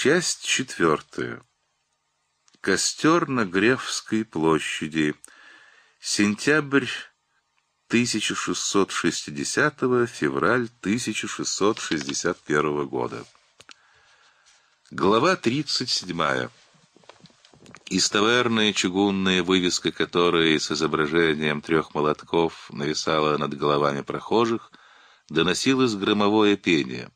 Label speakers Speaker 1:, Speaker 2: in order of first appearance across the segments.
Speaker 1: Часть четвертая. Костер на Гревской площади. Сентябрь 1660 февраль 1661 года. Глава 37. таверны чугунная вывеска которая с изображением трех молотков нависала над головами прохожих, доносилось громовое пение.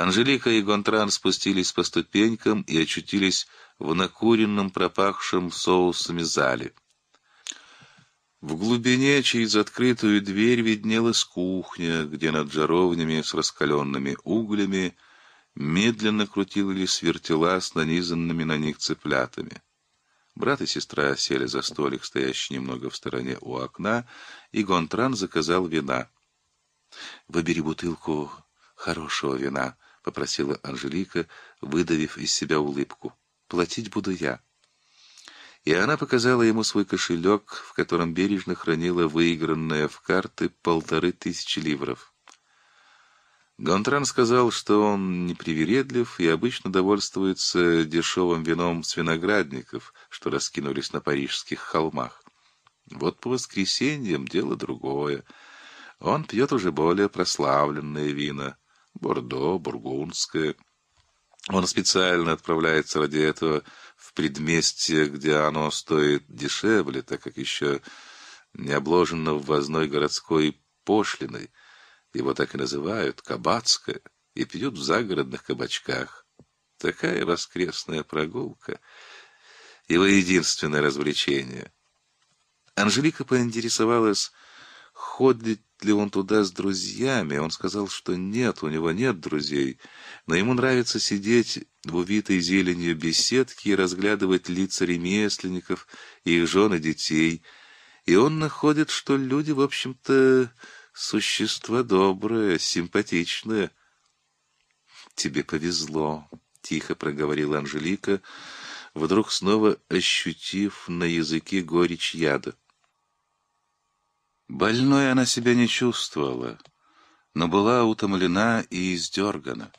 Speaker 1: Анжелика и Гонтран спустились по ступенькам и очутились в накуренном, пропахшем соусами зале. В глубине через открытую дверь виднелась кухня, где над жаровнями с раскаленными углями медленно крутились вертела с нанизанными на них цыплятами. Брат и сестра сели за столик, стоящий немного в стороне у окна, и Гонтран заказал вина. «Выбери бутылку хорошего вина», попросила Анжелика, выдавив из себя улыбку. «Платить буду я». И она показала ему свой кошелек, в котором бережно хранила выигранные в карты полторы тысячи ливров. Гонтран сказал, что он непривередлив и обычно довольствуется дешевым вином с виноградников, что раскинулись на парижских холмах. Вот по воскресеньям дело другое. Он пьет уже более прославленные вина — Бордо, Бургундское. Он специально отправляется ради этого в предместье, где оно стоит дешевле, так как еще не обложено ввозной городской пошлиной. Его так и называют «кабацкое» и пьют в загородных кабачках. Такая воскресная прогулка — его единственное развлечение. Анжелика поинтересовалась, ходит ли он туда с друзьями. Он сказал, что нет, у него нет друзей, но ему нравится сидеть в увитой зеленью беседке и разглядывать лица ремесленников, и их жен и детей. И он находит, что люди, в общем-то, существа добрые, симпатичные. «Тебе повезло», — тихо проговорила Анжелика, вдруг снова ощутив на языке горечь яда. Больной она себя не чувствовала, но была утомлена и издергана.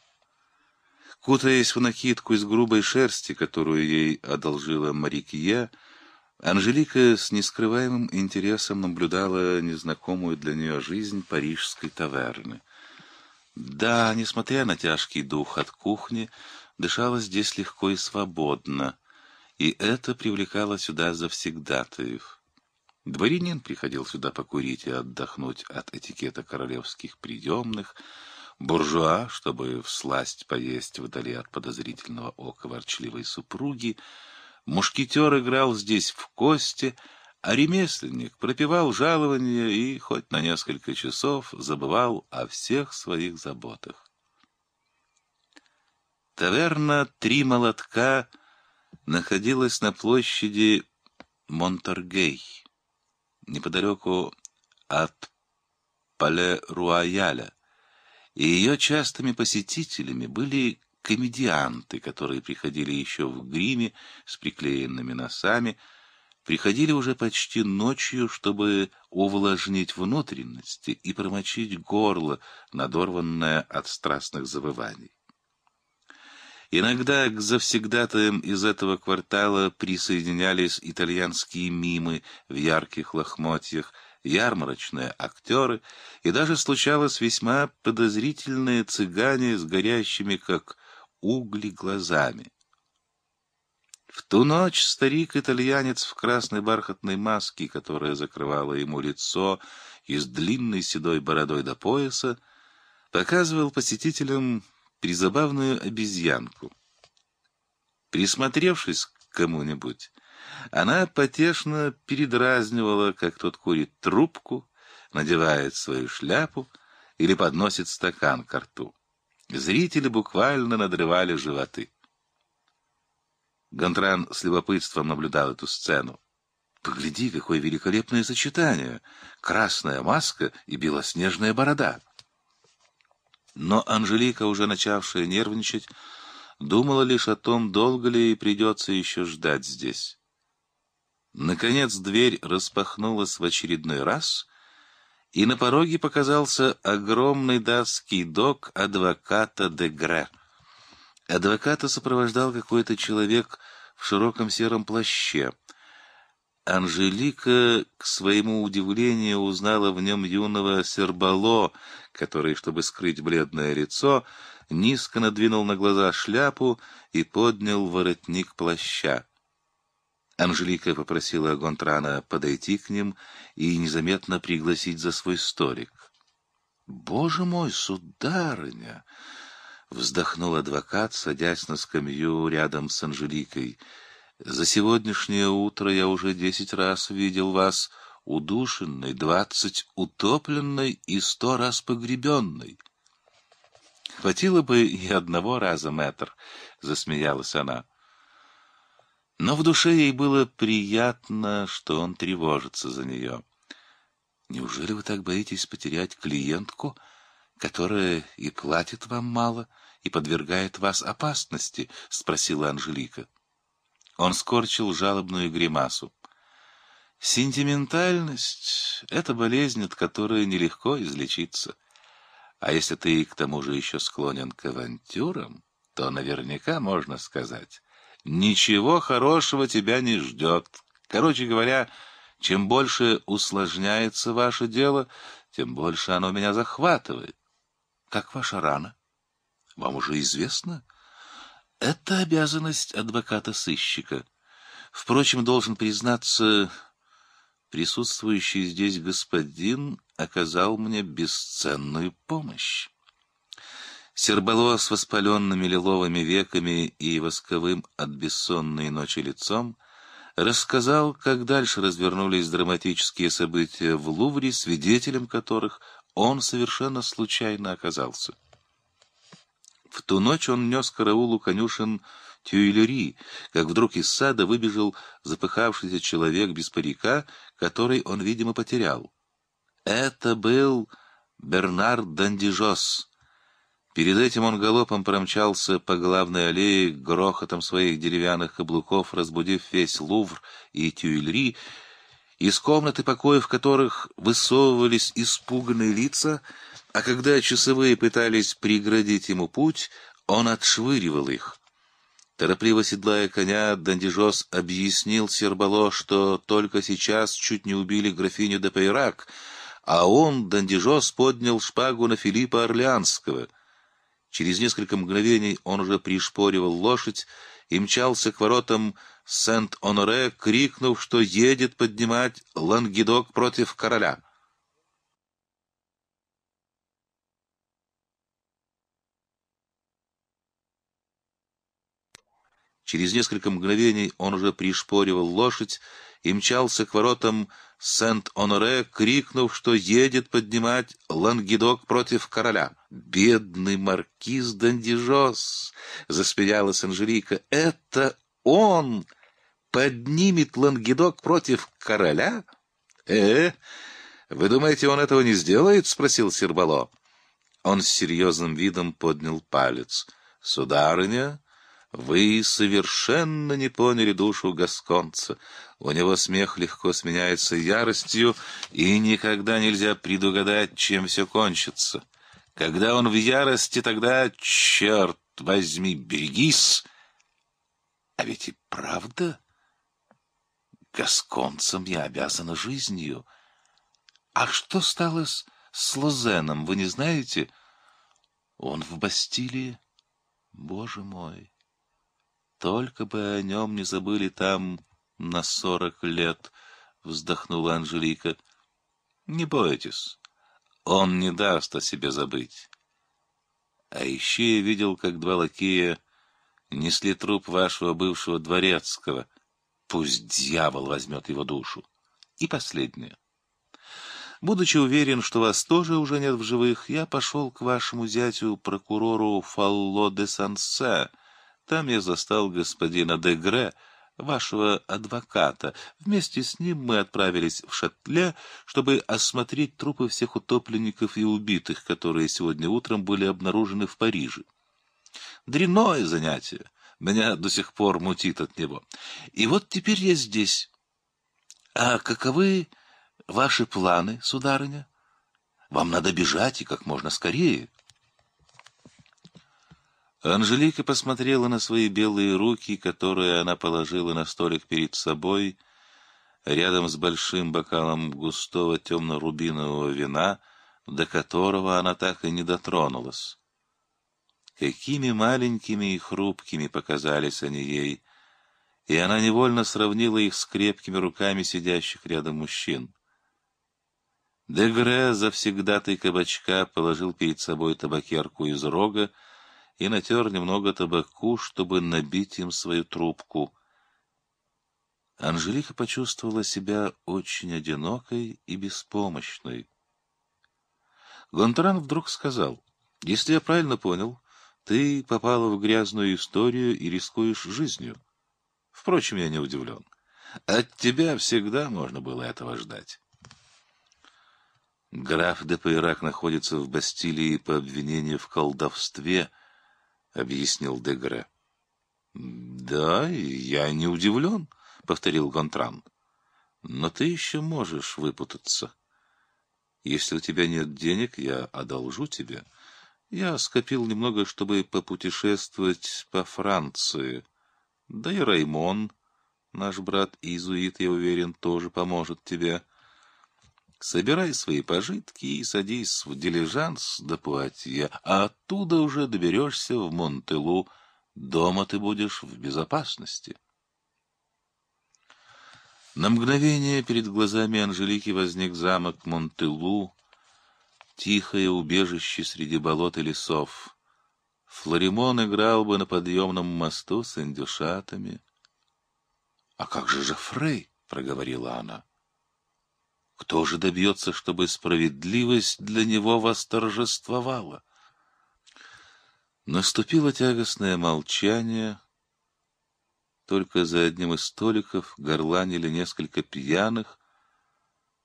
Speaker 1: Кутаясь в накидку из грубой шерсти, которую ей одолжила Марикия, Анжелика с нескрываемым интересом наблюдала незнакомую для нее жизнь парижской таверны. Да, несмотря на тяжкий дух от кухни, дышала здесь легко и свободно, и это привлекало сюда завсегдатаев. Дворянин приходил сюда покурить и отдохнуть от этикета королевских приемных, буржуа, чтобы всласть поесть вдали от подозрительного ока ворчливой супруги, мушкетер играл здесь в кости, а ремесленник пропивал жалование и хоть на несколько часов забывал о всех своих заботах. Таверна «Три молотка» находилась на площади Монторгей неподалеку от Пале-Руаяля, и ее частыми посетителями были комедианты, которые приходили еще в гриме с приклеенными носами, приходили уже почти ночью, чтобы увлажнить внутренности и промочить горло, надорванное от страстных завываний. Иногда к завсегдатаям из этого квартала присоединялись итальянские мимы в ярких лохмотьях, ярмарочные актеры, и даже случалось весьма подозрительные цыгане с горящими, как угли, глазами. В ту ночь старик-итальянец в красной бархатной маске, которая закрывала ему лицо и с длинной седой бородой до пояса, показывал посетителям призабавную обезьянку. Присмотревшись к кому-нибудь, она потешно передразнивала, как тот курит трубку, надевает свою шляпу или подносит стакан к рту. Зрители буквально надрывали животы. Гонтран с любопытством наблюдал эту сцену. «Погляди, какое великолепное сочетание! Красная маска и белоснежная борода!» Но Анжелика, уже начавшая нервничать, думала лишь о том, долго ли ей придется еще ждать здесь. Наконец дверь распахнулась в очередной раз, и на пороге показался огромный датский док адвоката де Гре. Адвоката сопровождал какой-то человек в широком сером плаще — Анжелика, к своему удивлению, узнала в нем юного Сербало, который, чтобы скрыть бледное лицо, низко надвинул на глаза шляпу и поднял воротник плаща. Анжелика попросила Гонтрана подойти к ним и незаметно пригласить за свой столик. «Боже мой, сударыня!» — вздохнул адвокат, садясь на скамью рядом с Анжеликой — за сегодняшнее утро я уже десять раз видел вас удушенной, двадцать утопленной и сто раз погребенной. Хватило бы и одного раза, мэтр, — засмеялась она. Но в душе ей было приятно, что он тревожится за нее. Неужели вы так боитесь потерять клиентку, которая и платит вам мало, и подвергает вас опасности? — спросила Анжелика. Он скорчил жалобную гримасу. Сентиментальность — это болезнь, от которой нелегко излечиться. А если ты к тому же еще склонен к авантюрам, то наверняка можно сказать, ничего хорошего тебя не ждет. Короче говоря, чем больше усложняется ваше дело, тем больше оно меня захватывает. Как ваша рана? Вам уже известно? Это обязанность адвоката-сыщика. Впрочем, должен признаться, присутствующий здесь господин оказал мне бесценную помощь. Сербало с воспаленными лиловыми веками и восковым от бессонной ночи лицом рассказал, как дальше развернулись драматические события в Лувре, свидетелем которых он совершенно случайно оказался. В ту ночь он нес караулу конюшен Тюильри, как вдруг из сада выбежал запыхавшийся человек без парика, который он, видимо, потерял. Это был Бернар Дандижос. Перед этим он галопом промчался по главной аллее грохотом своих деревянных каблуков, разбудив весь Лувр и Тюильри, из комнаты покоев которых высовывались испуганные лица, а когда часовые пытались преградить ему путь, он отшвыривал их. Торопливо седлая коня, Дандижос объяснил Сербало, что только сейчас чуть не убили графиню де Пейрак, а он, Дандижос, поднял шпагу на Филиппа Орлеанского. Через несколько мгновений он уже пришпоривал лошадь и мчался к воротам Сент-Оноре, крикнув, что едет поднимать Лангедок против короля. Через несколько мгновений он уже пришпоривал лошадь и мчался к воротам Сент-Оноре, крикнув, что едет поднимать Лангедок против короля. «Бедный маркиз Дандижос!» — засмеялась Анжелика. «Это он поднимет Лангедок против короля?» «Э, вы думаете, он этого не сделает?» — спросил Сербало. Он с серьезным видом поднял палец. «Сударыня...» Вы совершенно не поняли душу гасконца. У него смех легко сменяется яростью, и никогда нельзя предугадать, чем все кончится. Когда он в ярости, тогда, черт возьми, берегись. А ведь и правда, гасконцам я обязана жизнью. А что стало с, с Лозеном, вы не знаете? Он в Бастилии. Боже мой! Только бы о нем не забыли там на сорок лет, — вздохнула Анжелика. — Не бойтесь, он не даст о себе забыть. А еще я видел, как два лакея несли труп вашего бывшего дворецкого. Пусть дьявол возьмет его душу. И последнее. Будучи уверен, что вас тоже уже нет в живых, я пошел к вашему зятю, прокурору Фалло де Сансе, там я застал господина Дегре, вашего адвоката. Вместе с ним мы отправились в Шатле, чтобы осмотреть трупы всех утопленников и убитых, которые сегодня утром были обнаружены в Париже. Дреное занятие. Меня до сих пор мутит от него. И вот теперь я здесь. А каковы ваши планы, сударыня? Вам надо бежать и как можно скорее. Анжелика посмотрела на свои белые руки, которые она положила на столик перед собой, рядом с большим бокалом густого темно-рубинового вина, до которого она так и не дотронулась. Какими маленькими и хрупкими показались они ей, и она невольно сравнила их с крепкими руками сидящих рядом мужчин. Дегре, завсегдатый кабачка, положил перед собой табакерку из рога, и натер немного табаку, чтобы набить им свою трубку. Анжелика почувствовала себя очень одинокой и беспомощной. Гонтран вдруг сказал, «Если я правильно понял, ты попала в грязную историю и рискуешь жизнью. Впрочем, я не удивлен. От тебя всегда можно было этого ждать». Граф де Пейрак находится в Бастилии по обвинению в колдовстве, — объяснил Дегре. «Да, я не удивлен», — повторил Гонтран. «Но ты еще можешь выпутаться. Если у тебя нет денег, я одолжу тебе. Я скопил немного, чтобы попутешествовать по Франции. Да и Раймон, наш брат-изуит, я уверен, тоже поможет тебе». Собирай свои пожитки и садись в дилижанс до Пуатье, а оттуда уже доберешься в Монтелу. Дома ты будешь в безопасности. На мгновение перед глазами Анжелики возник замок Монтелу, тихое убежище среди болот и лесов. Флоримон играл бы на подъемном мосту с индюшатами. — А как же же Жофрей? — проговорила она. — кто же добьется, чтобы справедливость для него восторжествовала? Наступило тягостное молчание. Только за одним из столиков горланили несколько пьяных,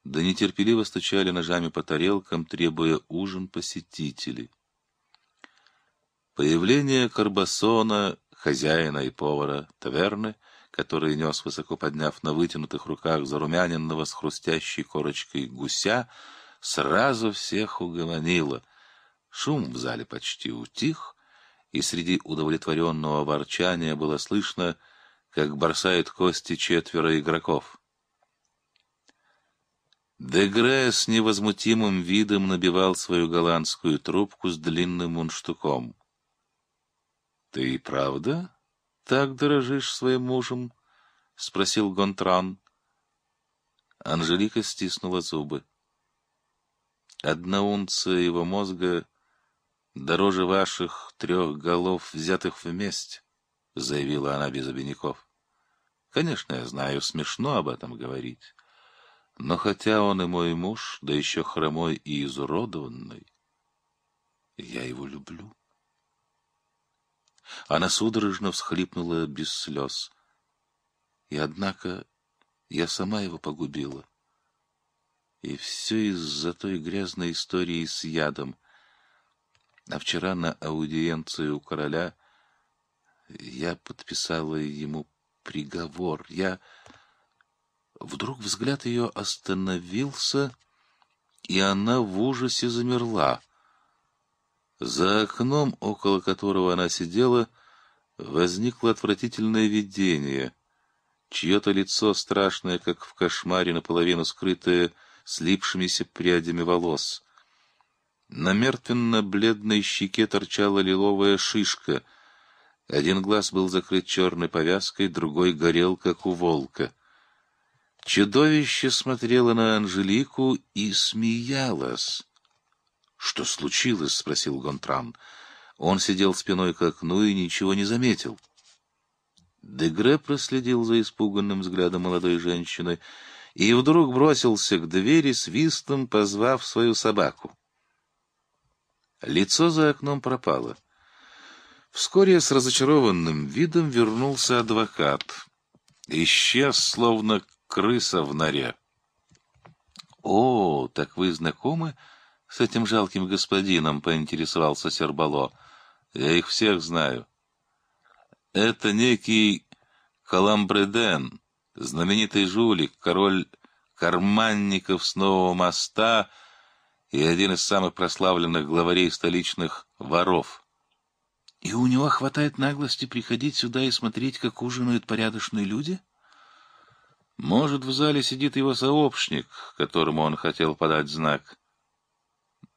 Speaker 1: да нетерпеливо стучали ножами по тарелкам, требуя ужин посетителей. Появление Карбасона, хозяина и повара таверны — который нес, высоко подняв на вытянутых руках зарумяненного с хрустящей корочкой гуся, сразу всех угомонила. Шум в зале почти утих, и среди удовлетворенного ворчания было слышно, как борсают кости четверо игроков. Дегре с невозмутимым видом набивал свою голландскую трубку с длинным мунштуком. Ты и правда так дорожишь своим мужем? — спросил Гонтран. Анжелика стиснула зубы. Одна унция его мозга дороже ваших трех голов, взятых вместе, — заявила она без обиняков. Конечно, я знаю, смешно об этом говорить. Но хотя он и мой муж, да еще хромой и изуродованный,
Speaker 2: я его люблю.
Speaker 1: Она судорожно всхлипнула без слез. И однако я сама его погубила. И все из-за той грязной истории с ядом. А вчера на аудиенции у короля я подписала ему приговор. Я... Вдруг взгляд ее остановился, и она в ужасе замерла — за окном, около которого она сидела, возникло отвратительное видение. Чье-то лицо, страшное, как в кошмаре, наполовину скрытое слипшимися прядями волос. На мертвенно-бледной щеке торчала лиловая шишка. Один глаз был закрыт черной повязкой, другой горел, как у волка. Чудовище смотрело на Анжелику и смеялось. «Что случилось?» — спросил Гонтран. Он сидел спиной к окну и ничего не заметил. Дегре проследил за испуганным взглядом молодой женщины и вдруг бросился к двери, свистом позвав свою собаку. Лицо за окном пропало. Вскоре с разочарованным видом вернулся адвокат. Исчез, словно крыса в норе. — О, так вы знакомы с этим жалким господином?» — поинтересовался Сербало. «Я их всех знаю». «Это некий Каламбреден, знаменитый жулик, король карманников с Нового моста и один из самых прославленных главарей столичных воров». «И у него хватает наглости приходить сюда и смотреть, как ужинают порядочные люди?» «Может, в зале сидит его сообщник, которому он хотел подать знак».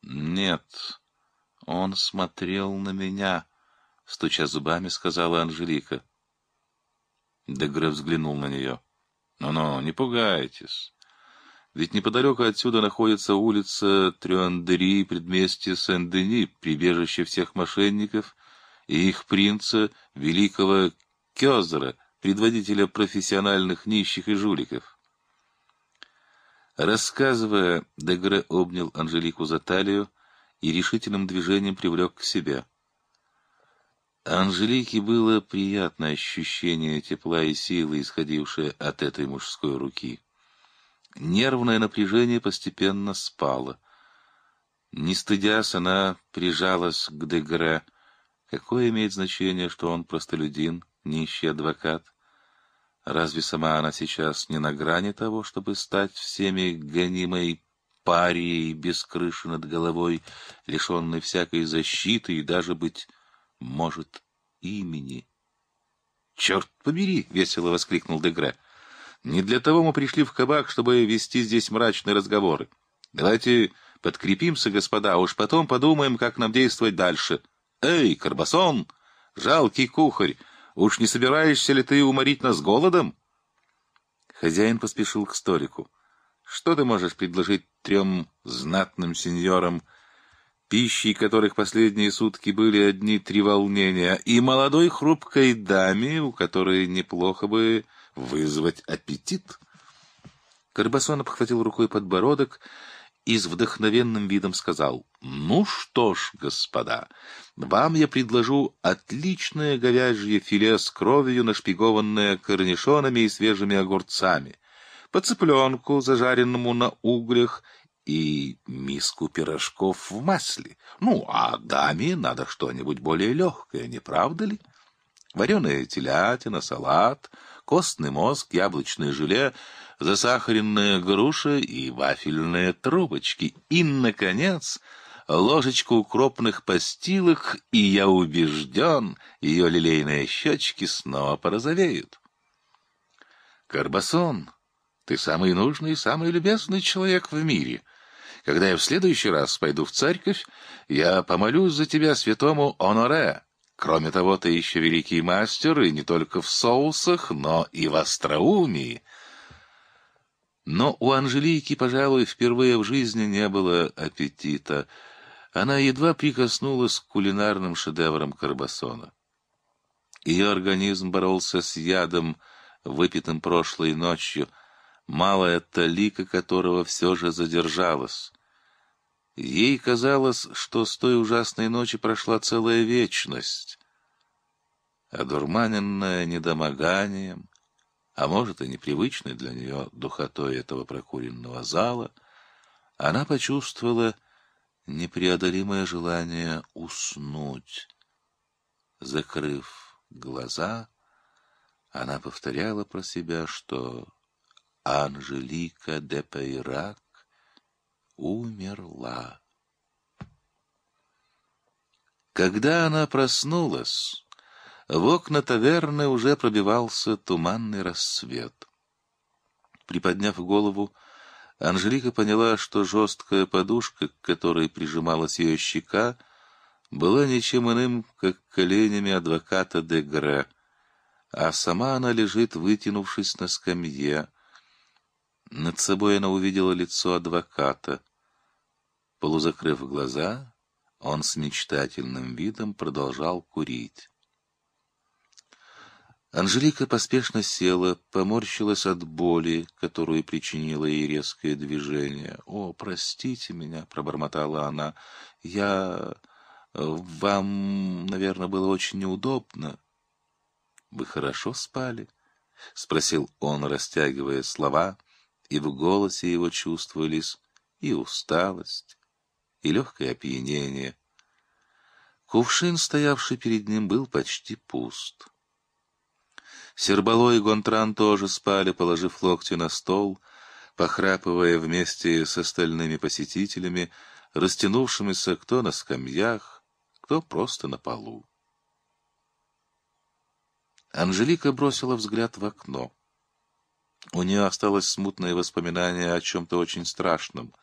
Speaker 1: Нет, он смотрел на меня, стуча зубами, сказала Анжелика. Дегре взглянул на нее. «Ну-ну, не пугайтесь. Ведь неподалеку отсюда находится улица Трюандери, предместье Сен-Дени, прибежище всех мошенников и их принца, великого Кёзера, предводителя профессиональных нищих и жуликов. Рассказывая, Дегре обнял Анжелику за талию и решительным движением привлек к себе. Анжелике было приятное ощущение тепла и силы, исходившее от этой мужской руки. Нервное напряжение постепенно спало. Не стыдясь, она прижалась к Дегре. Какое имеет значение, что он простолюдин, нищий адвокат? Разве сама она сейчас не на грани того, чтобы стать всеми гонимой парией без крыши над головой, лишенной всякой защиты и даже, быть может, имени? — Черт побери! — весело воскликнул Дегре. — Не для того мы пришли в кабак, чтобы вести здесь мрачные разговоры. Давайте подкрепимся, господа, а уж потом подумаем, как нам действовать дальше. — Эй, Карбасон! Жалкий кухарь! Уж не собираешься ли ты уморить нас голодом? Хозяин поспешил к столику. Что ты можешь предложить трем знатным сеньорам, пищей которых последние сутки были одни три волнения, и молодой хрупкой даме, у которой неплохо бы вызвать аппетит? Карбасон обхватил рукой подбородок и с вдохновенным видом сказал, «Ну что ж, господа, вам я предложу отличное говяжье филе с кровью, нашпигованное корнишонами и свежими огурцами, по цыпленку, зажаренному на углях, и миску пирожков в масле. Ну, а даме надо что-нибудь более легкое, не правда ли? Вареная телятина, салат, костный мозг, яблочное желе — засахаренная груша и вафельные трубочки. И, наконец, ложечку укропных постилок, и я убежден, ее лилейные щечки снова порозовеют. Карбасон, ты самый нужный и самый любезный человек в мире. Когда я в следующий раз пойду в церковь, я помолюсь за тебя святому Оноре. Кроме того, ты еще великий мастер, и не только в соусах, но и в остроумии. Но у Анжелики, пожалуй, впервые в жизни не было аппетита. Она едва прикоснулась к кулинарным шедеврам Карбасона. Ее организм боролся с ядом, выпитым прошлой ночью, малая талика которого все же задержалась. Ей казалось, что с той ужасной ночи прошла целая вечность. Одурманенная недомоганием, а может и непривычной для нее духотой этого прокуренного зала, она почувствовала непреодолимое желание уснуть. Закрыв глаза, она повторяла про себя, что Анжелика де Пейрак умерла. Когда она проснулась, в окна таверны уже пробивался туманный рассвет. Приподняв голову, Анжелика поняла, что жесткая подушка, к которой прижималась ее щека, была ничем иным, как коленями адвоката де Гре, а сама она лежит, вытянувшись на скамье. Над собой она увидела лицо адвоката. Полузакрыв глаза, он с мечтательным видом продолжал курить. Анжелика поспешно села, поморщилась от боли, которую причинило ей резкое движение. «О, простите меня», — пробормотала она, — «я... Э, вам, наверное, было очень неудобно». «Вы хорошо спали?» — спросил он, растягивая слова, и в голосе его чувствовались и усталость, и легкое опьянение. Кувшин, стоявший перед ним, был почти пуст. Сербало и Гонтран тоже спали, положив локти на стол, похрапывая вместе с остальными посетителями, растянувшимися кто на скамьях, кто просто на полу. Анжелика бросила взгляд в окно. У нее осталось смутное воспоминание о чем-то очень страшном.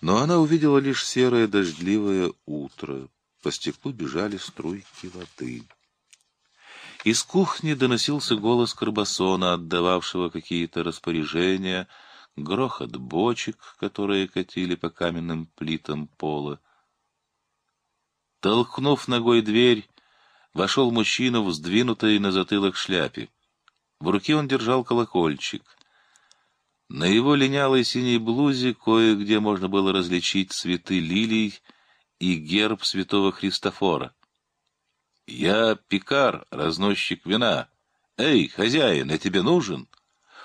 Speaker 1: Но она увидела лишь серое дождливое утро. По стеклу бежали струйки воды. Из кухни доносился голос Карбасона, отдававшего какие-то распоряжения, грохот бочек, которые катили по каменным плитам пола. Толкнув ногой дверь, вошел мужчина в сдвинутой на затылок шляпе. В руке он держал колокольчик. На его линялой синей блузе кое-где можно было различить цветы лилий и герб святого Христофора. «Я пекар, разносчик вина. Эй, хозяин, я тебе нужен?»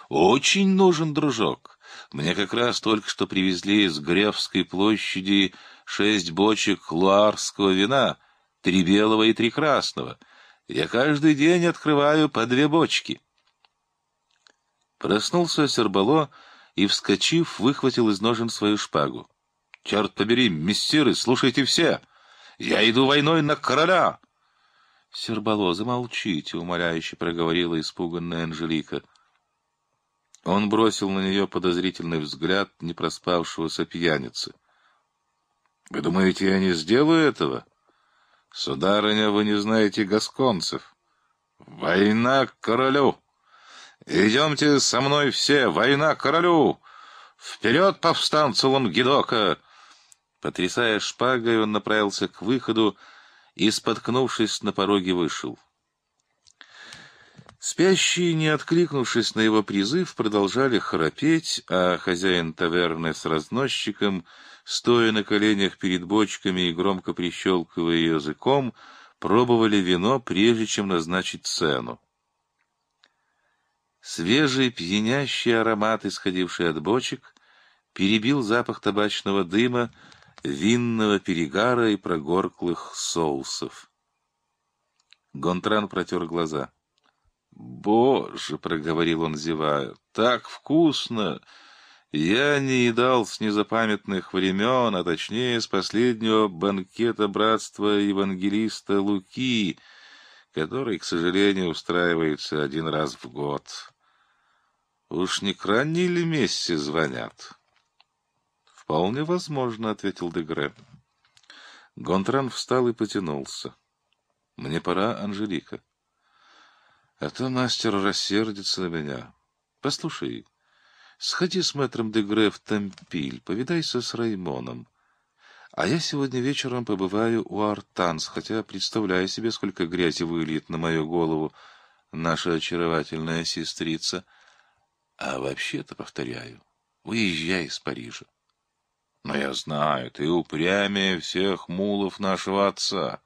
Speaker 1: «Очень нужен, дружок. Мне как раз только что привезли с Гревской площади шесть бочек луарского вина, три белого и три красного. Я каждый день открываю по две бочки». Проснулся Сербало и, вскочив, выхватил из ножен свою шпагу. «Черт побери, мессиры, слушайте все! Я иду войной на короля!» Сербало, замолчите, — умоляюще проговорила испуганная Анжелика. Он бросил на нее подозрительный взгляд непроспавшегося пьяницы.
Speaker 2: —
Speaker 1: Вы думаете, я не сделаю этого? — Сударыня, вы не знаете гасконцев. — Война к королю! Идемте со мной все! Война к королю! Вперед, повстанцу Лангедока! Потрясая шпагой, он направился к выходу, — и, споткнувшись на пороге, вышел. Спящие, не откликнувшись на его призыв, продолжали храпеть, а хозяин таверны с разносчиком, стоя на коленях перед бочками и громко прищелкивая языком, пробовали вино, прежде чем назначить цену. Свежий пьянящий аромат, исходивший от бочек, перебил запах табачного дыма, винного перегара и прогорклых соусов. Гонтран протер глаза. «Боже!» — проговорил он, зевая. «Так вкусно! Я не едал с незапамятных времен, а точнее с последнего банкета братства евангелиста Луки, который, к сожалению, устраивается один раз в год. Уж не к ранней ли Месси звонят?» «Вполне возможно», — ответил Дегре. Гонтран встал и потянулся. «Мне пора, Анжелика. А то мастер рассердится на меня. Послушай, сходи с мэтром Дегре в Тампиль, повидайся с Раймоном. А я сегодня вечером побываю у Артанс, хотя представляю себе, сколько грязи выльет на мою голову наша очаровательная сестрица. А вообще-то, повторяю, уезжай из Парижа. Но я знаю, ты упрямее всех мулов нашего отца.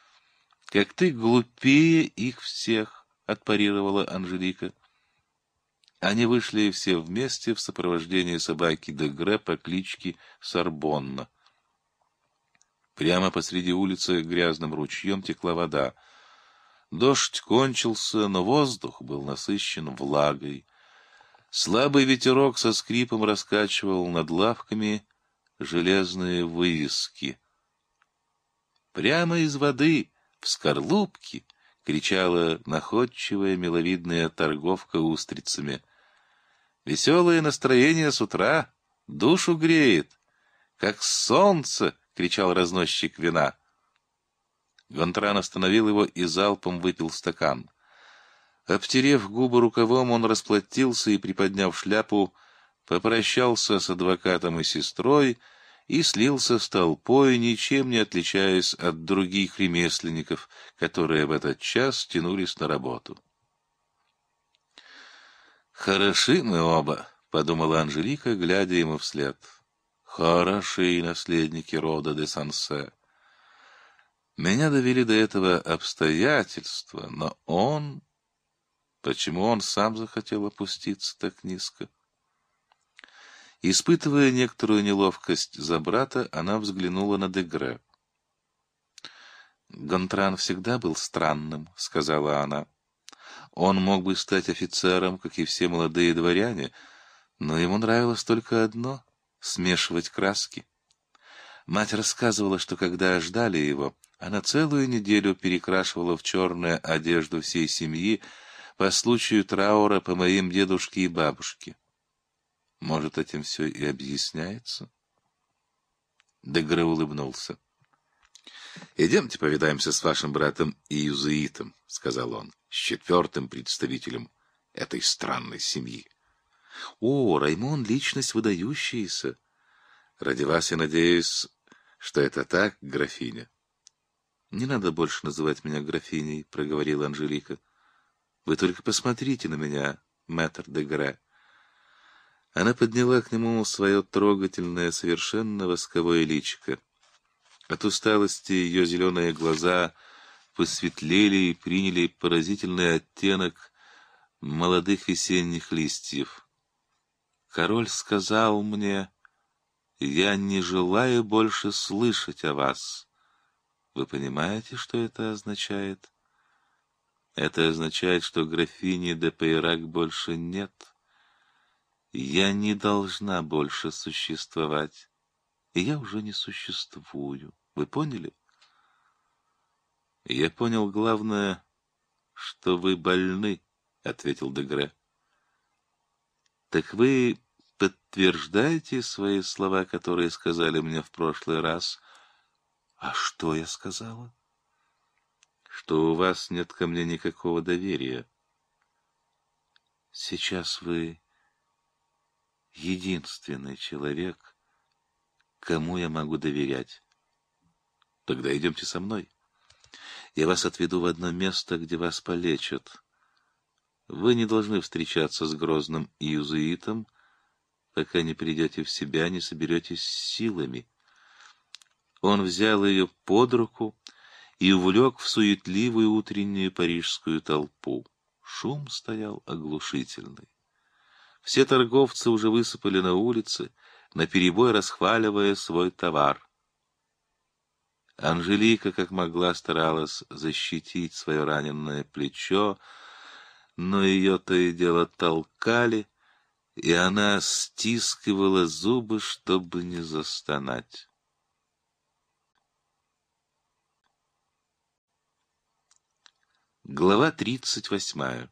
Speaker 1: — Как ты глупее их всех, — отпарировала Анжелика. Они вышли все вместе в сопровождении собаки Дегре по кличке Сорбонна. Прямо посреди улицы грязным ручьем текла вода. Дождь кончился, но воздух был насыщен влагой. Слабый ветерок со скрипом раскачивал над лавками железные вывески. Прямо из воды, в скорлупке, кричала находчивая миловидная торговка устрицами. Веселое настроение с утра душу греет. Как солнце, кричал разносчик вина. Гонтран остановил его и залпом выпил стакан. Обтерев губы рукавом, он расплатился и, приподняв шляпу, попрощался с адвокатом и сестрой и слился с толпой, ничем не отличаясь от других ремесленников, которые в этот час тянулись на работу. «Хороши мы оба», — подумала Анжелика, глядя ему вслед. «Хороши наследники рода де Сансе». Меня довели до этого обстоятельства, но он... Почему он сам захотел опуститься так низко? Испытывая некоторую неловкость за брата, она взглянула на Дегре. «Гонтран всегда был странным», — сказала она. «Он мог бы стать офицером, как и все молодые дворяне, но ему нравилось только одно — смешивать краски. Мать рассказывала, что когда ждали его, она целую неделю перекрашивала в черную одежду всей семьи по случаю траура по моим дедушке и бабушке. Может, этим все и объясняется? Дегре улыбнулся. «Идемте повидаемся с вашим братом Иезуитом», — сказал он, — «с четвертым представителем этой странной семьи». «О, Раймон — личность выдающаяся. Ради вас я надеюсь, что это так, графиня». «Не надо больше называть меня графиней», — проговорила Анжелика. «Вы только посмотрите на меня, мэтр Дегре. Она подняла к нему свое трогательное, совершенно восковое личико. От усталости ее зеленые глаза посветлели и приняли поразительный оттенок молодых весенних листьев. Король сказал мне, «Я не желаю больше слышать о вас». Вы понимаете, что это означает? Это означает, что графини де Пейрак больше нет. Я не должна больше существовать. И я уже не существую. Вы поняли? Я понял главное, что вы больны, ответил Дегре. Так вы подтверждаете свои слова, которые сказали мне в прошлый раз? А что я сказала? Что у вас нет ко мне никакого доверия. Сейчас вы единственный человек, кому я могу доверять. Тогда идемте со мной. Я вас отведу в одно место, где вас полечат. Вы не должны встречаться с грозным иезуитом, пока не придете в себя, не соберетесь силами. Он взял ее под руку и увлек в суетливую утреннюю парижскую толпу. Шум стоял оглушительный. Все торговцы уже высыпали на улицы, наперебой расхваливая свой товар. Анжелика как могла старалась защитить свое раненое плечо, но ее то и дело толкали, и она стискивала зубы, чтобы не застонать. Глава тридцать восьмая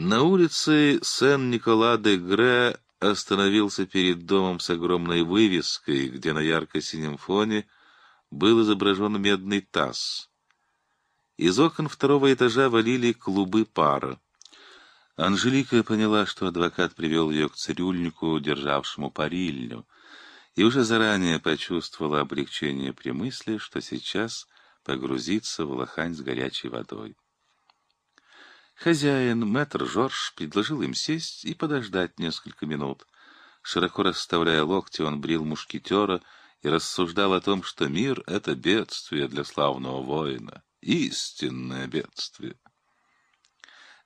Speaker 1: На улице Сен-Никола-де-Гре остановился перед домом с огромной вывеской, где на ярко-синем фоне был изображен медный таз. Из окон второго этажа валили клубы пара. Анжелика поняла, что адвокат привел ее к цирюльнику, державшему парильню, и уже заранее почувствовала облегчение при мысли, что сейчас погрузится в лохань с горячей водой. Хозяин, мэтр Жорж, предложил им сесть и подождать несколько минут. Широко расставляя локти, он брил мушкетера и рассуждал о том, что мир — это бедствие для славного воина, истинное бедствие.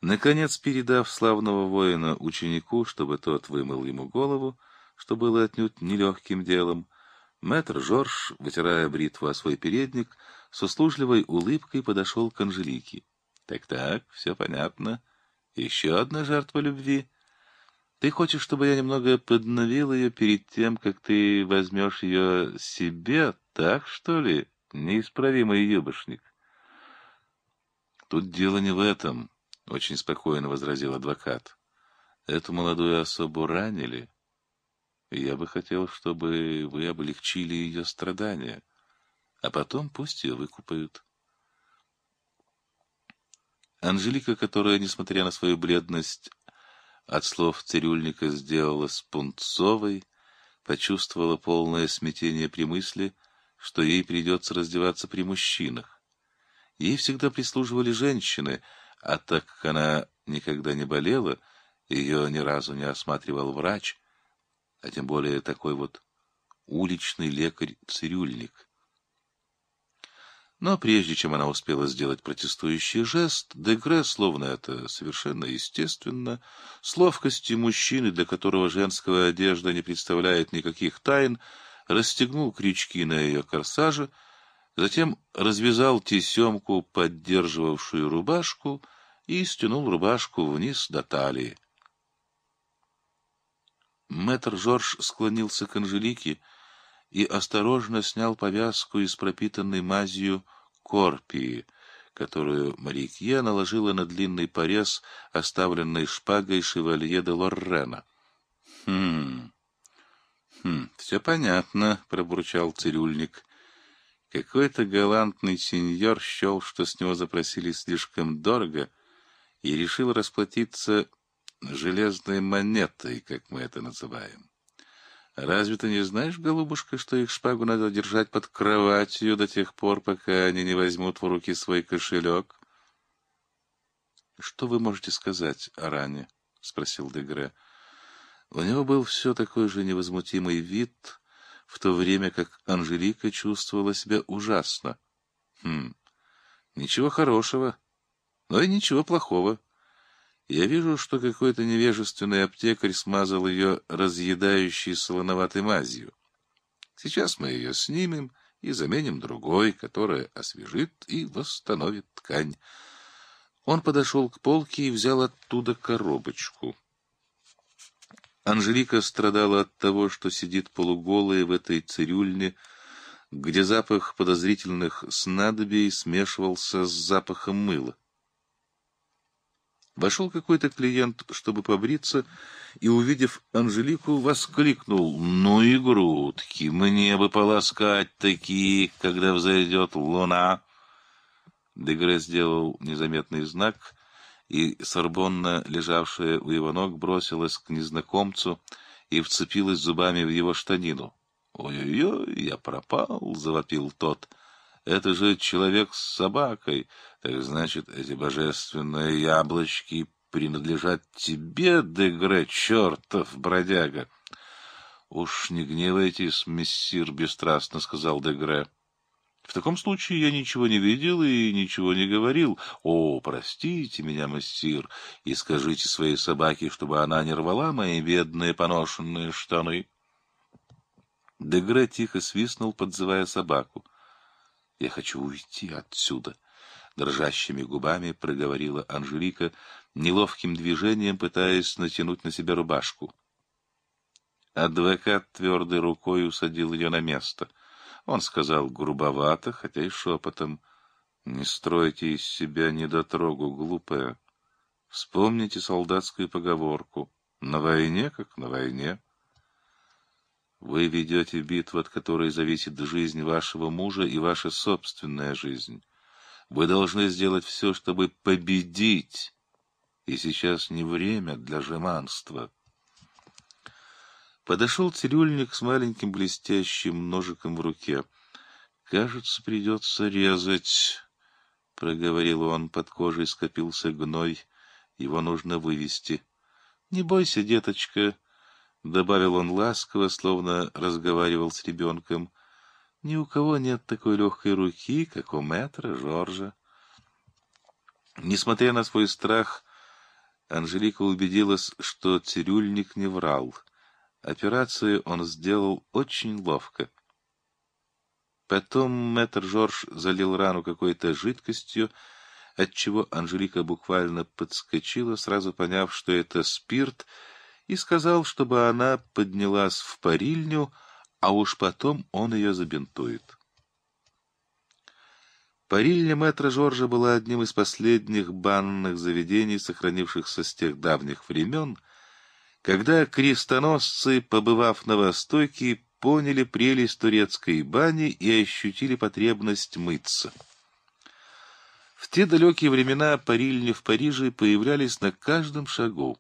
Speaker 1: Наконец, передав славного воина ученику, чтобы тот вымыл ему голову, что было отнюдь нелегким делом, мэтр Жорж, вытирая бритву о свой передник, с услужливой улыбкой подошел к Анжелике. Так-так, все понятно. Еще одна жертва любви. Ты хочешь, чтобы я немного подновил ее перед тем, как ты возьмешь ее себе, так что ли, неисправимый юбошник? Тут дело не в этом, — очень спокойно возразил адвокат. Эту молодую особу ранили. я бы хотел, чтобы вы облегчили ее страдания, а потом пусть ее выкупают. Анжелика, которая, несмотря на свою бледность, от слов цирюльника сделала спунцовой, почувствовала полное смятение при мысли, что ей придется раздеваться при мужчинах. Ей всегда прислуживали женщины, а так как она никогда не болела, ее ни разу не осматривал врач, а тем более такой вот уличный лекарь-цирюльник. Но прежде чем она успела сделать протестующий жест, Дегре, словно это совершенно естественно, с ловкостью мужчины, для которого женская одежда не представляет никаких тайн, расстегнул крючки на ее корсаже, затем развязал тесемку, поддерживавшую рубашку, и стянул рубашку вниз до талии. Мэтр Жорж склонился к Анжелике, и осторожно снял повязку из пропитанной мазью корпии, которую Марикье наложила на длинный порез, оставленный шпагой шевалье де Лоррена. — Хм... «Хм, все понятно», — пробурчал цирюльник. Какой-то галантный сеньор счел, что с него запросили слишком дорого, и решил расплатиться железной монетой, как мы это называем. Разве ты не знаешь, голубушка, что их шпагу надо держать под кроватью до тех пор, пока они не возьмут в руки свой кошелек? — Что вы можете сказать о ране? — спросил Дегре. У него был все такой же невозмутимый вид, в то время как Анжелика чувствовала себя ужасно. Хм, ничего хорошего, но и ничего плохого. Я вижу, что какой-то невежественный аптекарь смазал ее разъедающей солоноватой мазью. Сейчас мы ее снимем и заменим другой, которая освежит и восстановит ткань. Он подошел к полке и взял оттуда коробочку. Анжелика страдала от того, что сидит полуголая в этой цирюльне, где запах подозрительных снадобий смешивался с запахом мыла. Вошел какой-то клиент, чтобы побриться, и, увидев Анжелику, воскликнул. «Ну и грудки! Мне бы полоскать такие, когда взойдет луна!» Дегре сделал незаметный знак, и Сорбонна, лежавшая у его ног, бросилась к незнакомцу и вцепилась зубами в его штанину. «Ой-ой-ой, я пропал!» — завопил тот — это же человек с собакой. Так значит, эти божественные яблочки принадлежат тебе, Дегре, чертов бродяга. — Уж не гневайтесь, мессир, — бесстрастно сказал Дегре. — В таком случае я ничего не видел и ничего не говорил. О, простите меня, мессир, и скажите своей собаке, чтобы она не рвала мои бедные поношенные штаны. Дегре тихо свистнул, подзывая собаку. «Я хочу уйти отсюда», — дрожащими губами проговорила Анжелика, неловким движением пытаясь натянуть на себя рубашку. Адвокат твердой рукой усадил ее на место. Он сказал грубовато, хотя и шепотом, «Не стройте из себя недотрогу, глупая. Вспомните солдатскую поговорку. На войне, как на войне». Вы ведете битву, от которой зависит жизнь вашего мужа и ваша собственная жизнь. Вы должны сделать все, чтобы победить. И сейчас не время для жеманства. Подошел цирюльник с маленьким блестящим ножиком в руке. «Кажется, придется резать», — проговорил он. Под кожей скопился гной. «Его нужно вывести». «Не бойся, деточка», — добавил он ласково, словно разговаривал с ребенком, — «ни у кого нет такой легкой руки, как у мэтра Жоржа». Несмотря на свой страх, Анжелика убедилась, что цирюльник не врал. Операцию он сделал очень ловко. Потом мэтр Жорж залил рану какой-то жидкостью, отчего Анжелика буквально подскочила, сразу поняв, что это спирт — и сказал, чтобы она поднялась в парильню, а уж потом он ее забинтует. Парильня мэтра Жоржа была одним из последних банных заведений, сохранившихся с тех давних времен, когда крестоносцы, побывав на Востоке, поняли прелесть турецкой бани и ощутили потребность мыться. В те далекие времена парильни в Париже появлялись на каждом шагу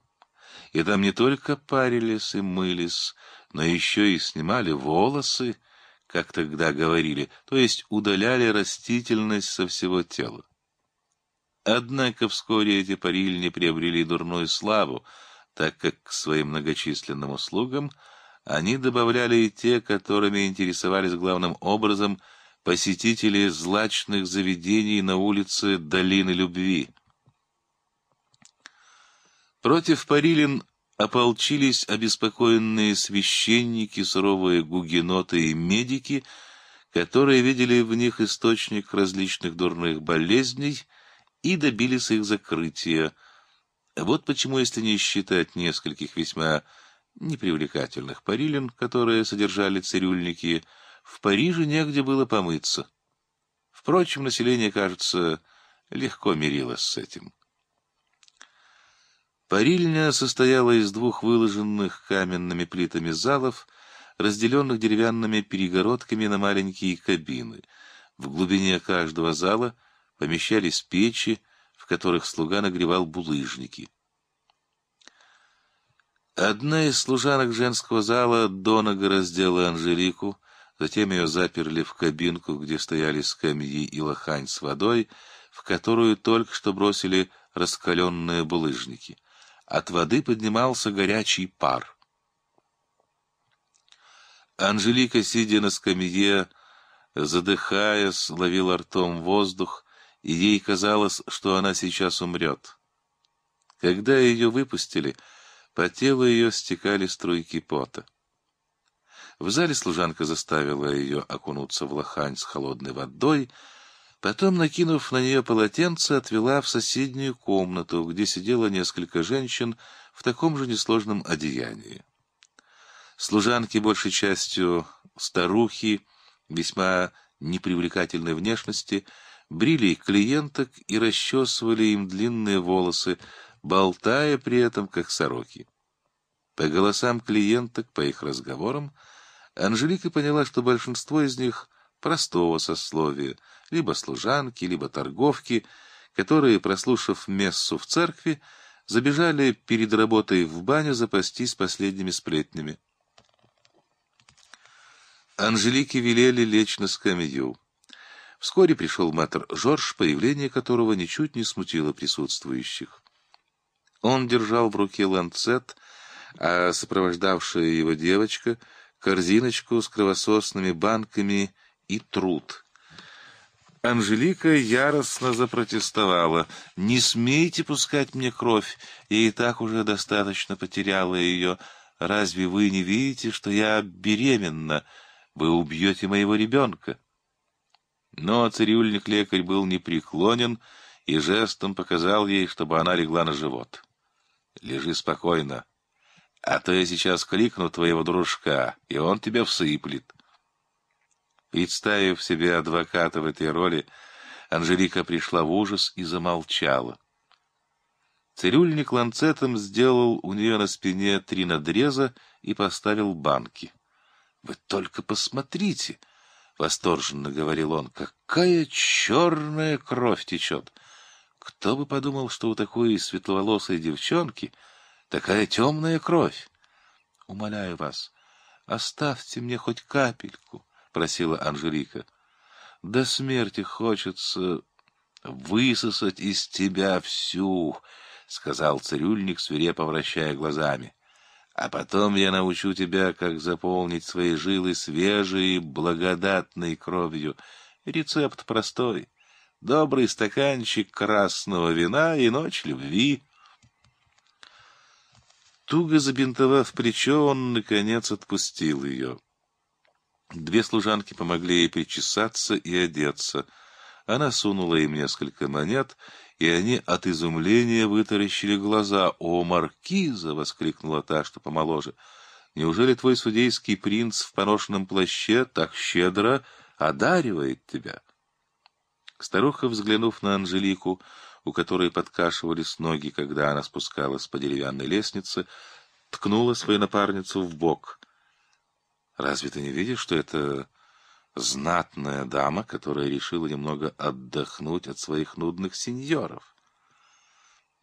Speaker 1: и там не только парились и мылись, но еще и снимали волосы, как тогда говорили, то есть удаляли растительность со всего тела. Однако вскоре эти парильни приобрели дурную славу, так как к своим многочисленным услугам они добавляли и те, которыми интересовались главным образом посетители злачных заведений на улице Долины Любви. Против парилин ополчились обеспокоенные священники, суровые гугеноты и медики, которые видели в них источник различных дурных болезней и добились их закрытия. Вот почему, если не считать нескольких весьма непривлекательных парилин, которые содержали цирюльники, в Париже негде было помыться. Впрочем, население, кажется, легко мирилось с этим. Парильня состояла из двух выложенных каменными плитами залов, разделенных деревянными перегородками на маленькие кабины. В глубине каждого зала помещались печи, в которых слуга нагревал булыжники. Одна из служанок женского зала донога раздела Анжелику, затем ее заперли в кабинку, где стояли скамьи и лохань с водой, в которую только что бросили раскаленные булыжники — от воды поднимался горячий пар. Анжелика, сидя на скамье, задыхаясь, ловила ртом воздух, и ей казалось, что она сейчас умрет. Когда ее выпустили, по телу ее стекали струйки пота. В зале служанка заставила ее окунуться в лохань с холодной водой, Потом, накинув на нее полотенце, отвела в соседнюю комнату, где сидело несколько женщин в таком же несложном одеянии. Служанки, большей частью старухи, весьма непривлекательной внешности, брили клиенток и расчесывали им длинные волосы, болтая при этом как сороки. По голосам клиенток, по их разговорам, Анжелика поняла, что большинство из них простого сословия — либо служанки, либо торговки, которые, прослушав мессу в церкви, забежали перед работой в баню запастись последними сплетнями. Анжелике велели лечь на скамью. Вскоре пришел матер Жорж, появление которого ничуть не смутило присутствующих. Он держал в руке ланцет, а сопровождавшая его девочка — корзиночку с кровососными банками и труд, Анжелика яростно запротестовала. «Не смейте пускать мне кровь, я и так уже достаточно потеряла ее. Разве вы не видите, что я беременна? Вы убьете моего ребенка?» Но цирюльник-лекарь был непреклонен и жестом показал ей, чтобы она легла на живот. «Лежи спокойно, а то я сейчас кликну твоего дружка, и он тебя всыплет». Представив себе адвоката в этой роли, Анжелика пришла в ужас и замолчала. Цирюльник ланцетом сделал у нее на спине три надреза и поставил банки. — Вы только посмотрите! — восторженно говорил он. — Какая черная кровь течет! Кто бы подумал, что у такой светловолосой девчонки такая темная кровь! Умоляю вас, оставьте мне хоть капельку. — просила Анжелика. «До смерти хочется высосать из тебя всю», — сказал цирюльник, свирепо вращая глазами. «А потом я научу тебя, как заполнить свои жилы свежей, благодатной кровью. Рецепт простой. Добрый стаканчик красного вина и ночь любви». Туго забинтовав плечо, он, наконец, отпустил ее. Две служанки помогли ей причесаться и одеться. Она сунула им несколько монет, и они от изумления вытаращили глаза. «О, маркиза!» — воскликнула та, что помоложе. «Неужели твой судейский принц в поношенном плаще так щедро одаривает тебя?» Старуха, взглянув на Анжелику, у которой подкашивались ноги, когда она спускалась по деревянной лестнице, ткнула свою напарницу в бок — Разве ты не видишь, что это знатная дама, которая решила немного отдохнуть от своих нудных сеньоров?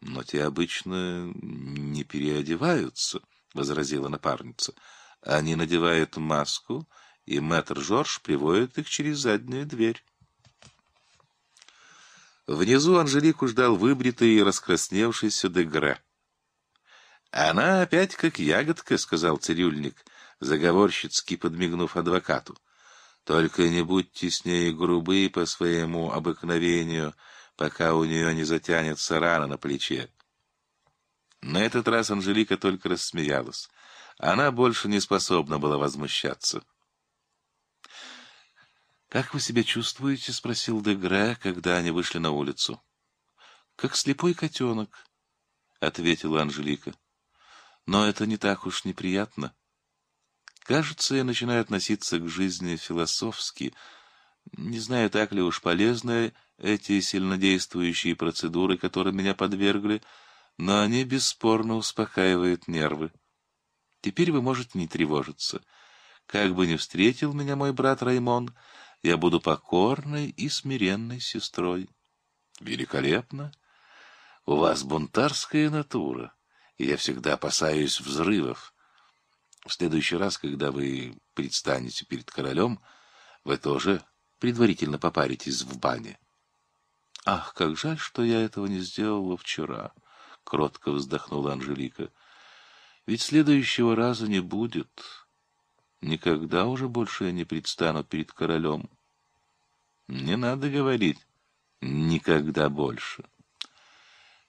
Speaker 1: — Но те обычно не переодеваются, — возразила напарница. — Они надевают маску, и мэтр Жорж приводит их через заднюю дверь. Внизу Анжелику ждал выбритый и раскрасневшийся Дегре. — Она опять как ягодка, — сказал цирюльник, заговорщицки подмигнув адвокату. «Только не будьте с ней грубы по своему обыкновению, пока у нее не затянется рана на плече». На этот раз Анжелика только рассмеялась. Она больше не способна была возмущаться. «Как вы себя чувствуете?» — спросил Дегре, когда они вышли на улицу. «Как слепой котенок», — ответила Анжелика. «Но это не так уж неприятно. Кажется, я начинаю относиться к жизни философски, не знаю, так ли уж полезны эти сильнодействующие процедуры, которые меня подвергли, но они бесспорно успокаивают нервы. Теперь вы можете не тревожиться. Как бы ни встретил меня мой брат Раймон, я буду покорной и смиренной сестрой. Великолепно! У вас бунтарская натура, и я всегда опасаюсь взрывов. В следующий раз, когда вы предстанете перед королем, вы тоже предварительно попаритесь в бане. — Ах, как жаль, что я этого не сделала вчера, — кротко вздохнула Анжелика. — Ведь следующего раза не будет. Никогда уже больше я не предстану перед королем. — Не надо говорить «никогда больше».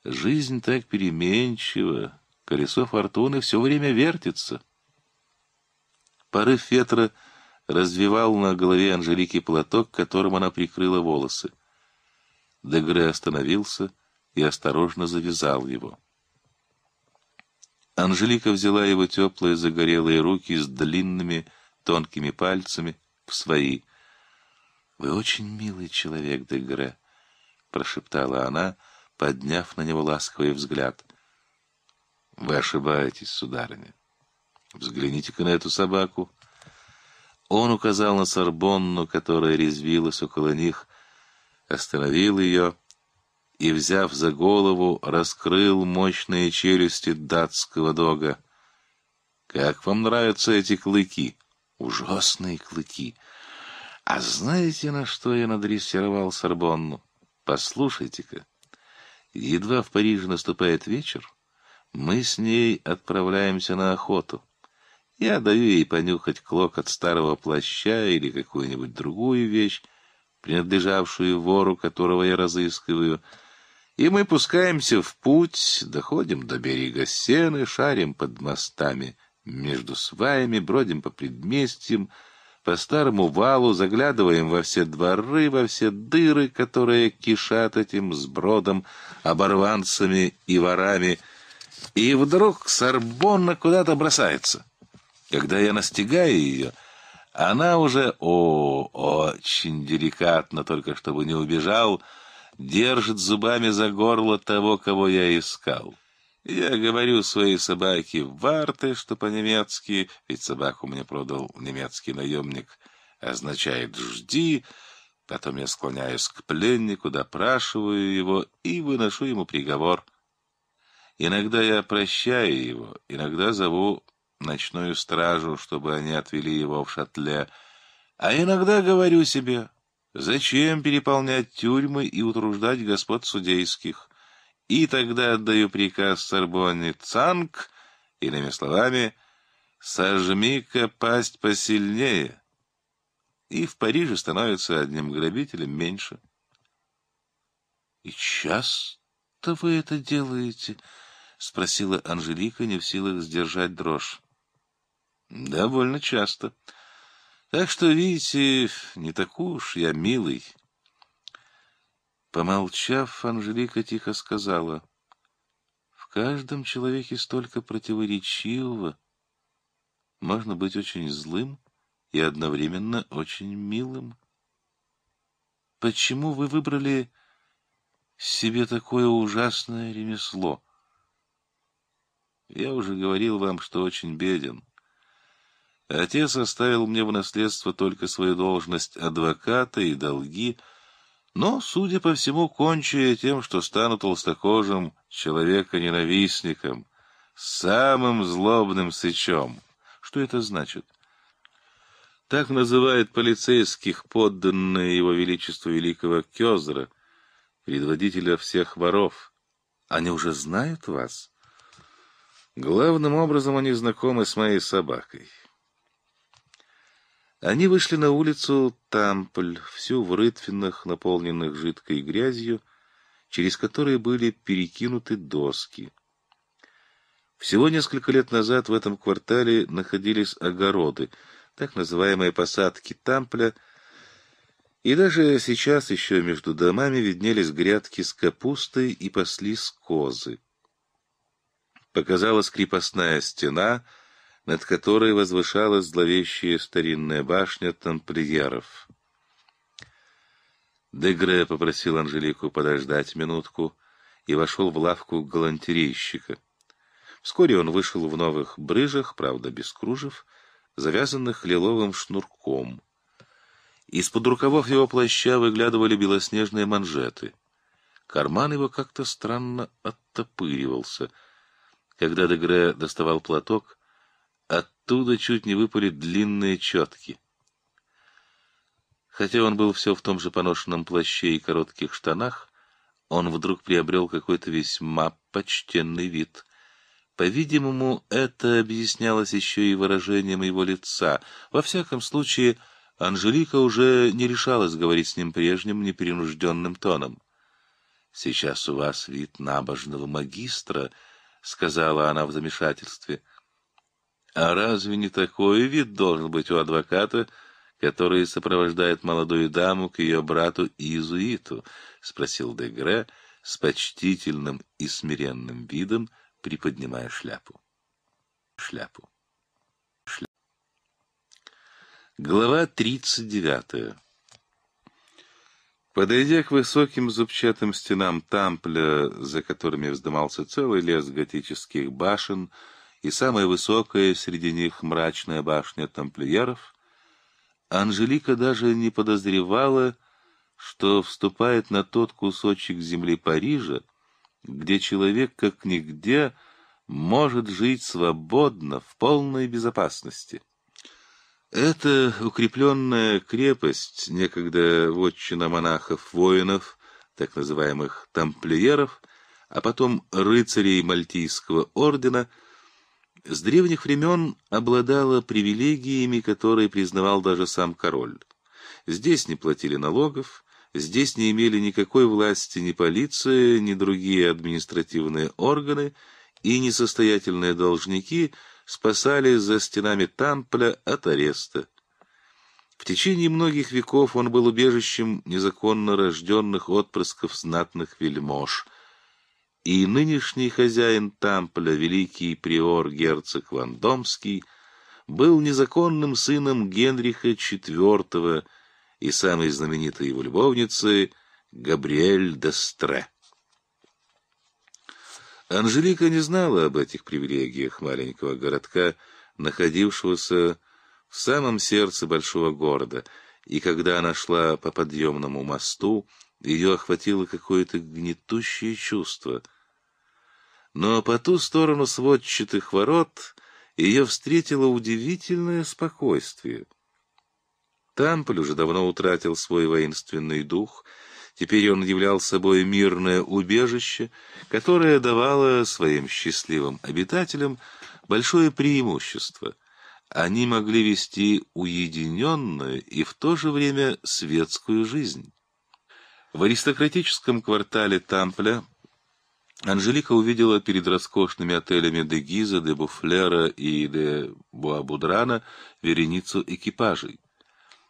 Speaker 1: Жизнь так переменчива, колесо фортуны все время вертится. — Порыв ветра развивал на голове Анжелики платок, которым она прикрыла волосы. Дегре остановился и осторожно завязал его. Анжелика взяла его теплые загорелые руки с длинными тонкими пальцами в свои. «Вы очень милый человек, Дегре», — прошептала она, подняв на него ласковый взгляд. «Вы ошибаетесь, сударыня. Взгляните-ка на эту собаку. Он указал на Сорбонну, которая резвилась около них, остановил ее и, взяв за голову, раскрыл мощные челюсти датского дога. «Как вам нравятся эти клыки?» «Ужасные клыки!» «А знаете, на что я надрессировал Сорбонну?» «Послушайте-ка, едва в Париже наступает вечер, мы с ней отправляемся на охоту». Я даю ей понюхать клок от старого плаща или какую-нибудь другую вещь, принадлежавшую вору, которого я разыскиваю, и мы пускаемся в путь, доходим до берега сены, шарим под мостами между сваями, бродим по предместьям, по старому валу, заглядываем во все дворы, во все дыры, которые кишат этим сбродом, оборванцами и ворами. И вдруг Сорбонна куда-то бросается. Когда я настигаю ее, она уже, о, очень деликатно, только чтобы не убежал, держит зубами за горло того, кого я искал. Я говорю своей собаке Варте, что по-немецки, ведь собаку мне продал немецкий наемник, означает «жди», потом я склоняюсь к пленнику, допрашиваю его и выношу ему приговор. Иногда я прощаю его, иногда зову ночную стражу, чтобы они отвели его в шатле. А иногда говорю себе, зачем переполнять тюрьмы и утруждать господ судейских? И тогда отдаю приказ Сорбоне Цанг, иными словами, «Сожми-ка пасть посильнее» и в Париже становится одним грабителем меньше. — И часто вы это делаете? — спросила Анжелика, не в силах сдержать дрожь. Довольно часто. Так что, видите, не такой уж я милый. Помолчав, Анжелика тихо сказала, «В каждом человеке столько противоречивого. Можно быть очень злым и одновременно очень милым. Почему вы выбрали себе такое ужасное ремесло? Я уже говорил вам, что очень беден». Отец оставил мне в наследство только свою должность адвоката и долги, но, судя по всему, кончая тем, что стану толстокожим человека-ненавистником, самым злобным сычом. Что это значит? Так называют полицейских подданные его величеству великого Кёзера, предводителя всех воров. Они уже знают вас? Главным образом они знакомы с моей собакой. Они вышли на улицу Тампль, всю в рытвинах, наполненных жидкой грязью, через которые были перекинуты доски. Всего несколько лет назад в этом квартале находились огороды, так называемые посадки Тампля, и даже сейчас еще между домами виднелись грядки с капустой и паслись козы. Показалась крепостная стена — над которой возвышалась зловещая старинная башня тамплиеров. Дегре попросил Анжелику подождать минутку и вошел в лавку галантерейщика. Вскоре он вышел в новых брыжах, правда без кружев, завязанных лиловым шнурком. Из-под рукавов его плаща выглядывали белоснежные манжеты. Карман его как-то странно оттопыривался. Когда Дегре доставал платок, оттуда чуть не выпали длинные четки. Хотя он был все в том же поношенном плаще и коротких штанах, он вдруг приобрел какой-то весьма почтенный вид. По-видимому, это объяснялось еще и выражением его лица. Во всяком случае, Анжелика уже не решалась говорить с ним прежним непринужденным тоном. «Сейчас у вас вид набожного магистра», — сказала она в замешательстве. А разве не такой вид должен быть у адвоката, который сопровождает молодую даму к ее брату Иезуиту? — спросил Дегре с почтительным и смиренным видом, приподнимая шляпу. Шляпу. Глава тридцать девятая. Подойдя к высоким зубчатым стенам тампля, за которыми вздымался целый лес готических башен, — и самая высокая среди них мрачная башня тамплиеров, Анжелика даже не подозревала, что вступает на тот кусочек земли Парижа, где человек, как нигде, может жить свободно, в полной безопасности. Эта укрепленная крепость, некогда вотчина монахов-воинов, так называемых тамплиеров, а потом рыцарей Мальтийского ордена — с древних времен обладала привилегиями, которые признавал даже сам король. Здесь не платили налогов, здесь не имели никакой власти ни полиция, ни другие административные органы, и несостоятельные должники спасались за стенами Тампля от ареста. В течение многих веков он был убежищем незаконно рожденных отпрысков знатных вельмож — и нынешний хозяин Тампля, великий приор герцог Вандомский, был незаконным сыном Генриха IV и самой знаменитой его любовницы Габриэль де Стре. Анжелика не знала об этих привилегиях маленького городка, находившегося в самом сердце большого города, и когда она шла по подъемному мосту, ее охватило какое-то гнетущее чувство но по ту сторону сводчатых ворот ее встретило удивительное спокойствие. Тампль уже давно утратил свой воинственный дух, теперь он являл собой мирное убежище, которое давало своим счастливым обитателям большое преимущество. Они могли вести уединенную и в то же время светскую жизнь. В аристократическом квартале Тампля Анжелика увидела перед роскошными отелями де Гиза, де Буфлера и де Буабудрана вереницу экипажей.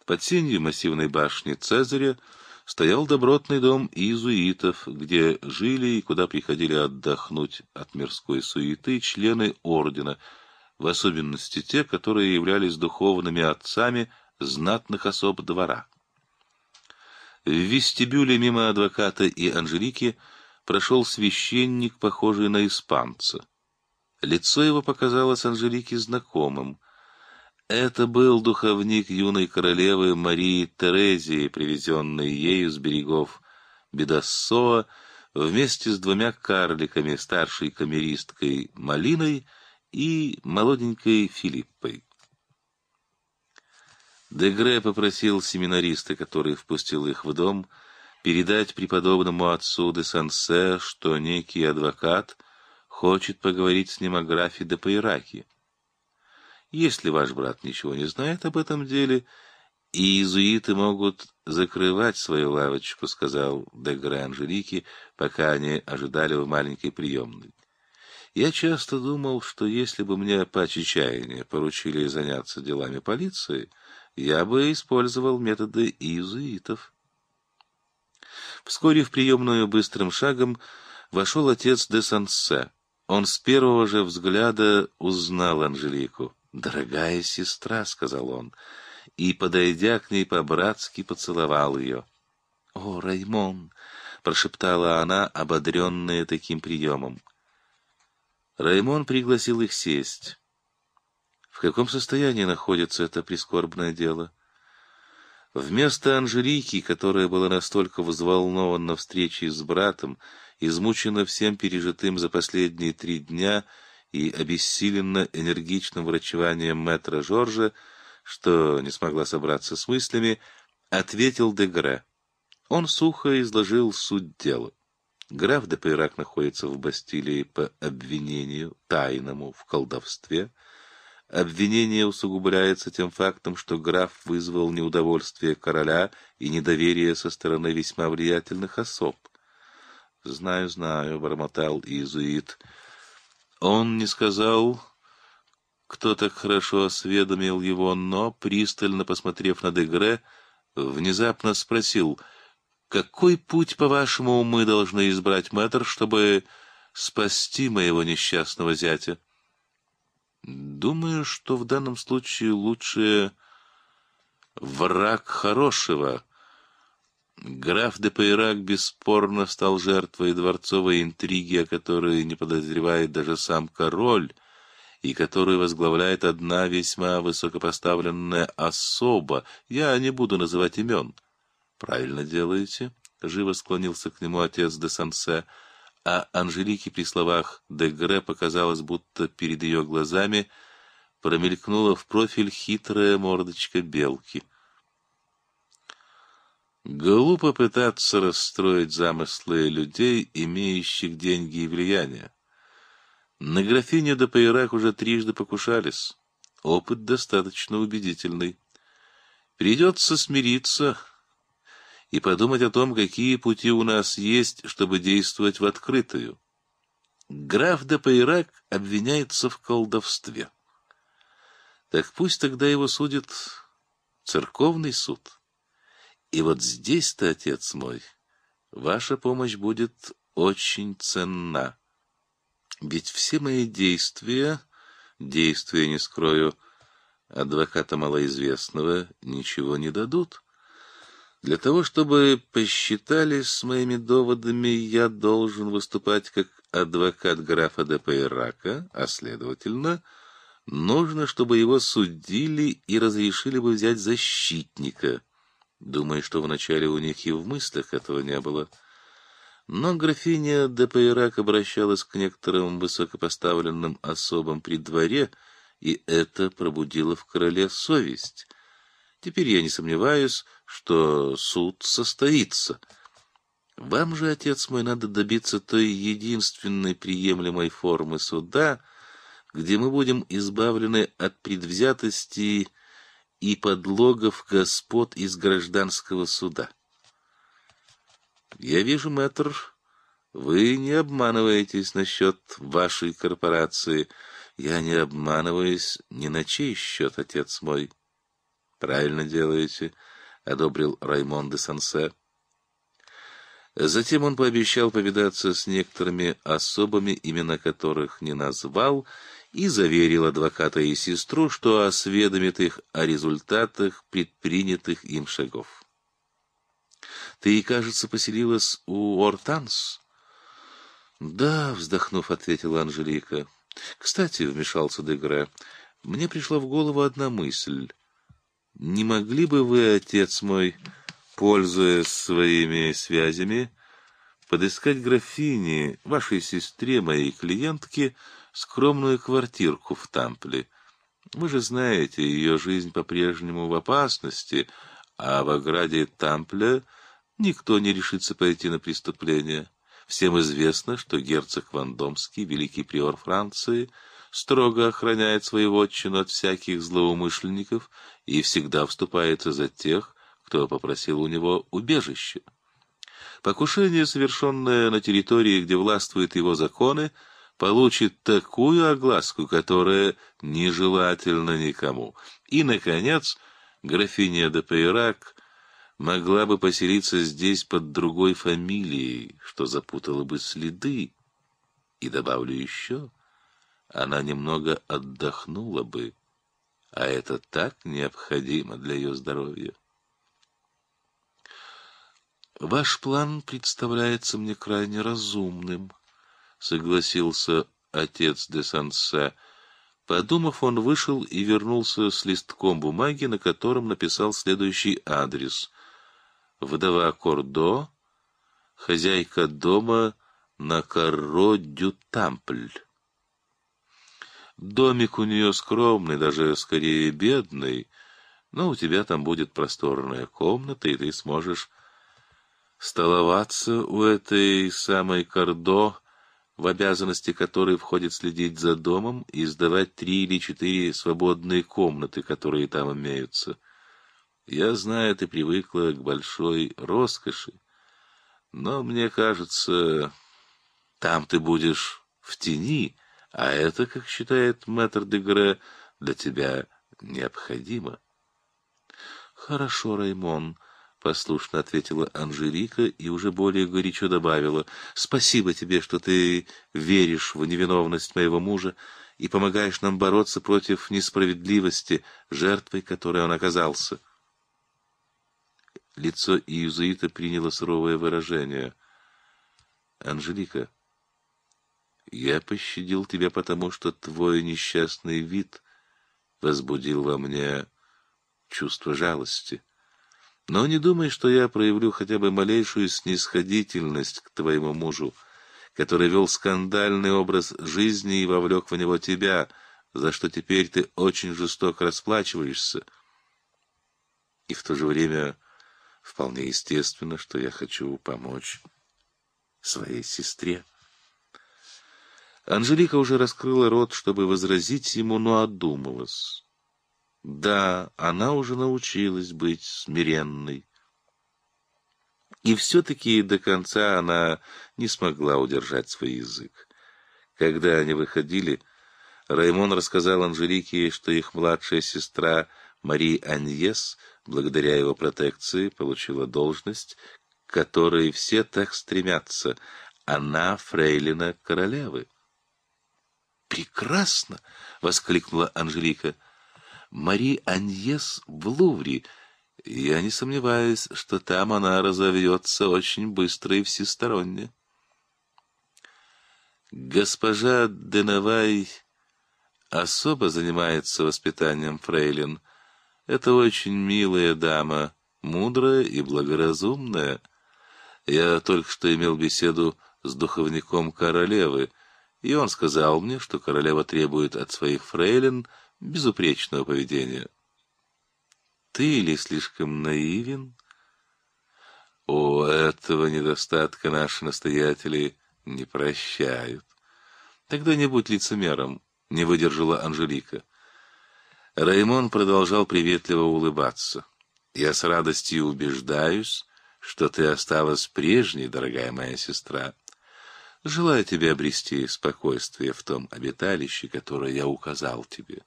Speaker 1: Под сенью массивной башни Цезаря стоял добротный дом иезуитов, где жили и куда приходили отдохнуть от мирской суеты члены ордена, в особенности те, которые являлись духовными отцами знатных особ двора. В вестибюле мимо адвоката и Анжелики – прошел священник, похожий на испанца. Лицо его показалось Анжелике знакомым. Это был духовник юной королевы Марии Терезии, привезенный ею с берегов Бедоссоа вместе с двумя карликами, старшей камеристкой Малиной и молоденькой Филиппой. Дегре попросил семинариста, который впустил их в дом, — передать преподобному отцу де Сансе, что некий адвокат хочет поговорить с ним о графе де Пайраке. Если ваш брат ничего не знает об этом деле, и иезуиты могут закрывать свою лавочку, — сказал де Гранжерике, пока они ожидали в маленькой приемной. Я часто думал, что если бы мне по отчаянию поручили заняться делами полиции, я бы использовал методы иезуитов. Вскоре в приемную быстрым шагом вошел отец де Сансе. Он с первого же взгляда узнал Анжелику. «Дорогая сестра», — сказал он, и, подойдя к ней по-братски, поцеловал ее. «О, Раймон!» — прошептала она, ободренная таким приемом. Раймон пригласил их сесть. «В каком состоянии находится это прискорбное дело?» Вместо Анжелики, которая была настолько взволнована встречей с братом, измучена всем пережитым за последние три дня и обессилена энергичным врачеванием мэтра Жоржа, что не смогла собраться с мыслями, ответил Дегре. Он сухо изложил суть дела. Граф де Пейрак находится в Бастилии по обвинению тайному в колдовстве — Обвинение усугубляется тем фактом, что граф вызвал неудовольствие короля и недоверие со стороны весьма влиятельных особ. «Знаю, знаю», — бормотал иезуит. «Он не сказал, кто так хорошо осведомил его, но, пристально посмотрев на Дегре, внезапно спросил, «Какой путь, по-вашему, мы должны избрать, мэтр, чтобы спасти моего несчастного зятя?» Думаю, что в данном случае лучше враг хорошего. Граф де Пейрак бесспорно стал жертвой дворцовой интриги, о которой не подозревает даже сам король, и которую возглавляет одна весьма высокопоставленная особа. Я не буду называть имен. — Правильно делаете, — живо склонился к нему отец де Сансе, — а Анжелике при словах Дегре показалось, будто перед ее глазами промелькнула в профиль хитрая мордочка белки. Глупо пытаться расстроить замыслы людей, имеющих деньги и влияние. На графиню до Пейрак уже трижды покушались. Опыт достаточно убедительный. Придется смириться и подумать о том, какие пути у нас есть, чтобы действовать в открытую. Граф де Пейрак обвиняется в колдовстве. Так пусть тогда его судит церковный суд. И вот здесь-то, отец мой, ваша помощь будет очень ценна. Ведь все мои действия, действия, не скрою, адвоката малоизвестного, ничего не дадут. Для того, чтобы посчитали с моими доводами, я должен выступать как адвокат графа де Пейрака, а, следовательно, нужно, чтобы его судили и разрешили бы взять защитника. Думаю, что вначале у них и в мыслях этого не было. Но графиня де Пейрак обращалась к некоторым высокопоставленным особам при дворе, и это пробудило в короле совесть. Теперь я не сомневаюсь, что суд состоится. Вам же, отец мой, надо добиться той единственной приемлемой формы суда, где мы будем избавлены от предвзятости и подлогов господ из гражданского суда. Я вижу, мэтр, вы не обманываетесь насчет вашей корпорации. Я не обманываюсь ни на чей счет, отец мой. Правильно делаете. —— одобрил Раймон де Сансе. Затем он пообещал повидаться с некоторыми особами, имена которых не назвал, и заверил адвоката и сестру, что осведомит их о результатах предпринятых им шагов. «Ты, кажется, поселилась у Ортанс?» «Да», — вздохнув, ответила Анжелика. «Кстати», — вмешался Дегре, — «мне пришла в голову одна мысль». Не могли бы вы, отец мой, пользуясь своими связями, подыскать графине, вашей сестре, моей клиентке, скромную квартирку в Тампле? Вы же знаете, ее жизнь по-прежнему в опасности, а в ограде Тампля никто не решится пойти на преступление. Всем известно, что герцог Вандомский, великий приор Франции — строго охраняет своего отчина от всяких злоумышленников и всегда вступается за тех, кто попросил у него убежище. Покушение, совершенное на территории, где властвуют его законы, получит такую огласку, которая нежелательна никому. И, наконец, графиня де Пейрак могла бы поселиться здесь под другой фамилией, что запутало бы следы. И добавлю еще — она немного отдохнула бы, а это так необходимо для ее здоровья. «Ваш план представляется мне крайне разумным», — согласился отец де Сансе. Подумав, он вышел и вернулся с листком бумаги, на котором написал следующий адрес. «Вдова Кордо, хозяйка дома на Корро-дю-Тампль». Домик у нее скромный, даже скорее бедный, но у тебя там будет просторная комната, и ты сможешь столоваться у этой самой Кордо, в обязанности которой входит следить за домом и сдавать три или четыре свободные комнаты, которые там имеются. Я знаю, ты привыкла к большой роскоши, но мне кажется, там ты будешь в тени — а это, как считает мэтр Дегре, для тебя необходимо. Хорошо, Раймон, послушно ответила Анжелика и уже более горячо добавила: "Спасибо тебе, что ты веришь в невиновность моего мужа и помогаешь нам бороться против несправедливости, жертвой которой он оказался". Лицо иезуита приняло суровое выражение. Анжелика я пощадил тебя, потому что твой несчастный вид возбудил во мне чувство жалости. Но не думай, что я проявлю хотя бы малейшую снисходительность к твоему мужу, который вел скандальный образ жизни и вовлек в него тебя, за что теперь ты очень жестоко расплачиваешься. И в то же время вполне естественно, что я хочу помочь своей сестре. Анжелика уже раскрыла рот, чтобы возразить ему, но одумалась. Да, она уже научилась быть смиренной. И все-таки до конца она не смогла удержать свой язык. Когда они выходили, Раймон рассказал Анжелике, что их младшая сестра Мари Аньес, благодаря его протекции, получила должность, к которой все так стремятся. Она фрейлина королевы прекрасно!» — воскликнула Анжелика. «Мари Аньес в Лувре. Я не сомневаюсь, что там она разовьется очень быстро и всесторонне». «Госпожа Деновай особо занимается воспитанием фрейлин. Это очень милая дама, мудрая и благоразумная. Я только что имел беседу с духовником королевы, и он сказал мне, что королева требует от своих фрейлин безупречного поведения. Ты ли слишком наивен? О, этого недостатка наши настоятели не прощают. Тогда не будь лицемером, не выдержала Анжелика. Раймон продолжал приветливо улыбаться. Я с радостью убеждаюсь, что ты осталась прежней, дорогая моя сестра. Желаю тебе обрести спокойствие в том обиталище, которое я указал тебе.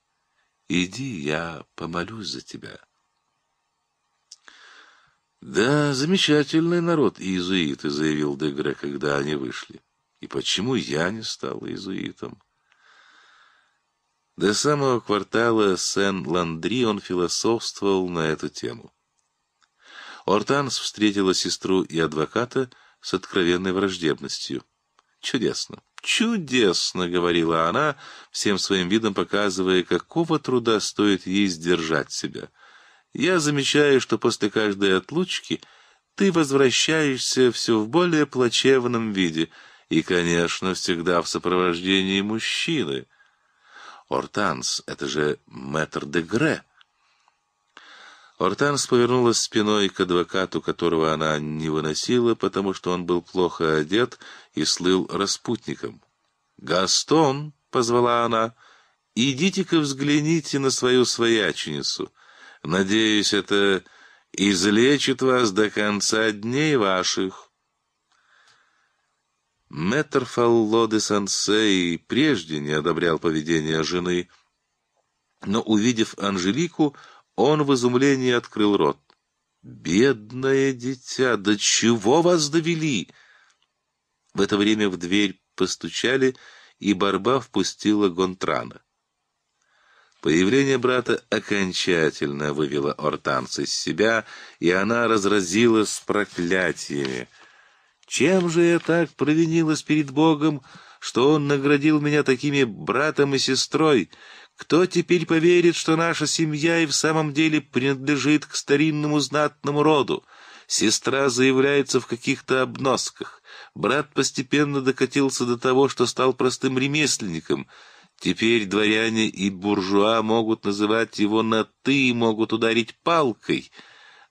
Speaker 1: Иди, я помолюсь за тебя. Да, замечательный народ иезуиты, заявил Дегре, когда они вышли. И почему я не стал иезуитом? До самого квартала Сен-Ландри он философствовал на эту тему. Ортанс встретила сестру и адвоката с откровенной враждебностью. Чудесно, чудесно, — говорила она, всем своим видом показывая, какого труда стоит ей сдержать себя. Я замечаю, что после каждой отлучки ты возвращаешься все в более плачевном виде и, конечно, всегда в сопровождении мужчины. Ортанс — это же мэтр де Гре. Ортанс повернулась спиной к адвокату, которого она не выносила, потому что он был плохо одет и слыл распутником. «Гастон!» — позвала она. «Идите-ка взгляните на свою свояченицу. Надеюсь, это излечит вас до конца дней ваших». Мэтр Фаллоды Сансей прежде не одобрял поведение жены, но, увидев Анжелику, — он в изумлении открыл рот. «Бедное дитя, до чего вас довели?» В это время в дверь постучали, и Барба впустила Гонтрана. Появление брата окончательно вывело Ортанс из себя, и она разразилась проклятиями. «Чем же я так провинилась перед Богом, что он наградил меня такими братом и сестрой?» Кто теперь поверит, что наша семья и в самом деле принадлежит к старинному знатному роду? Сестра заявляется в каких-то обносках. Брат постепенно докатился до того, что стал простым ремесленником. Теперь дворяне и буржуа могут называть его на «ты» и могут ударить палкой.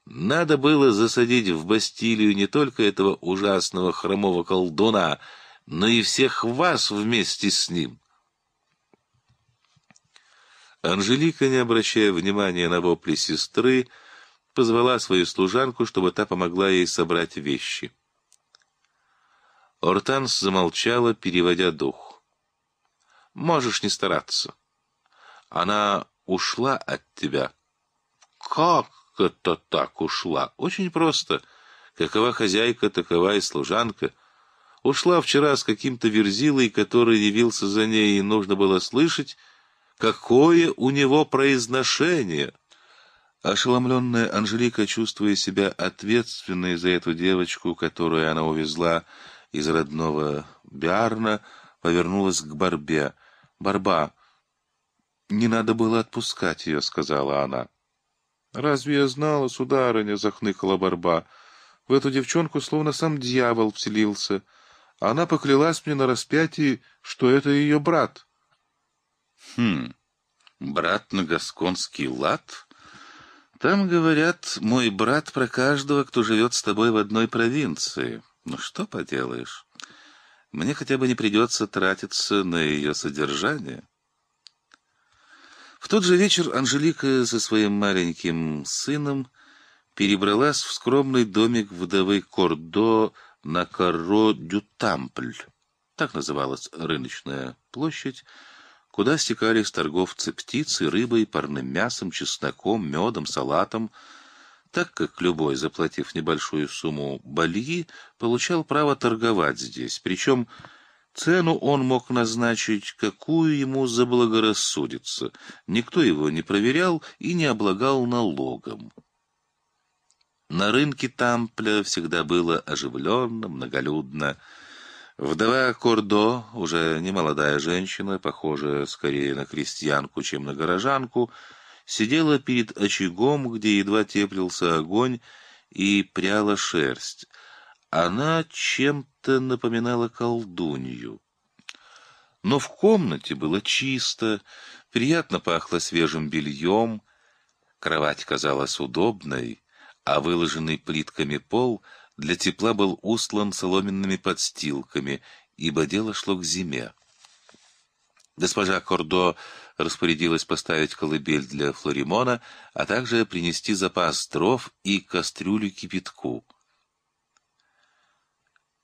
Speaker 1: Надо было засадить в Бастилию не только этого ужасного хромого колдуна, но и всех вас вместе с ним. Анжелика, не обращая внимания на вопли сестры, позвала свою служанку, чтобы та помогла ей собрать вещи. Ортанс замолчала, переводя дух. «Можешь не стараться. Она ушла от тебя». «Как это так ушла? Очень просто. Какова хозяйка, такова и служанка. Ушла вчера с каким-то верзилой, который явился за ней, и нужно было слышать, Какое у него произношение! Ошеломленная Анжелика, чувствуя себя ответственной за эту девочку, которую она увезла из родного Биарна, повернулась к Барбе. «Барба, не надо было отпускать ее», — сказала она. «Разве я знала, сударыня?» — захныкала Барба. «В эту девчонку словно сам дьявол вселился. Она поклялась мне на распятии, что это ее брат». Хм, брат на гасконский лад? Там, говорят, мой брат про каждого, кто живет с тобой в одной провинции. Ну что поделаешь, мне хотя бы не придется тратиться на ее содержание. В тот же вечер Анжелика со своим маленьким сыном перебралась в скромный домик вдовы Кордо на Каро-дю-Тампль. Так называлась рыночная площадь, куда стекались торговцы птицей, рыбой, парным мясом, чесноком, медом, салатом, так как любой, заплатив небольшую сумму бальи, получал право торговать здесь, причем цену он мог назначить, какую ему заблагорассудится, никто его не проверял и не облагал налогом. На рынке Тампля всегда было оживленно, многолюдно, Вдова Кордо, уже немолодая женщина, похожая скорее на крестьянку, чем на горожанку, сидела перед очагом, где едва теплился огонь, и пряла шерсть. Она чем-то напоминала колдунью. Но в комнате было чисто, приятно пахло свежим бельем, кровать казалась удобной, а выложенный плитками пол — для тепла был устлан соломенными подстилками, ибо дело шло к зиме. Госпожа Кордо распорядилась поставить колыбель для Флоримона, а также принести запас дров и кастрюлю кипятку.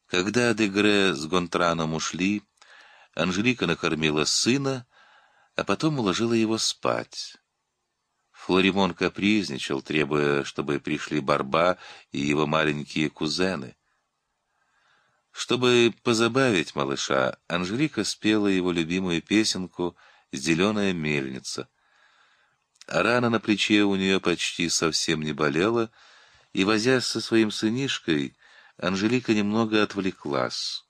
Speaker 1: Когда Дегре с Гонтраном ушли, Анжелика накормила сына, а потом уложила его спать. Флоримон капризничал, требуя, чтобы пришли Барба и его маленькие кузены. Чтобы позабавить малыша, Анжелика спела его любимую песенку «Зеленая мельница». Рана на плече у нее почти совсем не болела, и, возясь со своим сынишкой, Анжелика немного отвлеклась.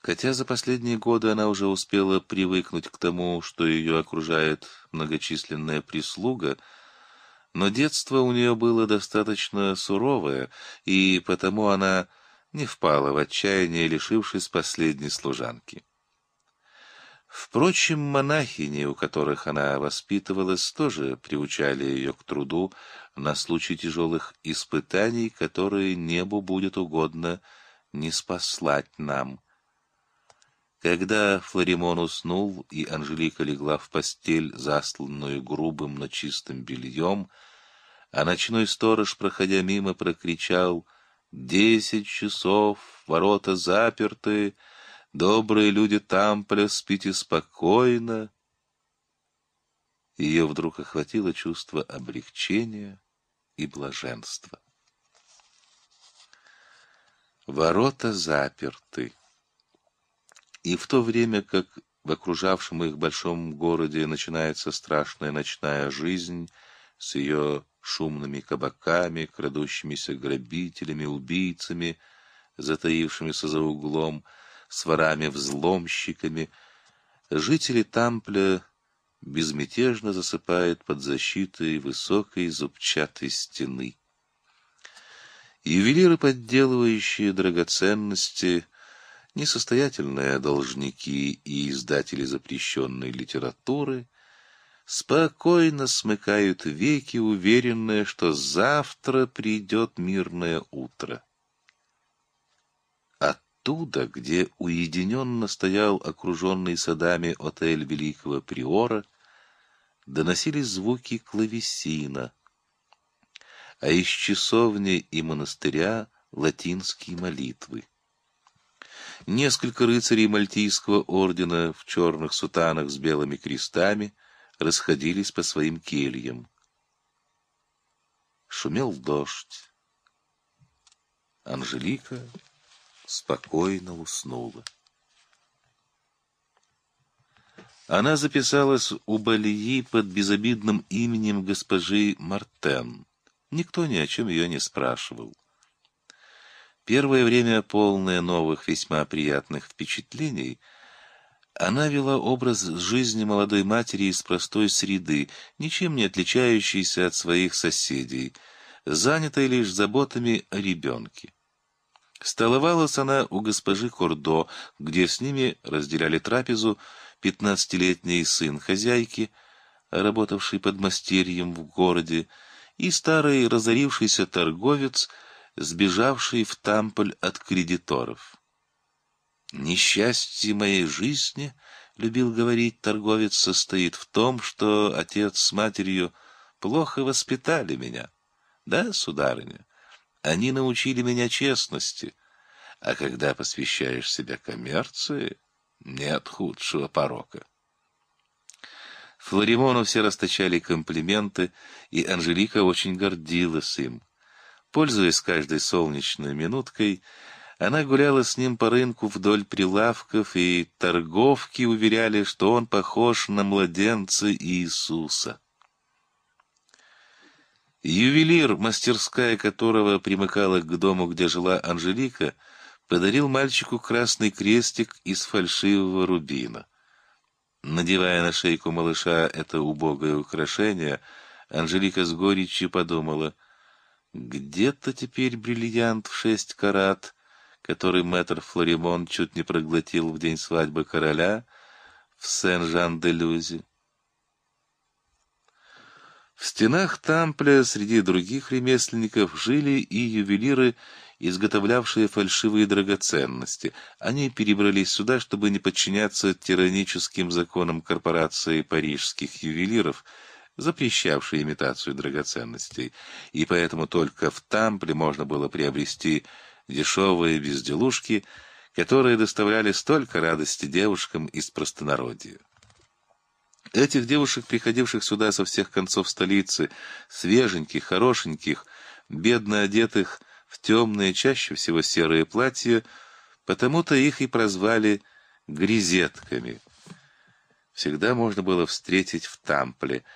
Speaker 1: Хотя за последние годы она уже успела привыкнуть к тому, что ее окружает многочисленная прислуга, но детство у нее было достаточно суровое, и потому она не впала в отчаяние, лишившись последней служанки. Впрочем, монахини, у которых она воспитывалась, тоже приучали ее к труду на случай тяжелых испытаний, которые небу будет угодно не спаслать нам. Когда Флоримон уснул, и Анжелика легла в постель, засланную грубым, но чистым бельем, а ночной сторож, проходя мимо, прокричал «Десять часов, ворота заперты, добрые люди Тампля, спите спокойно!» Ее вдруг охватило чувство облегчения и блаженства. Ворота заперты. И в то время как в окружавшем их большом городе начинается страшная ночная жизнь с ее шумными кабаками, крадущимися грабителями, убийцами, затаившимися за углом, с ворами-взломщиками, жители Тампля безмятежно засыпают под защитой высокой зубчатой стены. Ювелиры, подделывающие драгоценности, — несостоятельные должники и издатели запрещенной литературы спокойно смыкают веки, уверенные, что завтра придет мирное утро. Оттуда, где уединенно стоял окруженный садами отель Великого Приора, доносились звуки клавесина, а из часовни и монастыря — латинские молитвы. Несколько рыцарей Мальтийского ордена в черных сутанах с белыми крестами расходились по своим кельям. Шумел дождь. Анжелика спокойно уснула. Она записалась у Балии под безобидным именем госпожи Мартен. Никто ни о чем ее не спрашивал. Первое время, полное новых, весьма приятных впечатлений, она вела образ жизни молодой матери из простой среды, ничем не отличающейся от своих соседей, занятой лишь заботами о ребенке. Столовалась она у госпожи Кордо, где с ними разделяли трапезу пятнадцатилетний сын хозяйки, работавший под мастерьем в городе, и старый разорившийся торговец — сбежавший в Тамполь от кредиторов. «Несчастье моей жизни, — любил говорить торговец, — состоит в том, что отец с матерью плохо воспитали меня. Да, сударыня, они научили меня честности, а когда посвящаешь себя коммерции, нет худшего порока». Флоримону все расточали комплименты, и Анжелика очень гордилась им. Пользуясь каждой солнечной минуткой, она гуляла с ним по рынку вдоль прилавков, и торговки уверяли, что он похож на младенца Иисуса. Ювелир, мастерская которого примыкала к дому, где жила Анжелика, подарил мальчику красный крестик из фальшивого рубина. Надевая на шейку малыша это убогое украшение, Анжелика с горечью подумала — где-то теперь бриллиант в шесть карат, который мэтр Флорибон чуть не проглотил в день свадьбы короля в Сен-Жан-де-Люзе. В стенах Тампля среди других ремесленников жили и ювелиры, изготовлявшие фальшивые драгоценности. Они перебрались сюда, чтобы не подчиняться тираническим законам корпорации парижских ювелиров — запрещавший имитацию драгоценностей, и поэтому только в Тампле можно было приобрести дешевые безделушки, которые доставляли столько радости девушкам из простонародья. Этих девушек, приходивших сюда со всех концов столицы, свеженьких, хорошеньких, бедно одетых в темные, чаще всего серые платья, потому-то их и прозвали «грезетками». Всегда можно было встретить в Тампле –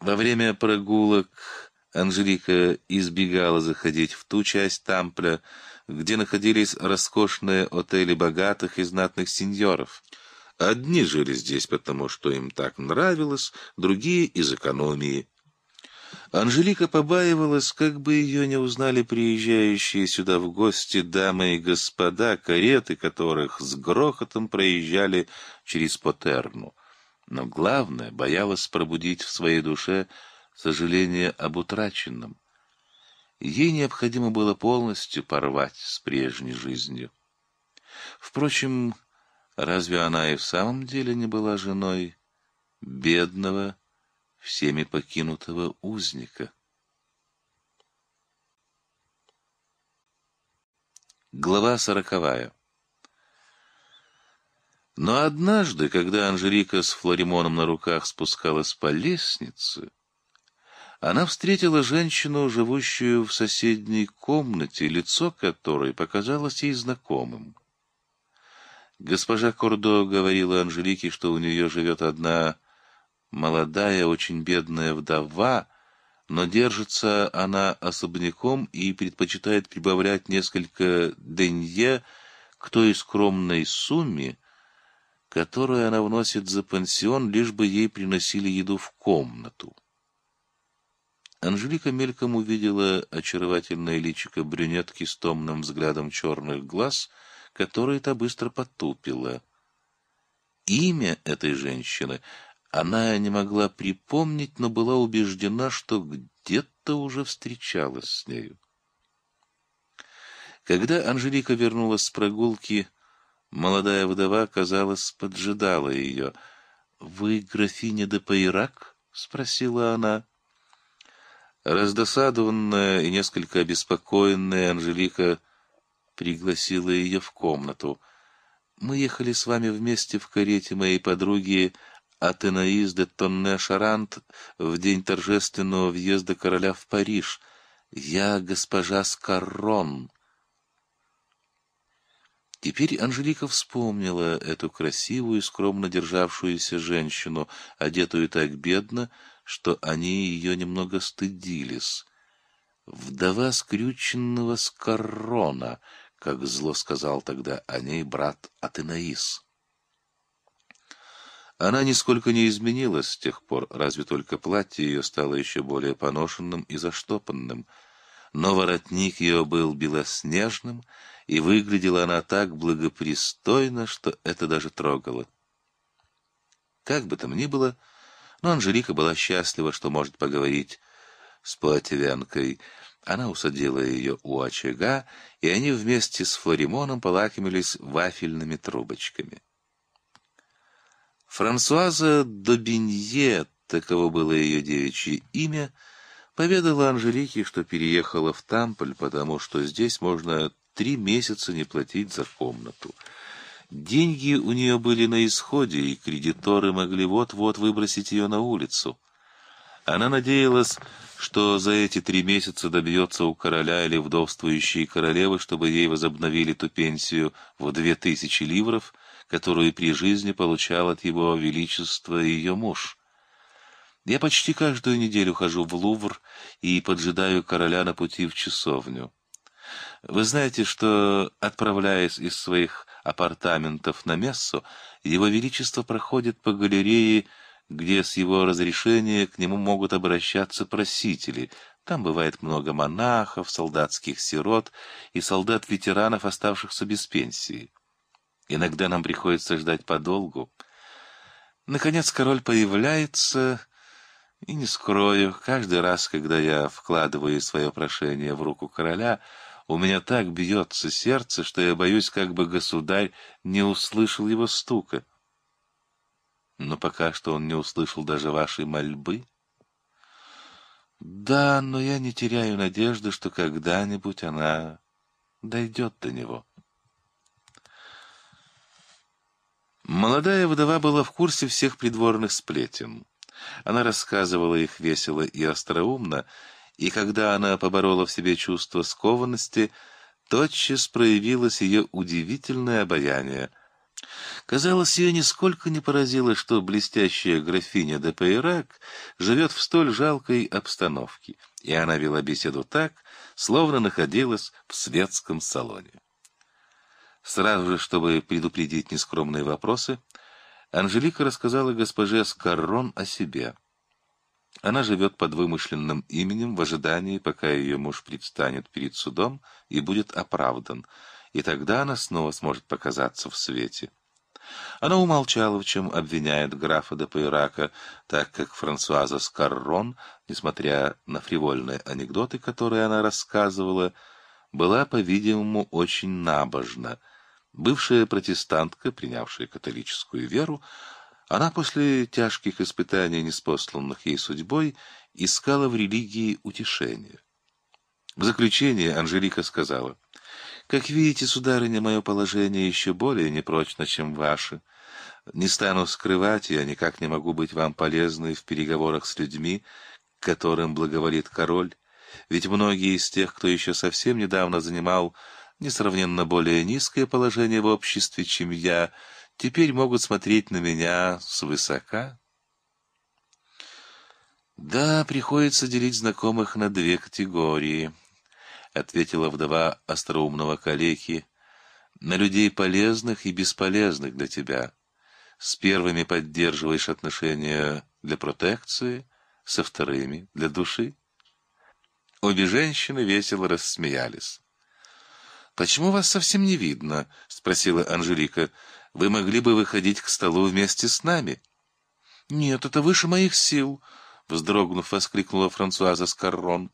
Speaker 1: во время прогулок Анжелика избегала заходить в ту часть Тампля, где находились роскошные отели богатых и знатных сеньоров. Одни жили здесь, потому что им так нравилось, другие — из экономии. Анжелика побаивалась, как бы ее не узнали приезжающие сюда в гости дамы и господа, кареты которых с грохотом проезжали через Потерну но главное, боялась пробудить в своей душе сожаление об утраченном. Ей необходимо было полностью порвать с прежней жизнью. Впрочем, разве она и в самом деле не была женой бедного, всеми покинутого узника? Глава сороковая но однажды, когда Анжелика с Флоримоном на руках спускалась по лестнице, она встретила женщину, живущую в соседней комнате, лицо которой показалось ей знакомым. Госпожа Кордо говорила Анжелике, что у нее живет одна молодая, очень бедная вдова, но держится она особняком и предпочитает прибавлять несколько денье к той скромной сумме, которую она вносит за пансион, лишь бы ей приносили еду в комнату. Анжелика мельком увидела очаровательное личико брюнетки с томным взглядом черных глаз, которое та быстро потупила. Имя этой женщины она не могла припомнить, но была убеждена, что где-то уже встречалась с нею. Когда Анжелика вернулась с прогулки, Молодая вдова, казалось, поджидала ее. — Вы графиня де Пайрак? спросила она. Раздосадованная и несколько обеспокоенная Анжелика пригласила ее в комнату. «Мы ехали с вами вместе в карете моей подруги Атенаиз де Тонне-Шарант в день торжественного въезда короля в Париж. Я госпожа Скаррон». Теперь Анжелика вспомнила эту красивую, и скромно державшуюся женщину, одетую так бедно, что они ее немного стыдились. «Вдова скрюченного с корона, как зло сказал тогда о ней брат Атенаис. Она нисколько не изменилась с тех пор, разве только платье ее стало еще более поношенным и заштопанным — но воротник ее был белоснежным, и выглядела она так благопристойно, что это даже трогало. Как бы там ни было, но Анжелика была счастлива, что может поговорить с Платевянкой. Она усадила ее у очага, и они вместе с Флоримоном полакомились вафельными трубочками. Франсуаза Добинье, таково было ее девичье имя, — Поведала Анжелике, что переехала в Тамполь, потому что здесь можно три месяца не платить за комнату. Деньги у нее были на исходе, и кредиторы могли вот-вот выбросить ее на улицу. Она надеялась, что за эти три месяца добьется у короля или вдовствующей королевы, чтобы ей возобновили ту пенсию в две тысячи ливров, которую при жизни получал от его величества ее муж. Я почти каждую неделю хожу в Лувр и поджидаю короля на пути в часовню. Вы знаете, что, отправляясь из своих апартаментов на мессу, его величество проходит по галерее, где с его разрешения к нему могут обращаться просители. Там бывает много монахов, солдатских сирот и солдат-ветеранов, оставшихся без пенсии. Иногда нам приходится ждать подолгу. Наконец король появляется и не скрою, каждый раз, когда я вкладываю свое прошение в руку короля, у меня так бьется сердце, что я боюсь, как бы государь не услышал его стука. Но пока что он не услышал даже вашей мольбы. Да, но я не теряю надежды, что когда-нибудь она дойдет до него. Молодая вдова была в курсе всех придворных сплетен. Она рассказывала их весело и остроумно, и когда она поборола в себе чувство скованности, тотчас проявилось ее удивительное обаяние. Казалось, ее нисколько не поразило, что блестящая графиня де Пейрак живет в столь жалкой обстановке, и она вела беседу так, словно находилась в светском салоне. Сразу же, чтобы предупредить нескромные вопросы, Анжелика рассказала госпоже Скаррон о себе. Она живет под вымышленным именем в ожидании, пока ее муж предстанет перед судом и будет оправдан, и тогда она снова сможет показаться в свете. Она умолчала, в чем обвиняет графа де Пейрака, так как Франсуаза Скаррон, несмотря на фривольные анекдоты, которые она рассказывала, была, по-видимому, очень набожна — Бывшая протестантка, принявшая католическую веру, она после тяжких испытаний, неспосланных ей судьбой, искала в религии утешение. В заключение Анжелика сказала, «Как видите, сударыня, мое положение еще более непрочно, чем ваше. Не стану скрывать, я никак не могу быть вам полезной в переговорах с людьми, которым благоволит король, ведь многие из тех, кто еще совсем недавно занимал несравненно более низкое положение в обществе, чем я, теперь могут смотреть на меня свысока. «Да, приходится делить знакомых на две категории», — ответила вдова остроумного калеки, — «на людей полезных и бесполезных для тебя. С первыми поддерживаешь отношения для протекции, со вторыми — для души». Обе женщины весело рассмеялись. «Почему вас совсем не видно?» — спросила Анжелика. «Вы могли бы выходить к столу вместе с нами?» «Нет, это выше моих сил!» — вздрогнув, воскликнула Франсуаза Скаррон.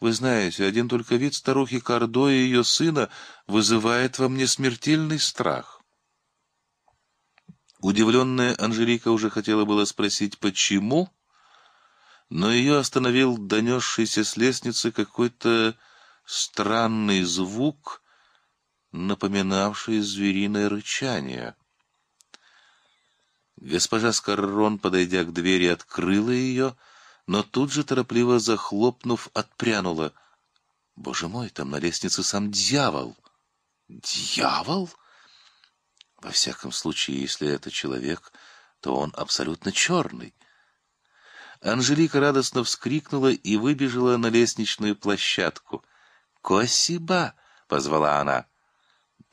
Speaker 1: «Вы знаете, один только вид старухи Кардо и ее сына вызывает во мне смертельный страх». Удивленная Анжелика уже хотела было спросить, почему, но ее остановил донесшийся с лестницы какой-то странный звук — напоминавшие звериное рычание. Госпожа Скаррон, подойдя к двери, открыла ее, но тут же, торопливо захлопнув, отпрянула. «Боже мой, там на лестнице сам дьявол!» «Дьявол?» «Во всяком случае, если это человек, то он абсолютно черный». Анжелика радостно вскрикнула и выбежала на лестничную площадку. «Косиба!» — позвала она.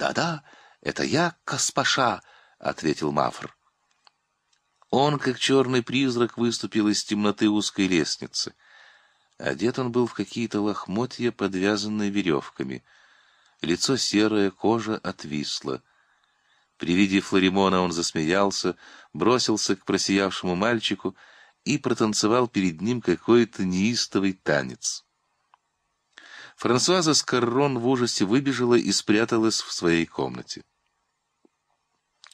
Speaker 1: «Да-да, это я, Каспаша», — ответил Мафр. Он, как черный призрак, выступил из темноты узкой лестницы. Одет он был в какие-то лохмотья, подвязанные веревками. Лицо серое, кожа отвисла. При виде Флоримона он засмеялся, бросился к просиявшему мальчику и протанцевал перед ним какой-то неистовый танец. Франсуаза Скаррон в ужасе выбежала и спряталась в своей комнате.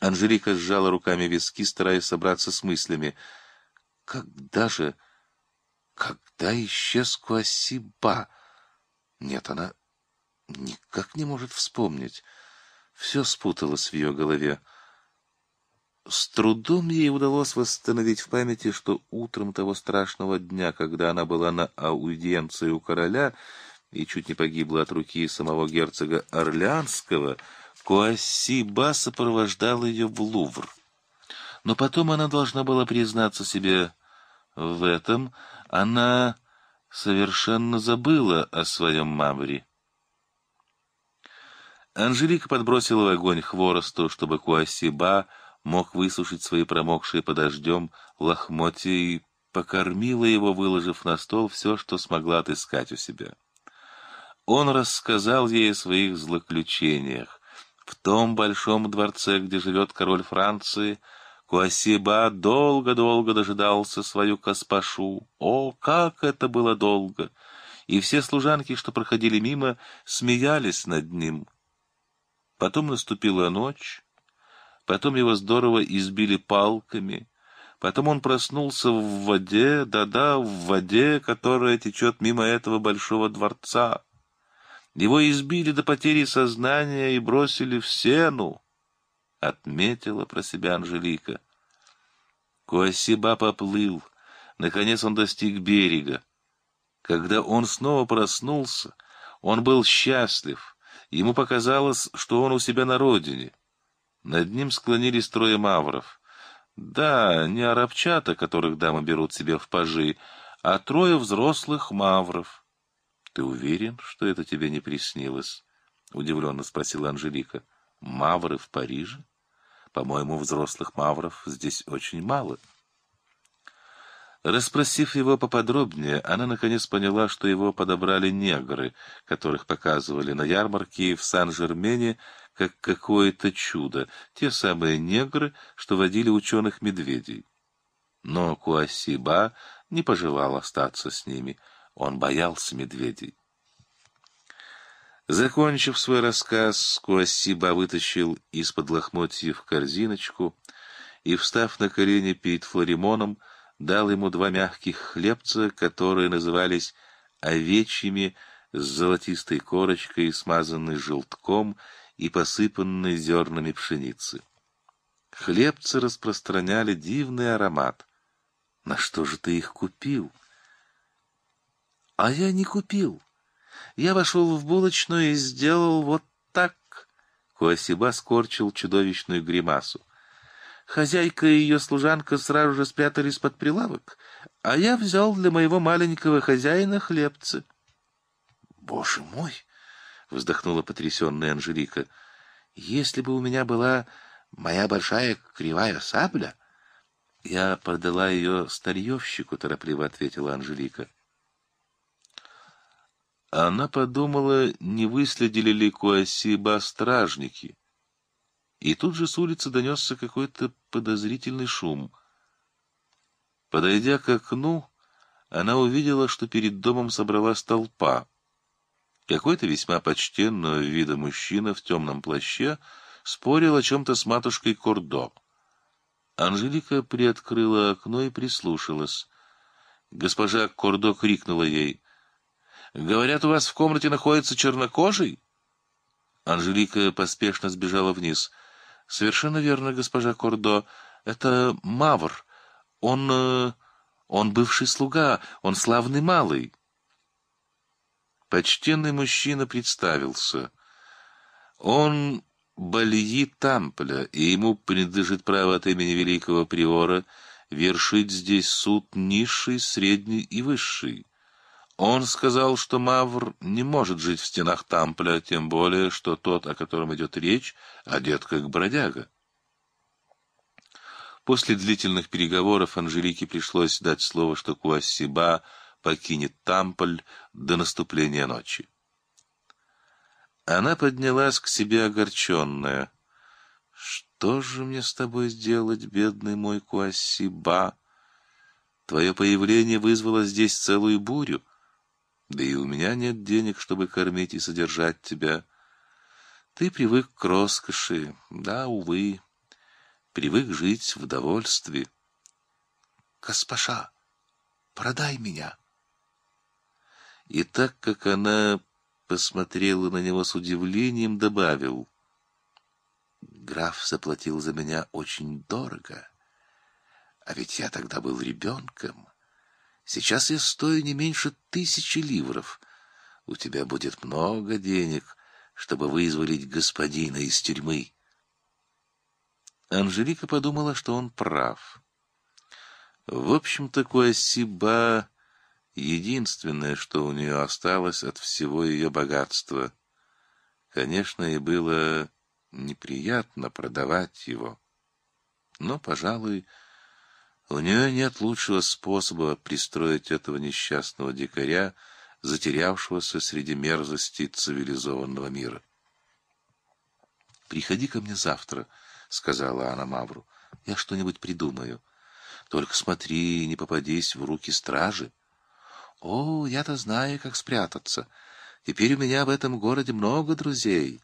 Speaker 1: Анжелика сжала руками виски, стараясь собраться с мыслями.
Speaker 2: «Когда
Speaker 1: же... когда исчез Куасиба?» «Нет, она никак не может вспомнить. Все спуталось в ее голове. С трудом ей удалось восстановить в памяти, что утром того страшного дня, когда она была на аудиенции у короля, и чуть не погибла от руки самого герцога Орлеанского, Куасиба сопровождал ее в Лувр. Но потом она должна была признаться себе в этом, она совершенно забыла о своем мавре. Анжелика подбросила в огонь хворосту, чтобы Куасиба мог высушить свои промокшие под дождем лохмотья и покормила его, выложив на стол все, что смогла отыскать у себя. Он рассказал ей о своих злоключениях. В том большом дворце, где живет король Франции, Куасиба долго-долго дожидался свою Каспашу. О, как это было долго! И все служанки, что проходили мимо, смеялись над ним. Потом наступила ночь, потом его здорово избили палками, потом он проснулся в воде, да-да, в воде, которая течет мимо этого большого дворца. Его избили до потери сознания и бросили в сену, — отметила про себя Анжелика. Куасиба поплыл. Наконец он достиг берега. Когда он снова проснулся, он был счастлив. Ему показалось, что он у себя на родине. Над ним склонились трое мавров. Да, не арабчата, которых дамы берут себе в пажи, а трое взрослых мавров. «Ты уверен, что это тебе не приснилось?» — удивленно спросила Анжелика. «Мавры в Париже? По-моему, взрослых мавров здесь очень мало». Распросив его поподробнее, она наконец поняла, что его подобрали негры, которых показывали на ярмарке в Сан-Жермене как какое-то чудо, те самые негры, что водили ученых-медведей. Но Куасиба не пожелал остаться с ними — он боялся медведей. Закончив свой рассказ, Куасиба вытащил из-под лохмотьев корзиночку и, встав на колени перед Флоримоном, дал ему два мягких хлебца, которые назывались овечьими с золотистой корочкой, смазанной желтком и посыпанной зернами пшеницы. Хлебцы распространяли дивный аромат. «На что же ты их купил?» А я не купил. Я вошел в булочную и сделал вот так. Куасиба скорчил чудовищную гримасу. Хозяйка и ее служанка сразу же спрятались под прилавок, а я взял для моего маленького хозяина хлебцы. — Боже мой! — вздохнула потрясенная Анжелика. — Если бы у меня была моя большая кривая сабля... — Я продала ее старьевщику, — торопливо ответила Анжелика. — она подумала, не выследили ли Куасиба стражники. И тут же с улицы донесся какой-то подозрительный шум. Подойдя к окну, она увидела, что перед домом собралась толпа. Какой-то весьма почтенного вида мужчина в темном плаще спорил о чем-то с матушкой Кордо. Анжелика приоткрыла окно и прислушалась. Госпожа Кордо крикнула ей — Говорят, у вас в комнате находится чернокожий?» Анжелика поспешно сбежала вниз. «Совершенно верно, госпожа Кордо. Это Мавр. Он... Э, он бывший слуга, он славный малый». Почтенный мужчина представился. Он Бальи Тампля, и ему принадлежит право от имени великого приора вершить здесь суд низший, средний и высший. Он сказал, что Мавр не может жить в стенах Тампля, тем более, что тот, о котором идет речь, одет как бродяга. После длительных переговоров Анжелике пришлось дать слово, что Куассиба покинет Тамполь до наступления ночи. Она поднялась к себе огорченная. «Что же мне с тобой сделать, бедный мой Куассиба? Твое появление вызвало здесь целую бурю». Да и у меня нет денег, чтобы кормить и содержать тебя. Ты привык к роскоши, да, увы, привык жить в довольстве. Каспаша, продай меня. И так как она посмотрела на него с удивлением, добавил. Граф заплатил за меня очень дорого, а ведь я тогда был ребенком. Сейчас я стою не меньше тысячи ливров. У тебя будет много денег, чтобы вызволить господина из тюрьмы. Анжелика подумала, что он прав. В общем, такое Сиба — единственное, что у нее осталось от всего ее богатства. Конечно, и было неприятно продавать его. Но, пожалуй, у нее нет лучшего способа пристроить этого несчастного дикаря, затерявшегося среди мерзости цивилизованного мира. «Приходи ко мне завтра», — сказала она Мавру. «Я что-нибудь придумаю. Только смотри, не попадись в руки стражи». «О, я-то знаю, как спрятаться. Теперь у меня в этом городе много друзей.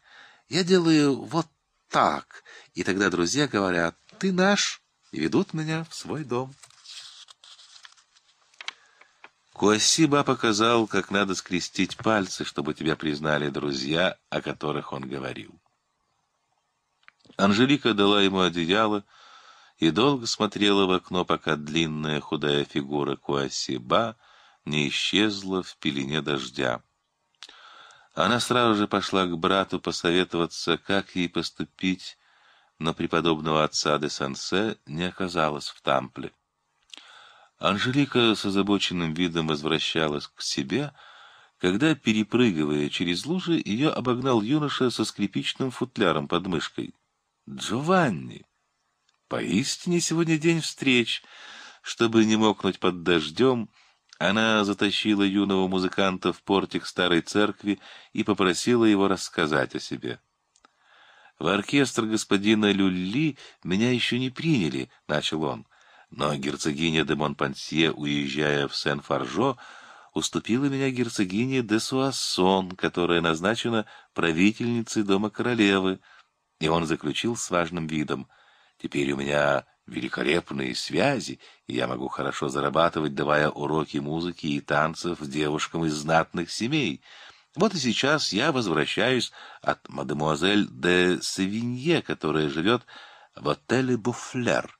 Speaker 1: Я делаю вот так, и тогда друзья говорят, ты наш» и ведут меня в свой дом. Куасиба показал, как надо скрестить пальцы, чтобы тебя признали друзья, о которых он говорил. Анжелика дала ему одеяло и долго смотрела в окно, пока длинная худая фигура Куасиба не исчезла в пелене дождя. Она сразу же пошла к брату посоветоваться, как ей поступить, но преподобного отца де Сансе не оказалось в тампле. Анжелика с озабоченным видом возвращалась к себе, когда, перепрыгивая через лужи, ее обогнал юноша со скрипичным футляром под мышкой. «Джованни! Поистине сегодня день встреч!» Чтобы не мокнуть под дождем, она затащила юного музыканта в портик старой церкви и попросила его рассказать о себе. «В оркестр господина Люлли меня еще не приняли», — начал он. Но герцогиня де Монпансье, уезжая в Сен-Фаржо, уступила меня герцогине де Суассон, которая назначена правительницей дома королевы. И он заключил с важным видом. «Теперь у меня великолепные связи, и я могу хорошо зарабатывать, давая уроки музыки и танцев девушкам из знатных семей». Вот и сейчас я возвращаюсь от мадемуазель де Савинье, которая живет в отеле «Буфлер».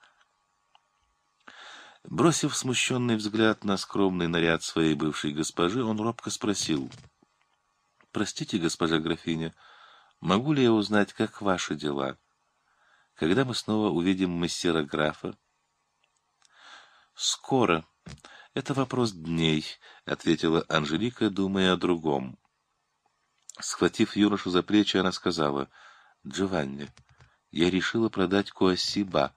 Speaker 1: Бросив смущенный взгляд на скромный наряд своей бывшей госпожи, он робко спросил. «Простите, госпожа графиня, могу ли я узнать, как ваши дела? Когда мы снова увидим мессира графа?» «Скоро. Это вопрос дней», — ответила Анжелика, думая о другом. Схватив юношу за плечи, она сказала, «Джованни, я решила продать Куасиба.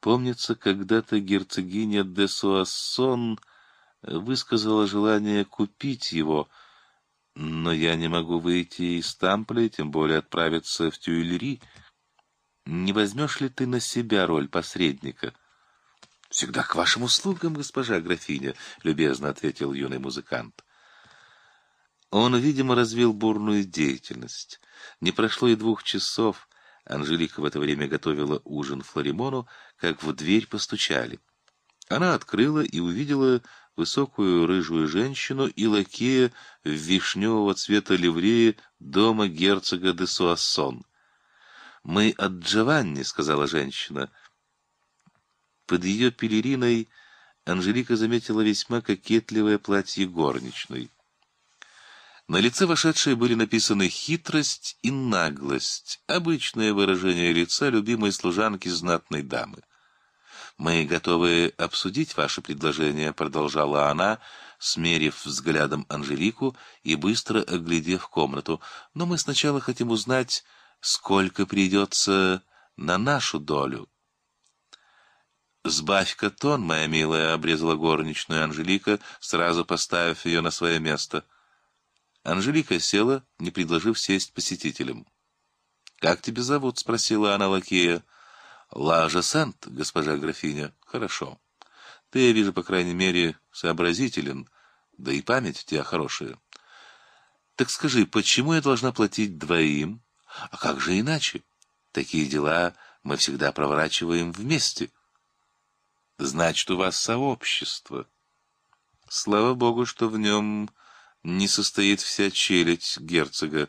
Speaker 1: Помнится, когда-то герцогиня де Суассон высказала желание купить его, но я не могу выйти из Тампли, тем более отправиться в Тюильри. Не возьмешь ли ты на себя роль посредника?» «Всегда к вашим услугам, госпожа графиня», — любезно ответил юный музыкант. Он, видимо, развил бурную деятельность. Не прошло и двух часов. Анжелика в это время готовила ужин Флоримону, как в дверь постучали. Она открыла и увидела высокую рыжую женщину и лакея в вишневого цвета ливреи дома герцога де Суассон. «Мы от Джованни», — сказала женщина. Под ее пелериной Анжелика заметила весьма кокетливое платье горничной. На лице вошедшей были написаны «хитрость» и «наглость», обычное выражение лица любимой служанки знатной дамы. «Мы готовы обсудить ваше предложение», — продолжала она, смерив взглядом Анжелику и быстро оглядев комнату. «Но мы сначала хотим узнать, сколько придется на нашу долю». «Сбавь-ка тон, моя милая», — обрезала горничную Анжелика, сразу поставив ее на свое место — Анжелика села, не предложив сесть посетителям. «Как тебя зовут?» — спросила она лакея. «Лажа Сент, госпожа графиня. Хорошо. Ты, я вижу, по крайней мере, сообразителен, да и память у тебя хорошая. Так скажи, почему я должна платить двоим? А как же иначе? Такие дела мы всегда проворачиваем вместе. Значит, у вас сообщество. Слава богу, что в нем не состоит вся челядь герцога.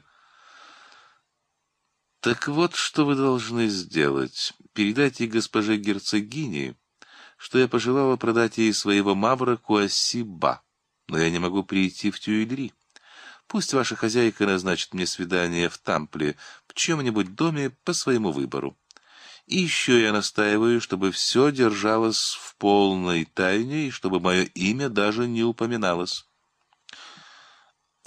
Speaker 1: Так вот, что вы должны сделать. Передайте госпоже герцогине, что я пожелала продать ей своего мавра Куасиба, но я не могу прийти в Тюильри. Пусть ваша хозяйка назначит мне свидание в Тампле, в чем-нибудь доме по своему выбору. И еще я настаиваю, чтобы все держалось в полной тайне и чтобы мое имя даже не упоминалось.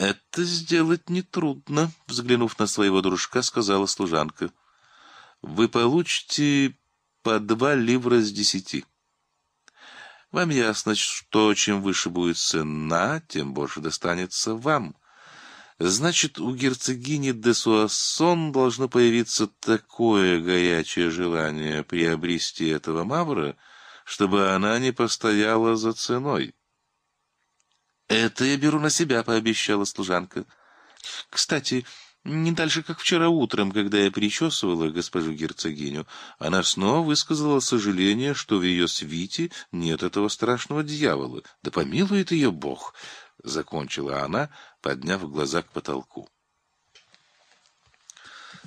Speaker 1: «Это сделать нетрудно», — взглянув на своего дружка, сказала служанка. «Вы получите по два ливра с десяти. Вам ясно, что чем выше будет цена, тем больше достанется вам. Значит, у герцогини де Суассон должно появиться такое горячее желание приобрести этого мавра, чтобы она не постояла за ценой». «Это я беру на себя», — пообещала служанка. «Кстати, не дальше, как вчера утром, когда я причесывала госпожу герцогиню, она снова высказала сожаление, что в ее свите нет этого страшного дьявола. Да помилует ее Бог!» — закончила она, подняв глаза к потолку.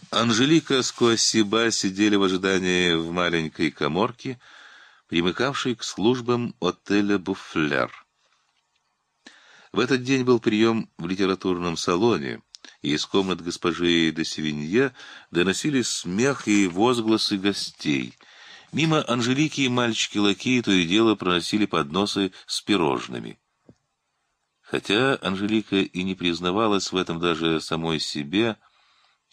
Speaker 1: Анжелика с Куасиба сидели в ожидании в маленькой коморке, примыкавшей к службам отеля «Буфлер». В этот день был прием в литературном салоне, и из комнат госпожи де Севинье доносились смех и возгласы гостей. Мимо Анжелики и мальчики-лакеи то и дело проносили подносы с пирожными. Хотя Анжелика и не признавалась в этом даже самой себе,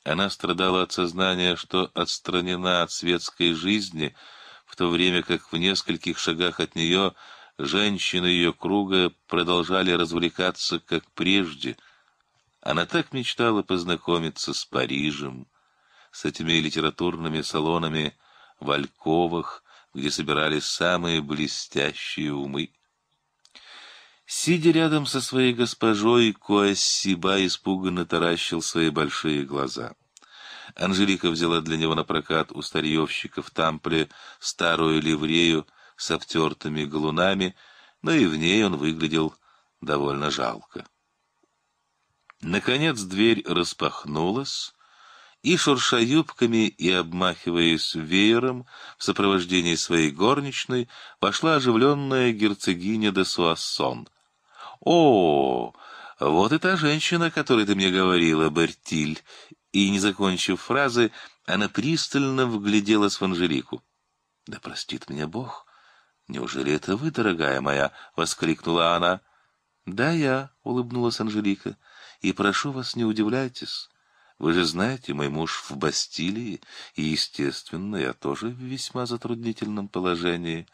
Speaker 1: она страдала от сознания, что отстранена от светской жизни, в то время как в нескольких шагах от нее — Женщины ее круга продолжали развлекаться, как прежде. Она так мечтала познакомиться с Парижем, с этими литературными салонами Вальковых, где собирались самые блестящие умы. Сидя рядом со своей госпожой, Куассиба испуганно таращил свои большие глаза. Анжелика взяла для него на прокат у старьевщика в Тампле старую ливрею — с обтертыми галунами, но и в ней он выглядел довольно жалко. Наконец дверь распахнулась, и, шурша юбками и обмахиваясь веером, в сопровождении своей горничной, пошла оживленная герцогиня де Суассон. «О, вот и та женщина, о которой ты мне говорила, Бертиль!» И, не закончив фразы, она пристально вгляделась в Анжелику. «Да простит меня Бог!» «Неужели это вы, дорогая моя?» — воскликнула она. «Да, я», — улыбнулась Анжелика. «И прошу вас, не удивляйтесь. Вы же знаете, мой муж в Бастилии, и, естественно, я тоже в весьма затруднительном положении».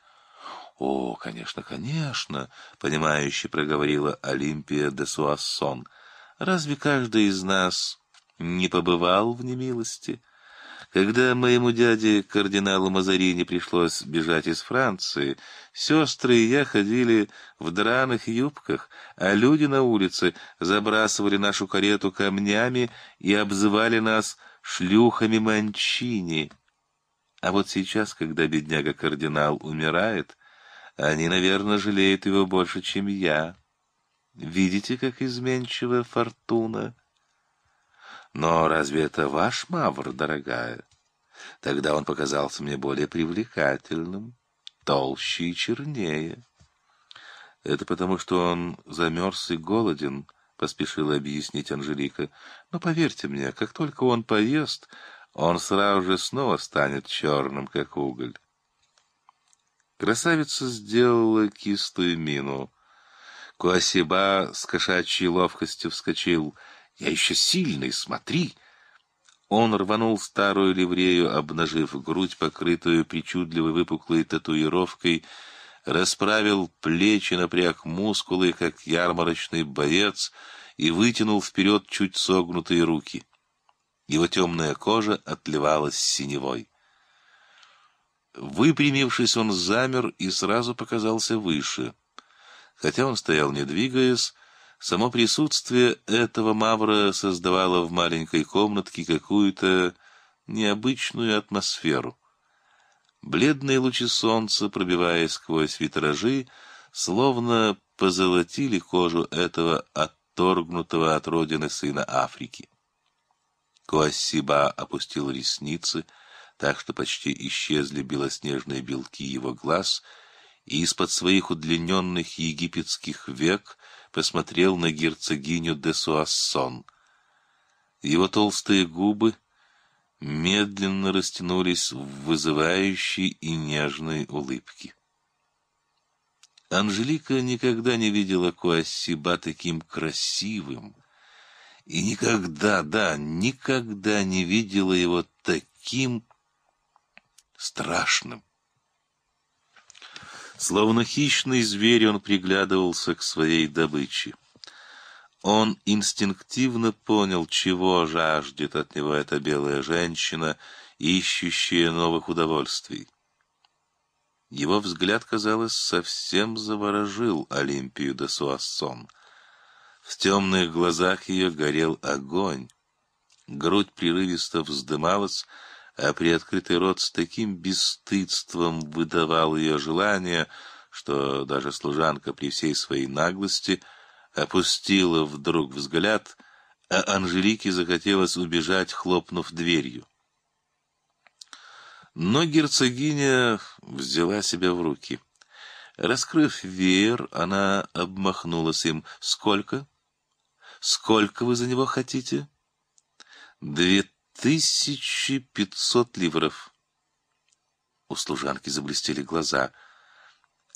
Speaker 1: «О, конечно, конечно», — понимающе проговорила Олимпия де Суассон. «Разве каждый из нас не побывал в немилости?» Когда моему дяде, кардиналу Мазарини, пришлось бежать из Франции, сестры и я ходили в драных юбках, а люди на улице забрасывали нашу карету камнями и обзывали нас шлюхами Манчини. А вот сейчас, когда бедняга-кардинал умирает, они, наверное, жалеют его больше, чем я. Видите, как изменчивая фортуна?» Но разве это ваш мавр, дорогая? Тогда он показался мне более привлекательным, толще и чернее. Это потому, что он замерз и голоден, — поспешила объяснить Анжелика. Но поверьте мне, как только он поест, он сразу же снова станет черным, как уголь. Красавица сделала кистую мину. Куасиба с кошачьей ловкостью вскочил — я еще сильный, смотри!» Он рванул старую ливрею, обнажив грудь, покрытую причудливой выпуклой татуировкой, расправил плечи, напряг мускулы, как ярмарочный боец, и вытянул вперед чуть согнутые руки. Его темная кожа отливалась синевой. Выпрямившись, он замер и сразу показался выше. Хотя он стоял не двигаясь, Само присутствие этого мавра создавало в маленькой комнатке какую-то необычную атмосферу. Бледные лучи солнца, пробиваясь сквозь витражи, словно позолотили кожу этого отторгнутого от родины сына Африки. Куассиба опустил ресницы, так что почти исчезли белоснежные белки его глаз, и из-под своих удлиненных египетских век посмотрел на герцогиню де Суассон. Его толстые губы медленно растянулись в вызывающей и нежной улыбке. Анжелика никогда не видела Куассиба таким красивым, и никогда, да, никогда не видела его таким страшным. Словно хищный зверь он приглядывался к своей добыче. Он инстинктивно понял, чего жаждет от него эта белая женщина, ищущая новых удовольствий. Его взгляд, казалось, совсем заворожил Олимпию де Суассон. В темных глазах ее горел огонь. Грудь прерывисто вздымалась, а приоткрытый рот с таким бесстыдством выдавал ее желание, что даже служанка при всей своей наглости опустила вдруг взгляд, а Анжелике захотелось убежать, хлопнув дверью. Но герцогиня взяла себя в руки. Раскрыв веер, она обмахнулась им. «Сколько? Сколько вы за него хотите?» «Две тысячи пятьсот ливров. У служанки заблестели глаза.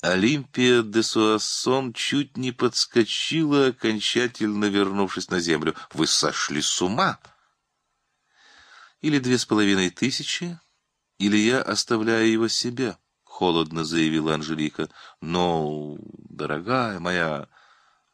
Speaker 1: Олимпия де Суассон чуть не подскочила, окончательно вернувшись на землю. «Вы сошли с ума!» «Или две с половиной тысячи, или я оставляю его себе», — холодно заявила Анжелика. «Но, «Ну, дорогая моя...»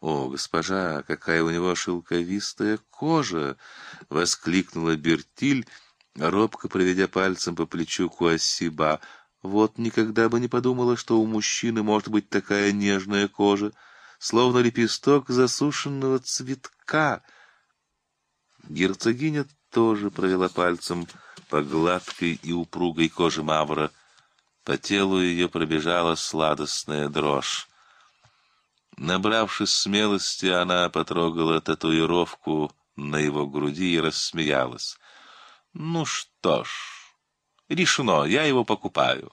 Speaker 1: «О, госпожа, какая у него шелковистая кожа!» — воскликнула Бертиль, робко проведя пальцем по плечу Куасиба. «Вот никогда бы не подумала, что у мужчины может быть такая нежная кожа, словно лепесток засушенного цветка». Герцогиня тоже провела пальцем по гладкой и упругой коже мавра. По телу ее пробежала сладостная дрожь. Набравшись смелости, она потрогала татуировку на его груди и рассмеялась. «Ну что ж, решено, я его покупаю.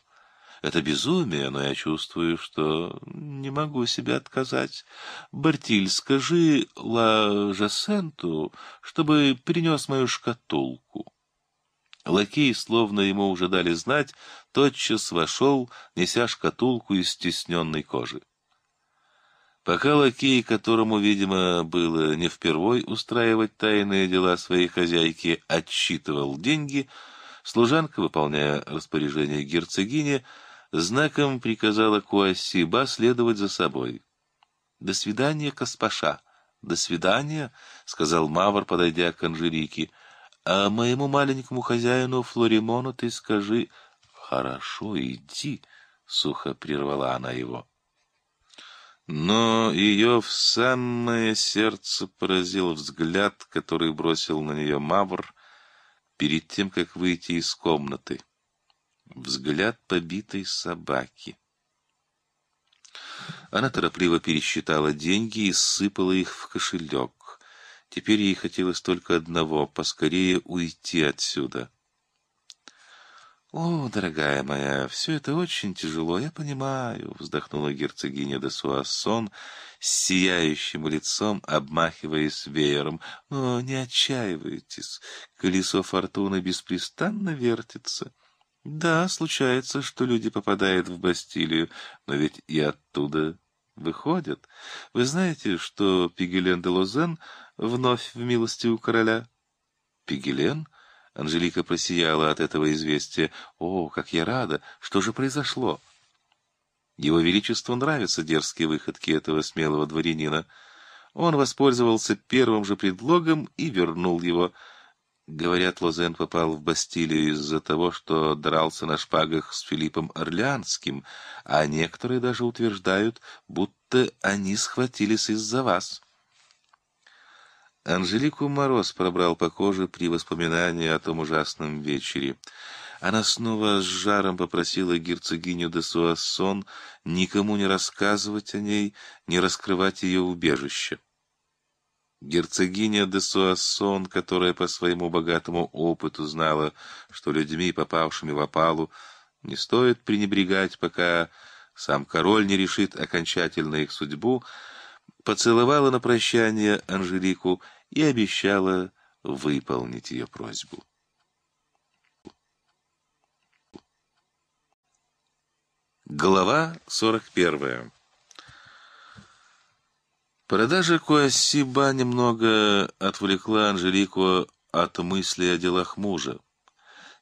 Speaker 1: Это безумие, но я чувствую, что не могу себе отказать. Бартиль, скажи Ла Жасенту, чтобы принес мою шкатулку». Лакей, словно ему уже дали знать, тотчас вошел, неся шкатулку из стесненной кожи. Пока лакей, которому, видимо, было не впервой устраивать тайные дела своей хозяйки, отсчитывал деньги, служанка, выполняя распоряжение герцогини, знаком приказала Куасиба следовать за собой. «До свидания, Каспаша!» «До свидания», — сказал Мавр, подойдя к Анжелике. «А моему маленькому хозяину Флоримону ты скажи...» «Хорошо, иди», — сухо прервала она его. Но ее в самое сердце поразил взгляд, который бросил на нее Мавр перед тем, как выйти из комнаты. Взгляд побитой собаки. Она торопливо пересчитала деньги и сыпала их в кошелек. Теперь ей хотелось только одного — поскорее уйти отсюда. «О, дорогая моя, все это очень тяжело, я понимаю», — вздохнула герцогиня де Суассон с сияющим лицом, обмахиваясь веером. «Но не отчаивайтесь, колесо фортуны беспрестанно вертится». «Да, случается, что люди попадают в Бастилию, но ведь и оттуда выходят. Вы знаете, что Пигелен де Лозен вновь в милости у короля?» «Пигелен?» Анжелика просияла от этого известия. «О, как я рада! Что же произошло?» Его Величеству нравятся дерзкие выходки этого смелого дворянина. Он воспользовался первым же предлогом и вернул его. Говорят, Лозен попал в Бастилию из-за того, что дрался на шпагах с Филиппом Орлеанским, а некоторые даже утверждают, будто они схватились из-за вас». Анжелику мороз пробрал по коже при воспоминании о том ужасном вечере. Она снова с жаром попросила герцогиню де Суассон никому не рассказывать о ней, не раскрывать ее убежище. Герцогиня де Суассон, которая по своему богатому опыту знала, что людьми, попавшими в опалу, не стоит пренебрегать, пока сам король не решит окончательно их судьбу, поцеловала на прощание Анжелику и обещала выполнить ее просьбу. Глава 41. Продажа Куасиба немного отвлекла Анжелику от мысли о делах мужа.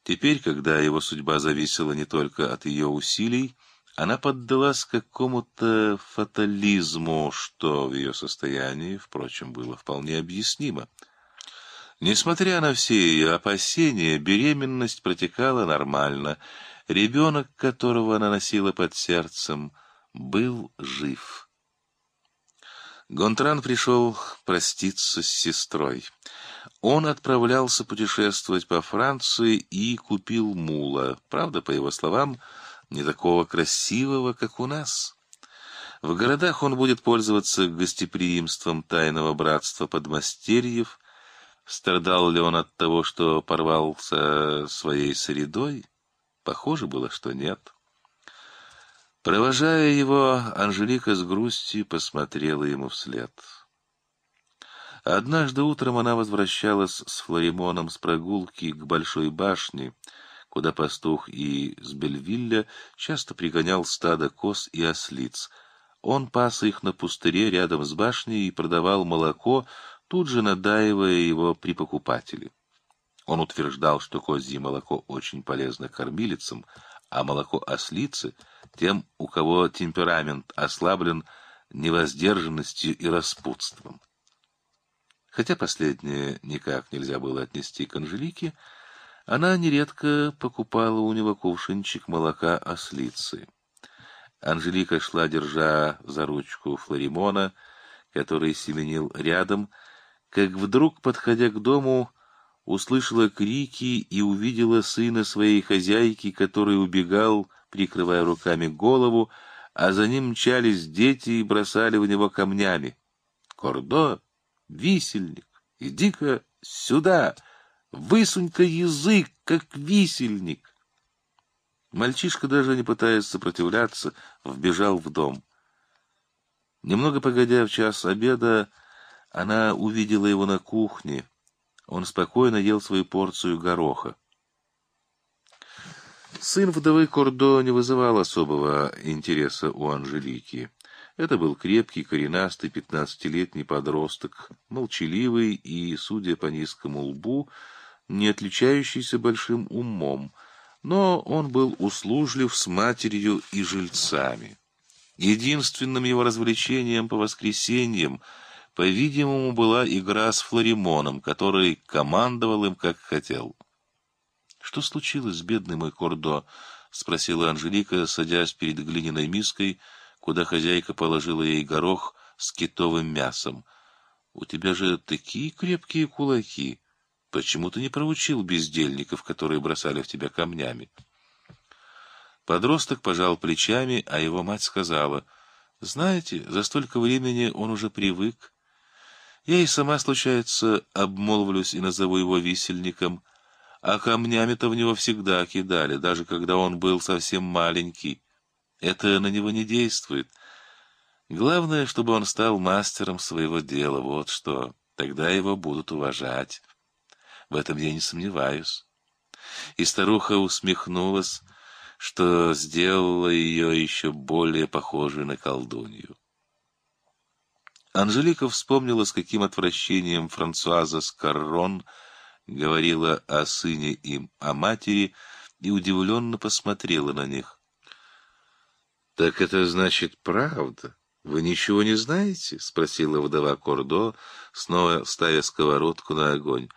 Speaker 1: Теперь, когда его судьба зависела не только от ее усилий, она поддалась какому-то фатализму, что в ее состоянии, впрочем, было вполне объяснимо. Несмотря на все ее опасения, беременность протекала нормально. Ребенок, которого она носила под сердцем, был жив. Гонтран пришел проститься с сестрой. Он отправлялся путешествовать по Франции и купил мула. Правда, по его словам, не такого красивого, как у нас. В городах он будет пользоваться гостеприимством тайного братства подмастерьев. Страдал ли он от того, что порвался своей средой? Похоже было, что нет. Провожая его, Анжелика с грустью посмотрела ему вслед. Однажды утром она возвращалась с Флоримоном с прогулки к Большой башне — куда пастух и с Бельвилля часто пригонял стадо коз и ослиц. Он пас их на пустыре рядом с башней и продавал молоко, тут же надаивая его при покупателе. Он утверждал, что козье молоко очень полезно кормилицам, а молоко ослицы — тем, у кого темперамент ослаблен невоздержанностью и распутством. Хотя последнее никак нельзя было отнести к Анжелике, она нередко покупала у него кувшинчик молока ослицы. Анжелика шла, держа за ручку Флоримона, который семенил рядом, как вдруг, подходя к дому, услышала крики и увидела сына своей хозяйки, который убегал, прикрывая руками голову, а за ним мчались дети и бросали в него камнями. «Кордо! Висельник! Иди-ка сюда!» Высунь-ка язык, как висельник!» Мальчишка, даже не пытаясь сопротивляться, вбежал в дом. Немного погодя в час обеда, она увидела его на кухне. Он спокойно ел свою порцию гороха. Сын вдовы Кордо не вызывал особого интереса у Анжелики. Это был крепкий, коренастый, пятнадцатилетний подросток, молчаливый и, судя по низкому лбу, не отличающийся большим умом, но он был услужлив с матерью и жильцами. Единственным его развлечением по воскресеньям, по-видимому, была игра с Флоримоном, который командовал им, как хотел. «Что случилось, бедный мой Кордо?» — спросила Анжелика, садясь перед глиняной миской, куда хозяйка положила ей горох с китовым мясом. «У тебя же такие крепкие кулаки!» Почему ты не проучил бездельников, которые бросали в тебя камнями? Подросток пожал плечами, а его мать сказала, «Знаете, за столько времени он уже привык. Я и сама, случается, обмолвлюсь и назову его висельником, а камнями-то в него всегда кидали, даже когда он был совсем маленький. Это на него не действует. Главное, чтобы он стал мастером своего дела, вот что. Тогда его будут уважать». В этом я не сомневаюсь. И старуха усмехнулась, что сделало ее еще более похожей на колдунью. Анжелика вспомнила, с каким отвращением Франсуаза Скаррон говорила о сыне им, о матери, и удивленно посмотрела на них. — Так это значит правда? Вы ничего не знаете? — спросила вдова Кордо, снова ставя сковородку на огонь.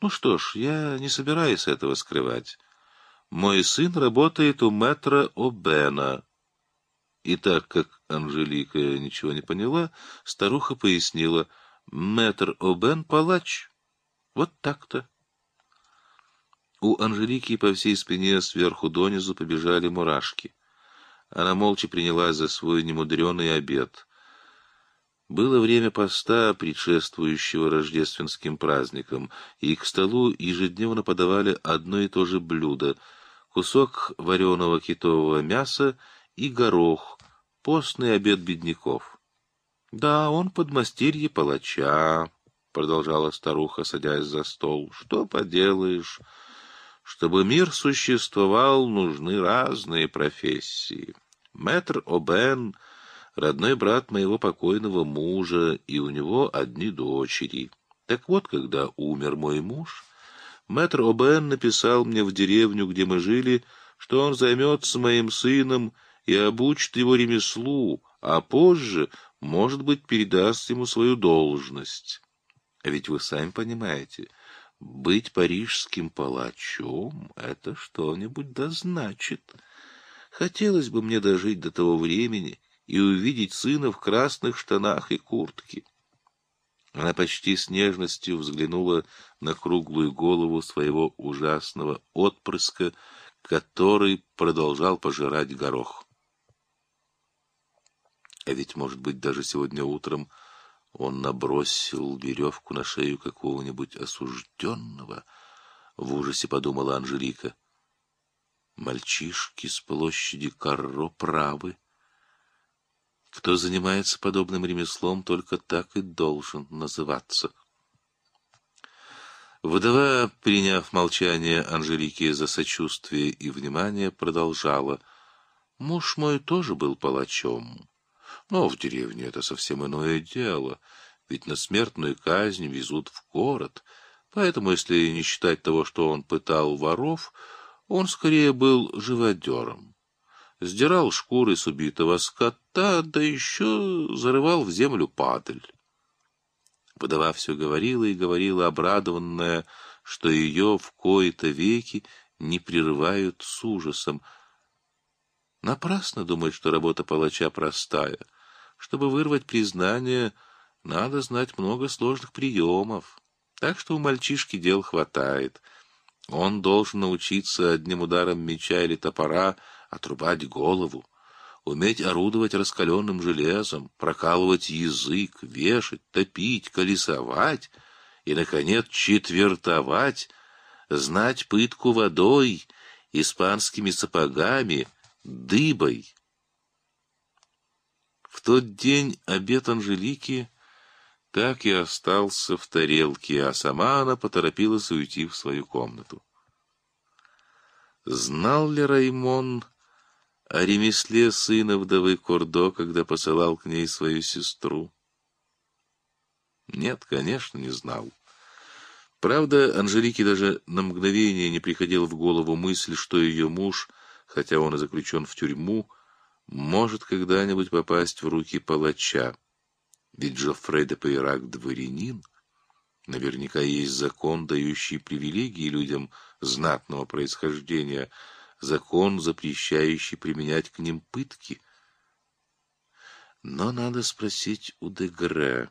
Speaker 1: Ну что ж, я не собираюсь этого скрывать. Мой сын работает у мэтра О'Бена. И так как Анжелика ничего не поняла, старуха пояснила, мэтр О'Бен палач. Вот так-то. У Анжелики по всей спине сверху донизу побежали мурашки. Она молча приняла за свой немудреный обед — было время поста, предшествующего рождественским праздникам, и к столу ежедневно подавали одно и то же блюдо — кусок вареного китового мяса и горох, постный обед бедняков. — Да, он подмастерье палача, — продолжала старуха, садясь за стол. — Что поделаешь? Чтобы мир существовал, нужны разные профессии. Мэтр О'Бен — родной брат моего покойного мужа, и у него одни дочери. Так вот, когда умер мой муж, мэтр Обен написал мне в деревню, где мы жили, что он займется моим сыном и обучит его ремеслу, а позже, может быть, передаст ему свою должность. А ведь вы сами понимаете, быть парижским палачом — это что-нибудь да значит. Хотелось бы мне дожить до того времени, и увидеть сына в красных штанах и куртке. Она почти с нежностью взглянула на круглую голову своего ужасного отпрыска, который продолжал пожирать горох. А ведь, может быть, даже сегодня утром он набросил веревку на шею какого-нибудь осужденного, — в ужасе подумала Анжелика. Мальчишки с площади Карро правы. Кто занимается подобным ремеслом, только так и должен называться. Вдова, приняв молчание Анжелики за сочувствие и внимание, продолжала. «Муж мой тоже был палачом. Но в деревне это совсем иное дело, ведь на смертную казнь везут в город. Поэтому, если не считать того, что он пытал воров, он скорее был живодером сдирал шкуры с убитого скота, да
Speaker 2: еще
Speaker 1: зарывал в землю падаль. Подова все говорила и говорила, обрадованная, что ее в кои-то веки не прерывают с ужасом. Напрасно думать, что работа палача простая. Чтобы вырвать признание, надо знать много сложных приемов. Так что у мальчишки дел хватает. Он должен научиться одним ударом меча или топора — отрубать голову, уметь орудовать раскаленным железом, прокалывать язык, вешать, топить, колесовать и, наконец, четвертовать, знать пытку водой, испанскими сапогами, дыбой. В тот день обед Анжелики так и остался в тарелке, а сама она поторопилась уйти в свою комнату. Знал ли Раймон о ремесле сына вдовы Кордо, когда посылал к ней свою сестру? Нет, конечно, не знал. Правда, Анжелике даже на мгновение не приходила в голову мысль, что ее муж, хотя он и заключен в тюрьму, может когда-нибудь попасть в руки палача. Ведь Жоффре де Пейрак дворянин. Наверняка есть закон, дающий привилегии людям знатного происхождения — закон, запрещающий применять к ним пытки. Но надо спросить у Дегре.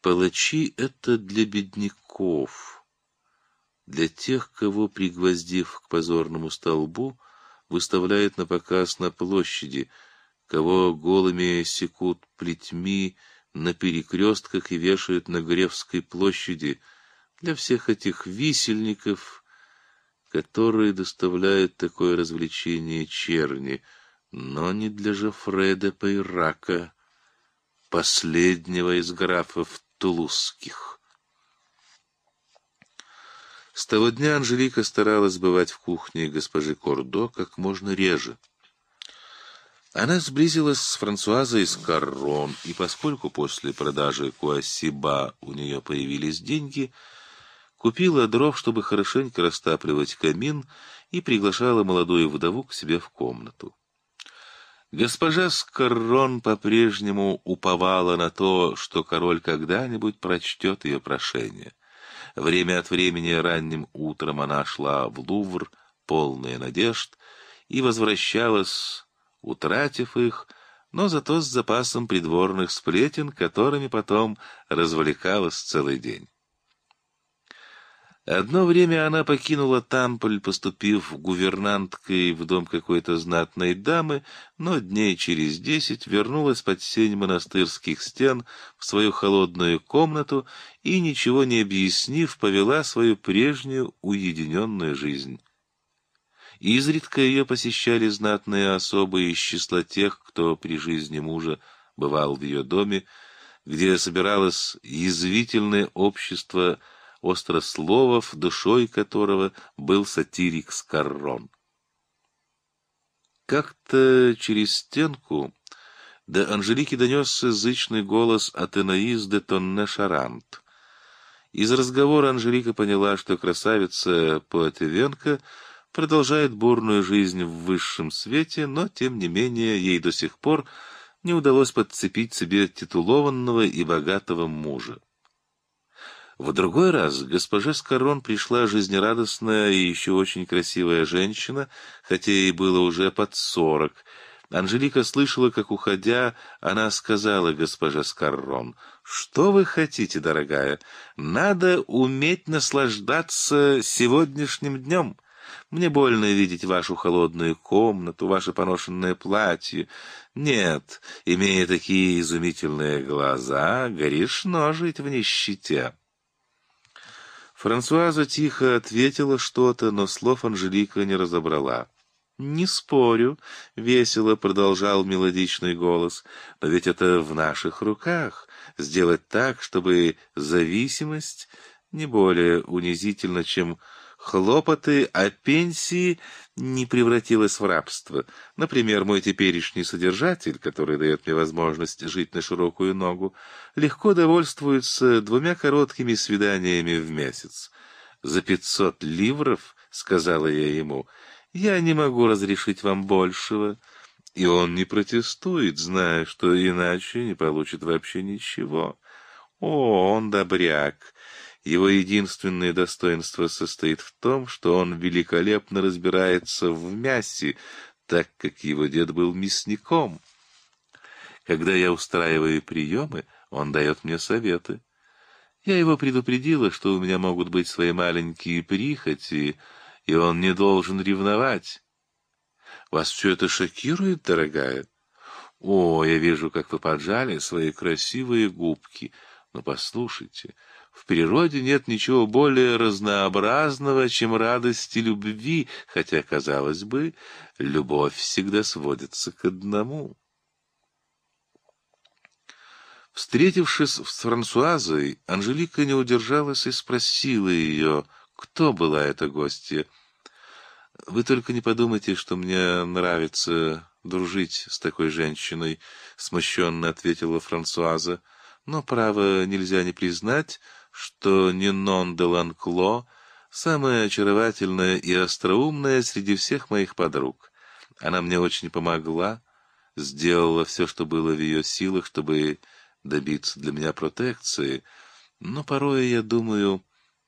Speaker 1: Палачи — это для бедняков, для тех, кого, пригвоздив к позорному столбу, выставляют на показ на площади, кого голыми секут плетьми на перекрестках и вешают на Гревской площади, для всех этих висельников — которые доставляют такое развлечение черни, но не для Жофреда Пайрака, последнего из графов Тулузских. С того дня Анжелика старалась бывать в кухне госпожи Кордо как можно реже. Она сблизилась с Франсуазой из Скаррон, и поскольку после продажи Куасиба у нее появились деньги — купила дров, чтобы хорошенько растапливать камин, и приглашала молодую вдову к себе в комнату. Госпожа Скоррон по-прежнему уповала на то, что король когда-нибудь прочтет ее прошение. Время от времени ранним утром она шла в Лувр, полная надежд, и возвращалась, утратив их, но зато с запасом придворных сплетен, которыми потом развлекалась целый день. Одно время она покинула Тамполь, поступив гувернанткой в дом какой-то знатной дамы, но дней через десять вернулась под сень монастырских стен в свою холодную комнату и, ничего не объяснив, повела свою прежнюю уединенную жизнь. Изредка ее посещали знатные особы из числа тех, кто при жизни мужа бывал в ее доме, где собиралось язвительное общество – острословов, душой которого был сатирик Скаррон. Как-то через стенку до Анжелики донесся зычный голос Атенаис де Тонне Шарант. Из разговора Анжелика поняла, что красавица Поэтевенко продолжает бурную жизнь в высшем свете, но, тем не менее, ей до сих пор не удалось подцепить себе титулованного и богатого мужа. В другой раз к госпоже Скорон пришла жизнерадостная и еще очень красивая женщина, хотя ей было уже под сорок. Анжелика слышала, как, уходя, она сказала госпоже Скорон, «Что вы хотите, дорогая? Надо уметь наслаждаться сегодняшним днем». Мне больно видеть вашу холодную комнату, ваше поношенное платье. Нет, имея такие изумительные глаза, грешно жить в нищете. Франсуаза тихо ответила что-то, но слов Анжелика не разобрала. «Не спорю», — весело продолжал мелодичный голос, — «но ведь это в наших руках — сделать так, чтобы зависимость не более унизительно, чем хлопоты о пенсии не превратилось в рабство. Например, мой теперешний содержатель, который дает мне возможность жить на широкую ногу, легко довольствуется двумя короткими свиданиями в месяц. «За пятьсот ливров», — сказала я ему, — «я не могу разрешить вам большего». И он не протестует, зная, что иначе не получит вообще ничего. О, он добряк! Его единственное достоинство состоит в том, что он великолепно разбирается в мясе, так как его дед был мясником. Когда я устраиваю приемы, он дает мне советы. Я его предупредила, что у меня могут быть свои маленькие прихоти, и он не должен ревновать. Вас все это шокирует, дорогая? О, я вижу, как вы поджали свои красивые губки. Но послушайте, в природе нет ничего более разнообразного, чем радости любви, хотя, казалось бы, любовь всегда сводится к одному. Встретившись с Франсуазой, Анжелика не удержалась и спросила ее, кто была эта гостья. «Вы только не подумайте, что мне нравится дружить с такой женщиной», — смущенно ответила Франсуаза. «Но, право, нельзя не признать, что Нинон де Ланкло — самая очаровательная и остроумная среди всех моих подруг. Она мне очень помогла, сделала все, что было в ее силах, чтобы добиться для меня протекции, но порой я думаю,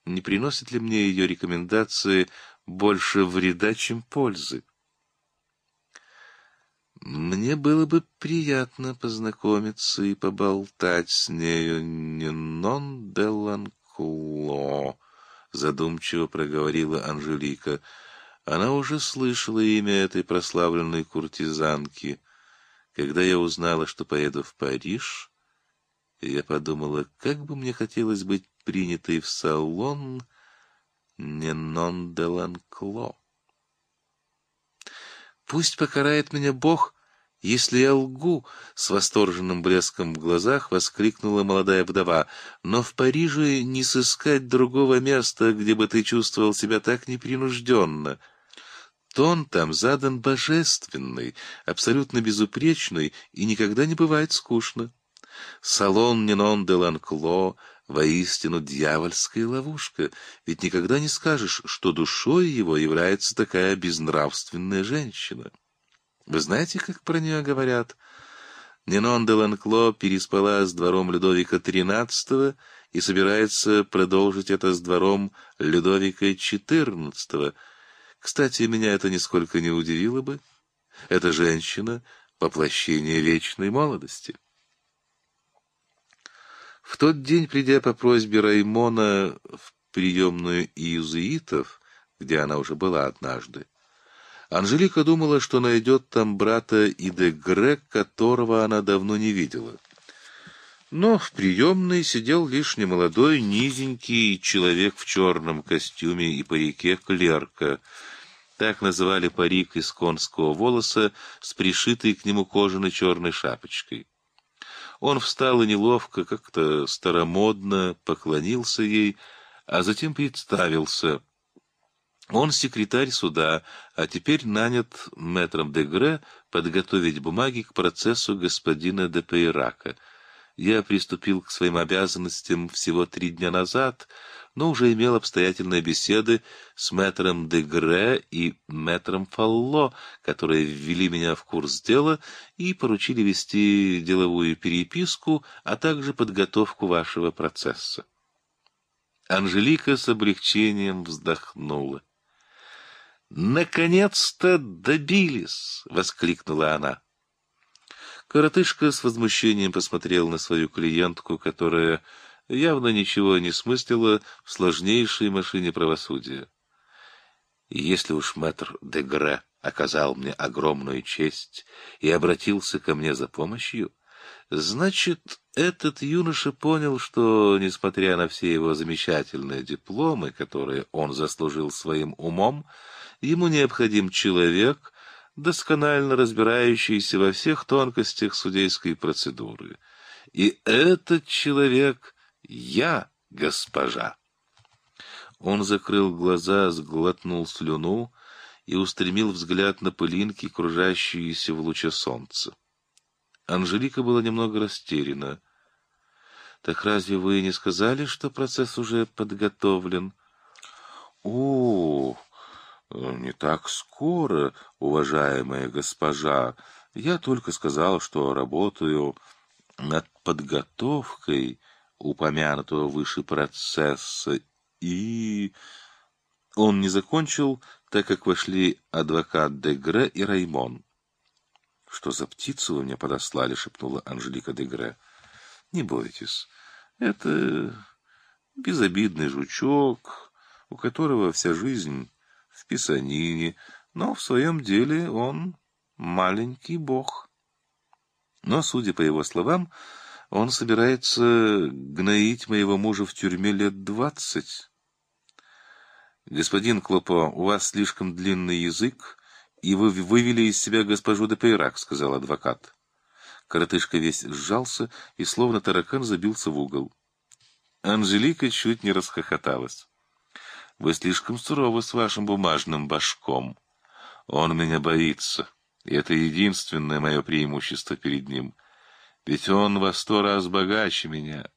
Speaker 1: не приносит ли мне ее рекомендации больше вреда, чем пользы. Мне было бы приятно познакомиться и поболтать с нею Нинон де Ланкло, — задумчиво проговорила Анжелика. Она уже слышала имя этой прославленной куртизанки. Когда я узнала, что поеду в Париж, я подумала, как бы мне хотелось быть принятой в салон Нинон де Ланкло. Пусть покарает меня Бог «Если я лгу!» — с восторженным блеском в глазах воскликнула молодая вдова. «Но в Париже не сыскать другого места, где бы ты чувствовал себя так непринужденно!» Тон там задан божественный, абсолютно безупречный, и никогда не бывает скучно. Салон Нинон де Ланкло — воистину дьявольская ловушка, ведь никогда не скажешь, что душой его является такая безнравственная женщина. Вы знаете, как про нее говорят? Нинон де Ланкло переспала с двором Людовика XIII и собирается продолжить это с двором Людовика XIV. Кстати, меня это нисколько не удивило бы. Эта женщина — воплощение вечной молодости. В тот день, придя по просьбе Раймона в приемную иезуитов, где она уже была однажды, Анжелика думала, что найдет там брата Идегре, которого она давно не видела. Но в приемной сидел лишь немолодой, низенький человек в черном костюме и парике клерка. Так называли парик из конского волоса с пришитой к нему кожаной черной шапочкой. Он встал и неловко, как-то старомодно поклонился ей, а затем представился — он секретарь суда, а теперь нанят мэтром де Гре подготовить бумаги к процессу господина де Пейрака. Я приступил к своим обязанностям всего три дня назад, но уже имел обстоятельные беседы с мэтром де Гре и мэтром Фалло, которые ввели меня в курс дела и поручили вести деловую переписку, а также подготовку вашего процесса. Анжелика с облегчением вздохнула. «Наконец-то добились!» — воскликнула она. Коротышка с возмущением посмотрел на свою клиентку, которая явно ничего не смыслила в сложнейшей машине правосудия. «Если уж мэтр Дегре оказал мне огромную честь и обратился ко мне за помощью, значит, этот юноша понял, что, несмотря на все его замечательные дипломы, которые он заслужил своим умом, — Ему необходим человек, досконально разбирающийся во всех тонкостях судейской процедуры. И этот человек — я, госпожа. Он закрыл глаза, сглотнул слюну и устремил взгляд на пылинки, кружащиеся в луче солнца. Анжелика была немного растеряна. «Так разве вы не сказали, что процесс уже подготовлен?» «О, Э, «Не так скоро, уважаемая госпожа. Я только сказал, что работаю над подготовкой упомянутого выше процесса и...» Он не закончил, так как вошли адвокат Дегре и Раймон. «Что за птицу вы мне подослали?» — шепнула Анжелика Дегре. «Не бойтесь. Это безобидный жучок, у которого вся жизнь в писанине, но в своем деле он маленький бог. Но, судя по его словам, он собирается гноить моего мужа в тюрьме лет двадцать. Господин Клопо, у вас слишком длинный язык, и вы вывели из себя госпожу де Пейрак, — сказал адвокат. Коротышка весь сжался и словно таракан забился в угол. Анжелика чуть не расхохоталась. Вы слишком суровы с вашим бумажным башком. Он меня боится, и это единственное мое преимущество перед ним. Ведь он во сто раз богаче меня.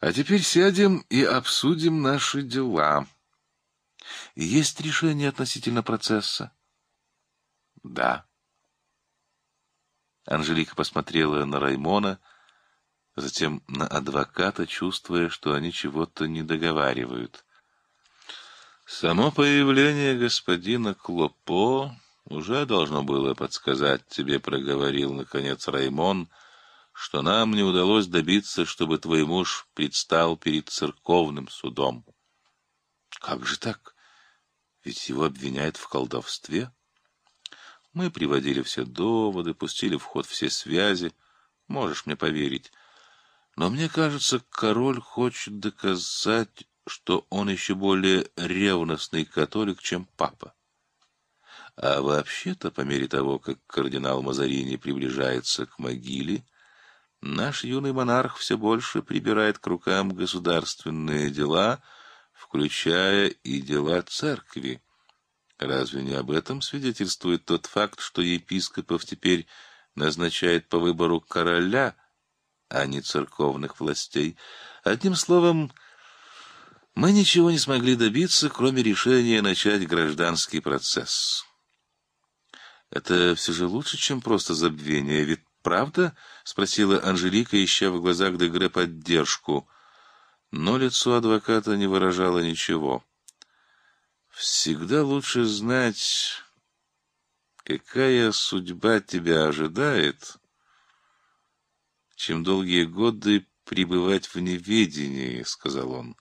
Speaker 1: А теперь сядем и обсудим наши дела. Есть решение относительно процесса? Да. Анжелика посмотрела на Раймона затем на адвоката, чувствуя, что они чего-то не договаривают. Само появление господина Клопо уже должно было подсказать тебе, проговорил наконец Раймон, что нам не удалось добиться, чтобы твой муж предстал перед церковным судом. Как же так? Ведь его обвиняют в колдовстве. Мы приводили все доводы, пустили в ход все связи. Можешь мне поверить, но мне кажется, король хочет доказать, что он еще более ревностный католик, чем папа. А вообще-то, по мере того, как кардинал Мазарини приближается к могиле, наш юный монарх все больше прибирает к рукам государственные дела, включая и дела церкви. Разве не об этом свидетельствует тот факт, что епископов теперь назначает по выбору короля – а не церковных властей. Одним словом, мы ничего не смогли добиться, кроме решения начать гражданский процесс. Это все же лучше, чем просто забвение, ведь правда? — спросила Анжелика, ища в глазах Дегре поддержку. Но лицо адвоката не выражало ничего. «Всегда лучше знать, какая судьба тебя ожидает», чем долгие годы пребывать в неведении, — сказал он.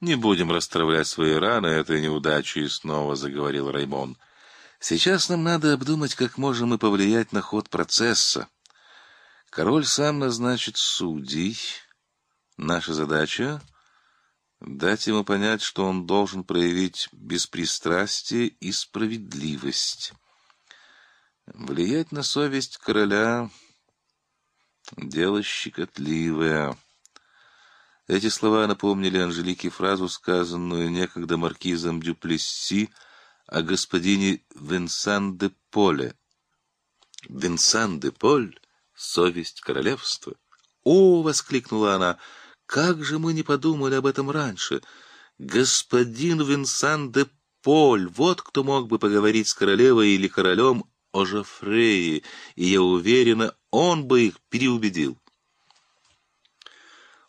Speaker 1: «Не будем расстравлять свои раны этой неудачей», — снова заговорил Раймон. «Сейчас нам надо обдумать, как можем мы повлиять на ход процесса. Король сам назначит судей. Наша задача — дать ему понять, что он должен проявить беспристрастие и справедливость. Влиять на совесть короля Дело щекотливое. Эти слова напомнили Анжелике фразу, сказанную некогда маркизом Дюплесси о господине Венсан де Поле. «Венсан де Поль — совесть королевства!» «О!» — воскликнула она. «Как же мы не подумали об этом раньше! Господин Венсан де Поль! Вот кто мог бы поговорить с королевой или королем о Жофрее, и, я уверена, он бы их переубедил.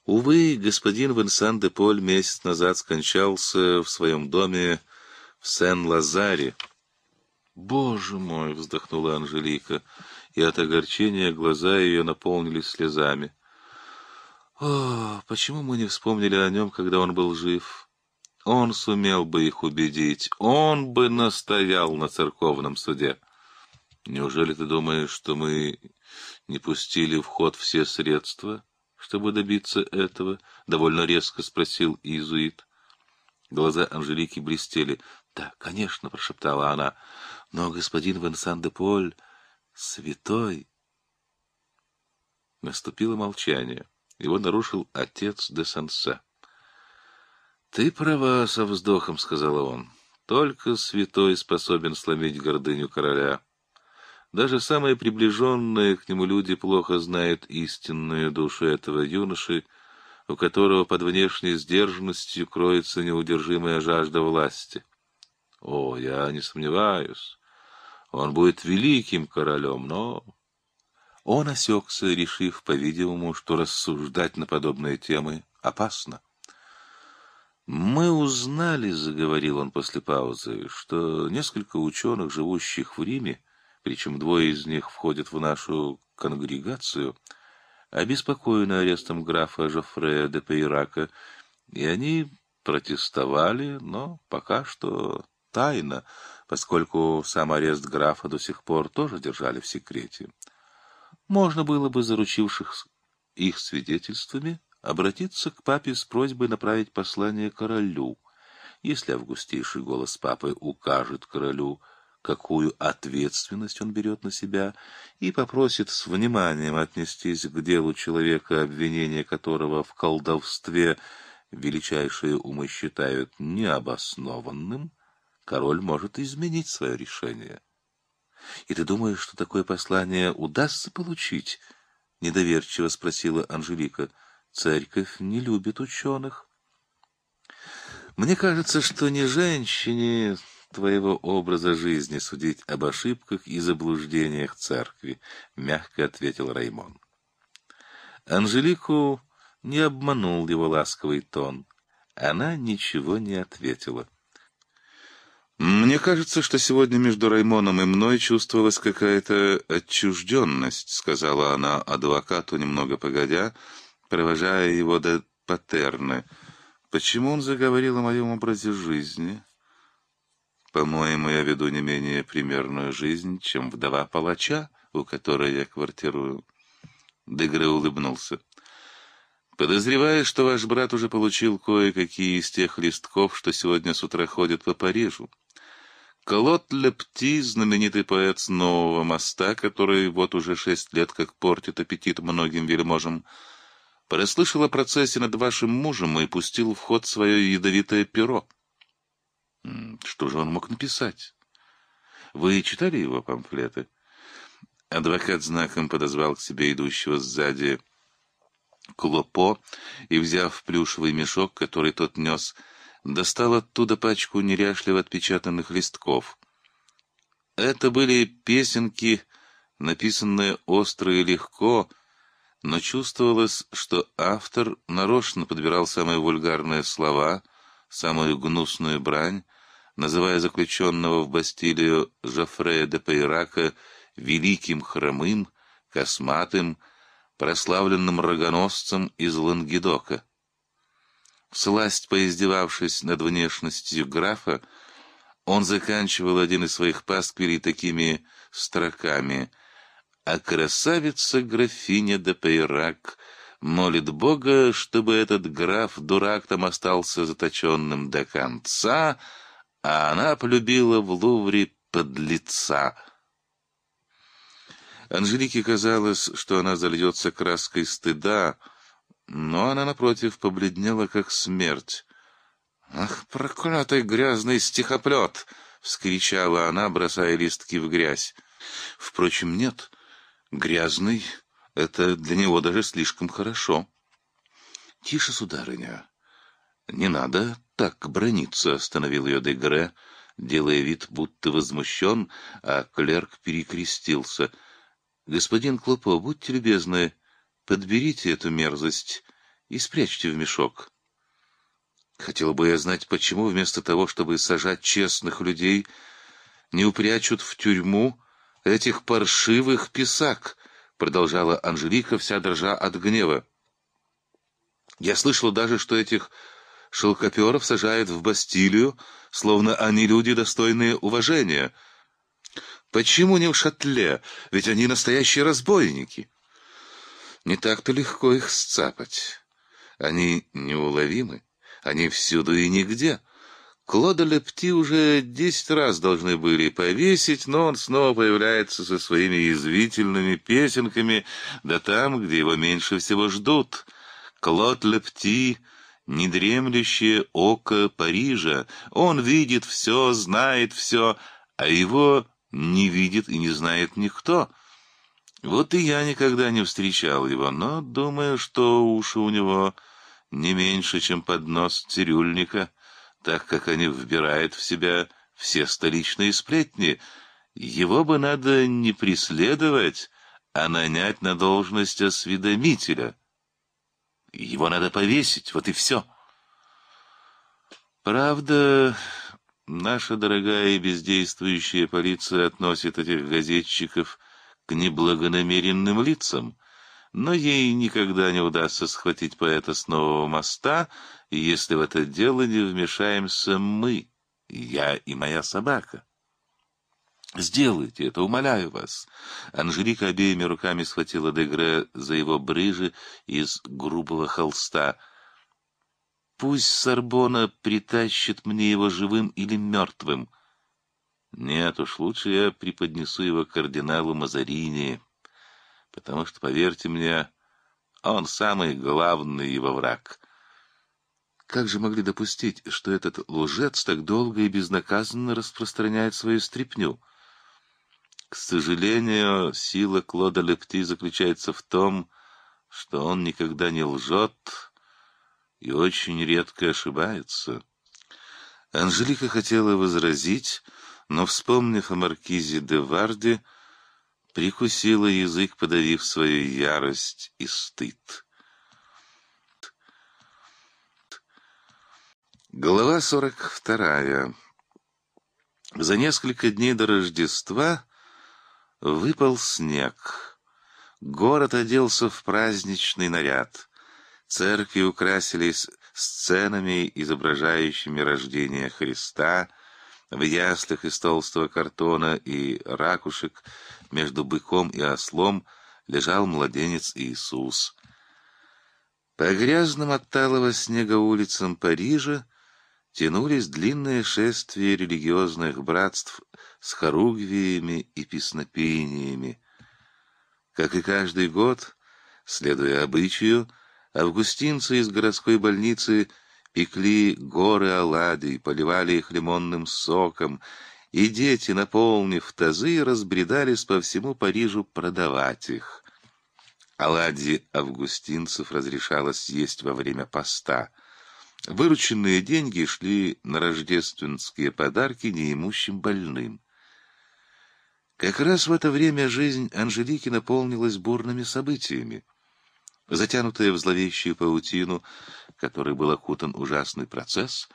Speaker 1: Увы, господин Венсан де Поль месяц назад скончался в своем доме в Сен-Лазаре. «Боже мой!» — вздохнула Анжелика, и от огорчения глаза ее наполнились слезами. «О, почему мы не вспомнили о нем, когда он был жив? Он сумел бы их убедить, он бы настоял на церковном суде. Неужели ты думаешь, что мы не пустили в ход все средства, чтобы добиться этого? — довольно резко спросил иезуит. Глаза Анжелики блестели. — Да, конечно, — прошептала она. — Но господин Венсан де Поль святой. Наступило молчание. Его нарушил отец де Санса. — Ты права, — со вздохом сказал он. — Только святой способен сломить гордыню короля. — даже самые приближенные к нему люди плохо знают истинную душу этого юноши, у которого под внешней сдержанностью кроется неудержимая жажда власти. О, я не сомневаюсь, он будет великим королем, но... Он осекся, решив, по-видимому, что рассуждать на подобные темы опасно. «Мы узнали, — заговорил он после паузы, — что несколько ученых, живущих в Риме, — причем двое из них входят в нашу конгрегацию, обеспокоены арестом графа Жофрея де Пейрака, и они протестовали, но пока что тайно, поскольку сам арест графа до сих пор тоже держали в секрете. Можно было бы, заручивших их свидетельствами, обратиться к папе с просьбой направить послание королю. Если августейший голос папы укажет королю какую ответственность он берет на себя, и попросит с вниманием отнестись к делу человека, обвинение которого в колдовстве величайшие умы считают необоснованным, король может изменить свое решение. — И ты думаешь, что такое послание удастся получить? — недоверчиво спросила Анжелика. — Церковь не любит ученых. — Мне кажется, что не женщине, твоего образа жизни судить об ошибках и заблуждениях церкви», — мягко ответил Раймон. Анжелику не обманул его ласковый тон. Она ничего не ответила. «Мне кажется, что сегодня между Раймоном и мной чувствовалась какая-то отчужденность», — сказала она адвокату немного погодя, провожая его до Патерны. «Почему он заговорил о моем образе жизни?» По-моему, я веду не менее примерную жизнь, чем вдова палача, у которой я квартирую. Дегре улыбнулся. Подозреваю, что ваш брат уже получил кое-какие из тех листков, что сегодня с утра ходят по Парижу. Клод Лепти, знаменитый поэт с нового моста, который вот уже шесть лет как портит аппетит многим вельможам, прослышал о процессе над вашим мужем и пустил в ход свое ядовитое перо. Что же он мог написать? Вы читали его памфлеты? Адвокат знаком подозвал к себе идущего сзади Клопо и, взяв плюшевый мешок, который тот нес, достал оттуда пачку неряшливо отпечатанных листков. Это были песенки, написанные остро и легко, но чувствовалось, что автор нарочно подбирал самые вульгарные слова, самую гнусную брань, называя заключенного в Бастилию Жофрея де Пейрака великим хромым, косматым, прославленным рогоносцем из Лангедока. Сласть, поиздевавшись над внешностью графа, он заканчивал один из своих пасквилей такими строками «А красавица графиня де Пейрак молит Бога, чтобы этот граф-дурак там остался заточенным до конца», а она полюбила в Лувре подлеца. Анжелике казалось, что она зальется краской стыда, но она, напротив, побледнела, как смерть. «Ах, проклятый грязный стихоплет!» — вскричала она, бросая листки в грязь. «Впрочем, нет. Грязный — это для него даже слишком хорошо». «Тише, сударыня», «Не надо так брониться», — остановил ее Дегре, делая вид, будто возмущен, а клерк перекрестился. «Господин Клопо, будьте любезны, подберите эту мерзость и спрячьте в мешок». Хотел бы я знать, почему вместо того, чтобы сажать честных людей, не упрячут в тюрьму этих паршивых писак, продолжала Анжелика, вся дрожа от гнева. Я слышала даже, что этих шелкоперов сажают в Бастилию, словно они люди, достойные уважения. Почему не в шатле? Ведь они настоящие разбойники. Не так-то легко их сцапать. Они неуловимы, они всюду и нигде. Клода Лепти уже десять раз должны были повесить, но он снова появляется со своими язвительными песенками, да там, где его меньше всего ждут. Клод Лепти недремлющее око Парижа. Он видит все, знает все, а его не видит и не знает никто. Вот и я никогда не встречал его, но думаю, что уши у него не меньше, чем поднос цирюльника, так как они вбирают в себя все столичные сплетни. Его бы надо не преследовать, а нанять на должность осведомителя — его надо повесить, вот и все. Правда, наша дорогая и бездействующая полиция относит этих газетчиков к неблагонамеренным лицам, но ей никогда не удастся схватить поэта с нового моста, если в это дело не вмешаемся мы, я и моя собака. Сделайте это, умоляю вас. Анжелика обеими руками схватила Дегре за его брыжи из грубого холста. Пусть Сарбона притащит мне его живым или мертвым. Нет уж, лучше я преподнесу его кардиналу Мазарини, потому что, поверьте мне, он самый главный его враг. Как же могли допустить, что этот лжец так долго и безнаказанно распространяет свою стряпню? К сожалению, сила Клода Лепти заключается в том, что он никогда не лжет и очень редко ошибается. Анжелика хотела возразить, но, вспомнив о маркизе де Варде, прикусила язык, подавив свою ярость и стыд. Глава сорок вторая. За несколько дней до Рождества Выпал снег. Город оделся в праздничный наряд. Церкви украсились сценами, изображающими рождение Христа, в яслях из толстого картона и ракушек между быком и ослом лежал младенец Иисус. По грязным от талого снега улицам Парижа тянулись длинные шествия религиозных братств с хоругвиями и песнопениями. Как и каждый год, следуя обычаю, августинцы из городской больницы пекли горы оладий, поливали их лимонным соком, и дети, наполнив тазы, разбредались по всему Парижу продавать их. Оладьи августинцев разрешалось есть во время поста — Вырученные деньги шли на рождественские подарки неимущим больным. Как раз в это время жизнь Анжелики наполнилась бурными событиями. Затянутая в зловещую паутину, которой был окутан ужасный процесс,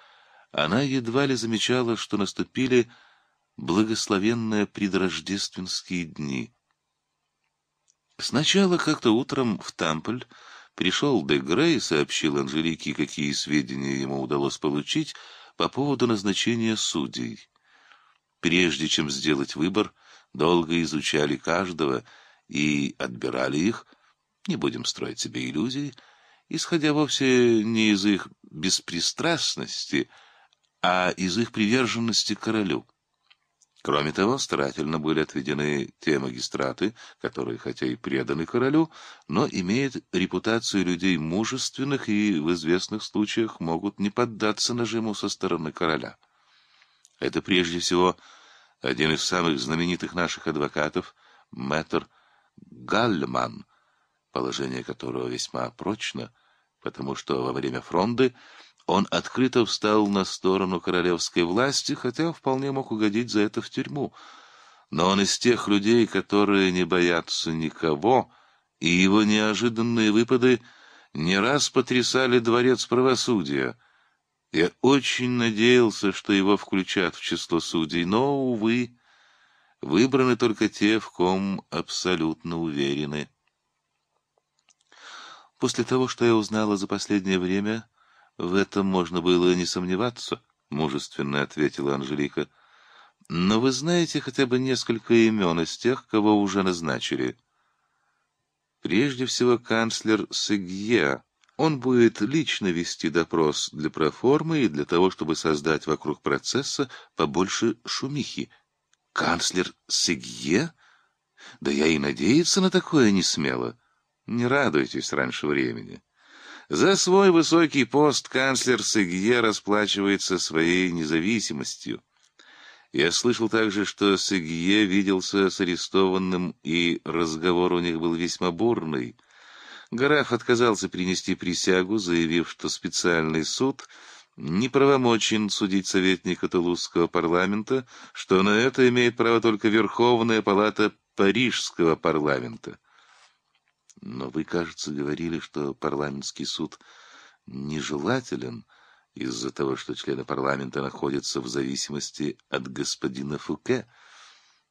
Speaker 1: она едва ли замечала, что наступили благословенные предрождественские дни. Сначала как-то утром в Тампль Пришел Дегре и сообщил Анжелике, какие сведения ему удалось получить по поводу назначения судей. Прежде чем сделать выбор, долго изучали каждого и отбирали их, не будем строить себе иллюзий, исходя вовсе не из их беспристрастности, а из их приверженности королю. Кроме того, старательно были отведены те магистраты, которые, хотя и преданы королю, но имеют репутацию людей мужественных и в известных случаях могут не поддаться нажиму со стороны короля. Это прежде всего один из самых знаменитых наших адвокатов, мэтр Гальман, положение которого весьма прочно, потому что во время фронды он открыто встал на сторону королевской власти, хотя вполне мог угодить за это в тюрьму. Но он из тех людей, которые не боятся никого, и его неожиданные выпады не раз потрясали дворец правосудия. Я очень надеялся, что его включат в число судей, но, увы, выбраны только те, в ком абсолютно уверены. После того, что я узнала за последнее время, — В этом можно было не сомневаться, — мужественно ответила Анжелика. — Но вы знаете хотя бы несколько имен из тех, кого уже назначили. Прежде всего канцлер Сегье. Он будет лично вести допрос для проформы и для того, чтобы создать вокруг процесса побольше шумихи. Канцлер Сегье? Да я и надеяться на такое не смело. Не радуйтесь раньше времени. За свой высокий пост канцлер Сыгье расплачивается своей независимостью. Я слышал также, что Сыгье виделся с арестованным, и разговор у них был весьма бурный. Гараф отказался принести присягу, заявив, что специальный суд неправомочен судить советника Тулузского парламента, что на это имеет право только Верховная палата Парижского парламента. Но вы, кажется, говорили, что парламентский суд нежелателен из-за того, что члены парламента находятся в зависимости от господина Фуке.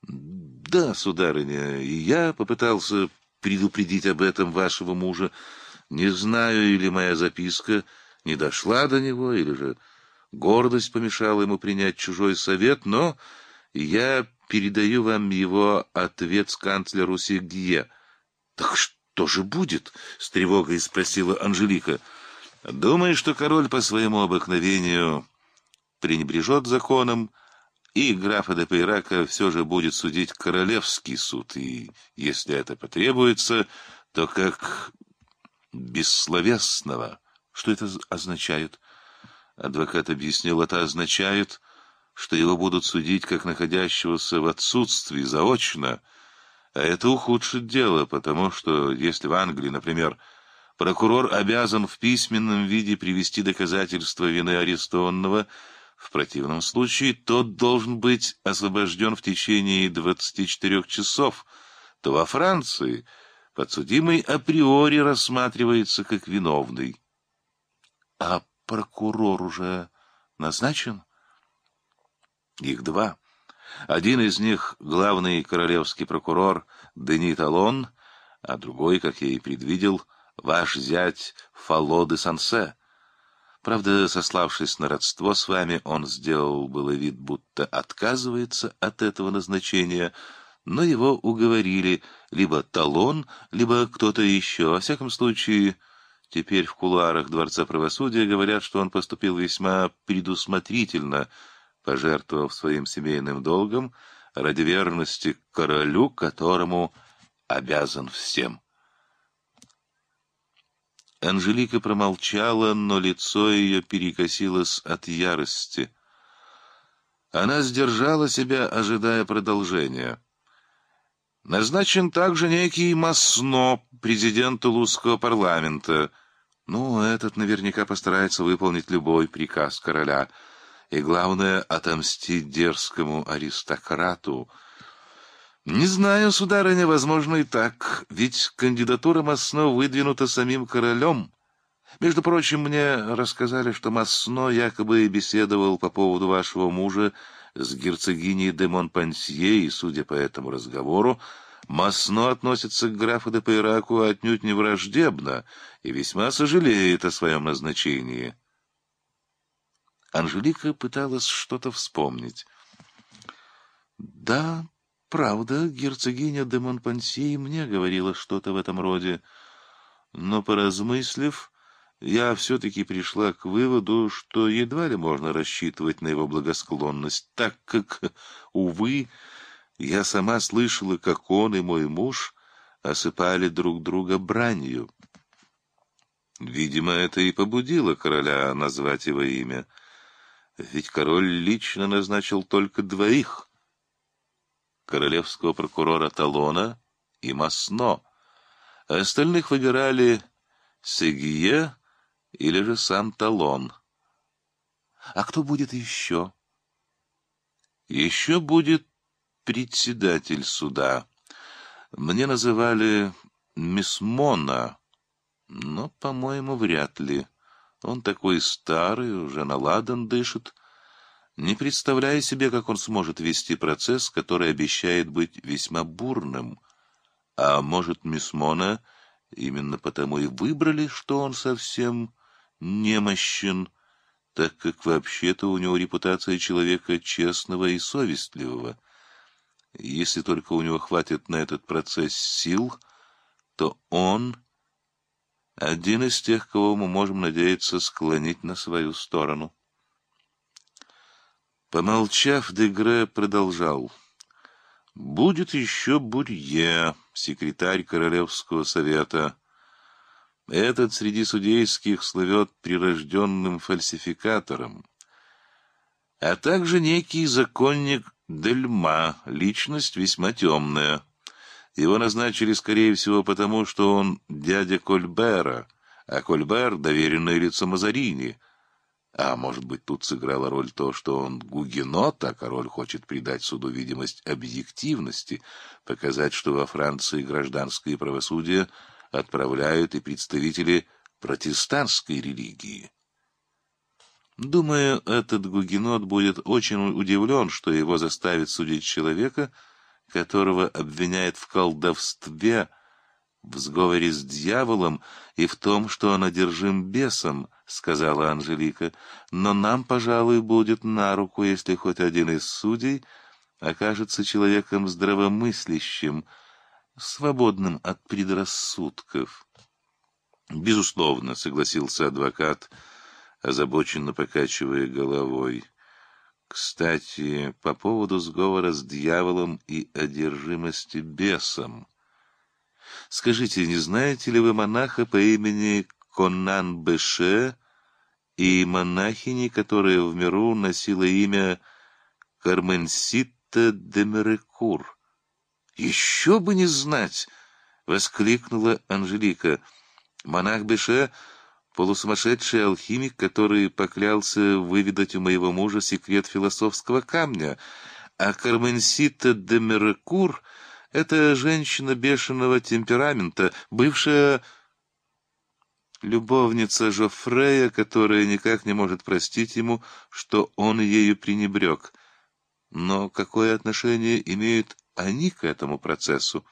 Speaker 1: Да, сударыня, и я попытался предупредить об этом вашего мужа. Не знаю, или моя записка не дошла до него, или же гордость помешала ему принять чужой совет, но я передаю вам его ответ с канцлеру Сегье. — Так что? что же будет?» — с тревогой спросила Анжелика. «Думаю, что король по своему обыкновению пренебрежет законом, и графа де Пейрака все же будет судить королевский суд, и, если это потребуется, то как бессловесного». «Что это означает?» Адвокат объяснил, это означает, что его будут судить как находящегося в отсутствии заочно — а это ухудшит дело, потому что, если в Англии, например, прокурор обязан в письменном виде привести доказательства вины арестованного, в противном случае тот должен быть освобожден в течение 24 часов, то во Франции подсудимый априори рассматривается как виновный. А прокурор уже назначен? Их два. Один из них — главный королевский прокурор Дени Талон, а другой, как я и предвидел, ваш зять Фало де Сансе. Правда, сославшись на родство с вами, он сделал было вид, будто отказывается от этого назначения, но его уговорили либо Талон, либо кто-то еще. Во всяком случае, теперь в кулуарах Дворца Правосудия говорят, что он поступил весьма предусмотрительно — пожертвовав своим семейным долгом ради верности королю, которому обязан всем. Анжелика промолчала, но лицо ее перекосилось от ярости. Она сдержала себя, ожидая продолжения. Назначен также некий Масно, президент Тулузского парламента. Ну, этот наверняка постарается выполнить любой приказ короля — и, главное, отомстить дерзкому аристократу. Не знаю, сударыня, возможно и так, ведь кандидатура Масно выдвинута самим королем. Между прочим, мне рассказали, что Масно якобы и беседовал по поводу вашего мужа с герцогиней де Монпансье, и, судя по этому разговору, Масно относится к графу де Пейраку отнюдь не враждебно и весьма сожалеет о своем назначении. Анжелика пыталась что-то вспомнить. «Да, правда, герцогиня де Монпансии мне говорила что-то в этом роде, но, поразмыслив, я все-таки пришла к выводу, что едва ли можно рассчитывать на его благосклонность, так как, увы, я сама слышала, как он и мой муж осыпали друг друга бранью. Видимо, это и побудило короля назвать его имя — ведь король лично назначил только двоих. Королевского прокурора Талона и Масно. А остальных выбирали Сегие или же сам Талон. А кто будет еще? Еще будет председатель суда. Мне называли Мисмона, но, по-моему, вряд ли. Он такой старый, уже наладан дышит, не представляя себе, как он сможет вести процесс, который обещает быть весьма бурным. А может, мисс Мона именно потому и выбрали, что он совсем немощен, так как вообще-то у него репутация человека честного и совестливого. Если только у него хватит на этот процесс сил, то он один из тех, кого мы можем надеяться склонить на свою сторону. Помолчав, Дегре продолжал. «Будет еще Бурье, секретарь Королевского совета. Этот среди судейских словет прирожденным фальсификатором, а также некий законник Дельма, личность весьма темная». Его назначили, скорее всего, потому, что он дядя Кольбера, а Кольбер — доверенное лицо Мазарини. А может быть, тут сыграла роль то, что он гугенот, а король хочет придать суду видимость объективности, показать, что во Франции гражданское правосудие отправляют и представители протестантской религии. Думаю, этот гугенот будет очень удивлен, что его заставит судить человека — которого обвиняет в колдовстве, в сговоре с дьяволом и в том, что он одержим бесом, — сказала Анжелика, — но нам, пожалуй, будет на руку, если хоть один из судей окажется человеком здравомыслящим, свободным от предрассудков. — Безусловно, — согласился адвокат, озабоченно покачивая головой. — кстати, по поводу сговора с дьяволом и одержимости бесом. Скажите, не знаете ли вы монаха по имени Конан Беше и монахини, которая в миру носила имя Карменситта де Мерекур? Еще бы не знать! — воскликнула Анжелика. Монах Беше полусумасшедший алхимик, который поклялся выведать у моего мужа секрет философского камня, а Карменсита де Мерекур — это женщина бешеного темперамента, бывшая любовница Жофрея, которая никак не может простить ему, что он ею пренебрег. Но какое отношение имеют они к этому процессу?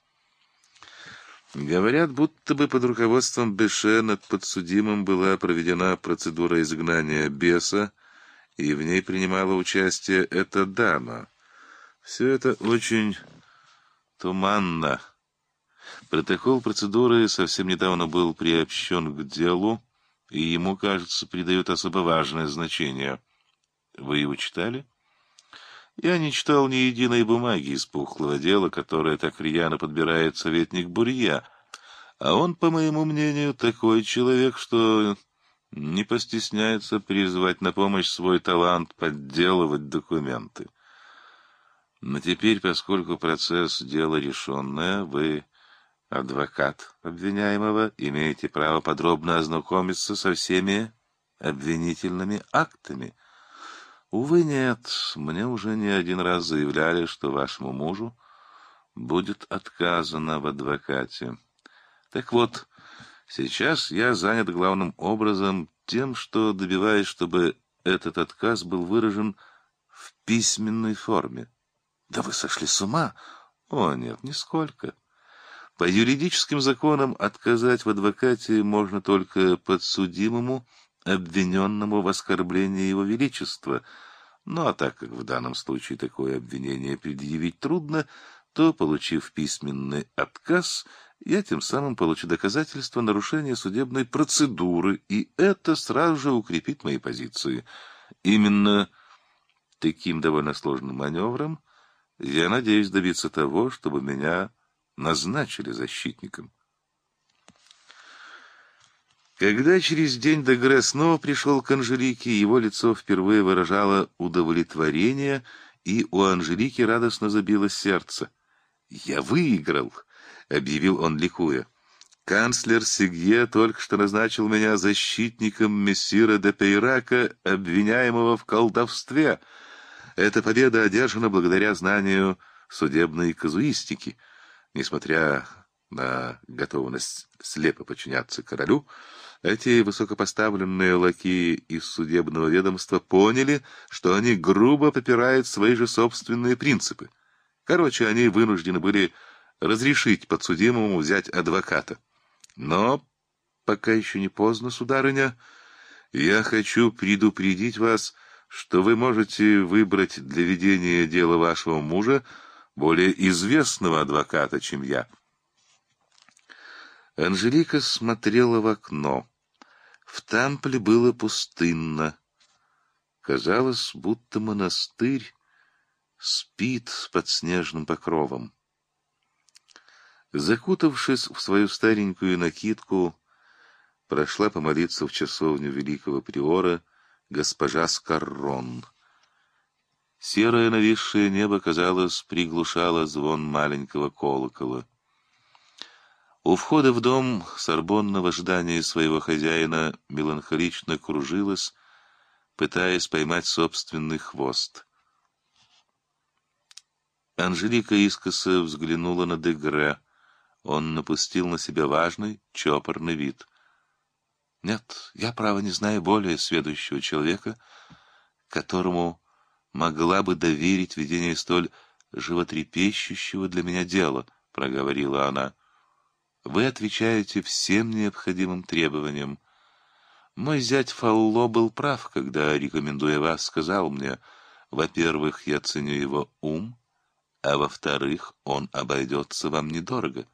Speaker 1: Говорят, будто бы под руководством Беше над подсудимым была проведена процедура изгнания беса, и в ней принимала участие эта дама. Все это очень туманно. Протокол процедуры совсем недавно был приобщен к делу, и ему, кажется, придает особо важное значение. Вы его читали? — я не читал ни единой бумаги из пухлого дела, которое так рьяно подбирает советник Бурья. А он, по моему мнению, такой человек, что не постесняется призвать на помощь свой талант подделывать документы. Но теперь, поскольку процесс — дело решенное, вы, адвокат обвиняемого, имеете право подробно ознакомиться со всеми обвинительными актами — Увы, нет, мне уже не один раз заявляли, что вашему мужу будет отказано в адвокате. Так вот, сейчас я занят главным образом тем, что добиваюсь, чтобы этот отказ был выражен в письменной форме. Да вы сошли с ума? О, нет, нисколько. По юридическим законам отказать в адвокате можно только подсудимому, обвиненному в оскорблении его величества. Ну а так как в данном случае такое обвинение предъявить трудно, то, получив письменный отказ, я тем самым получу доказательство нарушения судебной процедуры, и это сразу же укрепит мои позиции. Именно таким довольно сложным маневром я надеюсь добиться того, чтобы меня назначили защитником. Когда через день Дегре снова пришел к Анжелике, его лицо впервые выражало удовлетворение, и у Анжелики радостно забилось сердце. «Я выиграл!» — объявил он, ликуя. «Канцлер Сигье только что назначил меня защитником мессира де Пейрака, обвиняемого в колдовстве. Эта победа одержана благодаря знанию судебной казуистики. Несмотря на готовность слепо подчиняться королю, эти высокопоставленные лакеи из судебного ведомства поняли, что они грубо попирают свои же собственные принципы. Короче, они вынуждены были разрешить подсудимому взять адвоката. Но пока еще не поздно, сударыня, я хочу предупредить вас, что вы можете выбрать для ведения дела вашего мужа более известного адвоката, чем я. Анжелика смотрела в окно. В Тампле было пустынно. Казалось, будто монастырь спит под снежным покровом. Закутавшись в свою старенькую накидку, прошла помолиться в часовню великого приора госпожа Скаррон. Серое нависшее небо, казалось, приглушало звон маленького колокола. У входа в дом Сорбонна в ожидании своего хозяина меланхолично кружилась, пытаясь поймать собственный хвост. Анжелика искоса взглянула на Дегре. Он напустил на себя важный, чопорный вид. «Нет, я, право, не знаю более сведущего человека, которому могла бы доверить ведение столь животрепещущего для меня дела», — проговорила она. Вы отвечаете всем необходимым требованиям. Мой зять Фалло был прав, когда, рекомендуя вас, сказал мне, во-первых, я ценю его ум, а во-вторых, он обойдется вам недорого.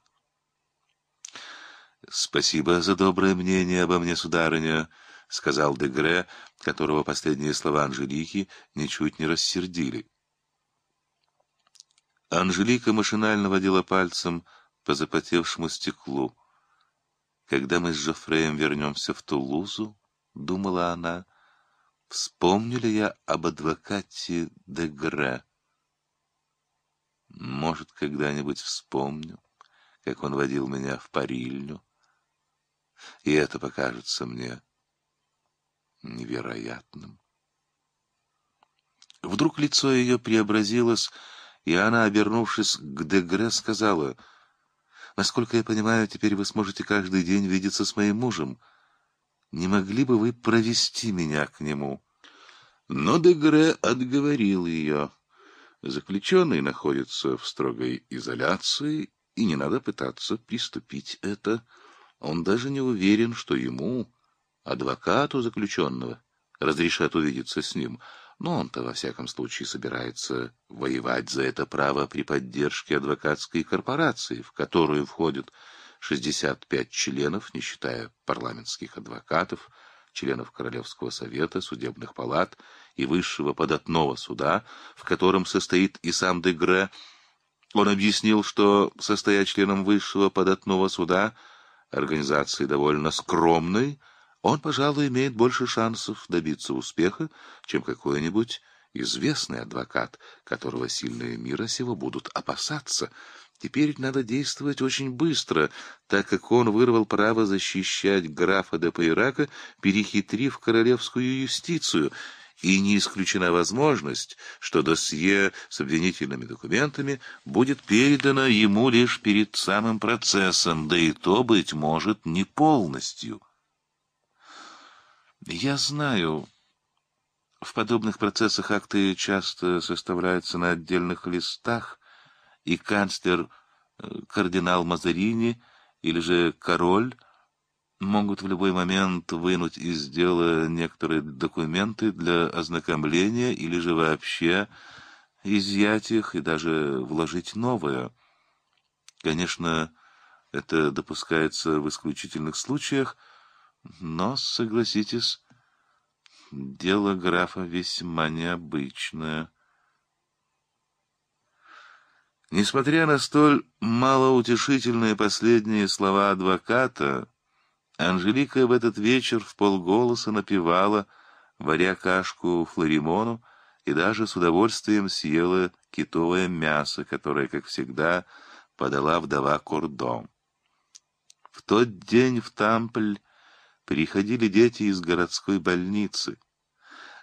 Speaker 1: «Спасибо за доброе мнение обо мне, сударыня», — сказал Дегре, которого последние слова Анжелики ничуть не рассердили. Анжелика машинально водила пальцем — по запотевшему стеклу. Когда мы с Жофреем вернемся в Тулузу, — думала она, — вспомнили я об адвокате Дегре. Может, когда-нибудь вспомню, как он водил меня в парильню, и это покажется мне невероятным. Вдруг лицо ее преобразилось, и она, обернувшись к Дегре, сказала — Насколько я понимаю, теперь вы сможете каждый день видеться с моим мужем. Не могли бы вы провести меня к нему?» Но Дегре отговорил ее. Заключенный находится в строгой изоляции, и не надо пытаться приступить это. Он даже не уверен, что ему, адвокату заключенного, разрешат увидеться с ним, но он-то, во всяком случае, собирается воевать за это право при поддержке адвокатской корпорации, в которую входят 65 членов, не считая парламентских адвокатов, членов Королевского совета, судебных палат и высшего податного суда, в котором состоит и сам Дегре. Он объяснил, что, состоя членом высшего податного суда, организации довольно скромной, он, пожалуй, имеет больше шансов добиться успеха, чем какой-нибудь известный адвокат, которого сильные мира сего будут опасаться. Теперь надо действовать очень быстро, так как он вырвал право защищать графа де Пайрака, перехитрив королевскую юстицию, и не исключена возможность, что досье с обвинительными документами будет передано ему лишь перед самым процессом, да и то, быть может, не полностью. Я знаю, в подобных процессах акты часто составляются на отдельных листах, и канцлер, э, кардинал Мазарини или же король могут в любой момент вынуть из дела некоторые документы для ознакомления или же вообще изъять их и даже вложить новое. Конечно, это допускается в исключительных случаях, но, согласитесь, дело графа весьма необычное. Несмотря на столь малоутешительные последние слова адвоката, Анжелика в этот вечер в полголоса напевала, варя кашку флоримону, и даже с удовольствием съела китовое мясо, которое, как всегда, подала вдова Кордо. В тот день в Тампль Приходили дети из городской больницы.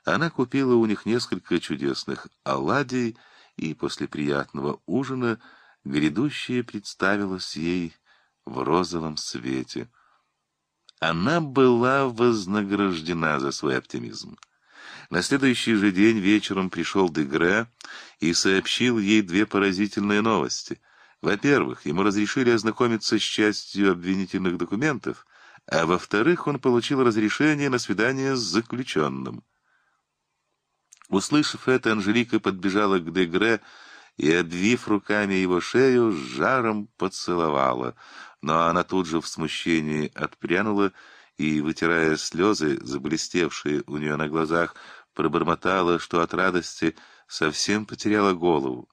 Speaker 1: Она купила у них несколько чудесных оладий, и после приятного ужина грядущее представилось ей в розовом свете. Она была вознаграждена за свой оптимизм. На следующий же день вечером пришел Дегре и сообщил ей две поразительные новости. Во-первых, ему разрешили ознакомиться с частью обвинительных документов, а во-вторых, он получил разрешение на свидание с заключенным. Услышав это, Анжелика подбежала к Дегре и, обвив руками его шею, с жаром поцеловала, но она тут же в смущении отпрянула и, вытирая слезы, заблестевшие у нее на глазах, пробормотала, что от радости совсем потеряла голову.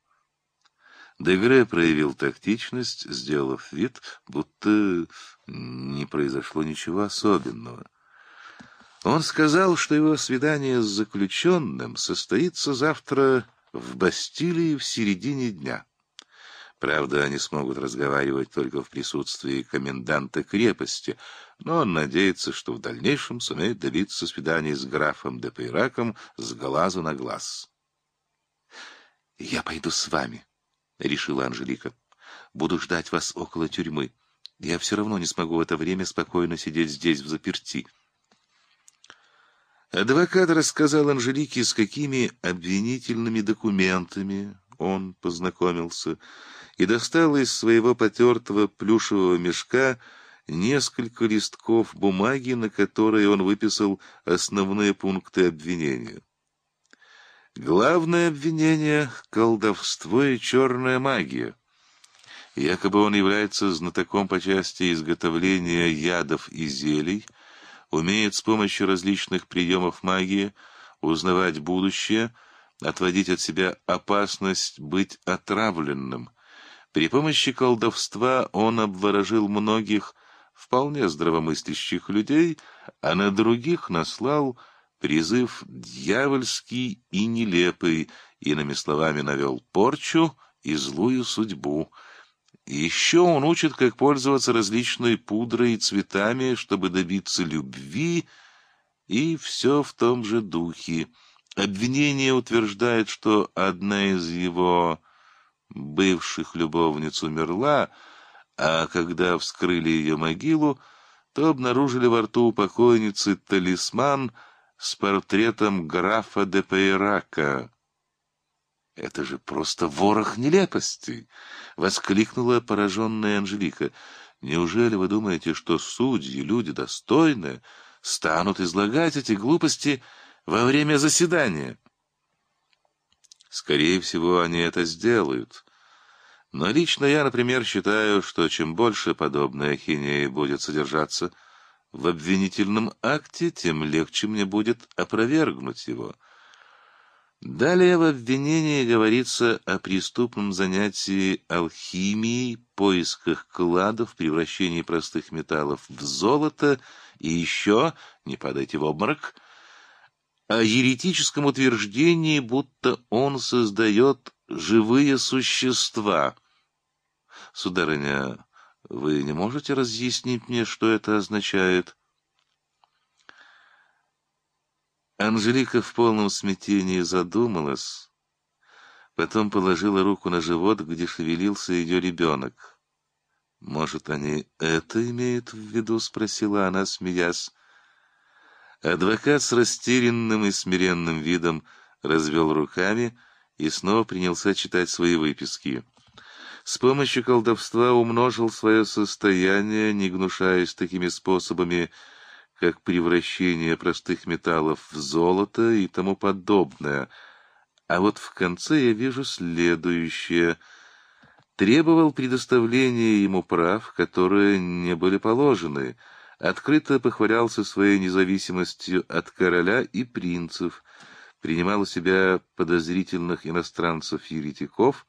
Speaker 1: Девре проявил тактичность, сделав вид, будто не произошло ничего особенного. Он сказал, что его свидание с заключенным состоится завтра в Бастилии в середине дня. Правда, они смогут разговаривать только в присутствии коменданта крепости, но он надеется, что в дальнейшем сумеет добиться свидания с графом де Пейраком с глазу на глаз. «Я пойду с вами», — решила Анжелика. «Буду ждать вас около тюрьмы. Я все равно не смогу в это время спокойно сидеть здесь, в заперти». Адвокат рассказал Анжелике, с какими обвинительными документами он познакомился, и достал из своего потертого плюшевого мешка несколько листков бумаги, на которые он выписал основные пункты обвинения. Главное обвинение — колдовство и черная магия. Якобы он является знатоком по части изготовления ядов и зелий, умеет с помощью различных приемов магии узнавать будущее, отводить от себя опасность быть отравленным. При помощи колдовства он обворожил многих вполне здравомыслящих людей, а на других наслал — Призыв дьявольский и нелепый, иными словами, навел порчу и злую судьбу. Еще он учит, как пользоваться различной пудрой и цветами, чтобы добиться любви, и все в том же духе. Обвинение утверждает, что одна из его бывших любовниц умерла, а когда вскрыли ее могилу, то обнаружили во рту у покойницы талисман — с портретом графа де Пейрака. «Это же просто ворох нелепости, воскликнула пораженная Анжелика. «Неужели вы думаете, что судьи, люди достойные, станут излагать эти глупости во время заседания?» «Скорее всего, они это сделают. Но лично я, например, считаю, что чем больше подобная хинея будет содержаться, — в обвинительном акте, тем легче мне будет опровергнуть его. Далее в обвинении говорится о преступном занятии алхимией, поисках кладов, превращении простых металлов в золото и еще, не падайте в обморок, о еретическом утверждении, будто он создает живые существа. Сударыня, вы не можете разъяснить мне, что это означает? Анжелика в полном смятении задумалась, потом положила руку на живот, где шевелился ее ребенок. «Может, они это имеют в виду?» — спросила она, смеясь. Адвокат с растерянным и смиренным видом развел руками и снова принялся читать свои выписки с помощью колдовства умножил свое состояние, не гнушаясь такими способами, как превращение простых металлов в золото и тому подобное. А вот в конце я вижу следующее. Требовал предоставления ему прав, которые не были положены, открыто похвалялся своей независимостью от короля и принцев, принимал у себя подозрительных иностранцев-еретиков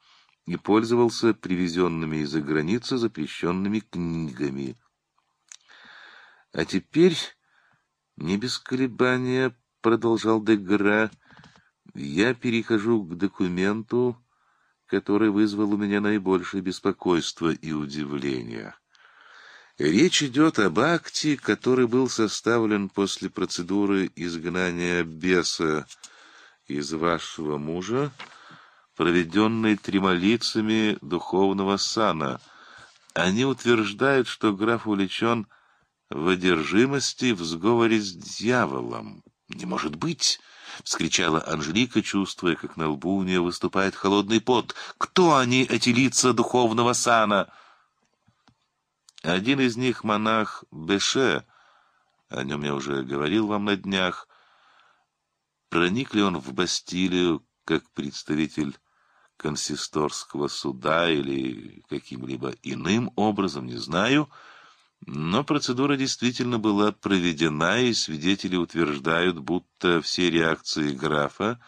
Speaker 1: и пользовался привезенными из-за границы запрещенными книгами. А теперь, не без колебания, продолжал Дегра, я перехожу к документу, который вызвал у меня наибольшее беспокойство и удивление. Речь идет об акте, который был составлен после процедуры изгнания беса из вашего мужа, проведенный тремолицами духовного сана. Они утверждают, что граф увлечен в одержимости в сговоре с дьяволом. «Не может быть!» — вскричала Анжелика, чувствуя, как на лбу у нее выступает холодный пот. «Кто они, эти лица духовного сана?» Один из них — монах Беше, о нем я уже говорил вам на днях. Проник ли он в Бастилию, как представитель консисторского суда или каким-либо иным образом, не знаю, но процедура действительно была проведена, и свидетели утверждают, будто все реакции графа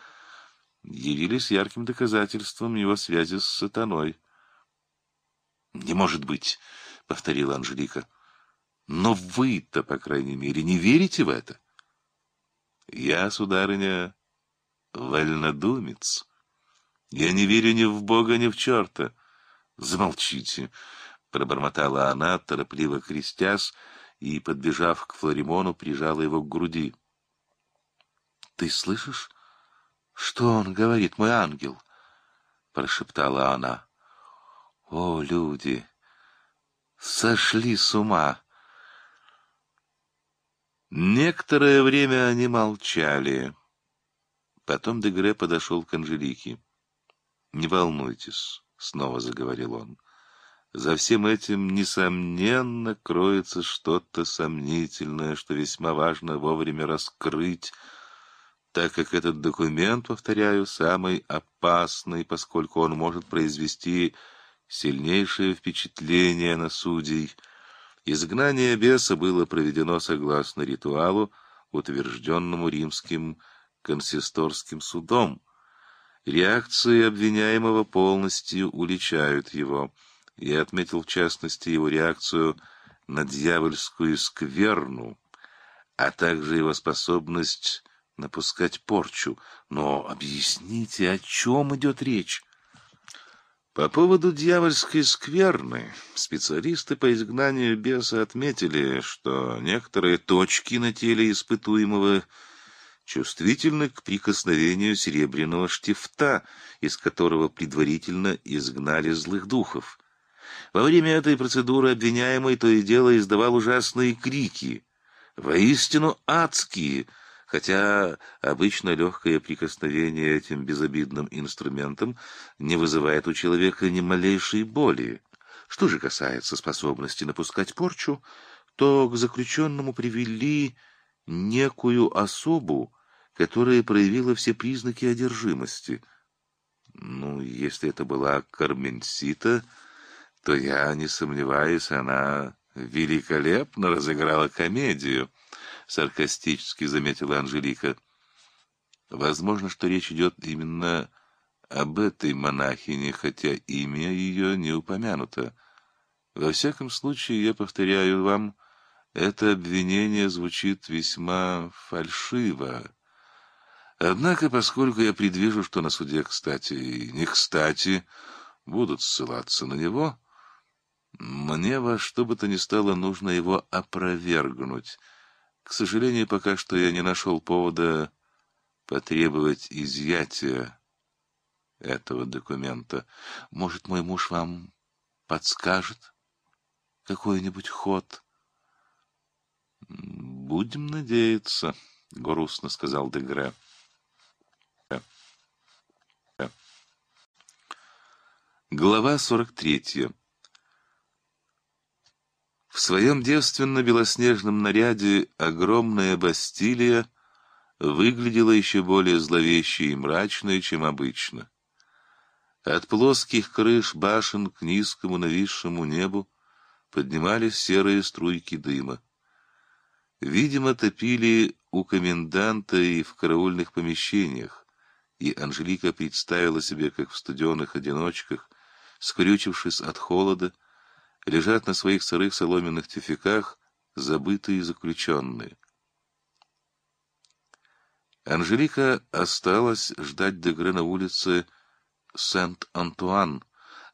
Speaker 1: явились ярким доказательством его связи с сатаной. «Не может быть!» — повторила Анжелика. «Но вы-то, по крайней мере, не верите в это?» «Я, сударыня, вольнодумец». Я не верю ни в Бога, ни в черта. Замолчите, — пробормотала она, торопливо крестясь, и, подбежав к Флоримону, прижала его к груди. — Ты слышишь, что он говорит, мой ангел? — прошептала она. — О, люди! Сошли с ума! Некоторое время они молчали. Потом Дегре подошел к Анжелике. «Не волнуйтесь», — снова заговорил он. «За всем этим, несомненно, кроется что-то сомнительное, что весьма важно вовремя раскрыть, так как этот документ, повторяю, самый опасный, поскольку он может произвести сильнейшее впечатление на судей. Изгнание беса было проведено согласно ритуалу, утвержденному римским консисторским судом, Реакции обвиняемого полностью уличают его. Я отметил в частности его реакцию на дьявольскую скверну, а также его способность напускать порчу. Но объясните, о чем идет речь? По поводу дьявольской скверны специалисты по изгнанию беса отметили, что некоторые точки на теле испытуемого – чувствительны к прикосновению серебряного штифта, из которого предварительно изгнали злых духов. Во время этой процедуры обвиняемый то и дело издавал ужасные крики, воистину адские, хотя обычно легкое прикосновение этим безобидным инструментом не вызывает у человека ни малейшей боли. Что же касается способности напускать порчу, то к заключенному привели некую особу, которая проявила все признаки одержимости. Ну, если это была Карменсита, то я, не сомневаюсь, она великолепно разыграла комедию, — саркастически заметила Анжелика. Возможно, что речь идет именно об этой монахине, хотя имя ее не упомянуто. Во всяком случае, я повторяю вам, это обвинение звучит весьма фальшиво. Однако, поскольку я предвижу, что на суде, кстати и не кстати, будут ссылаться на него, мне во что бы то ни стало нужно его опровергнуть. К сожалению, пока что я не нашел повода потребовать изъятия этого документа. Может, мой муж вам подскажет какой-нибудь ход? — Будем надеяться, — грустно сказал Дегре. Глава 43. В своем девственно-белоснежном наряде огромная Бастилия выглядела еще более зловещей и мрачной, чем обычно. От плоских крыш башен к низкому нависшему небу поднимались серые струйки дыма. Видимо, топили у коменданта и в караульных помещениях, и Анжелика представила себе, как в студенных одиночках скрючившись от холода, лежат на своих сырых соломенных тюфяках забытые заключенные. Анжелика осталась ждать Дегре на улице Сент-Антуан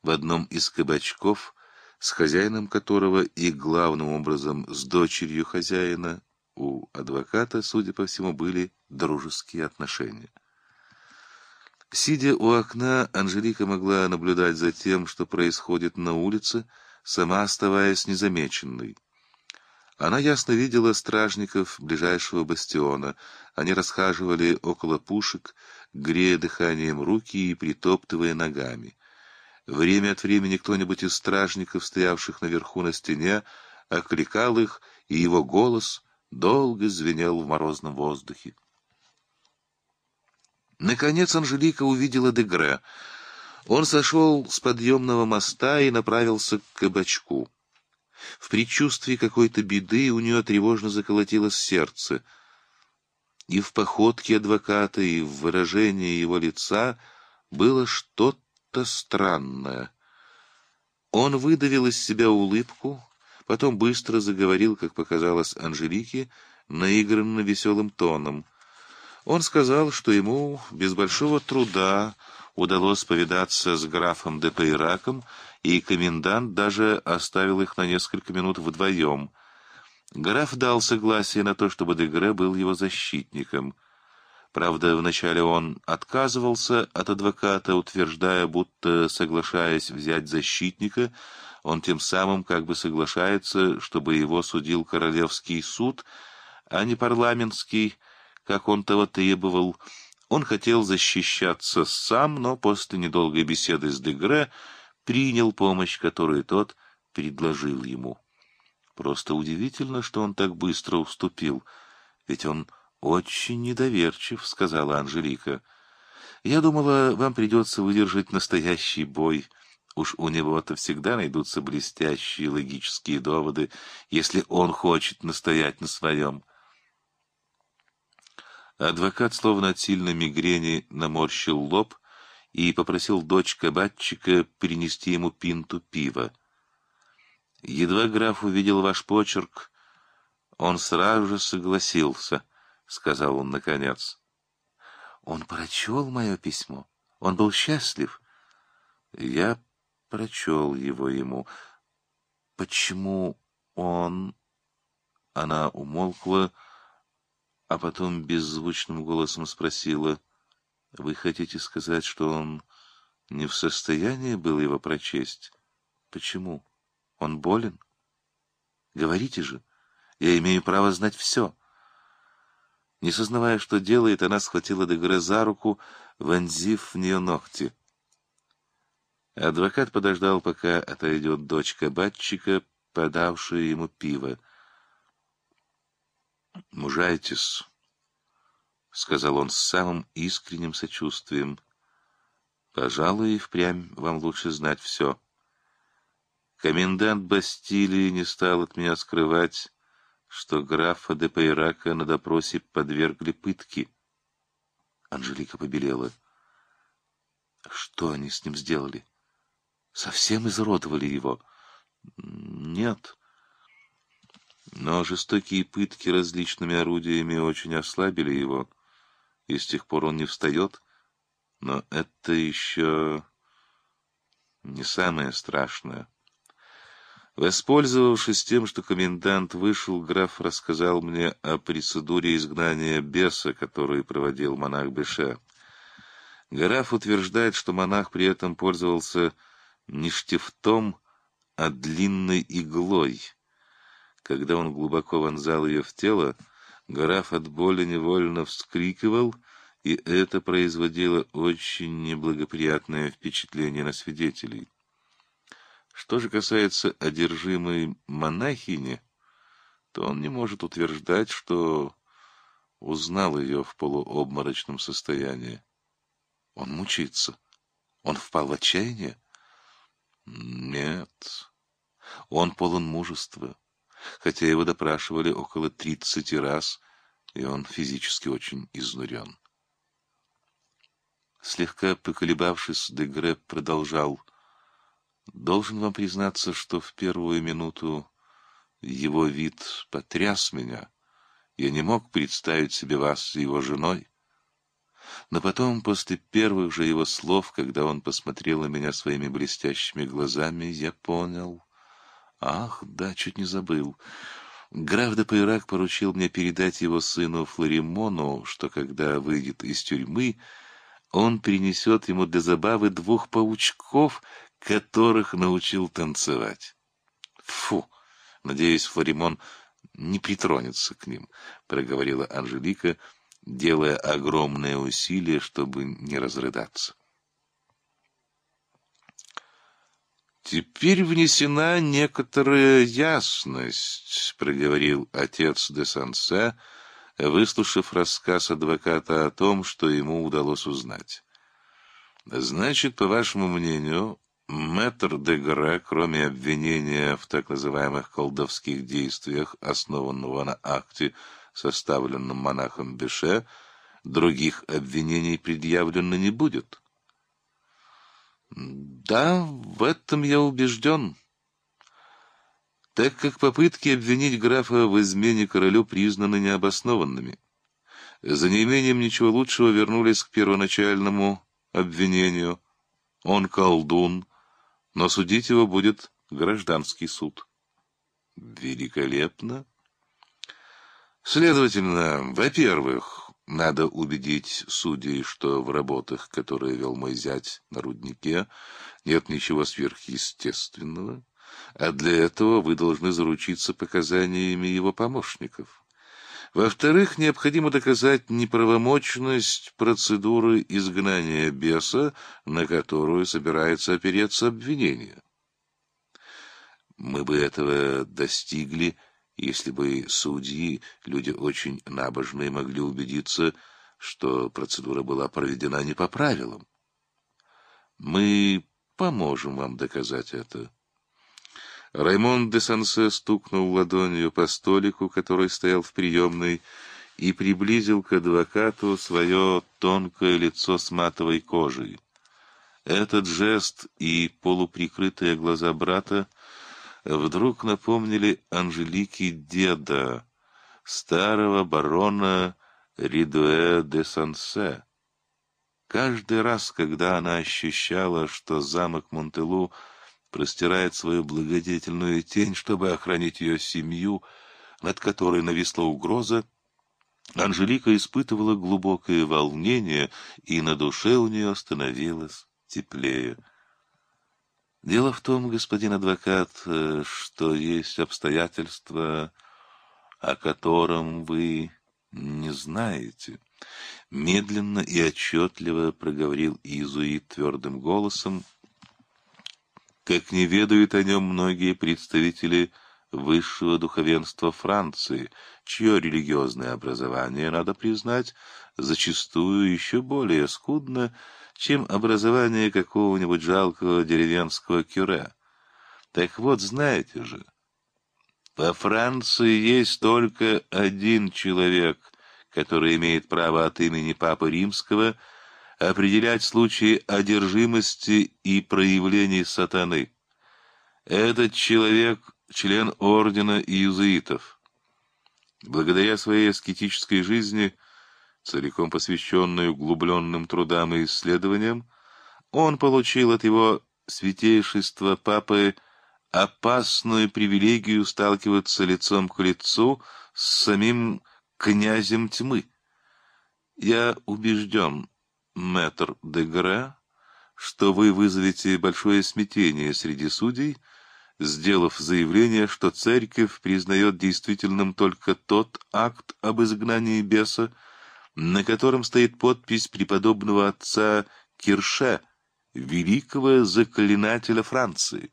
Speaker 1: в одном из кабачков, с хозяином которого и главным образом с дочерью хозяина у адвоката, судя по всему, были дружеские отношения. Сидя у окна, Анжелика могла наблюдать за тем, что происходит на улице, сама оставаясь незамеченной. Она ясно видела стражников ближайшего бастиона. Они расхаживали около пушек, грея дыханием руки и притоптывая ногами. Время от времени кто-нибудь из стражников, стоявших наверху на стене, окликал их, и его голос долго звенел в морозном воздухе. Наконец Анжелика увидела Дегре. Он сошел с подъемного моста и направился к кабачку. В предчувствии какой-то беды у нее тревожно заколотилось сердце. И в походке адвоката, и в выражении его лица было что-то странное. Он выдавил из себя улыбку, потом быстро заговорил, как показалось Анжелике, наигранно веселым тоном — он сказал, что ему без большого труда удалось повидаться с графом де Пейраком, и комендант даже оставил их на несколько минут вдвоем. Граф дал согласие на то, чтобы Дегре был его защитником. Правда, вначале он отказывался от адвоката, утверждая, будто, соглашаясь взять защитника, он тем самым как бы соглашается, чтобы его судил королевский суд, а не парламентский, как он того требовал. Он хотел защищаться сам, но после недолгой беседы с Дегре принял помощь, которую тот предложил ему. Просто удивительно, что он так быстро уступил, ведь он очень недоверчив, — сказала Анжелика. Я думала, вам придется выдержать настоящий бой. Уж у него-то всегда найдутся блестящие логические доводы, если он хочет настоять на своем. Адвокат, словно от сильной мигрени, наморщил лоб и попросил дочь кабатчика принести ему пинту пива. Едва граф увидел ваш почерк, он сразу же согласился, — сказал он наконец. Он прочел мое письмо. Он был счастлив. Я прочел его ему. Почему он... Она умолкла, а потом беззвучным голосом спросила, «Вы хотите сказать, что он не в состоянии был его прочесть? Почему? Он болен? Говорите же, я имею право знать все». Не сознавая, что делает, она схватила Дегре за руку, вонзив в нее ногти. Адвокат подождал, пока отойдет дочка батчика, подавшая ему пиво. «Мужайтесь», — сказал он с самым искренним сочувствием. «Пожалуй, и впрямь вам лучше знать все. Комендант Бастилии не стал от меня скрывать, что графа де Пейрака на допросе подвергли пытки. Анжелика побелела. «Что они с ним сделали? Совсем изродовали его?» «Нет». Но жестокие пытки различными орудиями очень ослабили его, и с тех пор он не встает. Но это еще не самое страшное. Воспользовавшись тем, что комендант вышел, граф рассказал мне о процедуре изгнания беса, которую проводил монах Беше. Граф утверждает, что монах при этом пользовался не штифтом, а длинной иглой — когда он глубоко вонзал ее в тело, Граф от боли невольно вскрикивал, и это производило очень неблагоприятное впечатление на свидетелей. Что же касается одержимой монахини, то он не может утверждать, что узнал ее в полуобморочном состоянии. Он мучится. Он впал в отчаяние? Нет. Он полон мужества хотя его допрашивали около тридцати раз, и он физически очень изнурен. Слегка поколебавшись, Дегре продолжал. «Должен вам признаться, что в первую минуту его вид потряс меня. Я не мог представить себе вас с его женой. Но потом, после первых же его слов, когда он посмотрел на меня своими блестящими глазами, я понял, Ах, да, чуть не забыл. Граф де Пейрак поручил мне передать его сыну Флоримону, что когда выйдет из тюрьмы, он принесет ему для забавы двух паучков, которых научил танцевать. Фу! Надеюсь, Флоримон не притронется к ним, — проговорила Анжелика, делая огромное усилие, чтобы не разрыдаться. Теперь внесена некоторая ясность, проговорил отец де Сансе, выслушав рассказ адвоката о том, что ему удалось узнать. Значит, по вашему мнению, мэтр де Гре, кроме обвинения в так называемых колдовских действиях, основанного на акте, составленном монахом Беше, других обвинений предъявлено не будет? Да, в этом я убежден. Так как попытки обвинить графа в измене королю признаны необоснованными. За неимением ничего лучшего вернулись к первоначальному обвинению. Он колдун, но судить его будет гражданский суд. Великолепно. Следовательно, во-первых, надо убедить судей, что в работах, которые вел мой зять на руднике, нет ничего сверхъестественного, а для этого вы должны заручиться показаниями его помощников. Во-вторых, необходимо доказать неправомочность процедуры изгнания беса, на которую собирается опереться обвинение. Мы бы этого достигли, — если бы судьи, люди очень набожные, могли убедиться, что процедура была проведена не по правилам. Мы поможем вам доказать это. Раймон де Сансе стукнул ладонью по столику, который стоял в приемной, и приблизил к адвокату свое тонкое лицо с матовой кожей. Этот жест и полуприкрытые глаза брата — вдруг напомнили Анжелике деда, старого барона Ридуэ де Сансе. Каждый раз, когда она ощущала, что замок Монтелу простирает свою благодетельную тень, чтобы охранить ее семью, над которой нависла угроза, Анжелика испытывала глубокое волнение, и на душе у нее становилось теплее. Дело в том, господин адвокат, э, что есть обстоятельства, о котором вы не знаете. Медленно и отчетливо проговорил Изуит твердым голосом, как не ведают о нем многие представители высшего духовенства Франции, чье религиозное образование, надо признать, зачастую еще более скудно, чем образование какого-нибудь жалкого деревенского кюре. Так вот, знаете же, во Франции есть только один человек, который имеет право от имени Папы Римского определять случаи одержимости и проявлений сатаны. Этот человек — член ордена иезуитов. Благодаря своей аскетической жизни целиком посвященной углубленным трудам и исследованиям, он получил от его святейшества папы опасную привилегию сталкиваться лицом к лицу с самим князем тьмы. Я убежден, мэтр де Гре, что вы вызовете большое смятение среди судей, сделав заявление, что церковь признает действительным только тот акт об изгнании беса, на котором стоит подпись преподобного отца Кирше, великого заклинателя Франции.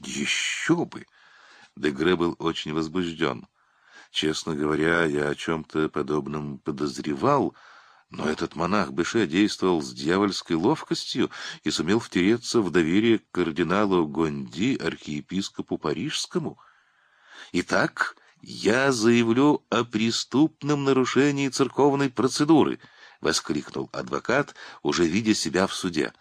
Speaker 1: Еще бы! Дегре был очень возбужден. Честно говоря, я о чем-то подобном подозревал, но этот монах Беше действовал с дьявольской ловкостью и сумел втереться в доверие к кардиналу Гонди, архиепископу Парижскому. Итак, «Я заявлю о преступном нарушении церковной процедуры», — воскликнул адвокат, уже видя себя в суде.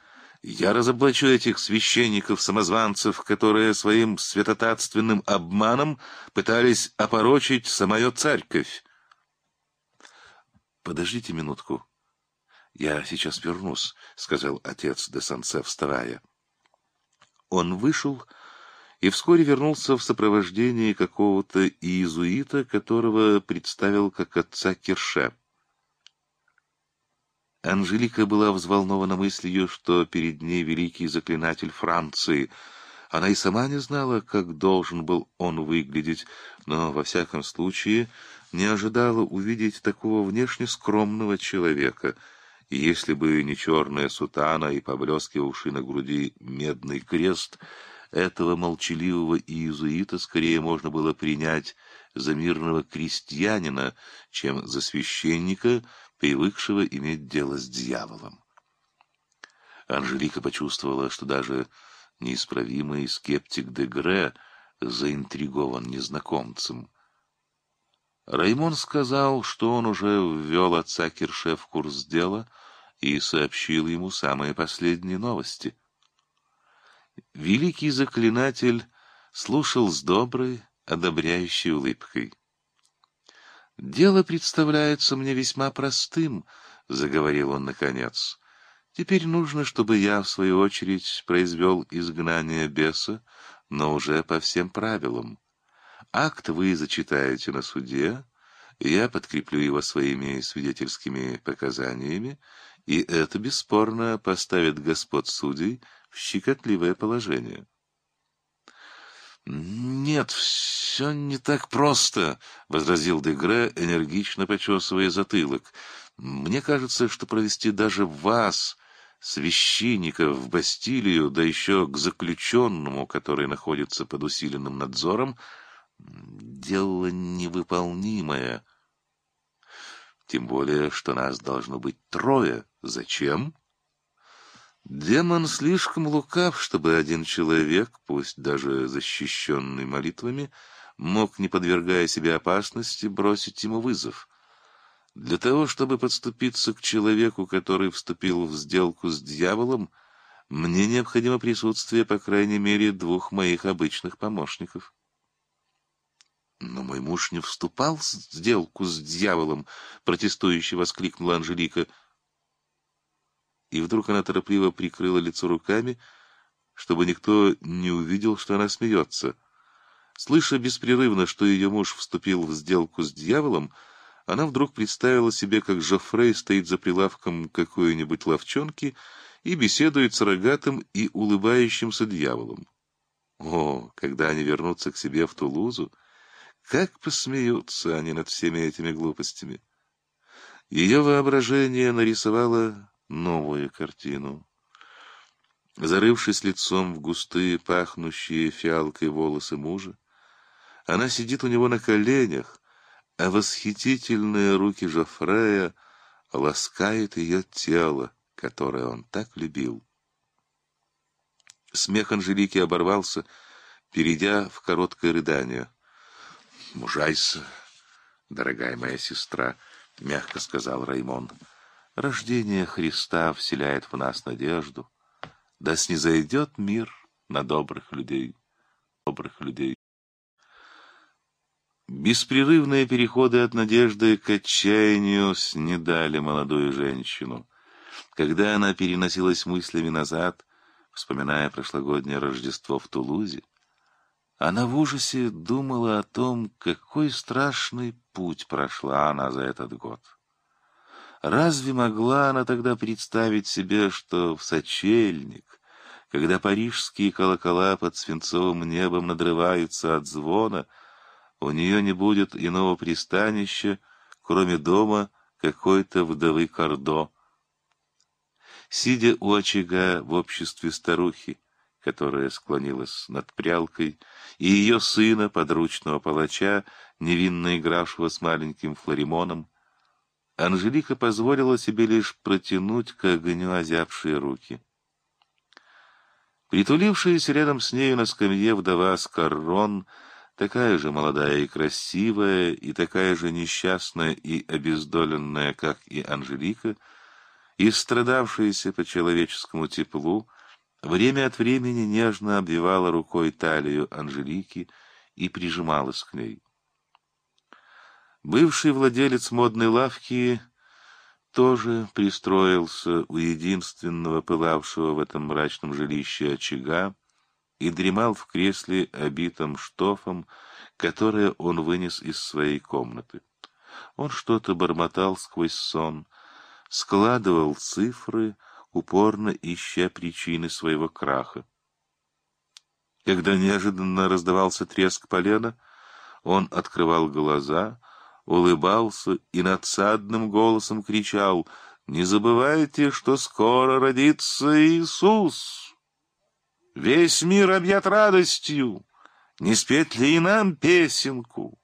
Speaker 1: «Я разоблачу этих священников-самозванцев, которые своим святотатственным обманом пытались опорочить самую церковь». «Подождите минутку. Я сейчас вернусь», — сказал отец де Санце, вставая. Он вышел, — и вскоре вернулся в сопровождении какого-то иезуита, которого представил как отца Кирше. Анжелика была взволнована мыслью, что перед ней великий заклинатель Франции. Она и сама не знала, как должен был он выглядеть, но, во всяком случае, не ожидала увидеть такого внешне скромного человека — и если бы не черная сутана и поблескивавший на груди медный крест, этого молчаливого иезуита скорее можно было принять за мирного крестьянина, чем за священника, привыкшего иметь дело с дьяволом. Анжелика почувствовала, что даже неисправимый скептик де Гре заинтригован незнакомцем. Раймон сказал, что он уже ввел отца Кирше в курс дела и сообщил ему самые последние новости. Великий заклинатель слушал с доброй, одобряющей улыбкой. «Дело представляется мне весьма простым», — заговорил он наконец. «Теперь нужно, чтобы я, в свою очередь, произвел изгнание беса, но уже по всем правилам. Акт вы зачитаете на суде, я подкреплю его своими свидетельскими показаниями, и это бесспорно поставит господ судей в щекотливое положение. «Нет, все не так просто», — возразил Дегре, энергично почесывая затылок. «Мне кажется, что провести даже вас, священника, в Бастилию, да еще к заключенному, который находится под усиленным надзором, дело невыполнимое. Тем более, что нас должно быть трое. Зачем?» Демон слишком лукав, чтобы один человек, пусть даже защищенный молитвами, мог, не подвергая себя опасности, бросить ему вызов. Для того, чтобы подступиться к человеку, который вступил в сделку с дьяволом, мне необходимо присутствие, по крайней мере, двух моих обычных помощников. «Но мой муж не вступал в сделку с дьяволом!» — протестующе воскликнула Анжелика — и вдруг она торопливо прикрыла лицо руками, чтобы никто не увидел, что она смеется. Слыша беспрерывно, что ее муж вступил в сделку с дьяволом, она вдруг представила себе, как Жофрей стоит за прилавком какой-нибудь ловчонки и беседует с рогатым и улыбающимся дьяволом. О, когда они вернутся к себе в Тулузу, как посмеются они над всеми этими глупостями! Ее воображение нарисовало новую картину. Зарывшись лицом в густые, пахнущие фиалкой волосы мужа, она сидит у него на коленях, а восхитительные руки Жофрея ласкает ее тело, которое он так любил. Смех Анжелики оборвался, перейдя в короткое рыдание. «Мужайся, дорогая моя сестра», — мягко сказал Раймон. Рождение Христа вселяет в нас надежду, да снизойдет мир на добрых людей, добрых людей. Беспрерывные переходы от надежды к отчаянию снедали молодую женщину. Когда она переносилась мыслями назад, вспоминая прошлогоднее Рождество в Тулузе, она в ужасе думала о том, какой страшный путь прошла она за этот год. Разве могла она тогда представить себе, что в сочельник, когда парижские колокола под свинцовым небом надрываются от звона, у нее не будет иного пристанища, кроме дома какой-то вдовы Кардо, Сидя у очага в обществе старухи, которая склонилась над прялкой, и ее сына, подручного палача, невинно игравшего с маленьким флоримоном, Анжелика позволила себе лишь протянуть к огню озябшие руки. Притулившаяся рядом с нею на скамье вдова Скаррон, такая же молодая и красивая, и такая же несчастная и обездоленная, как и Анжелика, и страдавшаяся по человеческому теплу, время от времени нежно обвивала рукой талию Анжелики и прижималась к ней. Бывший владелец модной лавки тоже пристроился у единственного пылавшего в этом мрачном жилище очага и дремал в кресле, обитом штофом, которое он вынес из своей комнаты. Он что-то бормотал сквозь сон, складывал цифры, упорно ища причины своего краха. Когда неожиданно раздавался треск полена, он открывал глаза — улыбался и надсадным голосом кричал «Не забывайте, что скоро родится Иисус! Весь мир объят радостью! Не спеть ли и нам песенку?»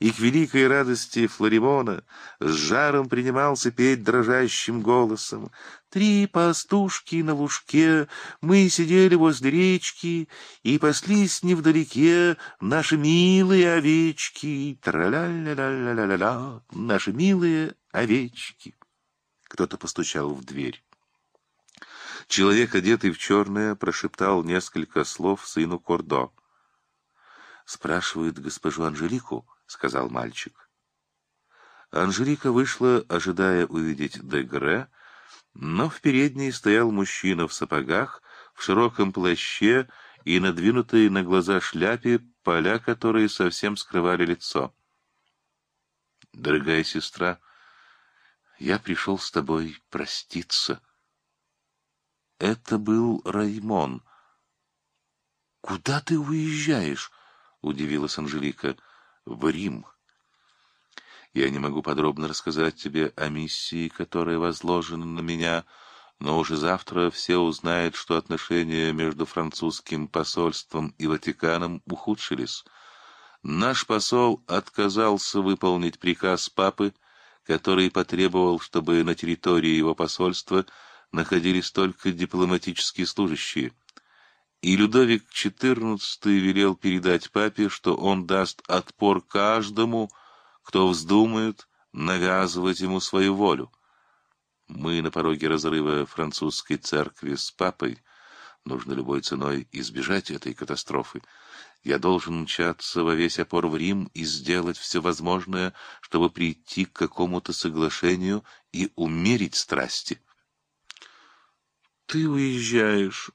Speaker 1: и к великой радости Флоримона с жаром принимался петь дрожащим голосом. «Три пастушки на лужке, мы сидели возле речки, и паслись невдалеке наши милые овечки, тра-ля-ля-ля-ля-ля-ля, наши милые овечки». Кто-то постучал в дверь. Человек, одетый в черное, прошептал несколько слов сыну Кордо. «Спрашивает госпожу Анжелику». — сказал мальчик. Анжелика вышла, ожидая увидеть Дегре, но в передней стоял мужчина в сапогах, в широком плаще и надвинутой на глаза шляпе, поля которые совсем скрывали лицо. «Дорогая сестра, я пришел с тобой проститься». Это был Раймон. «Куда ты уезжаешь?» — удивилась Анжелика. — в Рим. Я не могу подробно рассказать тебе о миссии, которая возложена на меня, но уже завтра все узнают, что отношения между французским посольством и Ватиканом ухудшились. Наш посол отказался выполнить приказ папы, который потребовал, чтобы на территории его посольства находились только дипломатические служащие — и Людовик XIV велел передать папе, что он даст отпор каждому, кто вздумает навязывать ему свою волю. Мы на пороге разрыва французской церкви с папой. Нужно любой ценой избежать этой катастрофы. Я должен мчаться во весь опор в Рим и сделать все возможное, чтобы прийти к какому-то соглашению и умерить страсти. — Ты уезжаешь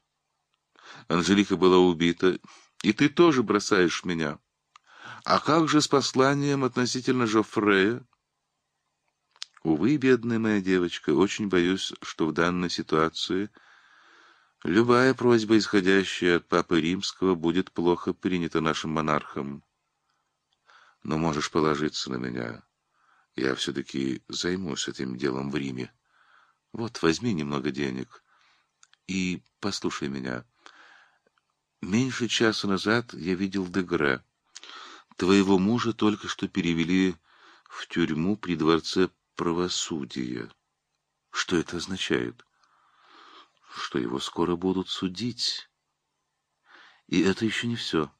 Speaker 1: Анжелика была убита, и ты тоже бросаешь меня. А как же с посланием относительно Жофрея? Увы, бедная моя девочка, очень боюсь, что в данной ситуации любая просьба, исходящая от Папы Римского, будет плохо принята нашим монархом. Но можешь положиться на меня. Я все-таки займусь этим делом в Риме. Вот, возьми немного денег и послушай меня. Меньше часа назад я видел Дегре. Твоего мужа только что перевели в тюрьму при дворце правосудия. Что это означает? Что его скоро будут судить. И это еще не все.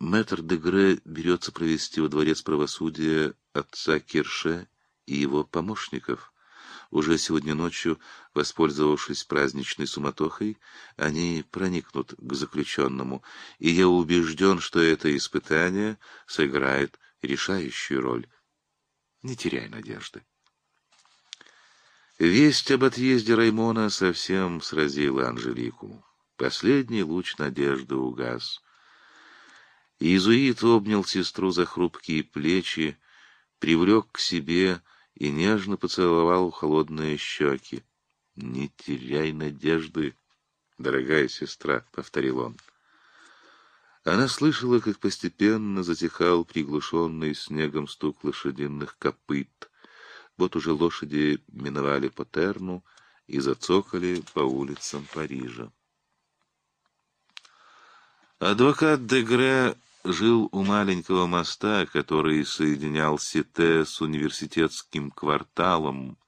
Speaker 1: Мэтр Дегре берется провести во дворец правосудия отца Кирше и его помощников — уже сегодня ночью, воспользовавшись праздничной суматохой, они проникнут к заключенному, и я убежден, что это испытание сыграет решающую роль. Не теряй надежды. Весть об отъезде Раймона совсем сразила Анжелику. Последний луч надежды угас. Иезуит обнял сестру за хрупкие плечи, привлек к себе, и нежно поцеловал холодные щеки. «Не теряй надежды, дорогая сестра», — повторил он. Она слышала, как постепенно затихал приглушенный снегом стук лошадиных копыт. Вот уже лошади миновали Патерну и зацокали по улицам Парижа. Адвокат Дегре жил у маленького моста, который соединял Сите с университетским кварталом,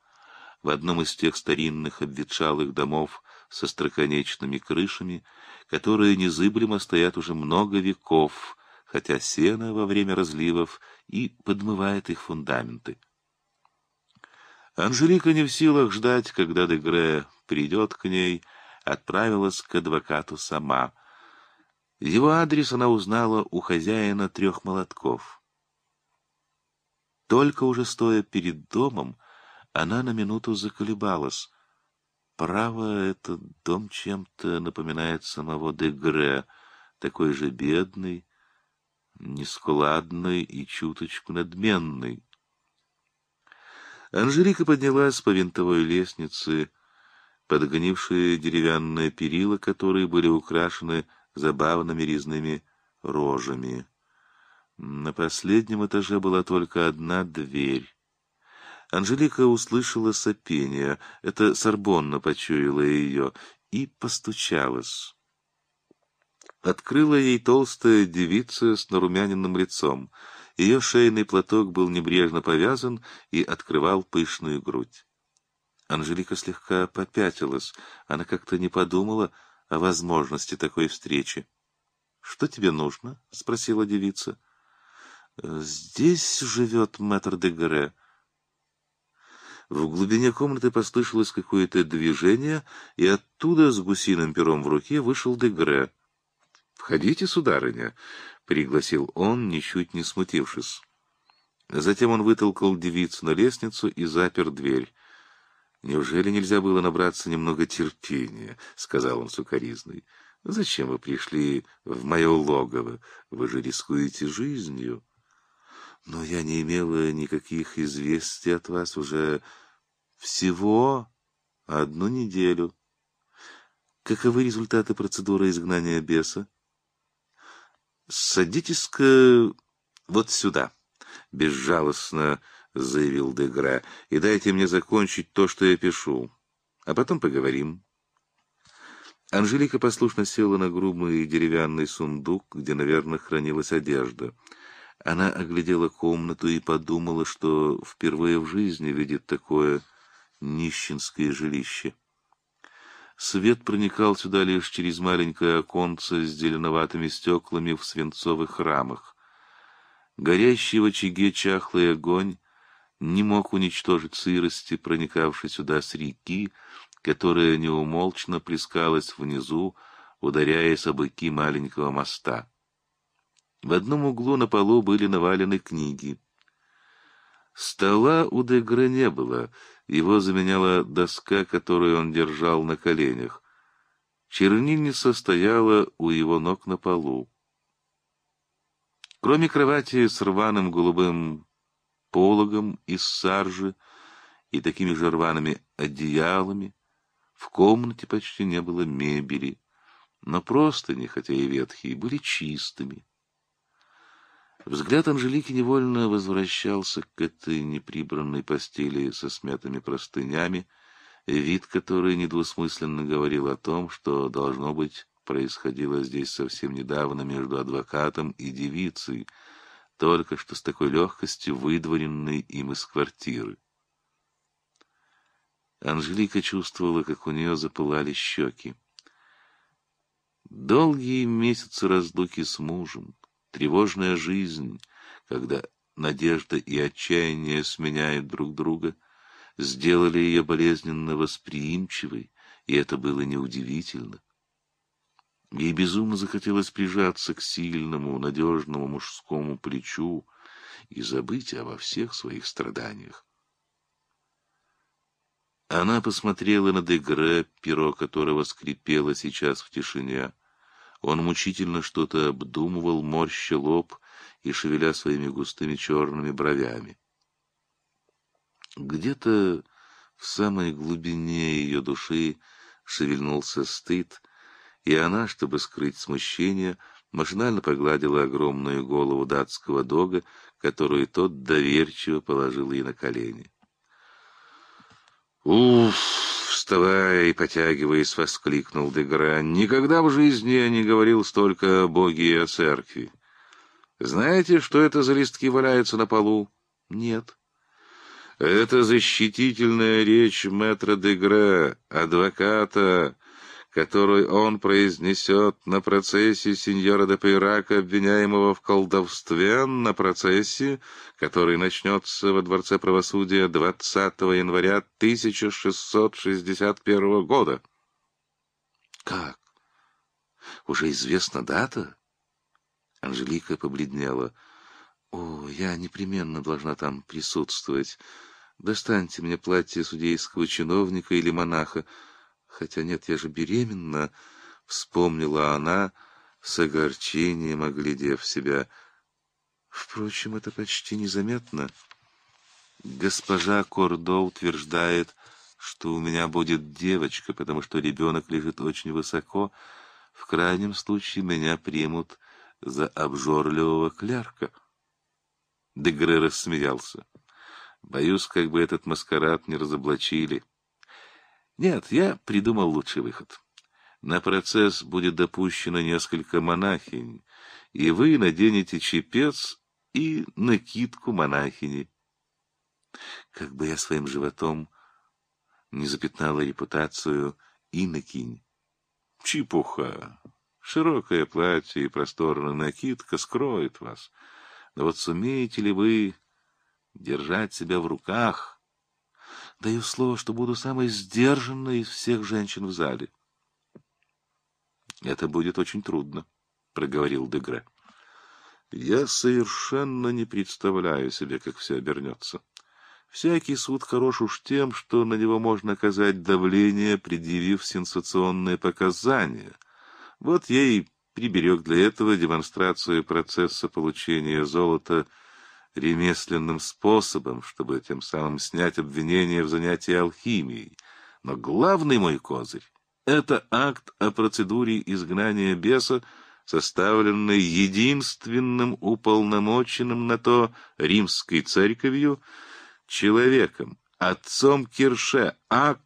Speaker 1: в одном из тех старинных обветшалых домов со строконечными крышами, которые незыблемо стоят уже много веков, хотя сено во время разливов и подмывает их фундаменты. Анжелика не в силах ждать, когда Дегре придет к ней, отправилась к адвокату сама — его адрес она узнала у хозяина трех молотков. Только уже стоя перед домом, она на минуту заколебалась. Право, этот дом чем-то напоминает самого Дегре, такой же бедный, нескладный и чуточку надменный. Анжелика поднялась по винтовой лестнице, подгнившие деревянные перила, которые были украшены забавными резными рожами. На последнем этаже была только одна дверь. Анжелика услышала сопение, это Сорбонна почуяла ее, и постучалась. Открыла ей толстая девица с нарумяненным лицом. Ее шейный платок был небрежно повязан и открывал пышную грудь. Анжелика слегка попятилась, она как-то не подумала — о возможности такой встречи. — Что тебе нужно? — спросила девица. — Здесь живет мэтр де Гре. В глубине комнаты послышалось какое-то движение, и оттуда с гусиным пером в руке вышел де Гре. — Входите, сударыня, — пригласил он, ничуть не смутившись. Затем он вытолкал девицу на лестницу и запер дверь. Неужели нельзя было набраться немного терпения, сказал он сукаризный. Зачем вы пришли в мое логово? Вы же рискуете жизнью. Но я не имела никаких известий от вас уже всего одну неделю. Каковы результаты процедуры изгнания беса? Садитесь-ка вот сюда, безжалостно — заявил Дегра, — «и дайте мне закончить то, что я пишу, а потом поговорим». Анжелика послушно села на грубый деревянный сундук, где, наверное, хранилась одежда. Она оглядела комнату и подумала, что впервые в жизни видит такое нищенское жилище. Свет проникал сюда лишь через маленькое оконце с зеленоватыми стеклами в свинцовых рамах. Горящий в очаге чахлый огонь не мог уничтожить сырости, проникавшей сюда с реки, которая неумолчно плескалась внизу, ударяясь о быки маленького моста. В одном углу на полу были навалены книги. Стола у Дегра не было, его заменяла доска, которую он держал на коленях. Чернильница стояла у его ног на полу. Кроме кровати с рваным голубым пологом из саржи и такими же рваными одеялами. В комнате почти не было мебели, но простыни, хотя и ветхие, были чистыми. Взгляд Анжелики невольно возвращался к этой неприбранной постели со смятыми простынями, вид которой недвусмысленно говорил о том, что, должно быть, происходило здесь совсем недавно между адвокатом и девицей — только что с такой легкостью выдворенный им из квартиры. Анжелика чувствовала, как у нее запылали щеки. Долгие месяцы разлуки с мужем, тревожная жизнь, когда надежда и отчаяние сменяют друг друга, сделали ее болезненно восприимчивой, и это было неудивительно. Ей безумно захотелось прижаться к сильному, надежному мужскому плечу и забыть обо всех своих страданиях. Она посмотрела на Дегре, перо которого скрипело сейчас в тишине. Он мучительно что-то обдумывал, морща лоб и шевеля своими густыми черными бровями. Где-то в самой глубине ее души шевельнулся стыд, и она, чтобы скрыть смущение, машинально погладила огромную голову датского дога, которую тот доверчиво положил ей на колени. «Уф!» — вставая и потягиваясь, воскликнул Дегра. «Никогда в жизни я не говорил столько о Боге и о церкви. Знаете, что это за листки валяются на полу?» «Нет». «Это защитительная речь мэтра Дегра, адвоката, которую он произнесет на процессе сеньора де Пейрака, обвиняемого в колдовстве, на процессе, который начнется во Дворце правосудия 20 января 1661 года. Как? Уже известна дата? Анжелика побледнела. О, я непременно должна там присутствовать. Достаньте мне платье судейского чиновника или монаха. Хотя нет, я же беременна, — вспомнила она с огорчением, оглядев себя. Впрочем, это почти незаметно. Госпожа Кордо утверждает, что у меня будет девочка, потому что ребенок лежит очень высоко. В крайнем случае меня примут за обжорливого клярка. Дегре рассмеялся. Боюсь, как бы этот маскарад не разоблачили. Нет, я придумал лучший выход. На процесс будет допущено несколько монахинь, и вы наденете чепец и накидку монахини. Как бы я своим животом не запятнала репутацию инокинь. Чепуха! Широкое платье и просторная накидка скроют вас. Но вот сумеете ли вы держать себя в руках — Даю слово, что буду самой сдержанной из всех женщин в зале. Это будет очень трудно, проговорил Дегре. Я совершенно не представляю себе, как все обернется. Всякий суд хорош уж тем, что на него можно оказать давление, предъявив сенсационные показания. Вот я и приберег для этого демонстрацию процесса получения золота — ремесленным способом, чтобы тем самым снять обвинение в занятии алхимией. Но главный мой козырь — это акт о процедуре изгнания беса, составленный единственным уполномоченным на то римской церковью человеком, отцом Кирше, акт,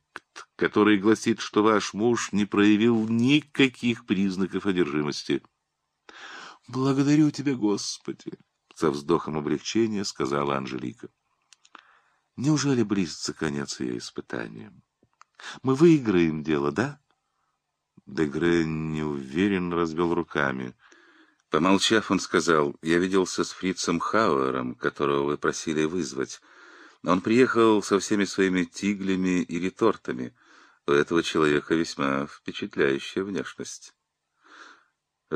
Speaker 1: который гласит, что ваш муж не проявил никаких признаков одержимости. «Благодарю тебя, Господи!» Со вздохом облегчения сказала Анжелика. Неужели близится конец ее испытаниям? Мы выиграем дело, да? Дегре неуверенно развел руками. Помолчав, он сказал, «Я виделся с фрицем Хауэром, которого вы просили вызвать. Он приехал со всеми своими тиглями и ретортами. У этого человека весьма впечатляющая внешность».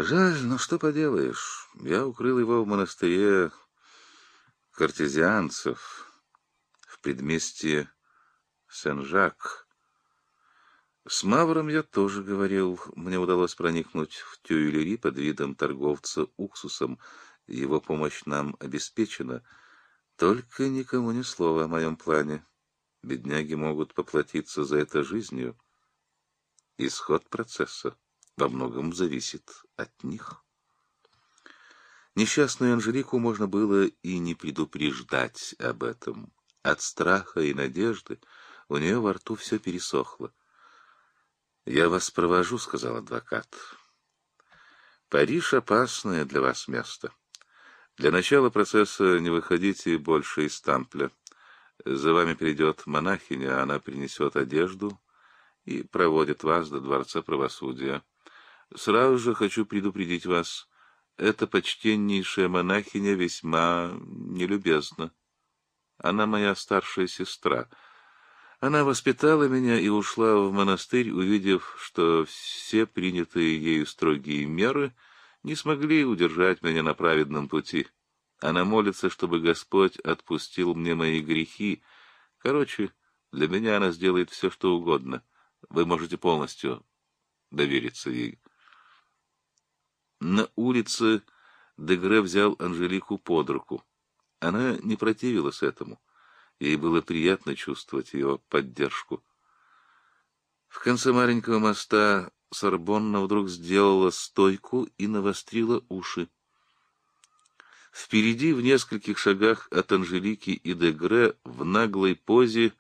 Speaker 1: Жаль, но что поделаешь. Я укрыл его в монастыре картезианцев в предместье Сен-Жак. С Мавром я тоже говорил. Мне удалось проникнуть в Тюильри под видом торговца уксусом. Его помощь нам обеспечена. Только никому ни слова о моем плане. Бедняги могут поплатиться за это жизнью. Исход процесса во многом зависит от них. Несчастную Анжелику можно было и не предупреждать об этом. От страха и надежды у нее во рту все пересохло. «Я вас провожу», — сказал адвокат. «Париж — опасное для вас место. Для начала процесса не выходите больше из тампля. За вами придет монахиня, она принесет одежду и проводит вас до Дворца правосудия». Сразу же хочу предупредить вас. Эта почтеннейшая монахиня весьма нелюбезна. Она моя старшая сестра. Она воспитала меня и ушла в монастырь, увидев, что все принятые ею строгие меры не смогли удержать меня на праведном пути. Она молится, чтобы Господь отпустил мне мои грехи. Короче, для меня она сделает все, что угодно. Вы можете полностью довериться ей. На улице Дегре взял Анжелику под руку. Она не противилась этому. Ей было приятно чувствовать его поддержку. В конце маленького моста Сорбонна вдруг сделала стойку и навострила уши. Впереди, в нескольких шагах от Анжелики и Дегре, в наглой позе,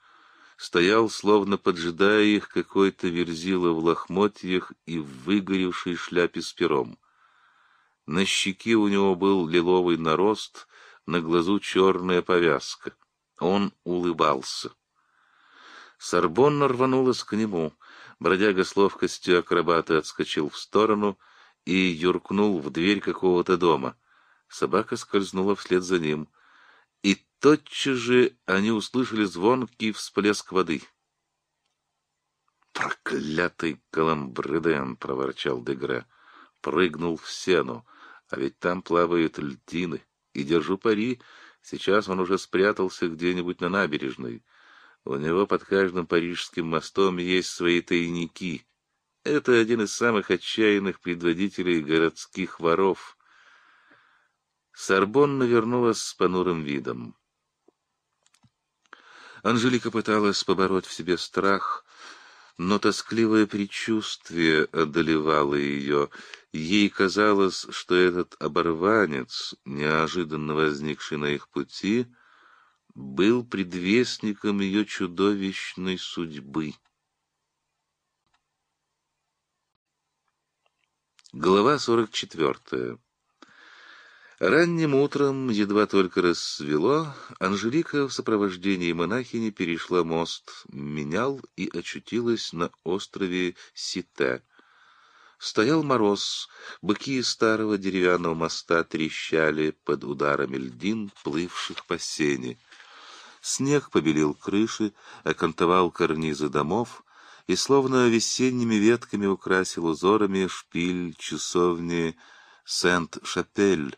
Speaker 1: стоял, словно поджидая их, какой-то верзила в лохмотьях и в выгоревшей шляпе с пером. На щеке у него был лиловый нарост, на глазу черная повязка. Он улыбался. Сорбонна рванулась к нему. Бродяга с ловкостью акробата отскочил в сторону и юркнул в дверь какого-то дома. Собака скользнула вслед за ним. И тотчас же они услышали звонкий всплеск воды. «Проклятый каламбриден!» — проворчал Дегре. Прыгнул в сену. А ведь там плавают льдины. И держу пари, сейчас он уже спрятался где-нибудь на набережной. У него под каждым парижским мостом есть свои тайники. Это один из самых отчаянных предводителей городских воров. Сорбонна вернулась с понурым видом. Анжелика пыталась побороть в себе страх, но тоскливое предчувствие одолевало ее — Ей казалось, что этот оборванец, неожиданно возникший на их пути, был предвестником ее чудовищной судьбы. Глава 44 Ранним утром, едва только рассвело, Анжелика в сопровождении монахини перешла мост, менял и очутилась на острове Сите, Стоял мороз, быки старого деревянного моста трещали под ударами льдин, плывших по сене. Снег побелил крыши, окантовал карнизы домов и словно весенними ветками украсил узорами шпиль часовни Сент-Шапель,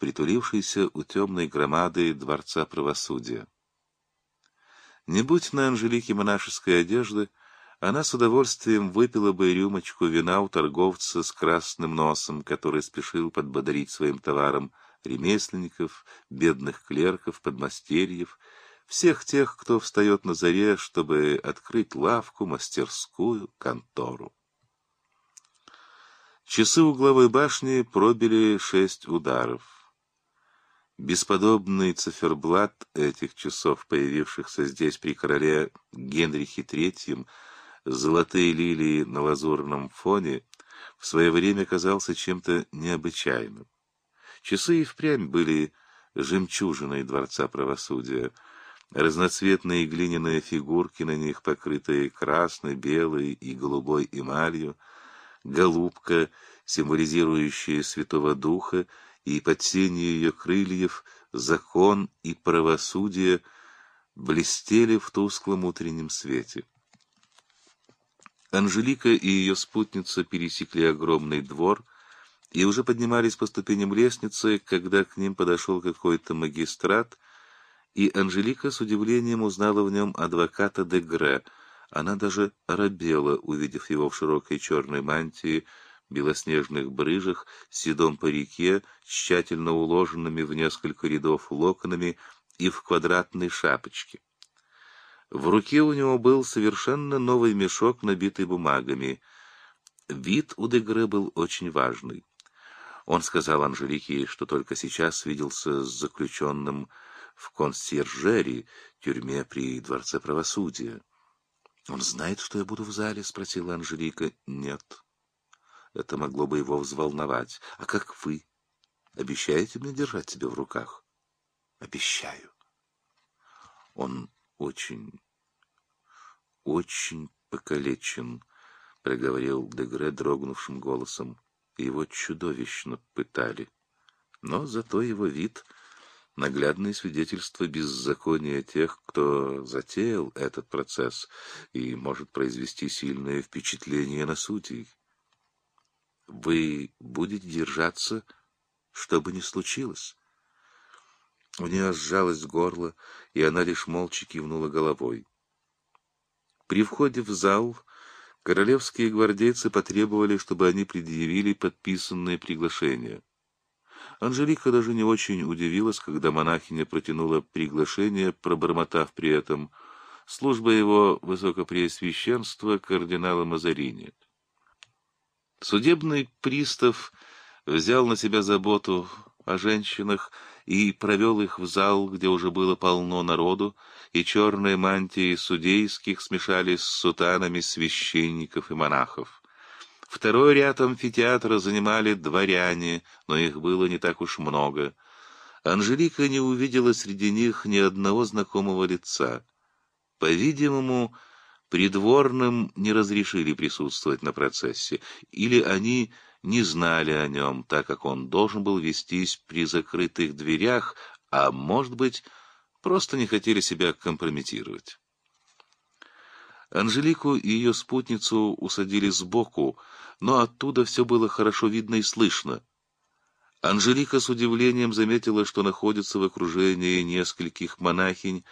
Speaker 1: притулившийся у темной громады Дворца Правосудия. Не будь на Анжелике монашеской одежды, она с удовольствием выпила бы рюмочку вина у торговца с красным носом, который спешил подбодрить своим товаром ремесленников, бедных клерков, подмастерьев, всех тех, кто встает на заре, чтобы открыть лавку, мастерскую, контору. Часы угловой башни пробили шесть ударов. Бесподобный циферблат этих часов, появившихся здесь при короле Генрихе Третьем, золотые лилии на лазурном фоне в свое время казался чем-то необычайным. Часы и впрямь были жемчужиной Дворца Правосудия. Разноцветные глиняные фигурки на них, покрытые красной, белой и голубой эмалью, голубка, символизирующая Святого Духа, и под сенью ее крыльев закон и правосудие блестели в тусклом утреннем свете. Анжелика и ее спутница пересекли огромный двор и уже поднимались по ступеням лестницы, когда к ним подошел какой-то магистрат, и Анжелика с удивлением узнала в нем адвоката де Гре. Она даже оробела, увидев его в широкой черной мантии, белоснежных брыжах, седом парике, тщательно уложенными в несколько рядов локонами и в квадратной шапочке. В руке у него был совершенно новый мешок, набитый бумагами. Вид у Дегре был очень важный. Он сказал Анжелике, что только сейчас виделся с заключенным в консьержери, тюрьме при Дворце правосудия. — Он знает, что я буду в зале? — спросила Анжелика. — Нет. Это могло бы его взволновать. — А как вы? Обещаете мне держать тебя в руках? — Обещаю. Он очень, очень покалечен, — проговорил Дегре дрогнувшим голосом. Его чудовищно пытали. Но зато его вид — наглядное свидетельство беззакония тех, кто затеял этот процесс и может произвести сильное впечатление на судей. Вы будете держаться, что бы ни случилось? У нее сжалось горло, и она лишь молча кивнула головой. При входе в зал королевские гвардейцы потребовали, чтобы они предъявили подписанные приглашения. Анжелика даже не очень удивилась, когда монахиня протянула приглашение, пробормотав при этом «Служба его высокопреосвященства кардинала Мазарини». Судебный пристав взял на себя заботу о женщинах, и провел их в зал, где уже было полно народу, и черные мантии судейских смешались с сутанами священников и монахов. Второй ряд амфитеатра занимали дворяне, но их было не так уж много. Анжелика не увидела среди них ни одного знакомого лица. По-видимому, придворным не разрешили присутствовать на процессе, или они не знали о нем, так как он должен был вестись при закрытых дверях, а, может быть, просто не хотели себя компрометировать. Анжелику и ее спутницу усадили сбоку, но оттуда все было хорошо видно и слышно. Анжелика с удивлением заметила, что находится в окружении нескольких монахинь,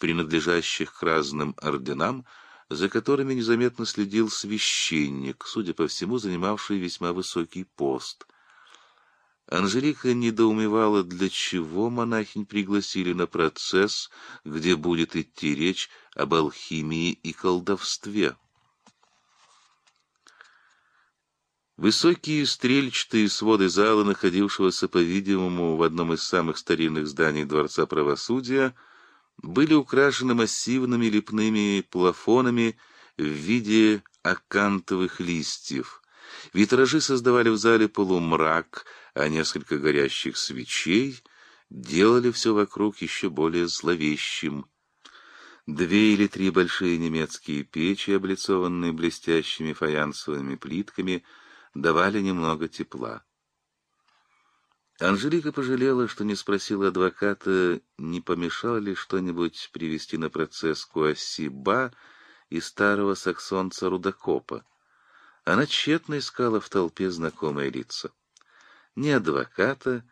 Speaker 1: принадлежащих к разным орденам, за которыми незаметно следил священник, судя по всему, занимавший весьма высокий пост. Анжелика недоумевала, для чего монахинь пригласили на процесс, где будет идти речь об алхимии и колдовстве. Высокие стрельчатые своды зала, находившегося, по-видимому, в одном из самых старинных зданий Дворца правосудия — были украшены массивными лепными плафонами в виде акантовых листьев. Витражи создавали в зале полумрак, а несколько горящих свечей делали все вокруг еще более зловещим. Две или три большие немецкие печи, облицованные блестящими фаянсовыми плитками, давали немного тепла. Анжелика пожалела, что не спросила адвоката, не помешало ли что-нибудь привести на процесс Куасиба и старого саксонца Рудокопа. Она тщетно искала в толпе знакомые лица. Ни адвоката,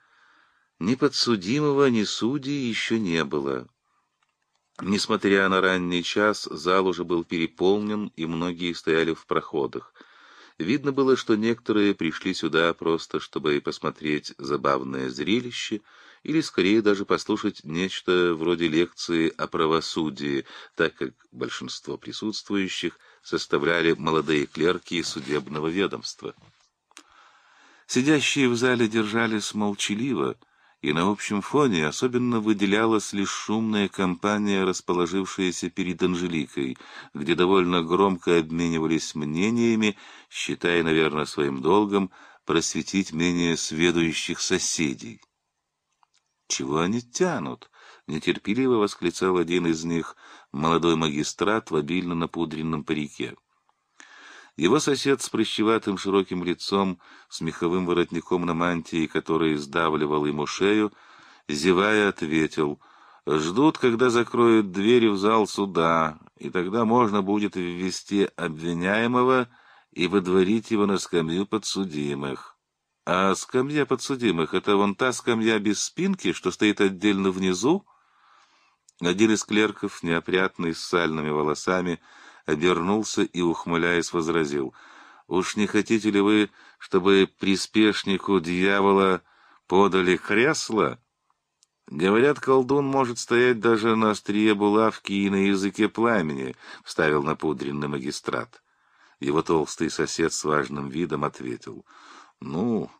Speaker 1: ни подсудимого, ни судей еще не было. Несмотря на ранний час, зал уже был переполнен, и многие стояли в проходах — Видно было, что некоторые пришли сюда просто, чтобы посмотреть забавное зрелище или, скорее, даже послушать нечто вроде лекции о правосудии, так как большинство присутствующих составляли молодые клерки судебного ведомства. Сидящие в зале держались молчаливо, и на общем фоне особенно выделялась лишь шумная компания, расположившаяся перед Анжеликой, где довольно громко обменивались мнениями, считая, наверное, своим долгом просветить менее сведущих соседей. «Чего они тянут?» — нетерпеливо восклицал один из них, молодой магистрат в обильно напудренном парике. Его сосед с прыщеватым широким лицом, с меховым воротником на мантии, который сдавливал ему шею, зевая, ответил «Ждут, когда закроют двери в зал суда, и тогда можно будет ввести обвиняемого и выдворить его на скамью подсудимых». «А скамья подсудимых — это вон та скамья без спинки, что стоит отдельно внизу?» Один из клерков, неопрятный, с сальными волосами, — обернулся и, ухмыляясь, возразил. «Уж не хотите ли вы, чтобы приспешнику дьявола подали кресло?» «Говорят, колдун может стоять даже на острие булавки и на языке пламени», — вставил напудренный магистрат. Его толстый сосед с важным видом ответил. «Ну,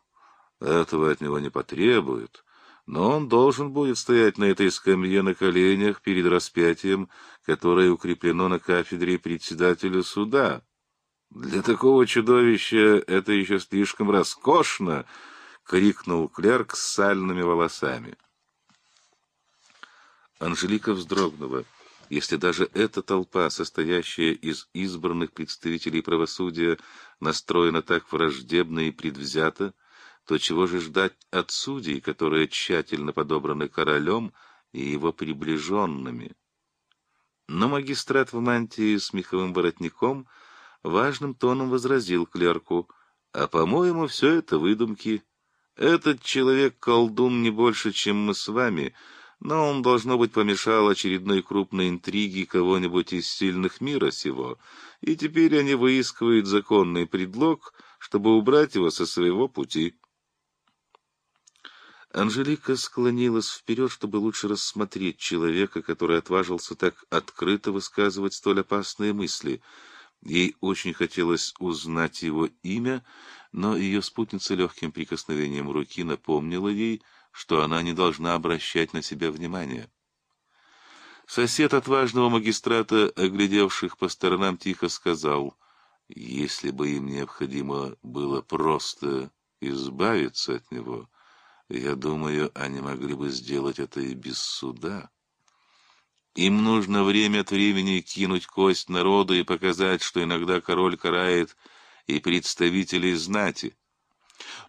Speaker 1: этого от него не потребуют" но он должен будет стоять на этой скамье на коленях перед распятием, которое укреплено на кафедре председателя суда. Для такого чудовища это еще слишком роскошно, крикнул клерк с сальными волосами. Анжелика вздрогнула. Если даже эта толпа, состоящая из избранных представителей правосудия, настроена так враждебно и предвзято, то чего же ждать от судей, которые тщательно подобраны королем и его приближенными? Но магистрат в мантии с меховым воротником важным тоном возразил клерку, «А, по-моему, все это выдумки. Этот человек колдун не больше, чем мы с вами, но он, должно быть, помешал очередной крупной интриге кого-нибудь из сильных мира сего, и теперь они выискивают законный предлог, чтобы убрать его со своего пути». Анжелика склонилась вперед, чтобы лучше рассмотреть человека, который отважился так открыто высказывать столь опасные мысли. Ей очень хотелось узнать его имя, но ее спутница легким прикосновением руки напомнила ей, что она не должна обращать на себя внимания. Сосед отважного магистрата, оглядевших по сторонам, тихо сказал, «Если бы им необходимо было просто избавиться от него», я думаю, они могли бы сделать это и без суда. Им нужно время от времени кинуть кость народу и показать, что иногда король карает и представителей знати.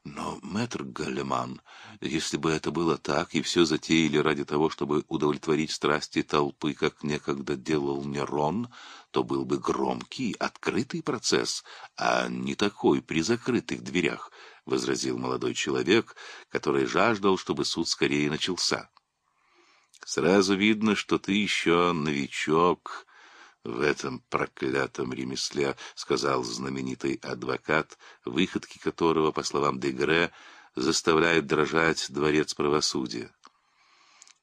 Speaker 1: Но, мэтр Галлеман, если бы это было так, и все затеяли ради того, чтобы удовлетворить страсти толпы, как некогда делал Нерон, то был бы громкий, открытый процесс, а не такой при закрытых дверях. — возразил молодой человек, который жаждал, чтобы суд скорее начался. «Сразу видно, что ты еще новичок в этом проклятом ремесле», — сказал знаменитый адвокат, выходки которого, по словам Дегре, заставляет дрожать дворец правосудия.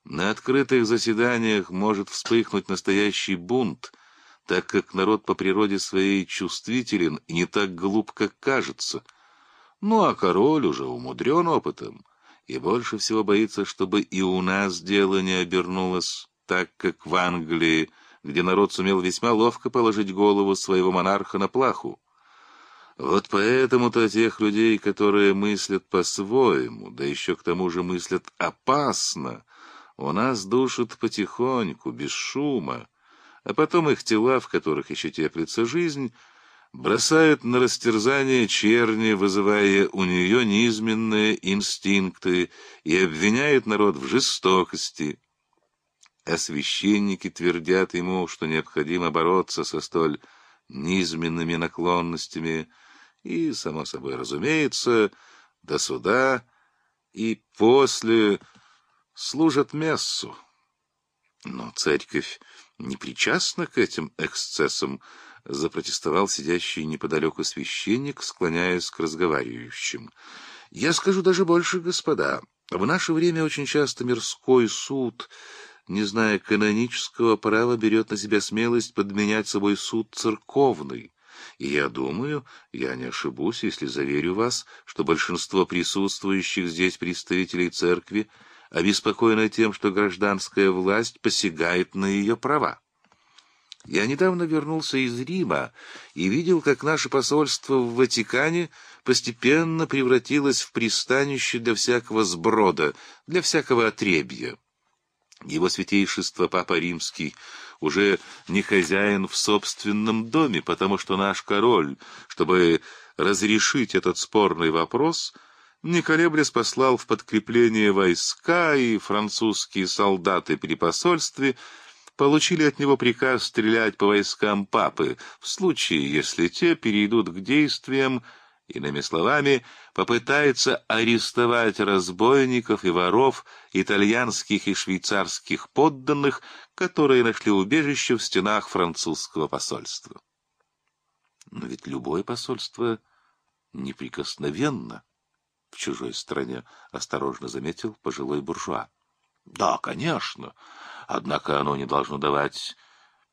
Speaker 1: «На открытых заседаниях может вспыхнуть настоящий бунт, так как народ по природе своей чувствителен и не так глуп, как кажется». Ну а король уже умудрен опытом и больше всего боится, чтобы и у нас дело не обернулось так, как в Англии, где народ сумел весьма ловко положить голову своего монарха на плаху. Вот поэтому-то тех людей, которые мыслят по-своему, да еще к тому же мыслят опасно, у нас душат потихоньку, без шума, а потом их тела, в которых еще теплится жизнь, бросают на растерзание черни, вызывая у нее низменные инстинкты, и обвиняют народ в жестокости. А священники твердят ему, что необходимо бороться со столь низменными наклонностями, и, само собой разумеется, до суда и после служат мессу. Но церковь не причастна к этим эксцессам, — запротестовал сидящий неподалеку священник, склоняясь к разговаривающим. «Я скажу даже больше, господа. В наше время очень часто мирской суд, не зная канонического права, берет на себя смелость подменять собой суд церковный». И я думаю, я не ошибусь, если заверю вас, что большинство присутствующих здесь представителей церкви обеспокоено тем, что гражданская власть посягает на ее права. Я недавно вернулся из Рима и видел, как наше посольство в Ватикане постепенно превратилось в пристанище для всякого сброда, для всякого отребья. Его святейшество Папа Римский уже не хозяин в собственном доме, потому что наш король, чтобы разрешить этот спорный вопрос, не колеблясь послал в подкрепление войска, и французские солдаты при посольстве — получили от него приказ стрелять по войскам папы, в случае, если те перейдут к действиям, иными словами, попытаются арестовать разбойников и воров, итальянских и швейцарских подданных, которые нашли убежище в стенах французского посольства. Но ведь любое посольство неприкосновенно в чужой стране, — осторожно заметил пожилой буржуа. — Да, конечно. Однако оно не должно давать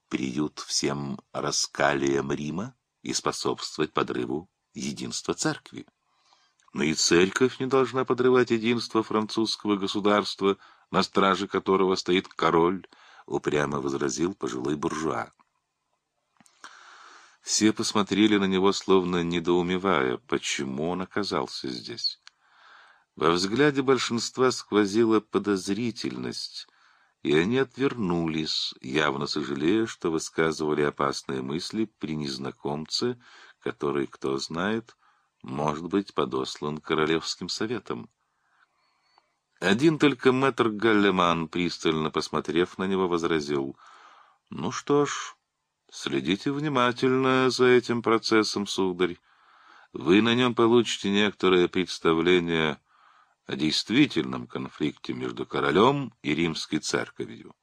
Speaker 1: приют всем раскалиям Рима и способствовать подрыву единства церкви. Но и церковь не должна подрывать единство французского государства, на страже которого стоит король, упрямо возразил пожилой буржуа. Все посмотрели на него, словно недоумевая, почему он оказался здесь. Во взгляде большинства сквозила подозрительность, и они отвернулись, явно сожалея, что высказывали опасные мысли при незнакомце, который, кто знает, может быть подослан Королевским советом. Один только мэтр Галлеман, пристально посмотрев на него, возразил, «Ну что ж, следите внимательно за этим процессом, сударь. Вы на нем получите некоторое представление о действительном конфликте между королем и римской церковью.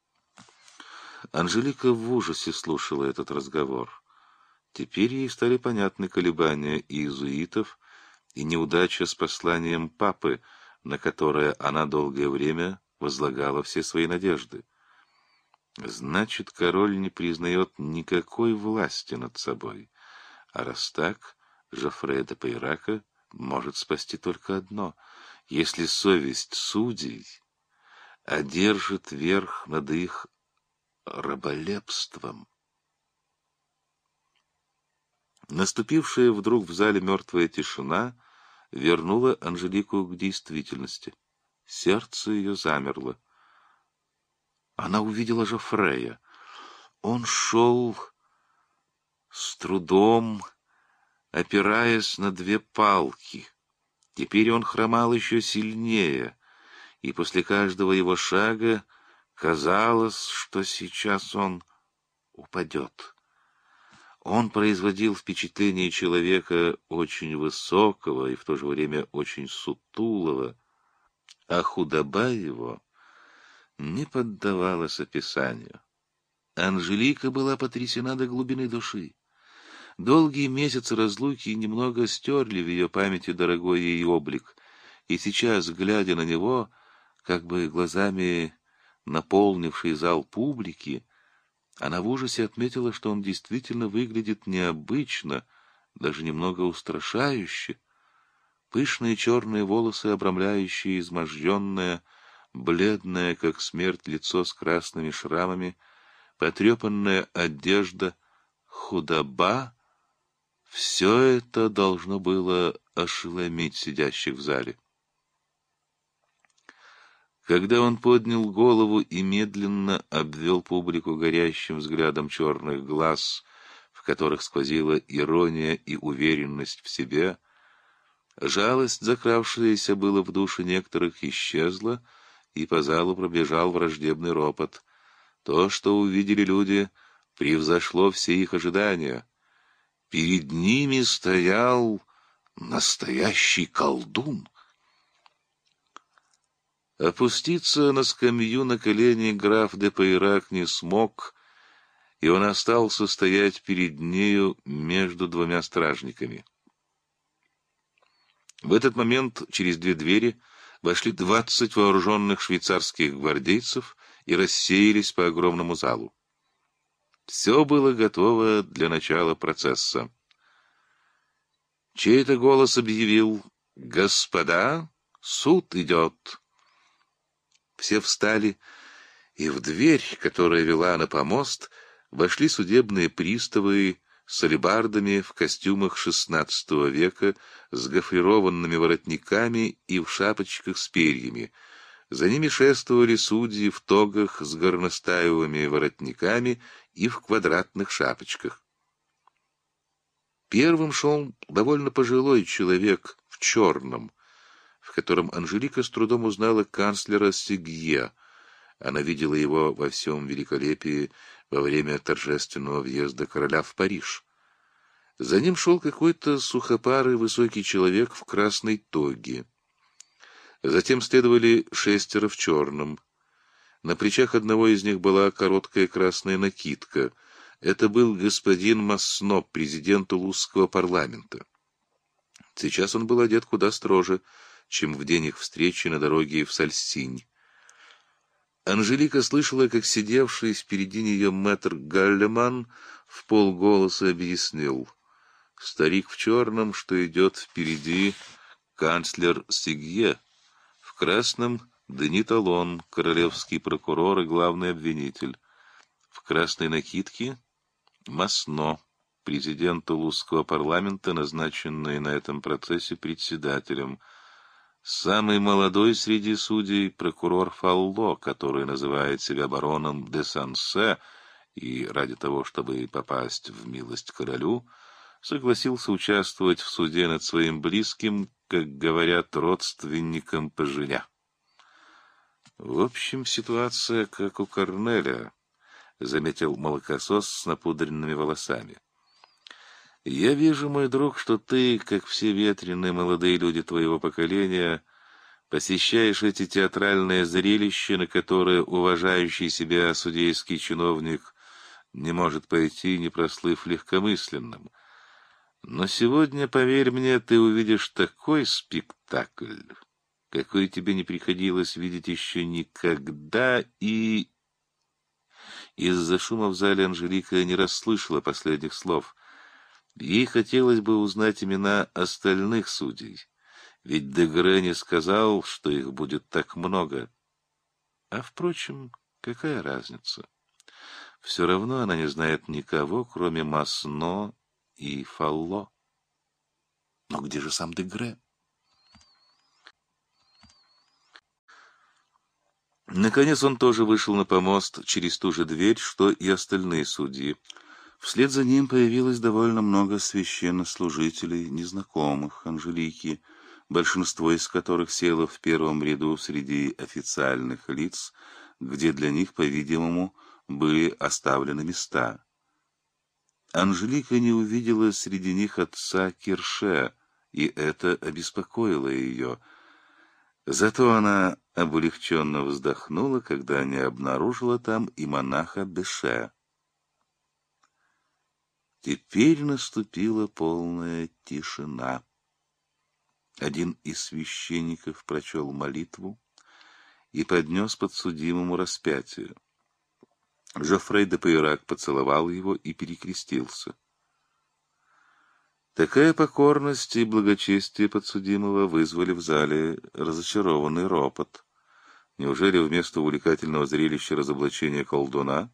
Speaker 1: Анжелика в ужасе слушала этот разговор. Теперь ей стали понятны колебания иезуитов и неудача с посланием папы, на которое она долгое время возлагала все свои надежды. Значит, король не признает никакой власти над собой. А раз так, Жофре де может спасти только одно — если совесть судей одержит верх над их раболепством. Наступившая вдруг в зале мертвая тишина вернула Анжелику к действительности. Сердце ее замерло. Она увидела же Фрея. Он шел с трудом, опираясь на две палки. Теперь он хромал еще сильнее, и после каждого его шага казалось, что сейчас он упадет. Он производил впечатление человека очень высокого и в то же время очень сутулого, а худоба его не поддавалась описанию. Анжелика была потрясена до глубины души. Долгие месяцы разлуки немного стерли в ее памяти дорогой ей облик, и сейчас, глядя на него, как бы глазами наполнивший зал публики, она в ужасе отметила, что он действительно выглядит необычно, даже немного устрашающе. Пышные черные волосы, обрамляющие изможденное, бледное, как смерть, лицо с красными шрамами, потрепанная одежда, худоба все это должно было ошеломить сидящих в зале. Когда он поднял голову и медленно обвел публику горящим взглядом черных глаз, в которых сквозила ирония и уверенность в себе, жалость, закравшаяся было в душе некоторых, исчезла, и по залу пробежал враждебный ропот. То, что увидели люди, превзошло все их ожидания — Перед ними стоял настоящий колдун. Опуститься на скамью на колени граф де Пайрак не смог, и он остался стоять перед нею между двумя стражниками. В этот момент через две двери вошли двадцать вооруженных швейцарских гвардейцев и рассеялись по огромному залу. Все было готово для начала процесса. Чей-то голос объявил «Господа, суд идет». Все встали, и в дверь, которая вела на помост, вошли судебные приставы с алебардами в костюмах XVI века, с гофрированными воротниками и в шапочках с перьями. За ними шествовали судьи в тогах с горностаевыми воротниками и в квадратных шапочках. Первым шел довольно пожилой человек в черном, в котором Анжелика с трудом узнала канцлера Сигье. Она видела его во всем великолепии во время торжественного въезда короля в Париж. За ним шел какой-то сухопарый высокий человек в красной тоге. Затем следовали шестеро в черном — на плечах одного из них была короткая красная накидка. Это был господин Масно, президент Улузского парламента. Сейчас он был одет куда строже, чем в день их встречи на дороге в Сальсинь. Анжелика слышала, как сидевший впереди нее мэтр Галлеман в полголоса объяснил. Старик в черном, что идет впереди, канцлер Сигье, в красном Дени Талон, королевский прокурор и главный обвинитель. В красной накидке Масно, президент Тулузского парламента, назначенный на этом процессе председателем. Самый молодой среди судей прокурор Фалло, который называет себя бароном де Сансе, и ради того, чтобы попасть в милость королю, согласился участвовать в суде над своим близким, как говорят, родственником по в общем, ситуация как у Корнеля, — заметил молокосос с напудренными волосами. Я вижу, мой друг, что ты, как все ветреные молодые люди твоего поколения, посещаешь эти театральные зрелища, на которые уважающий себя судейский чиновник не может пойти, не прослыв легкомысленным. Но сегодня, поверь мне, ты увидишь такой спектакль какой тебе не приходилось видеть еще никогда, и... Из-за шума в зале Анжелика не расслышала последних слов. Ей хотелось бы узнать имена остальных судей, ведь Дегре не сказал, что их будет так много. А, впрочем, какая разница? Все равно она не знает никого, кроме Масно и Фалло. Но где же сам Дегре? Наконец он тоже вышел на помост через ту же дверь, что и остальные судьи. Вслед за ним появилось довольно много священнослужителей, незнакомых, Анжелики, большинство из которых село в первом ряду среди официальных лиц, где для них, по-видимому, были оставлены места. Анжелика не увидела среди них отца Кирше, и это обеспокоило ее — Зато она облегченно вздохнула, когда не обнаружила там и монаха Беше. Теперь наступила полная тишина. Один из священников прочел молитву и поднес подсудимому распятие. Жофрей де Пейрак поцеловал его и перекрестился — Такая покорность и благочестие подсудимого вызвали в зале разочарованный ропот. Неужели вместо увлекательного зрелища разоблачения колдуна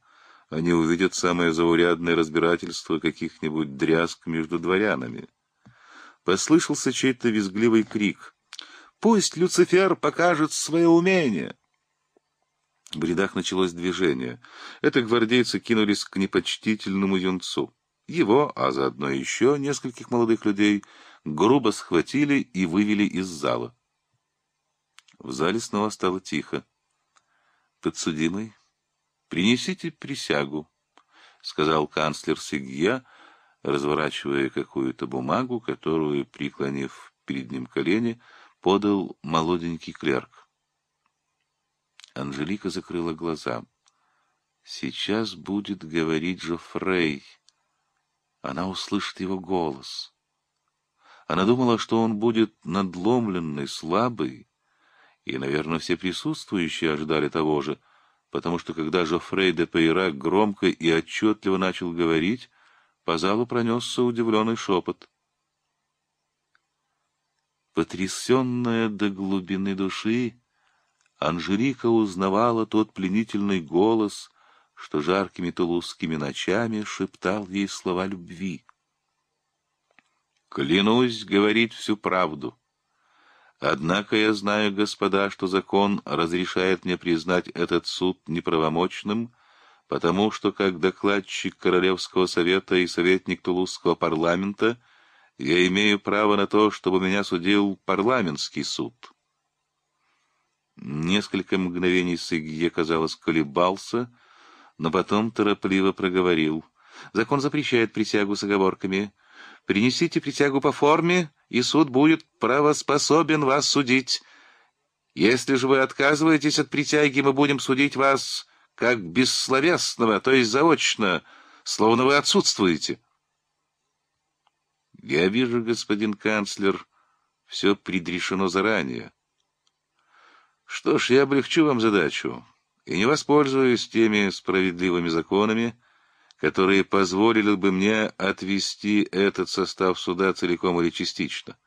Speaker 1: они увидят самое заурядное разбирательство каких-нибудь дрязг между дворянами? Послышался чей-то визгливый крик. «Пусть Люцифер покажет свое умение!» В рядах началось движение. Это гвардейцы кинулись к непочтительному юнцу. Его, а заодно еще нескольких молодых людей, грубо схватили и вывели из зала. В зале снова стало тихо. «Подсудимый, принесите присягу», — сказал канцлер Сигья, разворачивая какую-то бумагу, которую, преклонив перед ним колени, подал молоденький клерк. Анжелика закрыла глаза. «Сейчас будет говорить Жофрей», она услышит его голос. Она думала, что он будет надломленный, слабый, и, наверное, все присутствующие ожидали того же, потому что, когда Жофрей де Пейрак громко и отчетливо начал говорить, по залу пронесся удивленный шепот. Потрясенная до глубины души, Анжелика узнавала тот пленительный голос — что жаркими тулузскими ночами шептал ей слова любви. «Клянусь говорить всю правду. Однако я знаю, господа, что закон разрешает мне признать этот суд неправомочным, потому что, как докладчик Королевского совета и советник Тулузского парламента, я имею право на то, чтобы меня судил парламентский суд». Несколько мгновений Сыгье, казалось, колебался — но потом торопливо проговорил. Закон запрещает присягу с оговорками. Принесите присягу по форме, и суд будет правоспособен вас судить. Если же вы отказываетесь от присяги мы будем судить вас как бессловесного, то есть заочно, словно вы отсутствуете. Я вижу, господин канцлер, все предрешено заранее. Что ж, я облегчу вам задачу и не воспользуюсь теми справедливыми законами, которые позволили бы мне отвести этот состав суда целиком или частично.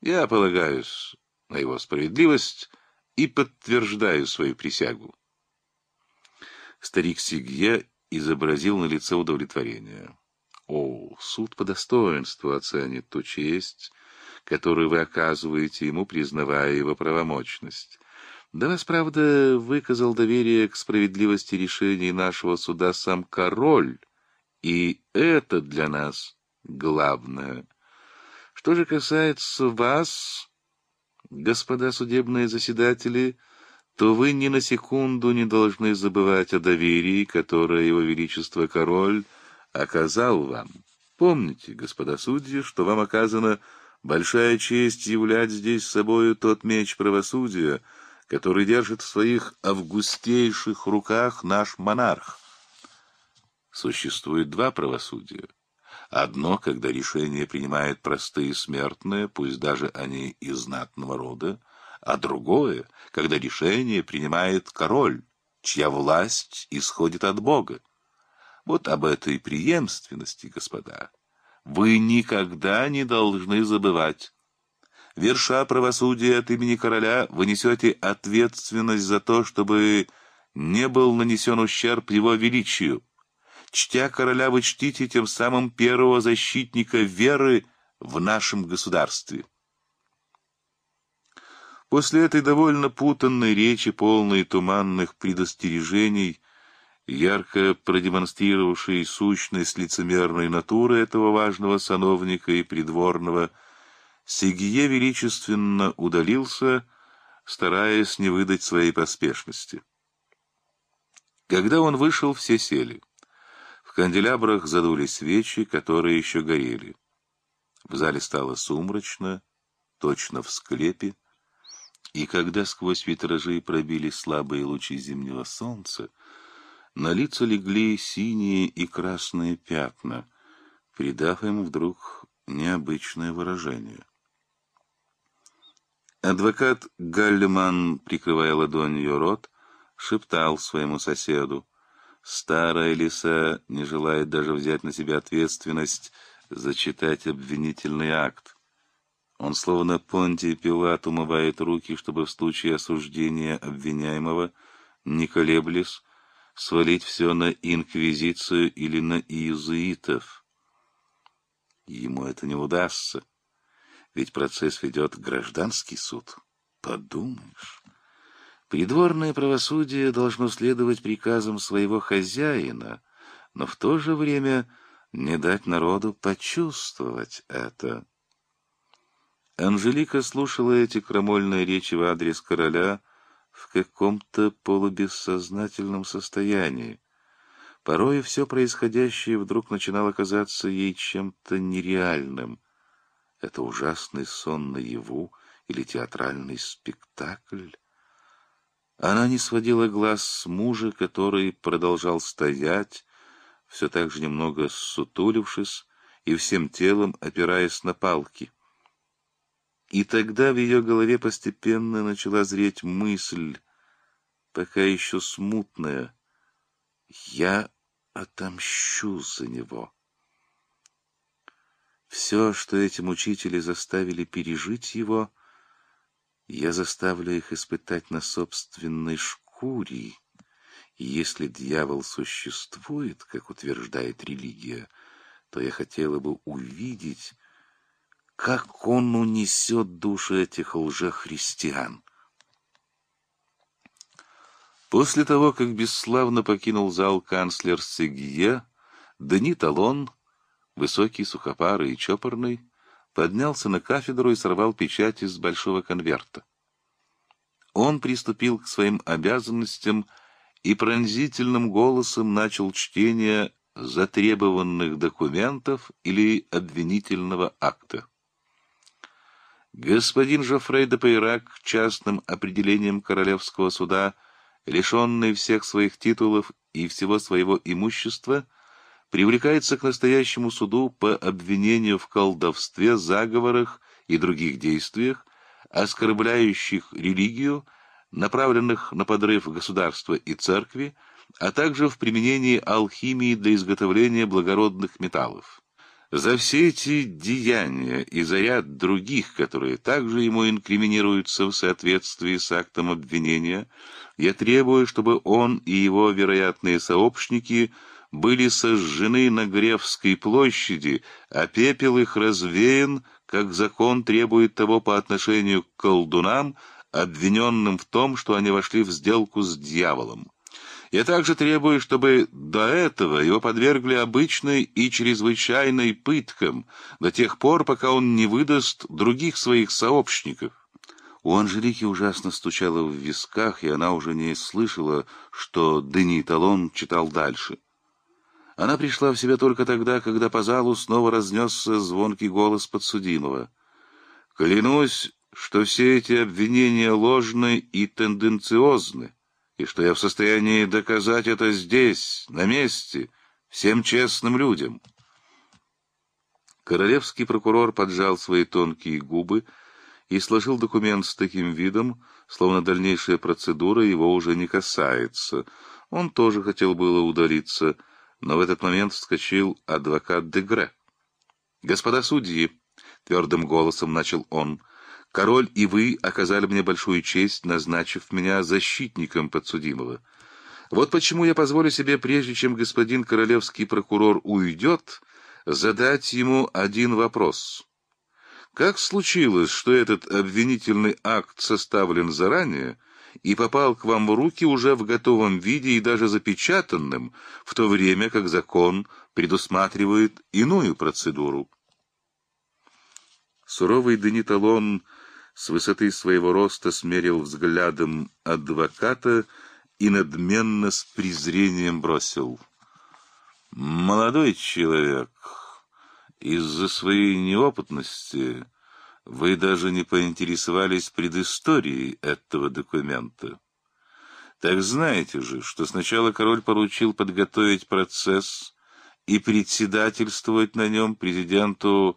Speaker 1: Я полагаюсь на его справедливость и подтверждаю свою присягу. Старик Сигье изобразил на лице удовлетворение. О, суд по достоинству оценит ту честь, которую вы оказываете ему, признавая его правомочность. До нас, правда, выказал доверие к справедливости решений нашего суда сам король, и это для нас главное. Что же касается вас, господа судебные заседатели, то вы ни на секунду не должны забывать о доверии, которое его величество король оказал вам. Помните, господа судьи, что вам оказана большая честь являть здесь собою тот меч правосудия, который держит в своих августейших руках наш монарх. Существует два правосудия. Одно, когда решение принимает простые смертные, пусть даже они и знатного рода, а другое, когда решение принимает король, чья власть исходит от Бога. Вот об этой преемственности, господа, вы никогда не должны забывать верша правосудия от имени короля, вы несете ответственность за то, чтобы не был нанесен ущерб его величию. Чтя короля, вы чтите тем самым первого защитника веры в нашем государстве. После этой довольно путанной речи, полной туманных предостережений, ярко продемонстрировавшей сущность лицемерной натуры этого важного сановника и придворного, Сигье величественно удалился, стараясь не выдать своей поспешности. Когда он вышел, все сели. В канделябрах задули свечи, которые еще горели. В зале стало сумрачно, точно в склепе, и когда сквозь витражи пробили слабые лучи зимнего солнца, на лица легли синие и красные пятна, придав им вдруг необычное выражение. Адвокат Галлеман, прикрывая ладонью рот, шептал своему соседу. «Старая лиса не желает даже взять на себя ответственность зачитать обвинительный акт. Он словно Понтий Пилат умывает руки, чтобы в случае осуждения обвиняемого, не колеблясь, свалить все на инквизицию или на иезуитов. Ему это не удастся ведь процесс ведет гражданский суд. Подумаешь. Придворное правосудие должно следовать приказам своего хозяина, но в то же время не дать народу почувствовать это. Анжелика слушала эти крамольные речи в адрес короля в каком-то полубессознательном состоянии. Порой все происходящее вдруг начинало казаться ей чем-то нереальным — это ужасный сон наяву или театральный спектакль? Она не сводила глаз с мужа, который продолжал стоять, все так же немного сутулившись и всем телом опираясь на палки. И тогда в ее голове постепенно начала зреть мысль, пока еще смутная, «Я отомщу за него». Все, что эти мучители заставили пережить его, я заставлю их испытать на собственной шкуре. И если дьявол существует, как утверждает религия, то я хотела бы увидеть, как он унесет души этих лжехристиан. После того, как бесславно покинул зал канцлер Сегье, Дани Талон — высокий, сухопарый и чопорный, поднялся на кафедру и сорвал печать из большого конверта. Он приступил к своим обязанностям и пронзительным голосом начал чтение затребованных документов или обвинительного акта. Господин Жофрей де Пейрак, частным определением Королевского суда, лишенный всех своих титулов и всего своего имущества, — привлекается к настоящему суду по обвинению в колдовстве, заговорах и других действиях, оскорбляющих религию, направленных на подрыв государства и церкви, а также в применении алхимии для изготовления благородных металлов. За все эти деяния и за ряд других, которые также ему инкриминируются в соответствии с актом обвинения, я требую, чтобы он и его вероятные сообщники – были сожжены на Гревской площади, а пепел их развеян, как закон требует того по отношению к колдунам, обвиненным в том, что они вошли в сделку с дьяволом. Я также требую, чтобы до этого его подвергли обычной и чрезвычайной пыткам, до тех пор, пока он не выдаст других своих сообщников. У Анжелики ужасно стучало в висках, и она уже не слышала, что Дени Талон читал дальше. Она пришла в себя только тогда, когда по залу снова разнесся звонкий голос подсудимого. «Клянусь, что все эти обвинения ложны и тенденциозны, и что я в состоянии доказать это здесь, на месте, всем честным людям». Королевский прокурор поджал свои тонкие губы и сложил документ с таким видом, словно дальнейшая процедура его уже не касается. Он тоже хотел было удалиться — но в этот момент вскочил адвокат Дегре. «Господа судьи», — твердым голосом начал он, — «король и вы оказали мне большую честь, назначив меня защитником подсудимого. Вот почему я позволю себе, прежде чем господин королевский прокурор уйдет, задать ему один вопрос». Как случилось, что этот обвинительный акт составлен заранее, и попал к вам в руки уже в готовом виде и даже запечатанным, в то время как закон предусматривает иную процедуру. Суровый Дениталон с высоты своего роста смерил взглядом адвоката и надменно с презрением бросил. «Молодой человек, из-за своей неопытности...» Вы даже не поинтересовались предысторией этого документа. Так знаете же, что сначала король поручил подготовить процесс и председательствовать на нем президенту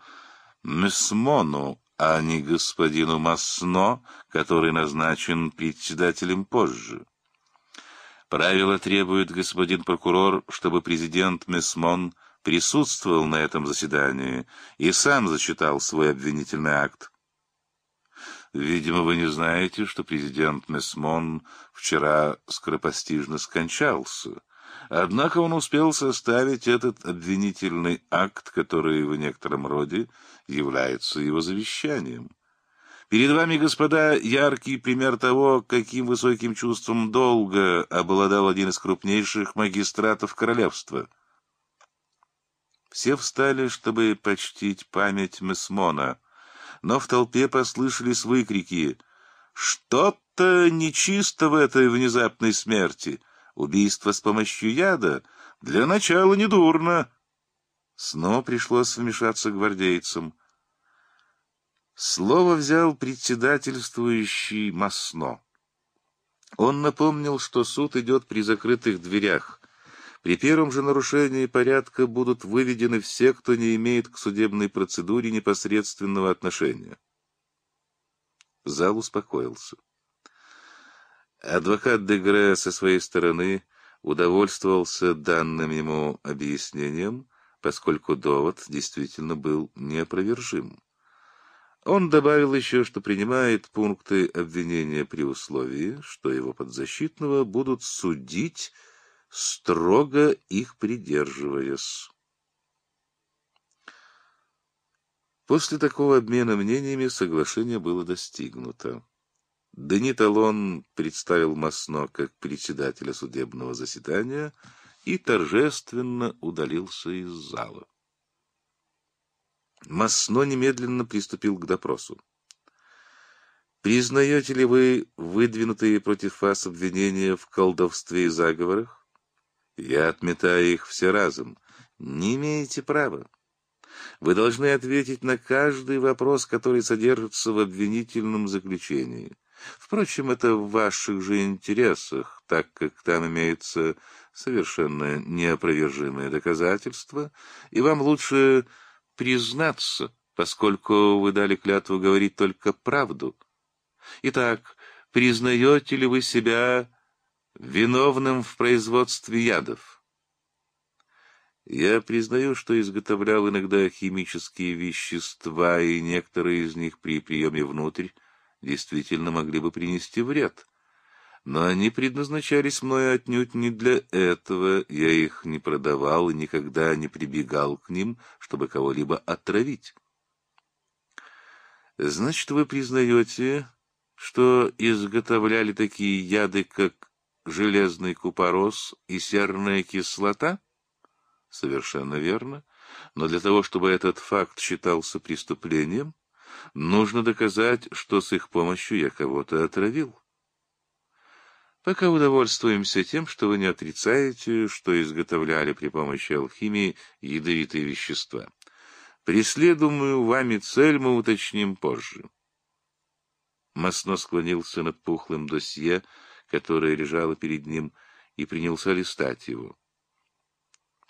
Speaker 1: Месмону, а не господину Масно, который назначен председателем позже. Правило требует, господин прокурор, чтобы президент Месмон присутствовал на этом заседании и сам зачитал свой обвинительный акт. Видимо, вы не знаете, что президент Месмон вчера скоропостижно скончался. Однако он успел составить этот обвинительный акт, который в некотором роде является его завещанием. Перед вами, господа, яркий пример того, каким высоким чувством долга обладал один из крупнейших магистратов королевства — все встали, чтобы почтить память Месмона, но в толпе послышались выкрики «Что-то нечисто в этой внезапной смерти! Убийство с помощью яда! Для начала недурно!» Снова пришлось вмешаться гвардейцам. Слово взял председательствующий Масно. Он напомнил, что суд идет при закрытых дверях, при первом же нарушении порядка будут выведены все, кто не имеет к судебной процедуре непосредственного отношения. Зал успокоился. Адвокат Дегре со своей стороны удовольствовался данным ему объяснением, поскольку довод действительно был неопровержим. Он добавил еще, что принимает пункты обвинения при условии, что его подзащитного будут судить строго их придерживаясь. После такого обмена мнениями соглашение было достигнуто. Дени Талон представил Масно как председателя судебного заседания и торжественно удалился из зала. Масно немедленно приступил к допросу. «Признаете ли вы выдвинутые против вас обвинения в колдовстве и заговорах?» Я отметаю их все разом. Не имеете права. Вы должны ответить на каждый вопрос, который содержится в обвинительном заключении. Впрочем, это в ваших же интересах, так как там имеется совершенно неопровержимое доказательство, и вам лучше признаться, поскольку вы дали клятву говорить только правду. Итак, признаете ли вы себя виновным в производстве ядов. Я признаю, что изготовлял иногда химические вещества, и некоторые из них при приеме внутрь действительно могли бы принести вред. Но они предназначались мною отнюдь не для этого, я их не продавал и никогда не прибегал к ним, чтобы кого-либо отравить. Значит, вы признаете, что изготовляли такие яды, как железный купорос и серная кислота? Совершенно верно. Но для того, чтобы этот факт считался преступлением, нужно доказать, что с их помощью я кого-то отравил. Пока удовольствуемся тем, что вы не отрицаете, что изготовляли при помощи алхимии ядовитые вещества. Преследуемую вами цель мы уточним позже. Масно склонился над пухлым досье, которая лежала перед ним, и принялся листать его.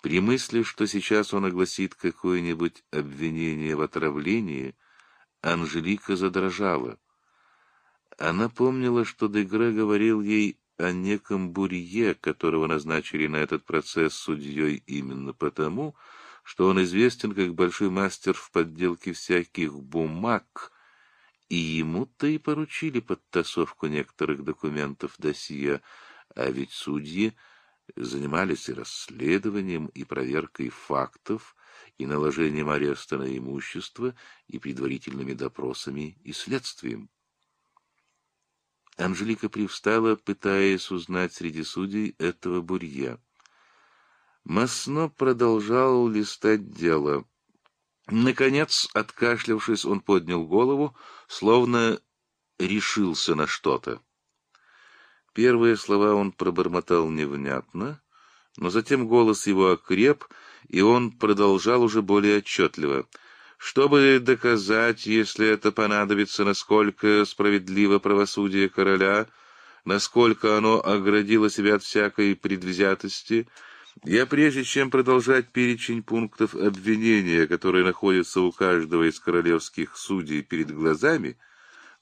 Speaker 1: При мысли, что сейчас он огласит какое-нибудь обвинение в отравлении, Анжелика задрожала. Она помнила, что Дегре говорил ей о неком Бурье, которого назначили на этот процесс судьей именно потому, что он известен как большой мастер в подделке всяких бумаг, и ему-то и поручили подтасовку некоторых документов досье, а ведь судьи занимались и расследованием, и проверкой фактов, и наложением ареста на имущество, и предварительными допросами и следствием. Анжелика привстала, пытаясь узнать среди судей этого бурья. Масно продолжал листать дело — Наконец, откашлявшись, он поднял голову, словно решился на что-то. Первые слова он пробормотал невнятно, но затем голос его окреп, и он продолжал уже более отчетливо. «Чтобы доказать, если это понадобится, насколько справедливо правосудие короля, насколько оно оградило себя от всякой предвзятости», я прежде чем продолжать перечень пунктов обвинения, которые находятся у каждого из королевских судей перед глазами,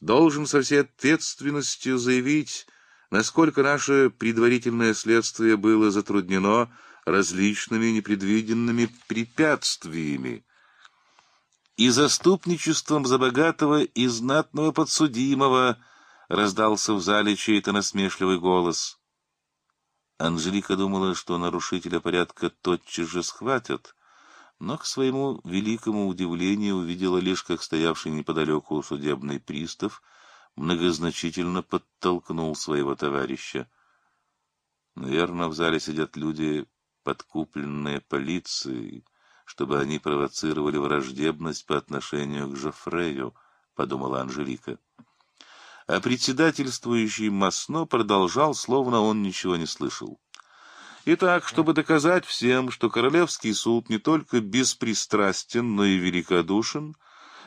Speaker 1: должен со всей ответственностью заявить, насколько наше предварительное следствие было затруднено различными непредвиденными препятствиями и заступничеством за богатого и знатного подсудимого раздался в зале чей-то насмешливый голос — Анжелика думала, что нарушителя порядка тотчас же схватят, но к своему великому удивлению увидела лишь, как стоявший неподалеку судебный пристав многозначительно подтолкнул своего товарища. Наверное, в зале сидят люди, подкупленные полицией, чтобы они провоцировали враждебность по отношению к Жофрею, — подумала Анжелика а председательствующий Масно продолжал, словно он ничего не слышал. Итак, чтобы доказать всем, что Королевский суд не только беспристрастен, но и великодушен,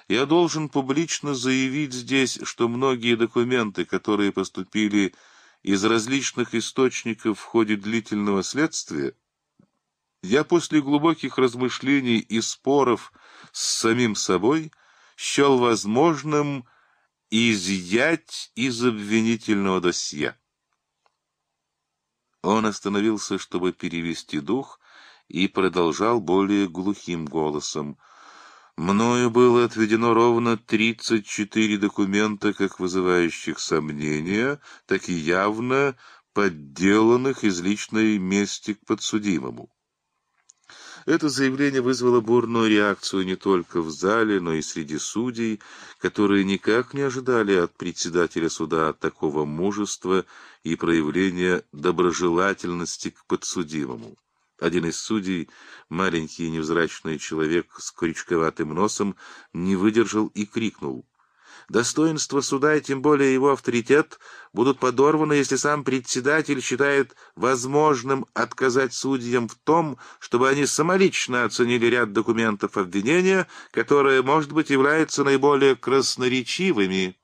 Speaker 1: я должен публично заявить здесь, что многие документы, которые поступили из различных источников в ходе длительного следствия, я после глубоких размышлений и споров с самим собой счел возможным изъять из обвинительного досье. Он остановился, чтобы перевести дух, и продолжал более глухим голосом. «Мною было отведено ровно 34 документа, как вызывающих сомнения, так и явно подделанных из личной мести к подсудимому. Это заявление вызвало бурную реакцию не только в зале, но и среди судей, которые никак не ожидали от председателя суда такого мужества и проявления доброжелательности к подсудимому. Один из судей, маленький невзрачный человек с крючковатым носом, не выдержал и крикнул — Достоинство суда и тем более его авторитет будут подорваны, если сам председатель считает возможным отказать судьям в том, чтобы они самолично оценили ряд документов обвинения, которые, может быть, являются наиболее красноречивыми.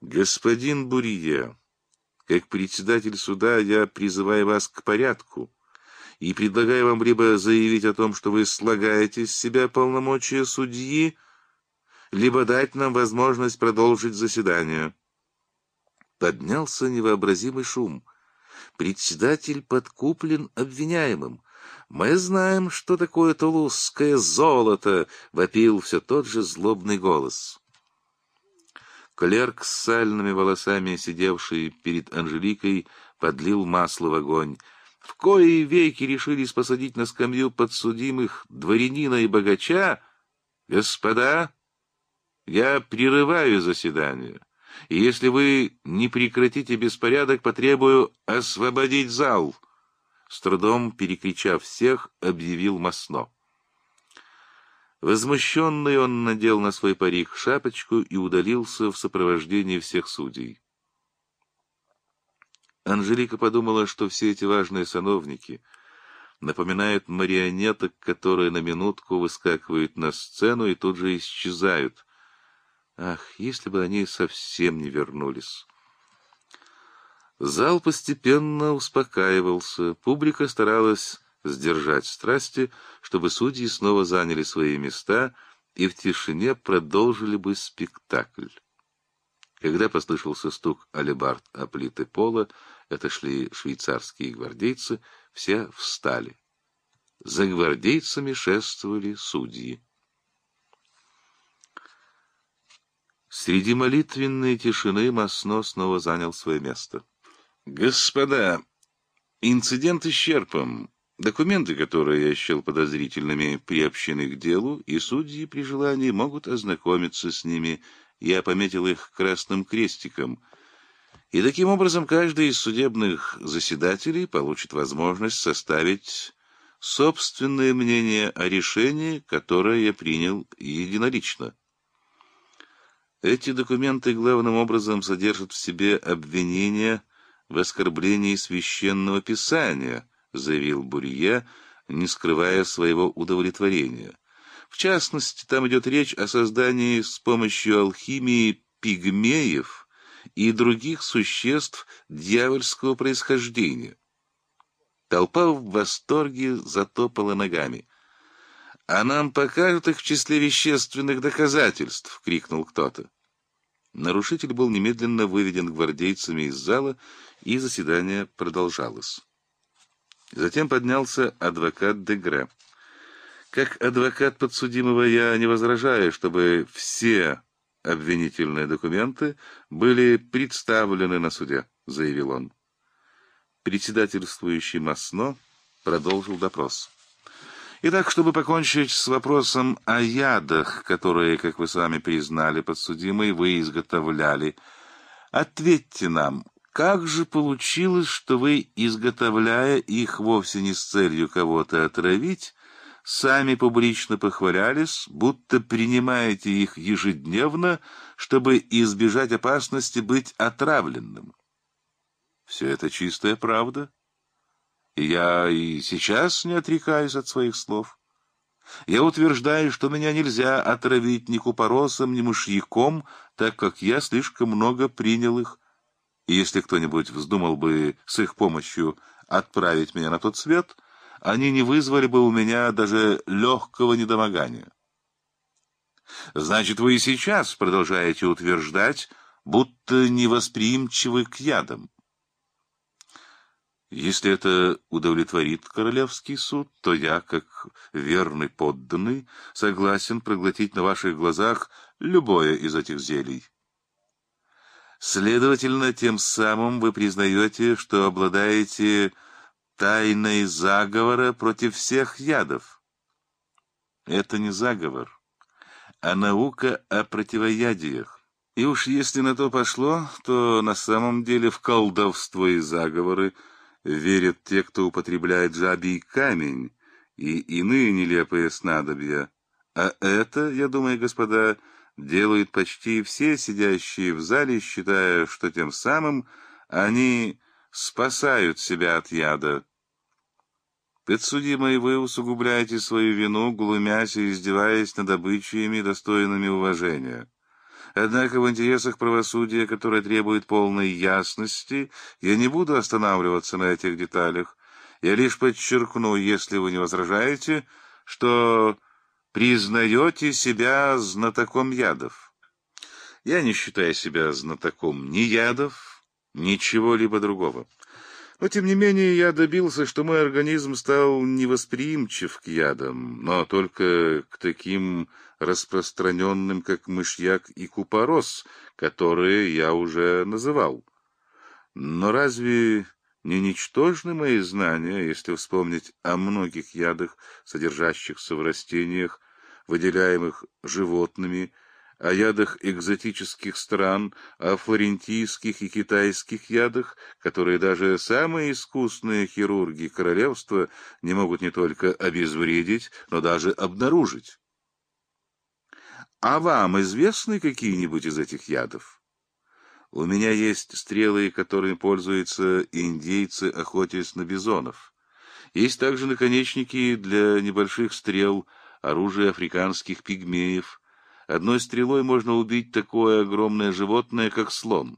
Speaker 1: Господин Бурье, как председатель суда я призываю вас к порядку и предлагаю вам либо заявить о том, что вы слагаете с себя полномочия судьи, либо дать нам возможность продолжить заседание. Поднялся невообразимый шум. Председатель подкуплен обвиняемым. «Мы знаем, что такое тулузское золото!» — вопил все тот же злобный голос. Клерк с сальными волосами, сидевший перед Анжеликой, подлил масло в огонь. В кои веки решились посадить на скамью подсудимых дворянина и богача? Господа, я прерываю заседание. И если вы не прекратите беспорядок, потребую освободить зал. С трудом перекричав всех, объявил Масно. Возмущенный он надел на свой парик шапочку и удалился в сопровождении всех судей. Анжелика подумала, что все эти важные сановники напоминают марионеток, которые на минутку выскакивают на сцену и тут же исчезают, Ах, если бы они совсем не вернулись! Зал постепенно успокаивался, публика старалась сдержать страсти, чтобы судьи снова заняли свои места и в тишине продолжили бы спектакль. Когда послышался стук алебард о плиты пола, это шли швейцарские гвардейцы, все встали. За гвардейцами шествовали судьи. Среди молитвенной тишины Масно снова занял свое место. «Господа, инцидент исчерпан. Документы, которые я счел подозрительными, приобщены к делу, и судьи при желании могут ознакомиться с ними. Я пометил их красным крестиком. И таким образом каждый из судебных заседателей получит возможность составить собственное мнение о решении, которое я принял единолично». Эти документы главным образом содержат в себе обвинения в оскорблении священного писания, заявил Бурье, не скрывая своего удовлетворения. В частности, там идет речь о создании с помощью алхимии пигмеев и других существ дьявольского происхождения. Толпа в восторге затопала ногами. «А нам покажут их в числе вещественных доказательств!» — крикнул кто-то. Нарушитель был немедленно выведен гвардейцами из зала, и заседание продолжалось. Затем поднялся адвокат Дегре. Как адвокат подсудимого я не возражаю, чтобы все обвинительные документы были представлены на суде, заявил он. Председательствующий Масно продолжил допрос. Итак, чтобы покончить с вопросом о ядах, которые, как вы сами признали, подсудимые вы изготовляли, ответьте нам, как же получилось, что вы, изготовляя их вовсе не с целью кого-то отравить, сами публично похвалялись, будто принимаете их ежедневно, чтобы избежать опасности быть отравленным? Все это чистая правда. Я и сейчас не отрекаюсь от своих слов. Я утверждаю, что меня нельзя отравить ни купоросом, ни мышьяком, так как я слишком много принял их. И если кто-нибудь вздумал бы с их помощью отправить меня на тот свет, они не вызвали бы у меня даже легкого недомогания. Значит, вы и сейчас продолжаете утверждать, будто невосприимчивы к ядам. Если это удовлетворит королевский суд, то я, как верный подданный, согласен проглотить на ваших глазах любое из этих зелий. Следовательно, тем самым вы признаете, что обладаете тайной заговора против всех ядов. Это не заговор, а наука о противоядиях. И уж если на то пошло, то на самом деле в колдовство и заговоры – верят те, кто употребляет жабий камень и иные нелепые снадобья. А это, я думаю, господа, делают почти все сидящие в зале, считая, что тем самым они спасают себя от яда. Подсудимые вы усугубляете свою вину, глумясь и издеваясь над обычаями, достойными уважения. Однако в интересах правосудия, которое требует полной ясности, я не буду останавливаться на этих деталях. Я лишь подчеркну, если вы не возражаете, что признаете себя знатоком ядов. Я не считаю себя знатоком ни ядов, ничего либо другого. Но, тем не менее, я добился, что мой организм стал невосприимчив к ядам, но только к таким распространенным, как мышьяк и купорос, которые я уже называл. Но разве не ничтожны мои знания, если вспомнить о многих ядах, содержащихся в растениях, выделяемых животными, о ядах экзотических стран, о флорентийских и китайских ядах, которые даже самые искусные хирурги королевства не могут не только обезвредить, но даже обнаружить. А вам известны какие-нибудь из этих ядов? У меня есть стрелы, которыми пользуются индейцы, охотясь на бизонов. Есть также наконечники для небольших стрел, оружие африканских пигмеев — Одной стрелой можно убить такое огромное животное, как слон.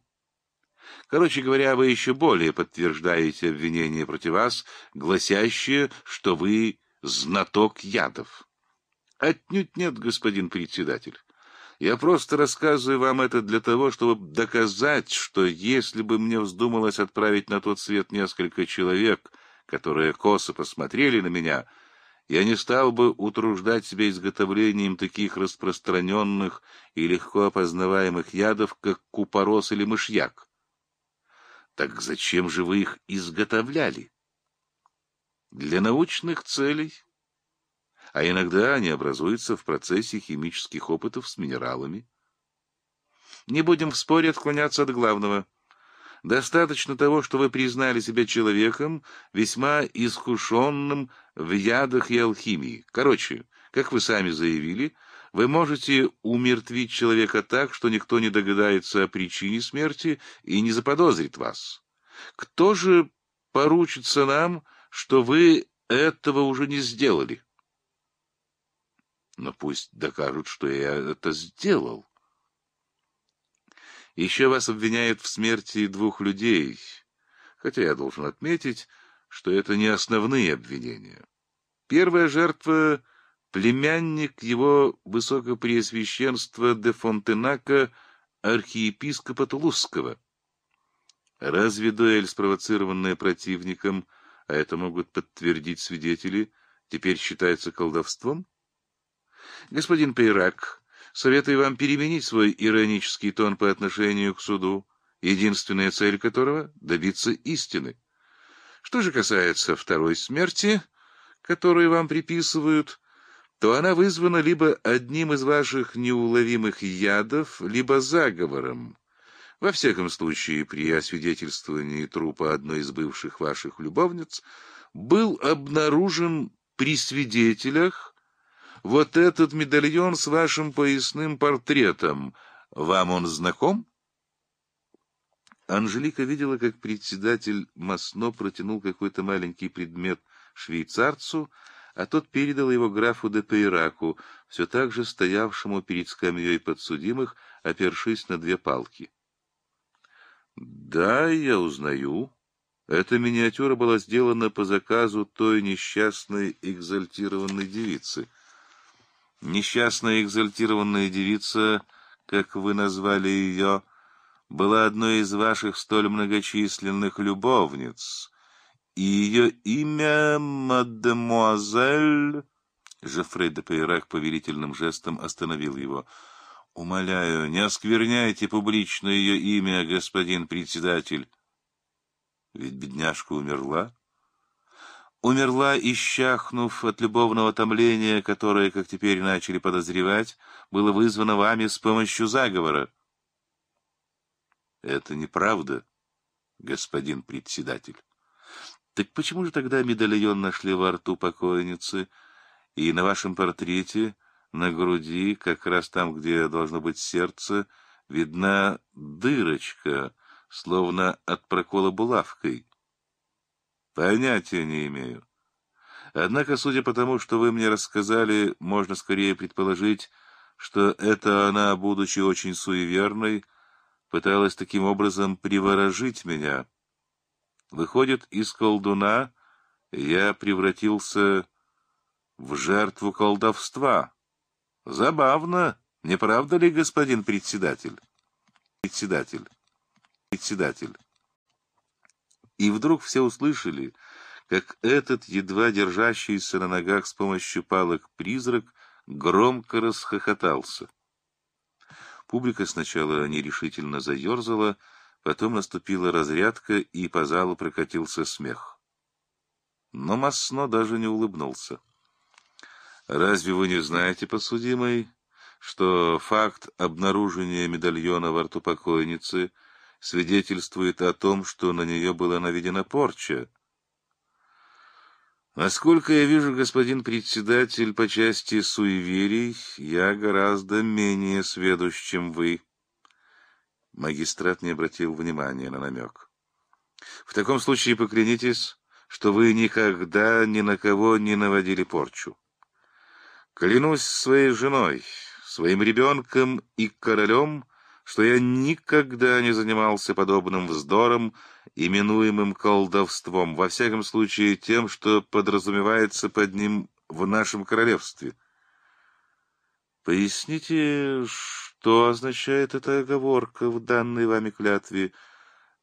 Speaker 1: Короче говоря, вы еще более подтверждаете обвинения против вас, гласящие, что вы знаток ядов. Отнюдь нет, господин председатель. Я просто рассказываю вам это для того, чтобы доказать, что если бы мне вздумалось отправить на тот свет несколько человек, которые косо посмотрели на меня, — я не стал бы утруждать себя изготовлением таких распространенных и легко опознаваемых ядов, как купорос или мышьяк. Так зачем же вы их изготовляли? Для научных целей. А иногда они образуются в процессе химических опытов с минералами. Не будем в споре отклоняться от главного — Достаточно того, что вы признали себя человеком, весьма искушенным в ядах и алхимии. Короче, как вы сами заявили, вы можете умертвить человека так, что никто не догадается о причине смерти и не заподозрит вас. Кто же поручится нам, что вы этого уже не сделали? Но пусть докажут, что я это сделал, еще вас обвиняют в смерти двух людей, хотя я должен отметить, что это не основные обвинения. Первая жертва — племянник его высокопреосвященства де Фонтенака, архиепископа Тулузского. Разве дуэль, спровоцированная противником, а это могут подтвердить свидетели, теперь считается колдовством? Господин Пейрак, советую вам переменить свой иронический тон по отношению к суду, единственная цель которого — добиться истины. Что же касается второй смерти, которую вам приписывают, то она вызвана либо одним из ваших неуловимых ядов, либо заговором. Во всяком случае, при освидетельствовании трупа одной из бывших ваших любовниц был обнаружен при свидетелях вот этот медальон с вашим поясным портретом, вам он знаком? Анжелика видела, как председатель Масно протянул какой-то маленький предмет швейцарцу, а тот передал его графу де Пейраку, все так же стоявшему перед скамьей подсудимых, опершись на две палки. — Да, я узнаю. Эта миниатюра была сделана по заказу той несчастной экзальтированной девицы — Несчастная экзальтированная девица, как вы назвали ее, была одной из ваших столь многочисленных любовниц, и ее имя мадемуазель...» Жофрей де Пейрак повелительным жестом остановил его. «Умоляю, не оскверняйте публично ее имя, господин председатель». «Ведь бедняжка умерла?» умерла, исчахнув от любовного томления, которое, как теперь начали подозревать, было вызвано вами с помощью заговора. Это неправда, господин председатель. Так почему же тогда медальон нашли во рту покойницы и на вашем портрете, на груди, как раз там, где должно быть сердце, видна дырочка, словно от прокола булавкой? Понятия не имею. Однако, судя по тому, что вы мне рассказали, можно скорее предположить, что это она, будучи очень суеверной, пыталась таким образом приворожить меня. Выходит, из колдуна я превратился в жертву колдовства. Забавно, не правда ли, господин председатель? Председатель. Председатель. И вдруг все услышали, как этот, едва держащийся на ногах с помощью палок призрак, громко расхохотался. Публика сначала нерешительно заерзала, потом наступила разрядка, и по залу прокатился смех. Но Масно даже не улыбнулся. «Разве вы не знаете, подсудимый, что факт обнаружения медальона во рту покойницы — свидетельствует о том, что на нее была наведена порча. Насколько я вижу, господин председатель, по части суеверий я гораздо менее сведущ, чем вы. Магистрат не обратил внимания на намек. В таком случае поклянитесь, что вы никогда ни на кого не наводили порчу. Клянусь своей женой, своим ребенком и королем — что я никогда не занимался подобным вздором, именуемым колдовством, во всяком случае тем, что подразумевается под ним в нашем королевстве. Поясните, что означает эта оговорка в данной вами клятве?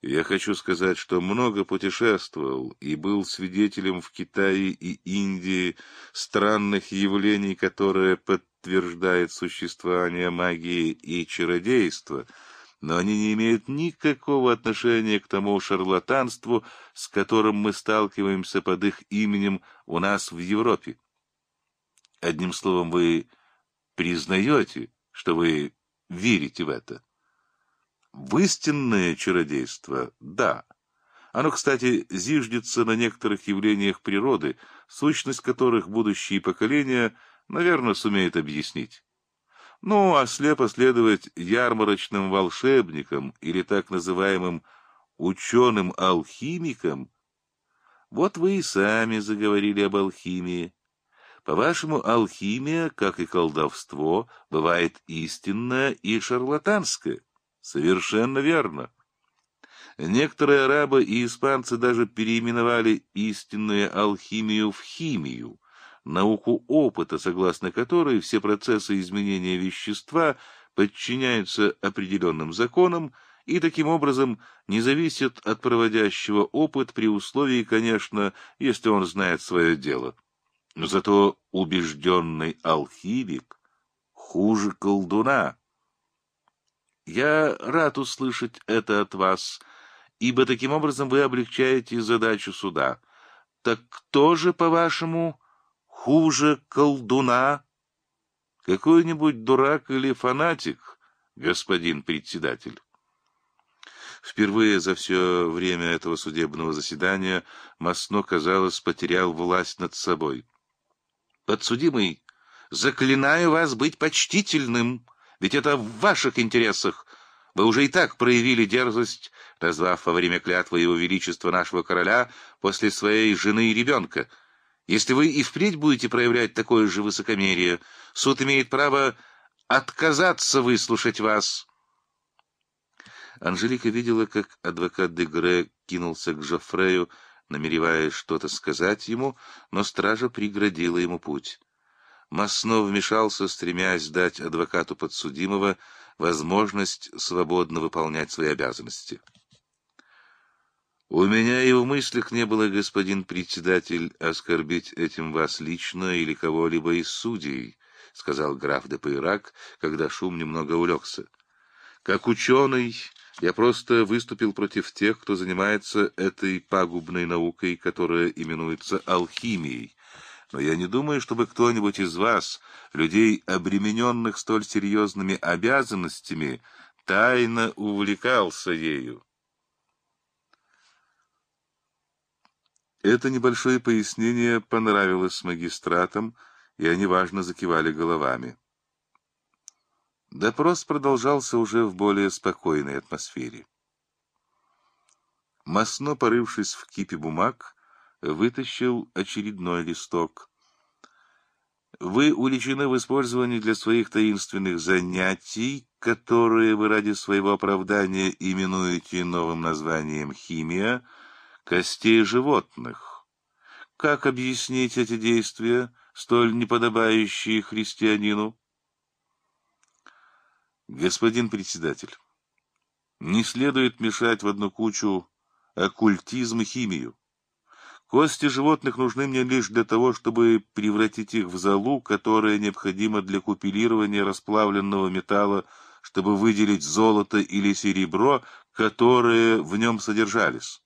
Speaker 1: Я хочу сказать, что много путешествовал и был свидетелем в Китае и Индии странных явлений, которые под подтверждает существование магии и чародейства, но они не имеют никакого отношения к тому шарлатанству, с которым мы сталкиваемся под их именем у нас в Европе. Одним словом, вы признаете, что вы верите в это? В истинное чародейство — да. Оно, кстати, зиждется на некоторых явлениях природы, сущность которых будущие поколения — наверное, сумеет объяснить. Ну, а слепо следовать ярмарочным волшебникам или так называемым ученым-алхимикам? Вот вы и сами заговорили об алхимии. По-вашему, алхимия, как и колдовство, бывает истинная и шарлатанская? Совершенно верно. Некоторые арабы и испанцы даже переименовали истинную алхимию в химию — науку опыта, согласно которой все процессы изменения вещества подчиняются определенным законам и таким образом не зависят от проводящего опыт при условии, конечно, если он знает свое дело. Но зато убежденный алхимик хуже колдуна. Я рад услышать это от вас, ибо таким образом вы облегчаете задачу суда. Так кто же, по-вашему, хуже колдуна? Какой-нибудь дурак или фанатик, господин председатель? Впервые за все время этого судебного заседания Масно, казалось, потерял власть над собой. «Подсудимый, заклинаю вас быть почтительным, ведь это в ваших интересах. Вы уже и так проявили дерзость, назвав во время клятвы его величества нашего короля после своей жены и ребенка». Если вы и впредь будете проявлять такое же высокомерие, суд имеет право отказаться выслушать вас. Анжелика видела, как адвокат Дегре кинулся к Жофрею, намереваясь что-то сказать ему, но стража преградила ему путь. Масно вмешался, стремясь дать адвокату подсудимого возможность свободно выполнять свои обязанности. У меня и в мыслях не было, господин председатель, оскорбить этим вас лично или кого-либо из судей, сказал граф де Пейрак, когда шум немного улегся. Как ученый, я просто выступил против тех, кто занимается этой пагубной наукой, которая именуется алхимией. Но я не думаю, чтобы кто-нибудь из вас, людей, обремененных столь серьезными обязанностями, тайно увлекался ею. Это небольшое пояснение понравилось магистратам, и они важно закивали головами. Допрос продолжался уже в более спокойной атмосфере. Масно, порывшись в кипе бумаг, вытащил очередной листок. «Вы уличены в использовании для своих таинственных занятий, которые вы ради своего оправдания именуете новым названием «химия», костей животных. Как объяснить эти действия, столь неподобающие христианину? Господин председатель, не следует мешать в одну кучу оккультизм и химию. Кости животных нужны мне лишь для того, чтобы превратить их в золу, которая необходима для купелирования расплавленного металла, чтобы выделить золото или серебро, которые в нем содержались.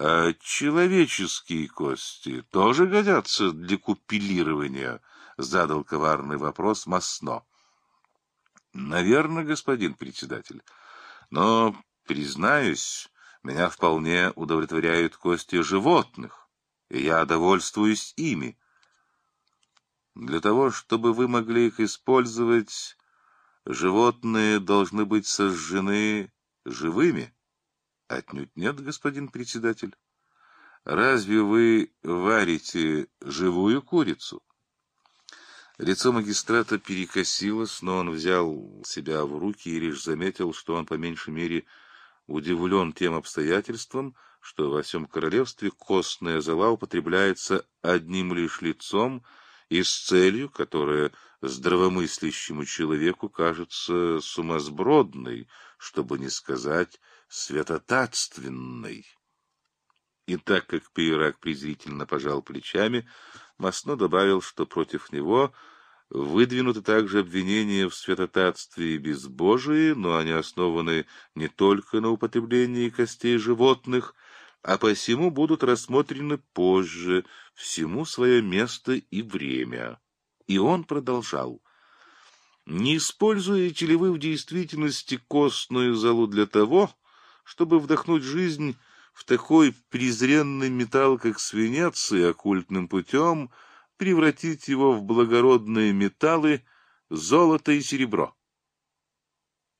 Speaker 1: А человеческие кости тоже годятся для купилирования? Задал коварный вопрос Масно. Наверное, господин председатель. Но, признаюсь, меня вполне удовлетворяют кости животных, и я довольствуюсь ими. Для того, чтобы вы могли их использовать, животные должны быть сожжены живыми. — Отнюдь нет, господин председатель. Разве вы варите живую курицу? Лицо магистрата перекосилось, но он взял себя в руки и лишь заметил, что он по меньшей мере удивлен тем обстоятельством, что во всем королевстве костная зала употребляется одним лишь лицом и с целью, которая здравомыслящему человеку кажется сумасбродной, чтобы не сказать святотатственной. И так как Пиерак презрительно пожал плечами, Масно добавил, что против него выдвинуты также обвинения в святотатстве и безбожии, но они основаны не только на употреблении костей животных, а посему будут рассмотрены позже, всему свое место и время. И он продолжал. Не используете ли вы в действительности костную залу для того, чтобы вдохнуть жизнь в такой презренный металл, как свинец, и оккультным путем превратить его в благородные металлы, золото и серебро.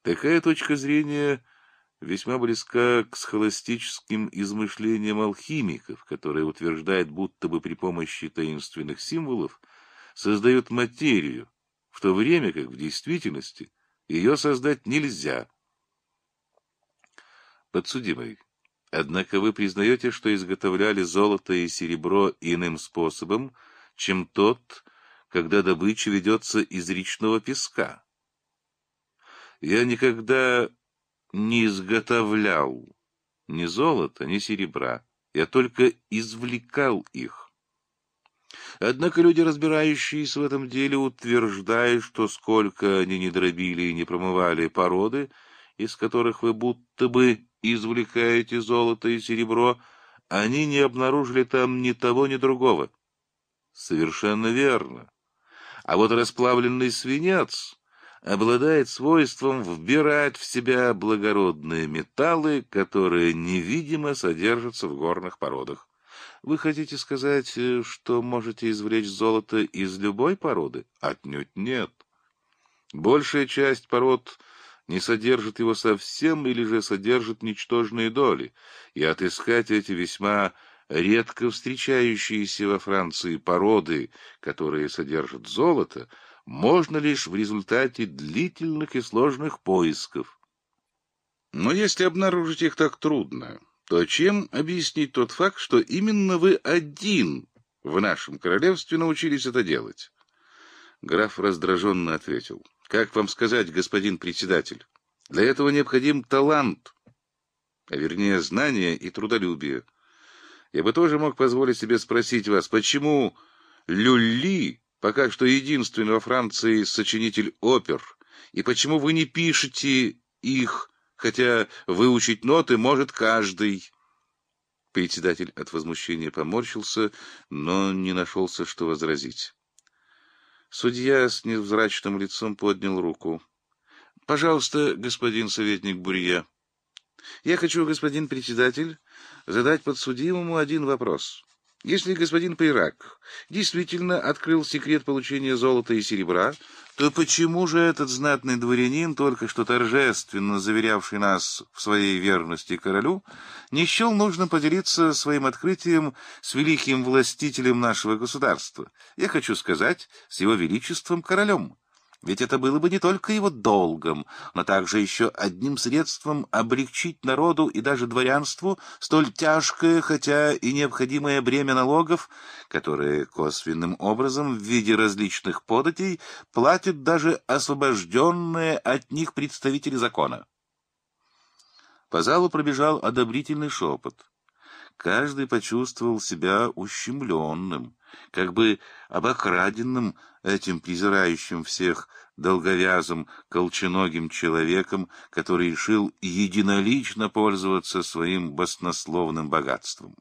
Speaker 1: Такая точка зрения весьма близка к схоластическим измышлениям алхимиков, которые утверждают, будто бы при помощи таинственных символов создают материю, в то время как в действительности ее создать нельзя – Подсудимый, однако вы признаете, что изготовляли золото и серебро иным способом, чем тот, когда добыча ведется из речного песка? Я никогда не изготовлял ни золота, ни серебра. Я только извлекал их. Однако люди, разбирающиеся в этом деле, утверждают, что сколько они не дробили и не промывали породы — из которых вы будто бы извлекаете золото и серебро, они не обнаружили там ни того, ни другого. Совершенно верно. А вот расплавленный свинец обладает свойством вбирать в себя благородные металлы, которые невидимо содержатся в горных породах. Вы хотите сказать, э, что можете извлечь золото из любой породы? Отнюдь нет. Большая часть пород не содержит его совсем или же содержит ничтожные доли, и отыскать эти весьма редко встречающиеся во Франции породы, которые содержат золото, можно лишь в результате длительных и сложных поисков. Но если обнаружить их так трудно, то чем объяснить тот факт, что именно вы один в нашем королевстве научились это делать? Граф раздраженно ответил — как вам сказать, господин председатель? Для этого необходим талант, а вернее знание и трудолюбие. Я бы тоже мог позволить себе спросить вас, почему Люли пока что единственный во Франции сочинитель опер, и почему вы не пишете их, хотя выучить ноты может каждый? Председатель от возмущения поморщился, но не нашелся, что возразить. Судья с невзрачным лицом поднял руку. — Пожалуйста, господин советник Бурье. — Я хочу, господин председатель, задать подсудимому один вопрос. Если господин Пейрак действительно открыл секрет получения золота и серебра, то почему же этот знатный дворянин, только что торжественно заверявший нас в своей верности королю, не счел нужно поделиться своим открытием с великим властителем нашего государства, я хочу сказать, с его величеством королем? Ведь это было бы не только его долгом, но также еще одним средством облегчить народу и даже дворянству столь тяжкое, хотя и необходимое бремя налогов, которые косвенным образом в виде различных податей платят даже освобожденные от них представители закона. По залу пробежал одобрительный шепот. Каждый почувствовал себя ущемленным как бы обокраденным этим презирающим всех долговязым, колченогим человеком, который решил единолично пользоваться своим баснословным богатством.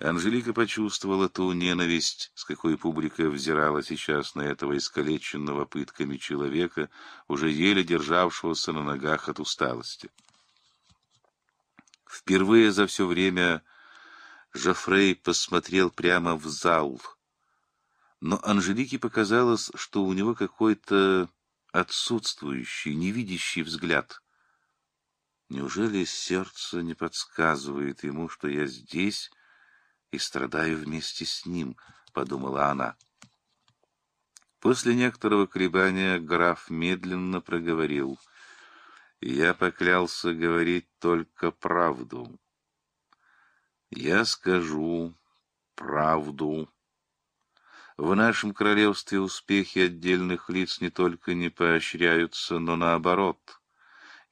Speaker 1: Анжелика почувствовала ту ненависть, с какой публика взирала сейчас на этого искалеченного пытками человека, уже еле державшегося на ногах от усталости. Впервые за все время Жофрей посмотрел прямо в зал. Но Анжелике показалось, что у него какой-то отсутствующий, невидящий взгляд. Неужели сердце не подсказывает ему, что я здесь и страдаю вместе с ним, — подумала она. После некоторого колебания граф медленно проговорил. Я поклялся говорить только правду. Я скажу правду. В нашем королевстве успехи отдельных лиц не только не поощряются, но наоборот.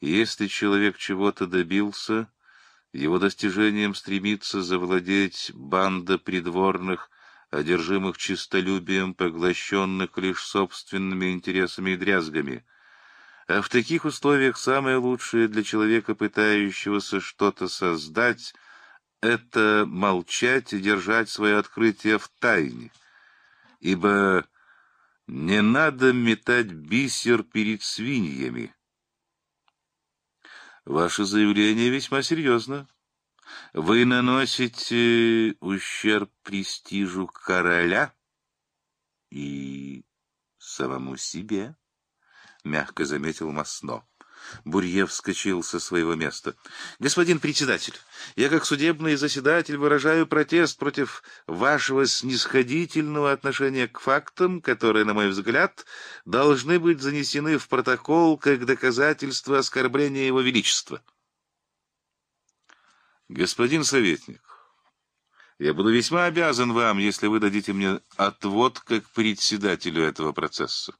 Speaker 1: Если человек чего-то добился, его достижением стремится завладеть банда придворных, одержимых чистолюбием, поглощенных лишь собственными интересами и дрязгами. А в таких условиях самое лучшее для человека, пытающегося что-то создать — это молчать и держать свои открытия в тайне, ибо не надо метать бисер перед свиньями. Ваше заявление весьма серьезно. Вы наносите ущерб престижу короля и самому себе, — мягко заметил Масно. Бурье вскочил со своего места. «Господин председатель, я как судебный заседатель выражаю протест против вашего снисходительного отношения к фактам, которые, на мой взгляд, должны быть занесены в протокол как доказательство оскорбления Его Величества». «Господин советник, я буду весьма обязан вам, если вы дадите мне отвод как председателю этого процесса.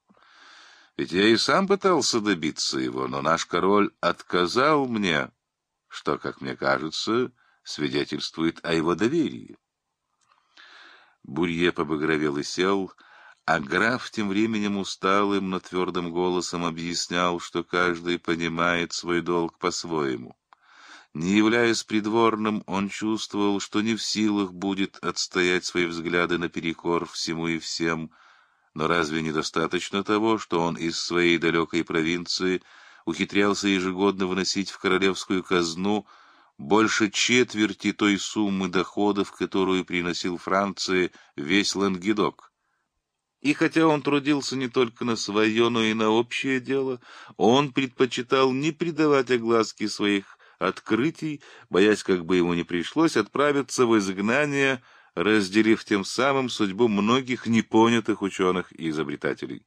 Speaker 1: Ведь я и сам пытался добиться его, но наш король отказал мне, что, как мне кажется, свидетельствует о его доверии. Бурье побагровел и сел, а граф тем временем усталым, но твердым голосом объяснял, что каждый понимает свой долг по-своему. Не являясь придворным, он чувствовал, что не в силах будет отстоять свои взгляды наперекор всему и всем, — но разве недостаточно того, что он из своей далекой провинции ухитрялся ежегодно выносить в королевскую казну больше четверти той суммы доходов, которую приносил Франции весь Лангедок? И хотя он трудился не только на свое, но и на общее дело, он предпочитал не предавать огласке своих открытий, боясь, как бы ему не пришлось, отправиться в изгнание – разделив тем самым судьбу многих непонятых ученых и изобретателей.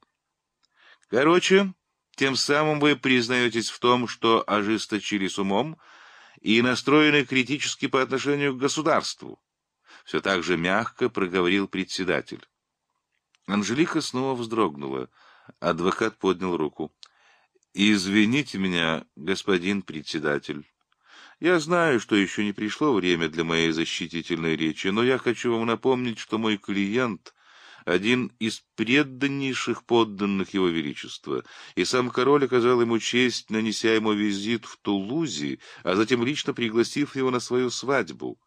Speaker 1: Короче, тем самым вы признаетесь в том, что ожесточились умом и настроены критически по отношению к государству. Все так же мягко проговорил председатель. Анжелика снова вздрогнула. Адвокат поднял руку. «Извините меня, господин председатель». Я знаю, что еще не пришло время для моей защитительной речи, но я хочу вам напомнить, что мой клиент — один из преданнейших подданных Его Величества, и сам король оказал ему честь, нанеся ему визит в Тулузе, а затем лично пригласив его на свою свадьбу.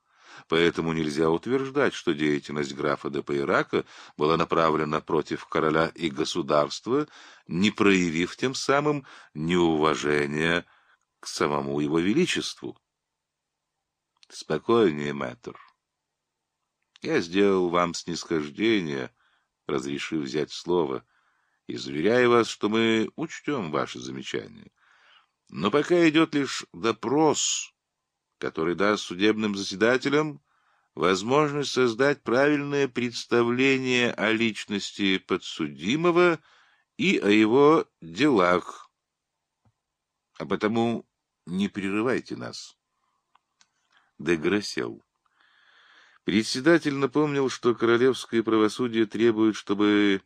Speaker 1: Поэтому нельзя утверждать, что деятельность графа де Пейрака была направлена против короля и государства, не проявив тем самым неуважения к самому его величеству. — Спокойнее, мэтр. Я сделал вам снисхождение, разрешив взять слово, и заверяю вас, что мы учтем ваши замечания. Но пока идет лишь допрос, который даст судебным заседателям возможность создать правильное представление о личности подсудимого и о его делах. А потому не прерывайте нас. Деграсел. Председатель напомнил, что королевское правосудие требует, чтобы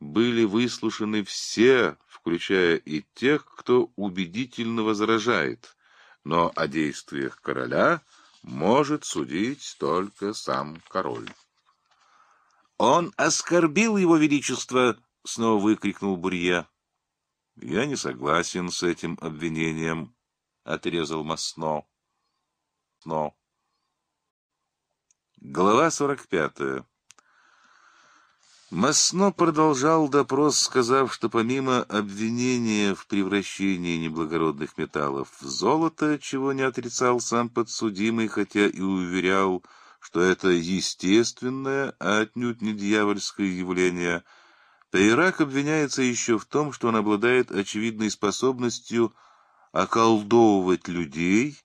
Speaker 1: были выслушаны все, включая и тех, кто убедительно возражает, но о действиях короля может судить только сам король. «Он оскорбил его величество!» — снова выкрикнул Бурье. «Я не согласен с этим обвинением», — отрезал Масно. Но. Глава 45. Масно продолжал допрос, сказав, что помимо обвинения в превращении неблагородных металлов в золото, чего не отрицал сам подсудимый, хотя и уверял, что это естественное, а отнюдь не дьявольское явление, Пейрак обвиняется еще в том, что он обладает очевидной способностью – околдовывать людей,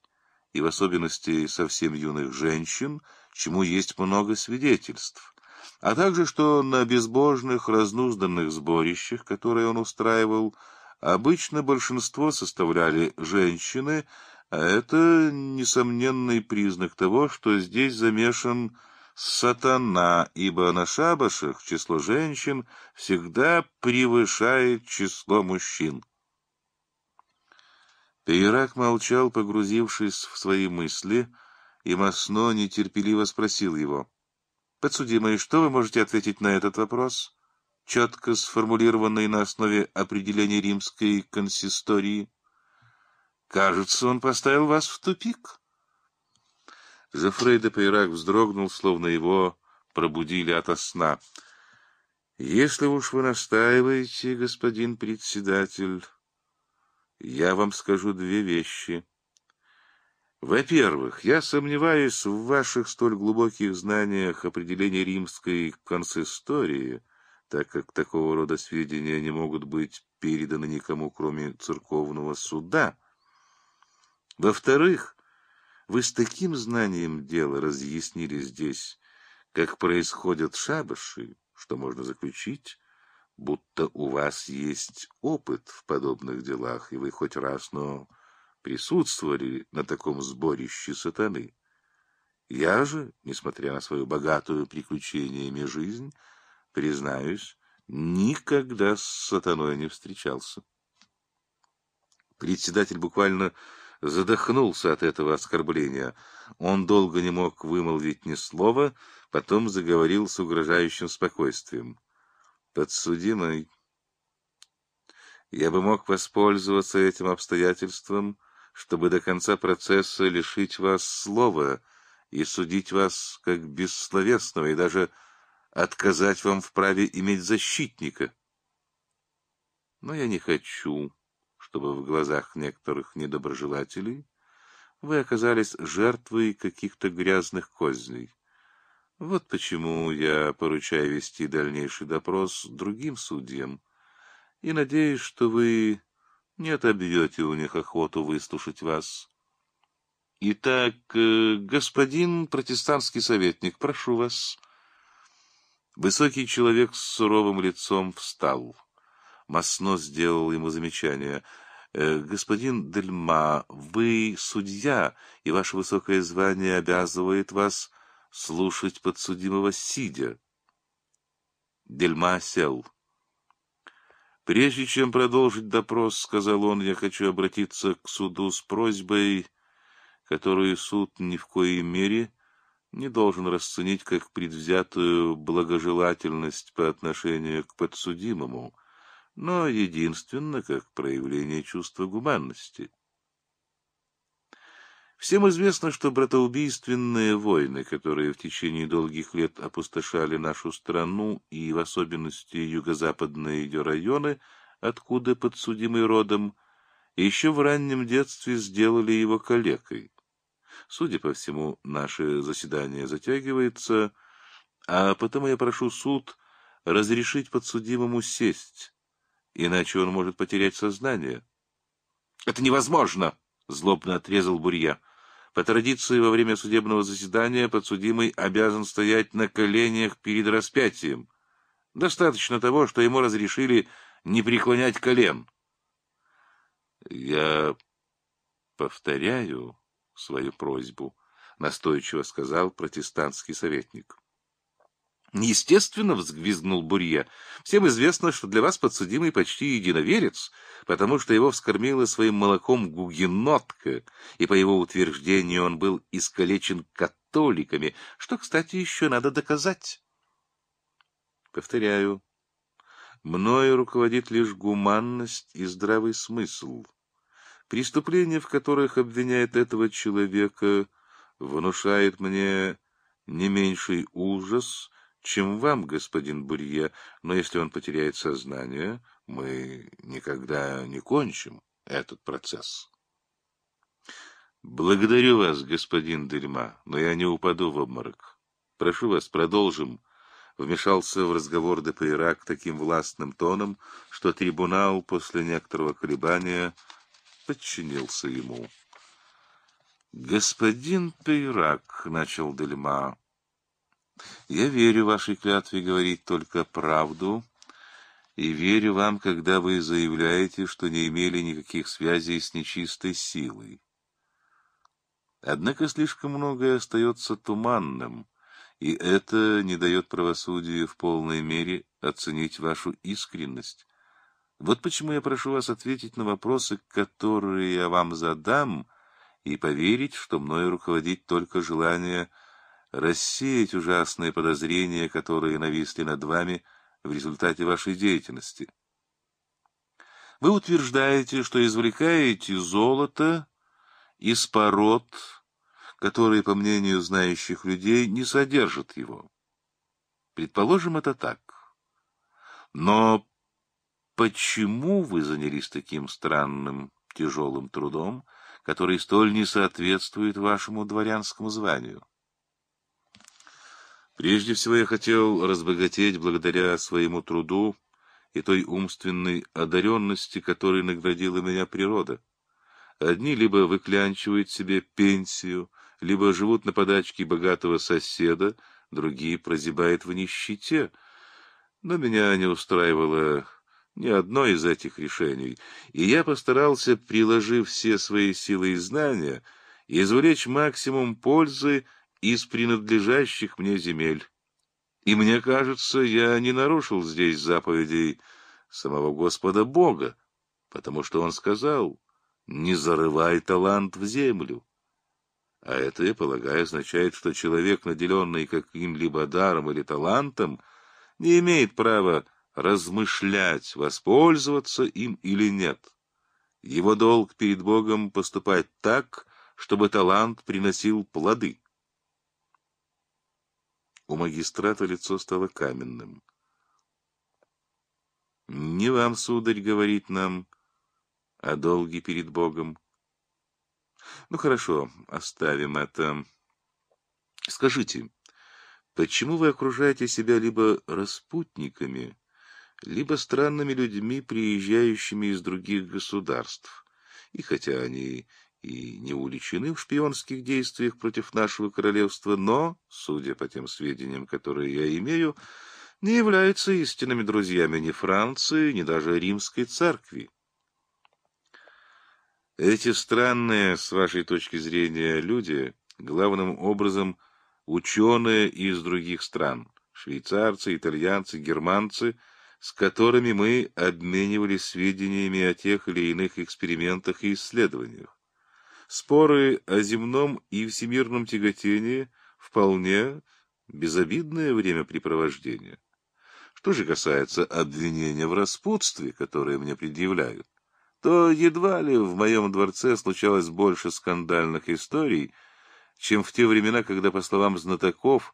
Speaker 1: и в особенности совсем юных женщин, чему есть много свидетельств, а также что на безбожных разнузданных сборищах, которые он устраивал, обычно большинство составляли женщины, а это несомненный признак того, что здесь замешан сатана, ибо на шабашах число женщин всегда превышает число мужчин. Ирак молчал, погрузившись в свои мысли, и Масно нетерпеливо спросил его. «Подсудимый, что вы можете ответить на этот вопрос?» четко сформулированный на основе определения римской консистории. «Кажется, он поставил вас в тупик». Жофрейда Пейрак вздрогнул, словно его пробудили ото сна. «Если уж вы настаиваете, господин председатель...» я вам скажу две вещи. Во-первых, я сомневаюсь в ваших столь глубоких знаниях определения римской консистории, так как такого рода сведения не могут быть переданы никому, кроме церковного суда. Во-вторых, вы с таким знанием дела разъяснили здесь, как происходят шабаши, что можно заключить, будто у вас есть опыт в подобных делах, и вы хоть раз, но присутствовали на таком сборище сатаны. Я же, несмотря на свою богатую приключениями жизнь, признаюсь, никогда с сатаной не встречался. Председатель буквально задохнулся от этого оскорбления. Он долго не мог вымолвить ни слова, потом заговорил с угрожающим спокойствием подсудимый. Я бы мог воспользоваться этим обстоятельством, чтобы до конца процесса лишить вас слова и судить вас как бессловесного, и даже отказать вам в праве иметь защитника. Но я не хочу, чтобы в глазах некоторых недоброжелателей вы оказались жертвой каких-то грязных козней. Вот почему я поручаю вести дальнейший допрос другим судьям, и надеюсь, что вы не отобьете у них охоту выслушать вас. Итак, э, господин протестантский советник, прошу вас. Высокий человек с суровым лицом встал. Масно сделал ему замечание. «Э, «Господин Дельма, вы судья, и ваше высокое звание обязывает вас слушать подсудимого сидя. Дельма сел. Прежде чем продолжить допрос, сказал он, я хочу обратиться к суду с просьбой, которую суд ни в коей мере не должен расценить как предвзятую благожелательность по отношению к подсудимому, но единственно как проявление чувства гуманности. Всем известно, что братоубийственные войны, которые в течение долгих лет опустошали нашу страну и в особенности юго-западные ее районы, откуда подсудимый родом, еще в раннем детстве сделали его калекой. Судя по всему, наше заседание затягивается, а потому я прошу суд разрешить подсудимому сесть, иначе он может потерять сознание. — Это невозможно! — злобно отрезал Бурья. По традиции, во время судебного заседания подсудимый обязан стоять на коленях перед распятием. Достаточно того, что ему разрешили не преклонять колен. «Я повторяю свою просьбу», — настойчиво сказал протестантский советник. Естественно, взгвизгнул Бурье. Всем известно, что для вас подсудимый почти единоверец, потому что его вскормила своим молоком гугенотка, и по его утверждению он был искалечен католиками, что, кстати, еще надо доказать. Повторяю, мною руководит лишь гуманность и здравый смысл. Преступления, в которых обвиняет этого человека, внушает мне не меньший ужас, чем вам, господин Бурье, но если он потеряет сознание, мы никогда не кончим этот процесс. Благодарю вас, господин Дерьма, но я не упаду в обморок. Прошу вас, продолжим. Вмешался в разговор Депейрак таким властным тоном, что трибунал после некоторого колебания подчинился ему. «Господин Пейрак», — начал Дельма, я верю вашей клятве говорить только правду, и верю вам, когда вы заявляете, что не имели никаких связей с нечистой силой. Однако слишком многое остается туманным, и это не дает правосудию в полной мере оценить вашу искренность. Вот почему я прошу вас ответить на вопросы, которые я вам задам, и поверить, что мною руководит только желание рассеять ужасные подозрения, которые нависли над вами в результате вашей деятельности. Вы утверждаете, что извлекаете золото из пород, которые, по мнению знающих людей, не содержат его. Предположим, это так. Но почему вы занялись таким странным, тяжелым трудом, который столь не соответствует вашему дворянскому званию? Прежде всего я хотел разбогатеть благодаря своему труду и той умственной одаренности, которой наградила меня природа. Одни либо выклянчивают себе пенсию, либо живут на подачке богатого соседа, другие прозябают в нищете. Но меня не устраивало ни одно из этих решений, и я постарался, приложив все свои силы и знания, извлечь максимум пользы, из принадлежащих мне земель. И мне кажется, я не нарушил здесь заповедей самого Господа Бога, потому что Он сказал, не зарывай талант в землю. А это, я полагаю, означает, что человек, наделенный каким-либо даром или талантом, не имеет права размышлять, воспользоваться им или нет. Его долг перед Богом поступать так, чтобы талант приносил плоды. У магистрата лицо стало каменным. «Не вам, сударь, говорить нам о долге перед Богом». «Ну хорошо, оставим это. Скажите, почему вы окружаете себя либо распутниками, либо странными людьми, приезжающими из других государств?» и хотя они и не уличены в шпионских действиях против нашего королевства, но, судя по тем сведениям, которые я имею, не являются истинными друзьями ни Франции, ни даже римской церкви. Эти странные, с вашей точки зрения, люди, главным образом, ученые из других стран, швейцарцы, итальянцы, германцы, с которыми мы обменивались сведениями о тех или иных экспериментах и исследованиях. Споры о земном и всемирном тяготении вполне безобидное времяпрепровождение. Что же касается обвинения в распутстве, которые мне предъявляют, то едва ли в моем дворце случалось больше скандальных историй, чем в те времена, когда, по словам знатоков,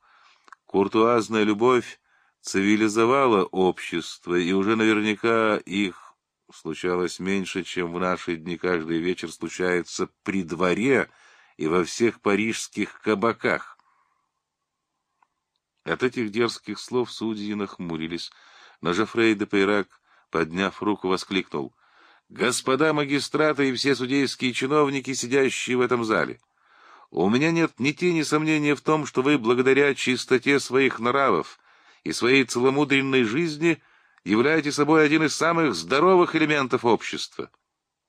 Speaker 1: куртуазная любовь цивилизовала общество, и уже наверняка их случалось меньше, чем в наши дни каждый вечер случается при дворе и во всех парижских кабаках. От этих дерзких слов судьи нахмурились, но Жофрей де Пейрак, подняв руку, воскликнул. «Господа магистраты и все судейские чиновники, сидящие в этом зале!» У меня нет ни тени сомнения в том, что вы, благодаря чистоте своих нравов и своей целомудренной жизни, — являете собой один из самых здоровых элементов общества.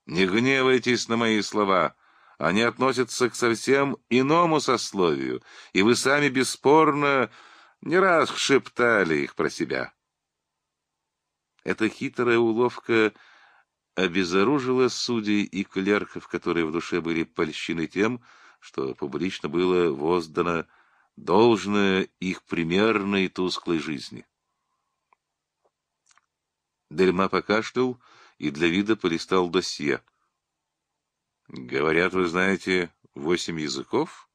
Speaker 1: Не гневайтесь на мои слова. Они относятся к совсем иному сословию, и вы сами бесспорно не раз шептали их про себя. Эта хитрая уловка обезоружила судей и клерков, которые в душе были польщены тем, что публично было воздано должное их примерной тусклой жизни. Дельма покашлял и для вида полистал досье. «Говорят, вы знаете восемь языков?»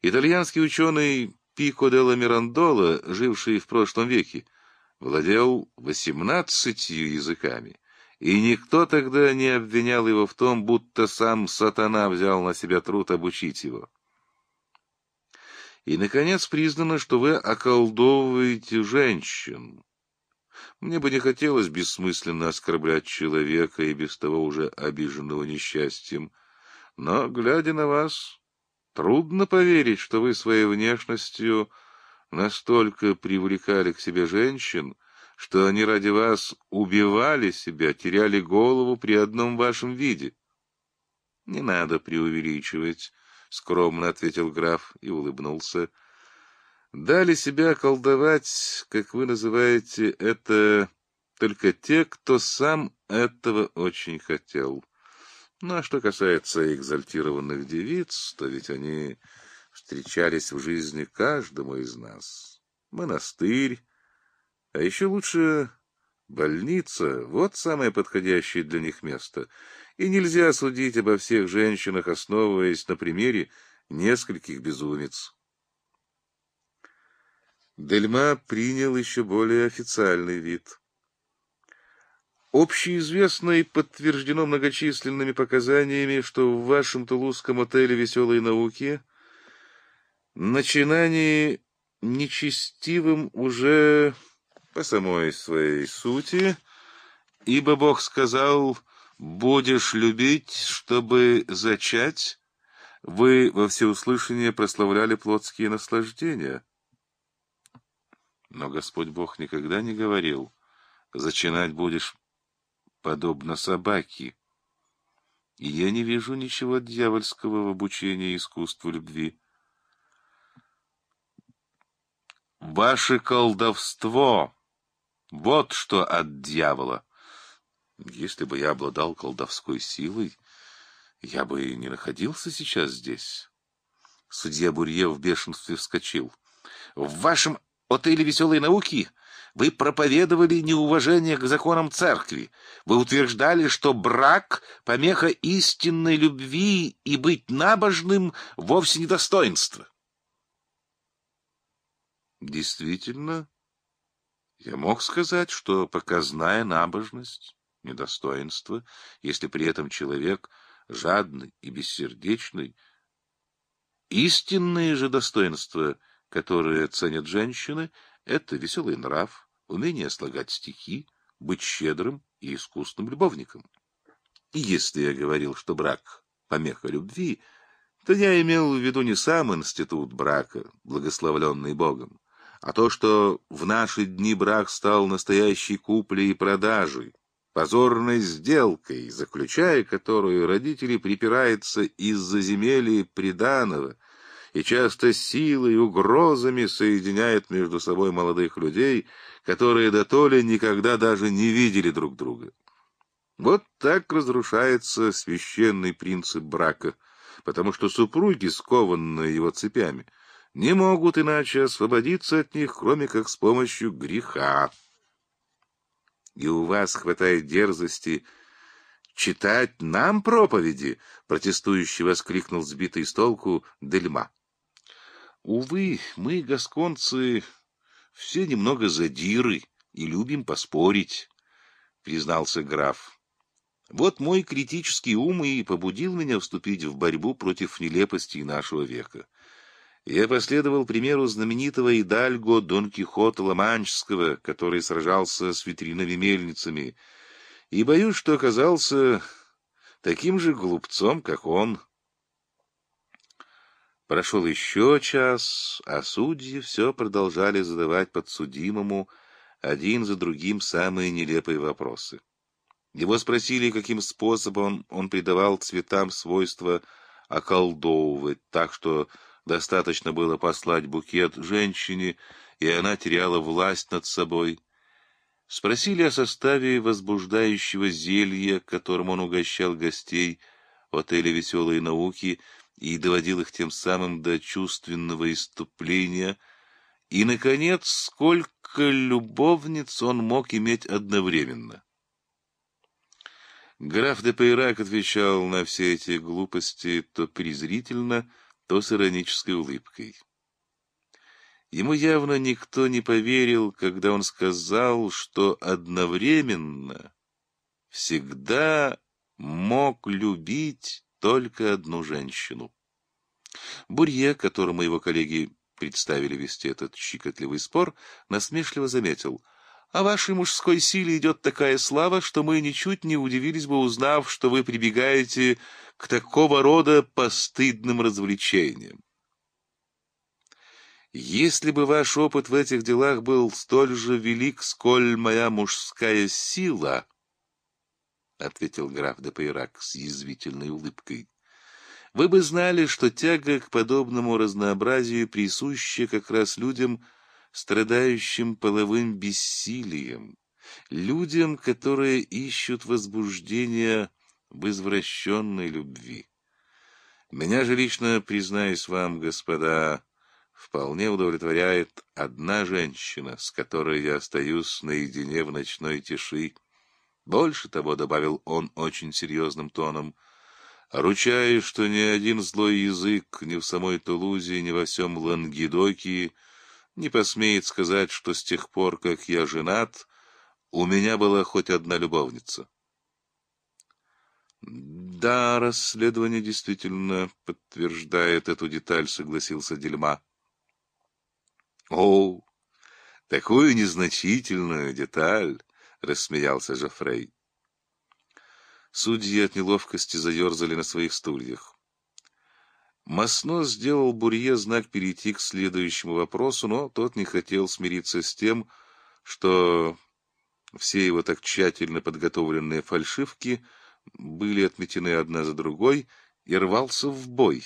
Speaker 1: Итальянский ученый Пико делла Мирандола, живший в прошлом веке, владел восемнадцатью языками, и никто тогда не обвинял его в том, будто сам сатана взял на себя труд обучить его. И, наконец, признано, что вы околдовываете женщин. Мне бы не хотелось бессмысленно оскорблять человека и без того уже обиженного несчастьем. Но, глядя на вас, трудно поверить, что вы своей внешностью настолько привлекали к себе женщин, что они ради вас убивали себя, теряли голову при одном вашем виде. — Не надо преувеличивать, — скромно ответил граф и улыбнулся. — Дали себя колдовать, как вы называете это, только те, кто сам этого очень хотел. Ну, а что касается экзальтированных девиц, то ведь они встречались в жизни каждому из нас. Монастырь, а еще лучше больница — вот самое подходящее для них место. И нельзя судить обо всех женщинах, основываясь на примере нескольких безумец. Дельма принял еще более официальный вид. Общеизвестно и подтверждено многочисленными показаниями, что в вашем тулузском отеле «Веселые науки» начинание нечестивым уже по самой своей сути, ибо Бог сказал «Будешь любить, чтобы зачать», вы во всеуслышание прославляли плотские наслаждения. Но Господь Бог никогда не говорил, «Зачинать будешь подобно собаке». И я не вижу ничего дьявольского в обучении искусству любви. «Ваше колдовство! Вот что от дьявола!» Если бы я обладал колдовской силой, я бы и не находился сейчас здесь. Судья Бурье в бешенстве вскочил.
Speaker 2: — В вашем
Speaker 1: или «Веселые науки» вы проповедовали неуважение к законам церкви. Вы утверждали, что брак — помеха истинной любви, и быть набожным — вовсе не достоинство. Действительно, я мог сказать, что показная набожность — недостоинство, если при этом человек жадный и бессердечный. Истинные же достоинства — которые ценят женщины, это веселый нрав, умение слагать стихи, быть щедрым и искусным любовником. И если я говорил, что брак — помеха любви, то я имел в виду не сам институт брака, благословленный Богом, а то, что в наши дни брак стал настоящей куплей и продажей, позорной сделкой, заключая которую родители припираются из-за земель и приданого, и часто силой, угрозами соединяет между собой молодых людей, которые до то ли никогда даже не видели друг друга. Вот так разрушается священный принцип брака, потому что супруги, скованные его цепями, не могут иначе освободиться от них, кроме как с помощью греха. И у вас хватает дерзости читать нам проповеди, — протестующий воскликнул сбитый с толку Дельма. Увы, мы, гасконцы, все немного задиры и любим поспорить, признался граф. Вот мой критический ум и побудил меня вступить в борьбу против нелепостей нашего века. Я последовал примеру знаменитого идальго Дон Кихота ломанческого, который сражался с витриновыми мельницами, и боюсь, что оказался таким же глупцом, как он. Прошел еще час, а судьи все продолжали задавать подсудимому один за другим самые нелепые вопросы. Его спросили, каким способом он придавал цветам свойства околдовывать, так что достаточно было послать букет женщине, и она теряла власть над собой. Спросили о составе возбуждающего зелья, которым он угощал гостей в отеле «Веселые науки», и доводил их тем самым до чувственного иступления, и, наконец, сколько любовниц он мог иметь одновременно. Граф де Пейрак отвечал на все эти глупости то презрительно, то с иронической улыбкой. Ему явно никто не поверил, когда он сказал, что одновременно всегда мог любить только одну женщину. Бурье, которому его коллеги представили вести этот щекотливый спор, насмешливо заметил. «О «А вашей мужской силе идет такая слава, что мы ничуть не удивились бы, узнав, что вы прибегаете к такого рода постыдным развлечениям. Если бы ваш опыт в этих делах был столь же велик, сколь моя мужская сила, — ответил граф де Пейрак с язвительной улыбкой. — Вы бы знали, что тяга к подобному разнообразию присуща как раз людям, страдающим половым бессилием, людям, которые ищут возбуждения в извращенной любви. Меня же лично, признаюсь вам, господа, вполне удовлетворяет одна женщина, с которой я остаюсь наедине в ночной тиши, больше того, — добавил он очень серьезным тоном, — ручаюсь, что ни один злой язык ни в самой Тулузе, ни во всем Лангедоке не посмеет сказать, что с тех пор, как я женат, у меня была хоть одна любовница. «Да, расследование действительно подтверждает эту деталь», — согласился Дельма. «О, такую незначительную деталь!» — рассмеялся Жофрей. Судьи от неловкости заерзали на своих стульях. Масно сделал Бурье знак перейти к следующему вопросу, но тот не хотел смириться с тем, что все его так тщательно подготовленные фальшивки были отметены одна за другой и рвался в бой.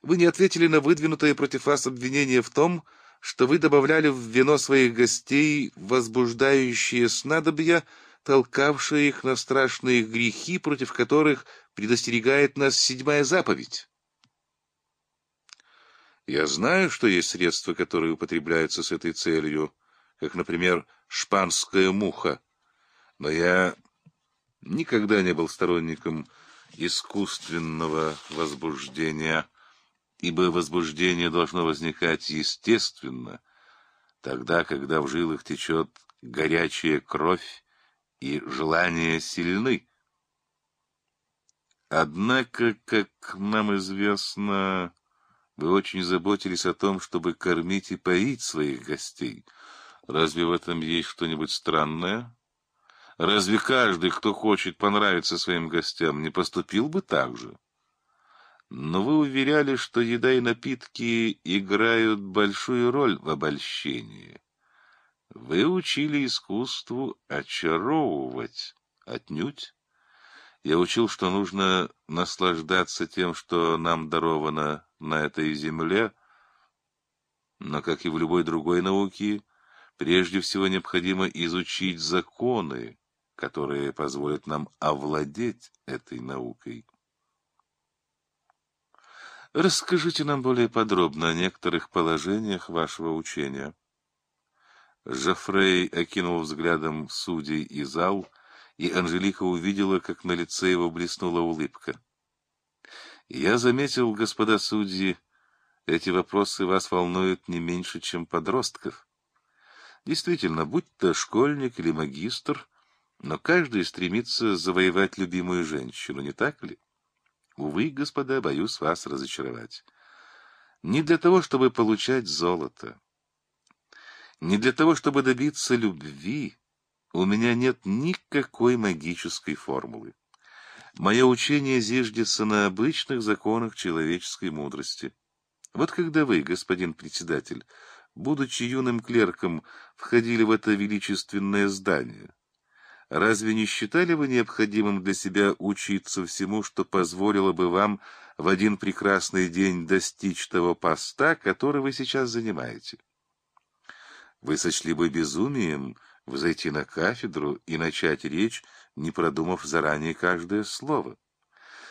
Speaker 1: «Вы не ответили на выдвинутое против вас обвинение в том, что вы добавляли в вино своих гостей возбуждающие снадобья, толкавшие их на страшные грехи, против которых предостерегает нас седьмая заповедь. Я знаю, что есть средства, которые употребляются с этой целью, как, например, шпанская муха, но я никогда не был сторонником искусственного возбуждения ибо возбуждение должно возникать естественно, тогда, когда в жилах течет горячая кровь и желания сильны. Однако, как нам известно, вы очень заботились о том, чтобы кормить и поить своих гостей. Разве в этом есть что-нибудь странное? Разве каждый, кто хочет понравиться своим гостям, не поступил бы так же? — но вы уверяли, что еда и напитки играют большую роль в обольщении. Вы учили искусству очаровывать. Отнюдь. Я учил, что нужно наслаждаться тем, что нам даровано на этой земле, но, как и в любой другой науке, прежде всего необходимо изучить законы, которые позволят нам овладеть этой наукой. Расскажите нам более подробно о некоторых положениях вашего учения. Жофрей окинул взглядом судей и зал, и Анжелика увидела, как на лице его блеснула улыбка. «Я заметил, господа судьи, эти вопросы вас волнуют не меньше, чем подростков. Действительно, будь то школьник или магистр, но каждый стремится завоевать любимую женщину, не так ли?» Увы, господа, боюсь вас разочаровать. Не для того, чтобы получать золото. Не для того, чтобы добиться любви, у меня нет никакой магической формулы. Мое учение зиждется на обычных законах человеческой мудрости. Вот когда вы, господин председатель, будучи юным клерком, входили в это величественное здание, Разве не считали вы необходимым для себя учиться всему, что позволило бы вам в один прекрасный день достичь того поста, который вы сейчас занимаете? Вы сочли бы безумием взойти на кафедру и начать речь, не продумав заранее каждое слово.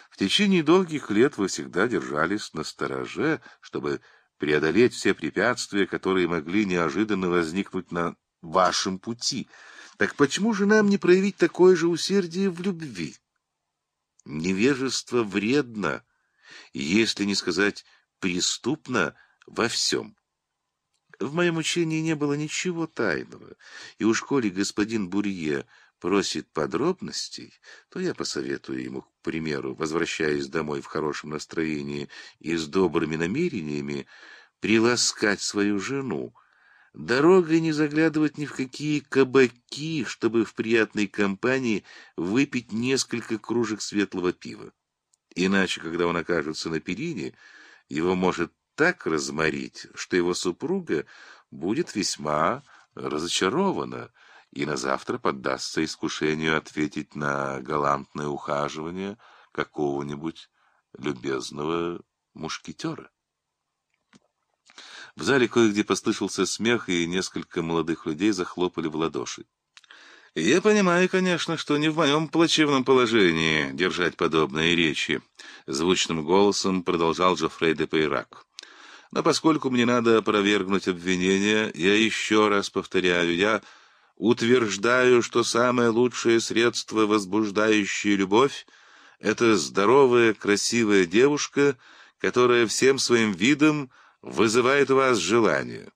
Speaker 1: В течение долгих лет вы всегда держались на стороже, чтобы преодолеть все препятствия, которые могли неожиданно возникнуть на вашем пути — так почему же нам не проявить такое же усердие в любви? Невежество вредно, если не сказать преступно во всем. В моем учении не было ничего тайного, и уж коли господин Бурье просит подробностей, то я посоветую ему, к примеру, возвращаясь домой в хорошем настроении и с добрыми намерениями, приласкать свою жену, Дорогой не заглядывать ни в какие кабаки, чтобы в приятной компании выпить несколько кружек светлого пива. Иначе, когда он окажется на перине, его может так разморить, что его супруга будет весьма разочарована и на завтра поддастся искушению ответить на галантное ухаживание какого-нибудь любезного мушкетера. В зале кое-где послышался смех, и несколько молодых людей захлопали в ладоши. «Я понимаю, конечно, что не в моем плачевном положении держать подобные речи», — звучным голосом продолжал Жофрей де Пейрак. «Но поскольку мне надо опровергнуть обвинения, я еще раз повторяю, я утверждаю, что самое лучшее средство, возбуждающее любовь, — это здоровая, красивая девушка, которая всем своим видом — вызывает у вас желание.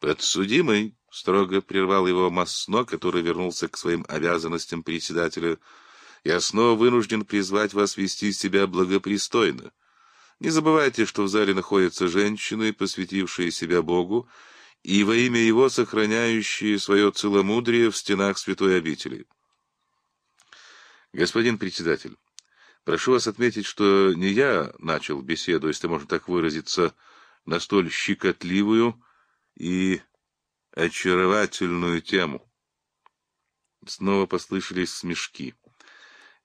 Speaker 1: Подсудимый, строго прервал его Масно, который вернулся к своим обязанностям председателя, я снова вынужден призвать вас вести себя благопристойно. Не забывайте, что в зале находятся женщины, посвятившие себя Богу, и во имя Его сохраняющие свое целомудрие в стенах святой обители. Господин председатель, Прошу вас отметить, что не я начал беседу, если можно так выразиться, на столь щекотливую и очаровательную тему. Снова послышались смешки.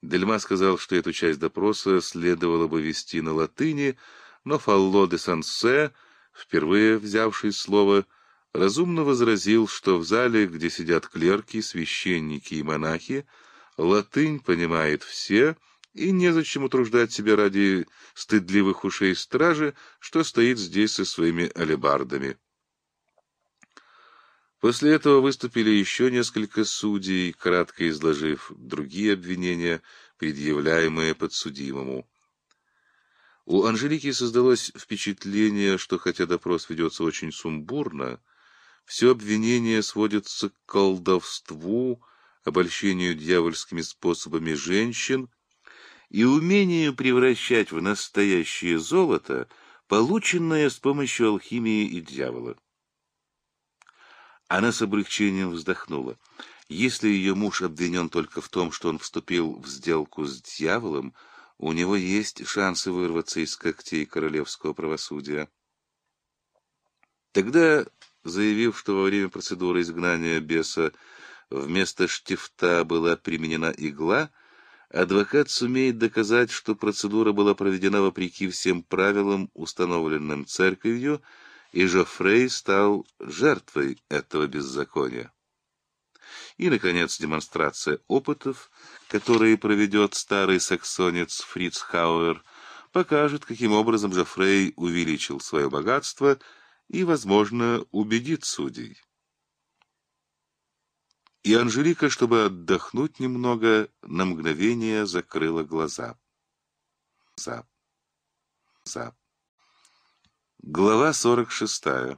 Speaker 1: Дельма сказал, что эту часть допроса следовало бы вести на латыни, но Фалло де Сансе, впервые взявший слово, разумно возразил, что в зале, где сидят клерки, священники и монахи, латынь понимают все — и незачем утруждать себя ради стыдливых ушей стражи, что стоит здесь со своими алебардами. После этого выступили еще несколько судей, кратко изложив другие обвинения, предъявляемые подсудимому. У Анжелики создалось впечатление, что хотя допрос ведется очень сумбурно, все обвинения сводятся к колдовству, обольщению дьявольскими способами женщин и умению превращать в настоящее золото, полученное с помощью алхимии и дьявола. Она с облегчением вздохнула. Если ее муж обвинен только в том, что он вступил в сделку с дьяволом, у него есть шансы вырваться из когтей королевского правосудия. Тогда, заявив, что во время процедуры изгнания беса вместо штифта была применена игла, адвокат сумеет доказать, что процедура была проведена вопреки всем правилам, установленным церковью, и Жофрей стал жертвой этого беззакония. И, наконец, демонстрация опытов, которые проведет старый саксонец Фриц Хауэр, покажет, каким образом Жофрей увеличил свое богатство и, возможно, убедит судей. И Анжелика, чтобы отдохнуть немного, на мгновение закрыла глаза. Зап. Зап. Глава 46.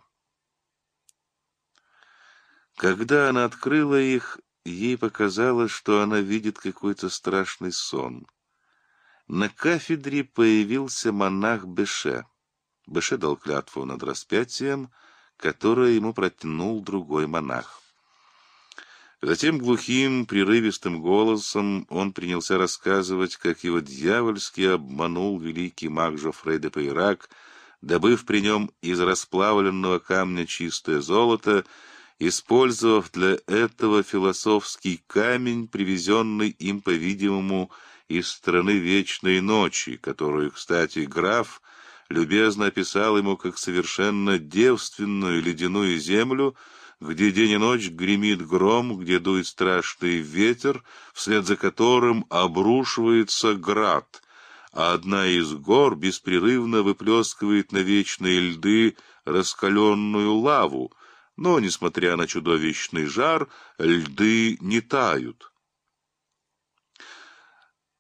Speaker 1: Когда она открыла их, ей показалось, что она видит какой-то страшный сон. На кафедре появился монах Беше. Беше дал клятву над распятием, которое ему протянул другой монах. Затем глухим, прерывистым голосом он принялся рассказывать, как его дьявольски обманул великий маг Жофрей де Пейрак, добыв при нем из расплавленного камня чистое золото, использовав для этого философский камень, привезенный им, по-видимому, из страны Вечной Ночи, которую, кстати, граф любезно описал ему как совершенно девственную ледяную землю, где день и ночь гремит гром, где дует страшный ветер, вслед за которым обрушивается град, а одна из гор беспрерывно выплескивает на вечные льды раскаленную лаву, но, несмотря на чудовищный жар, льды не тают.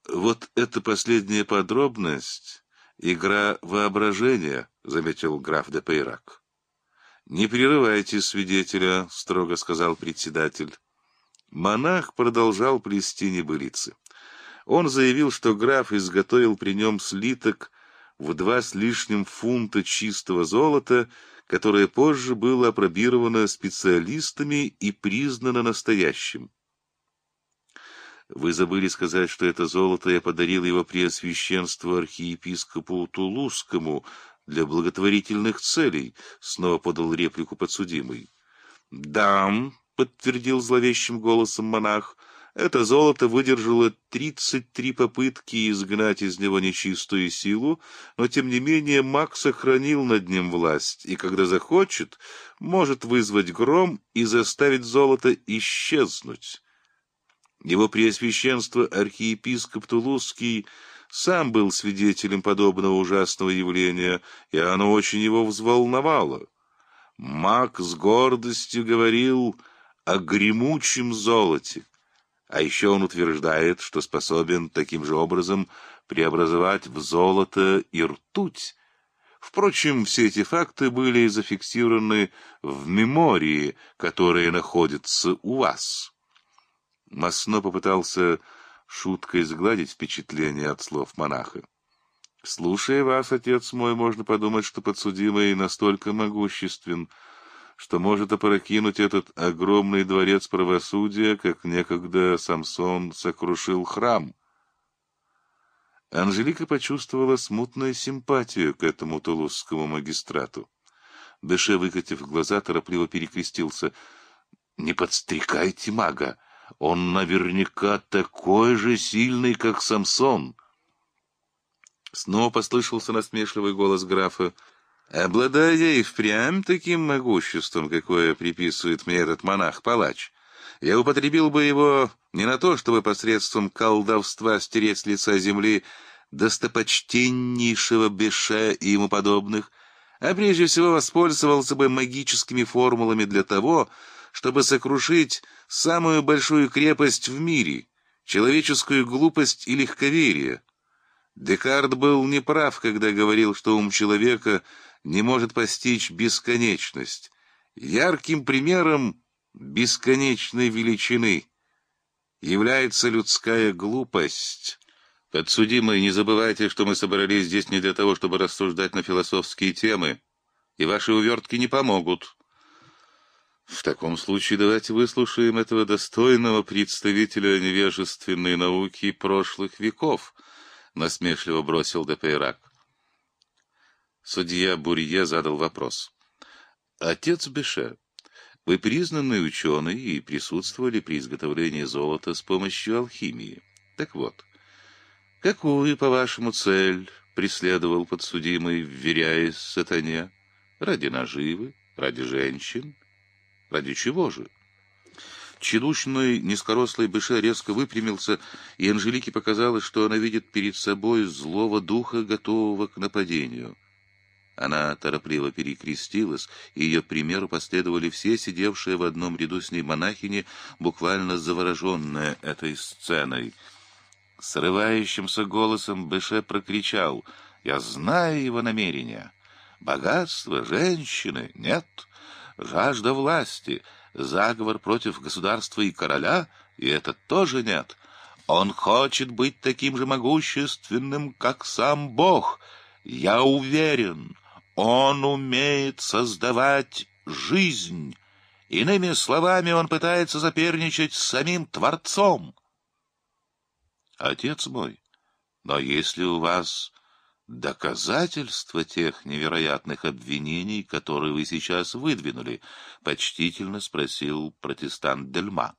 Speaker 1: «Вот эта последняя подробность — игра воображения», — заметил граф де Пейрак. «Не прерывайте свидетеля», — строго сказал председатель. Монах продолжал плести небылицы. Он заявил, что граф изготовил при нем слиток в два с лишним фунта чистого золота, которое позже было опробировано специалистами и признано настоящим. Вы забыли сказать, что это золото я подарил его преосвященству архиепископу Тулузскому, для благотворительных целей», — снова подал реплику подсудимый. «Дам», — подтвердил зловещим голосом монах, — «это золото выдержало тридцать три попытки изгнать из него нечистую силу, но, тем не менее, маг сохранил над ним власть, и, когда захочет, может вызвать гром и заставить золото исчезнуть». Его Преосвященство архиепископ Тулузский — сам был свидетелем подобного ужасного явления, и оно очень его взволновало. Мак с гордостью говорил о гремучем золоте. А еще он утверждает, что способен таким же образом преобразовать в золото и ртуть. Впрочем, все эти факты были зафиксированы в мемории, которые находятся у вас. Масно попытался шуткой сгладить впечатление от слов монаха. Слушая вас, отец мой, можно подумать, что подсудимый настолько могуществен, что может опрокинуть этот огромный дворец правосудия, как некогда Самсон сокрушил храм. Анжелика почувствовала смутную симпатию к этому тулузскому магистрату. Дыше, выкатив глаза, торопливо перекрестился. «Не подстрекайте мага!» Он наверняка такой же сильный, как Самсон. Снова послышался насмешливый голос графа. «Обладая и впрямь таким могуществом, какое приписывает мне этот монах-палач, я употребил бы его не на то, чтобы посредством колдовства стереть с лица земли достопочтеннейшего Беше и ему подобных, а прежде всего воспользовался бы магическими формулами для того, чтобы сокрушить самую большую крепость в мире, человеческую глупость и легковерие. Декарт был неправ, когда говорил, что ум человека не может постичь бесконечность. Ярким примером бесконечной величины является людская глупость. Подсудимые, не забывайте, что мы собрались здесь не для того, чтобы рассуждать на философские темы, и ваши увертки не помогут. В таком случае давайте выслушаем этого достойного представителя невежественной науки прошлых веков, насмешливо бросил Депейрак. Судья Бурье задал вопрос. Отец Беше, вы признанный ученый и присутствовали при изготовлении золота с помощью алхимии. Так вот, какую, по-вашему, цель преследовал подсудимый, вверяясь сатане? Ради наживы? Ради женщин? Ради чего же? Челушный, низкорослый Беше резко выпрямился, и Анжелике показалось, что она видит перед собой злого духа, готового к нападению. Она торопливо перекрестилась, и ее примеру последовали все сидевшие в одном ряду с ней монахини, буквально завороженные этой сценой. Срывающимся голосом Беше прокричал «Я знаю его намерения! Богатство, женщины, нет!» Жажда власти, заговор против государства и короля, и это тоже нет. Он хочет быть таким же могущественным, как сам Бог. Я уверен, он умеет создавать жизнь. Иными словами, он пытается соперничать с самим Творцом. Отец мой, но если у вас доказательства тех невероятных обвинений, которые вы сейчас выдвинули?» — почтительно спросил протестант Дельма.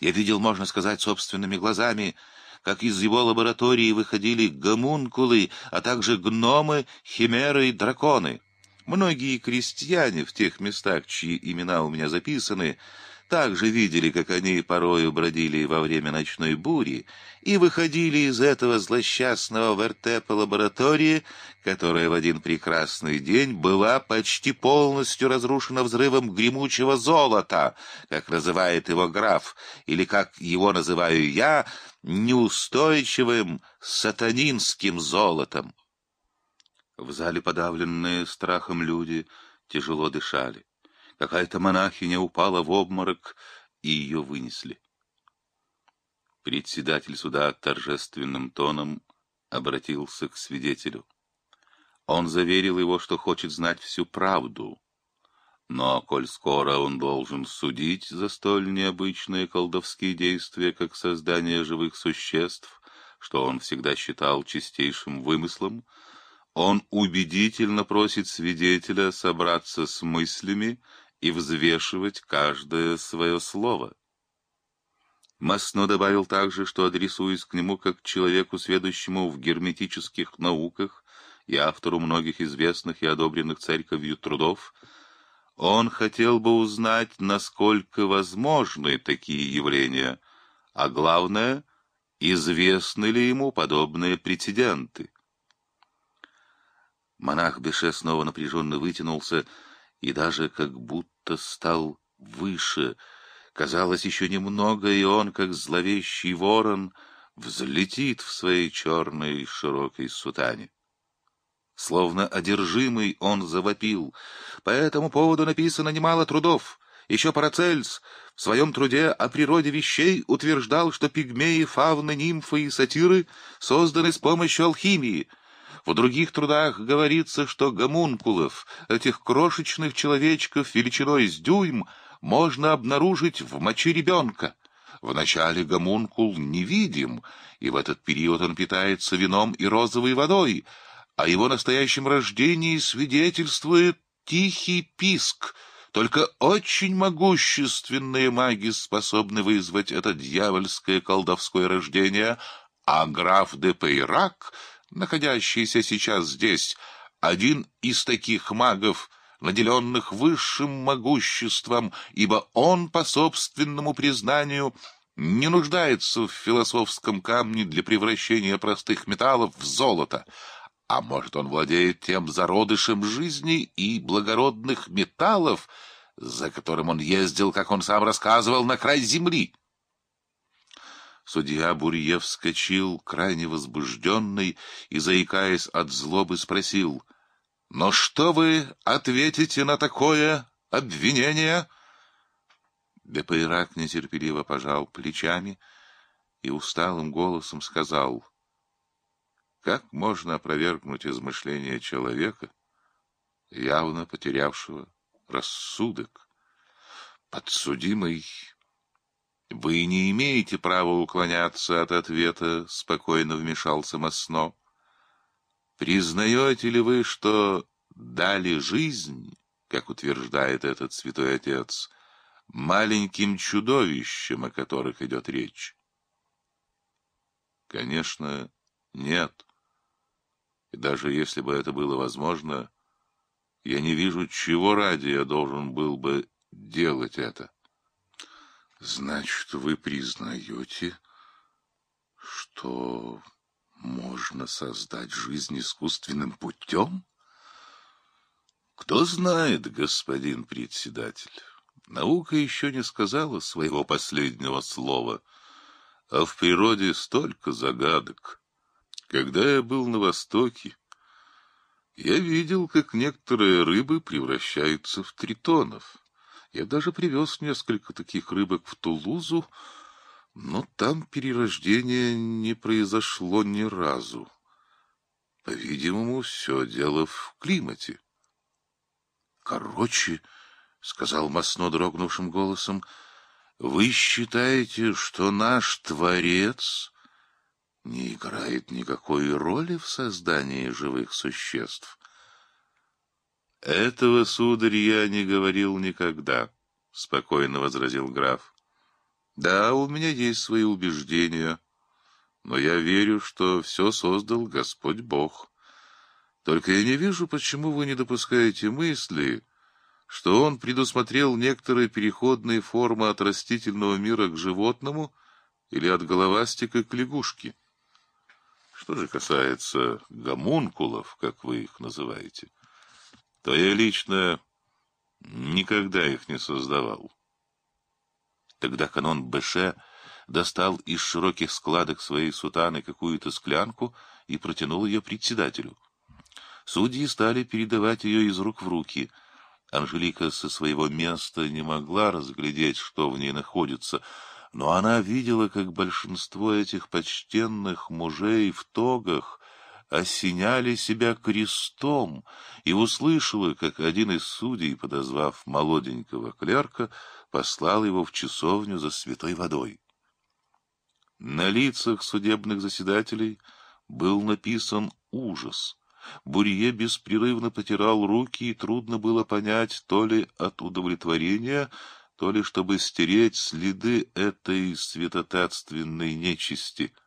Speaker 1: «Я видел, можно сказать, собственными глазами, как из его лаборатории выходили гомункулы, а также гномы, химеры и драконы. Многие крестьяне в тех местах, чьи имена у меня записаны, — также видели, как они порою бродили во время ночной бури и выходили из этого злосчастного вертепа лаборатории, которая в один прекрасный день была почти полностью разрушена взрывом гремучего золота, как называет его граф, или, как его называю я, неустойчивым сатанинским золотом. В зале подавленные страхом люди тяжело дышали. Какая-то монахиня упала в обморок, и ее вынесли. Председатель суда торжественным тоном обратился к свидетелю. Он заверил его, что хочет знать всю правду. Но, коль скоро он должен судить за столь необычные колдовские действия, как создание живых существ, что он всегда считал чистейшим вымыслом, он убедительно просит свидетеля собраться с мыслями и взвешивать каждое свое слово. Масно добавил также, что адресуясь к нему как человеку, сведущему в герметических науках и автору многих известных и одобренных церковью трудов, он хотел бы узнать, насколько возможны такие явления, а главное, известны ли ему подобные прецеденты. Монах Беше снова напряженно вытянулся, и даже как будто стал выше. Казалось, еще немного, и он, как зловещий ворон, взлетит в своей черной широкой сутане. Словно одержимый он завопил. По этому поводу написано немало трудов. Еще Парацельс в своем труде о природе вещей утверждал, что пигмеи, фавны, нимфы и сатиры созданы с помощью алхимии — в других трудах говорится, что гомункулов, этих крошечных человечков величиной с дюйм, можно обнаружить в моче ребенка. Вначале гомункул невидим, и в этот период он питается вином и розовой водой, а его настоящем рождении свидетельствует тихий писк. Только очень могущественные маги способны вызвать это дьявольское колдовское рождение, а граф де Пейрак находящийся сейчас здесь, один из таких магов, наделенных высшим могуществом, ибо он, по собственному признанию, не нуждается в философском камне для превращения простых металлов в золото, а может, он владеет тем зародышем жизни и благородных металлов, за которым он ездил, как он сам рассказывал, на край земли. Судья Бурье вскочил, крайне возбужденный, и, заикаясь от злобы, спросил, «Но что вы ответите на такое обвинение?» Депейрак нетерпеливо пожал плечами и усталым голосом сказал, «Как можно опровергнуть измышления человека, явно потерявшего рассудок?» Подсудимый «Вы не имеете права уклоняться от ответа», — спокойно вмешался Масно. «Признаете ли вы, что дали жизнь, как утверждает этот святой отец, маленьким чудовищам, о которых идет речь?» «Конечно, нет. И даже если бы это было возможно, я не вижу, чего ради я должен был бы делать это». Значит, вы признаете, что можно создать жизнь искусственным путем? Кто знает, господин председатель, наука еще не сказала своего последнего слова, а в природе столько загадок. Когда я был на Востоке, я видел, как некоторые рыбы превращаются в тритонов. Я даже привез несколько таких рыбок в Тулузу, но там перерождение не произошло ни разу. По-видимому, все дело в климате. Короче, — сказал Масно дрогнувшим голосом, — вы считаете, что наш Творец не играет никакой роли в создании живых существ? — Этого, сударь, я не говорил никогда, — спокойно возразил граф. — Да, у меня есть свои убеждения, но я верю, что все создал Господь Бог. Только я не вижу, почему вы не допускаете мысли, что Он предусмотрел некоторые переходные формы от растительного мира к животному или от головастика к лягушке. Что же касается гомункулов, как вы их называете, — то я лично никогда их не создавал. Тогда канон Бэше достал из широких складок своей сутаны какую-то склянку и протянул ее председателю. Судьи стали передавать ее из рук в руки. Анжелика со своего места не могла разглядеть, что в ней находится, но она видела, как большинство этих почтенных мужей в тогах осеняли себя крестом, и услышала, как один из судей, подозвав молоденького клерка, послал его в часовню за святой водой. На лицах судебных заседателей был написан ужас. Бурье беспрерывно потирал руки, и трудно было понять, то ли от удовлетворения, то ли чтобы стереть следы этой святотатственной нечисти —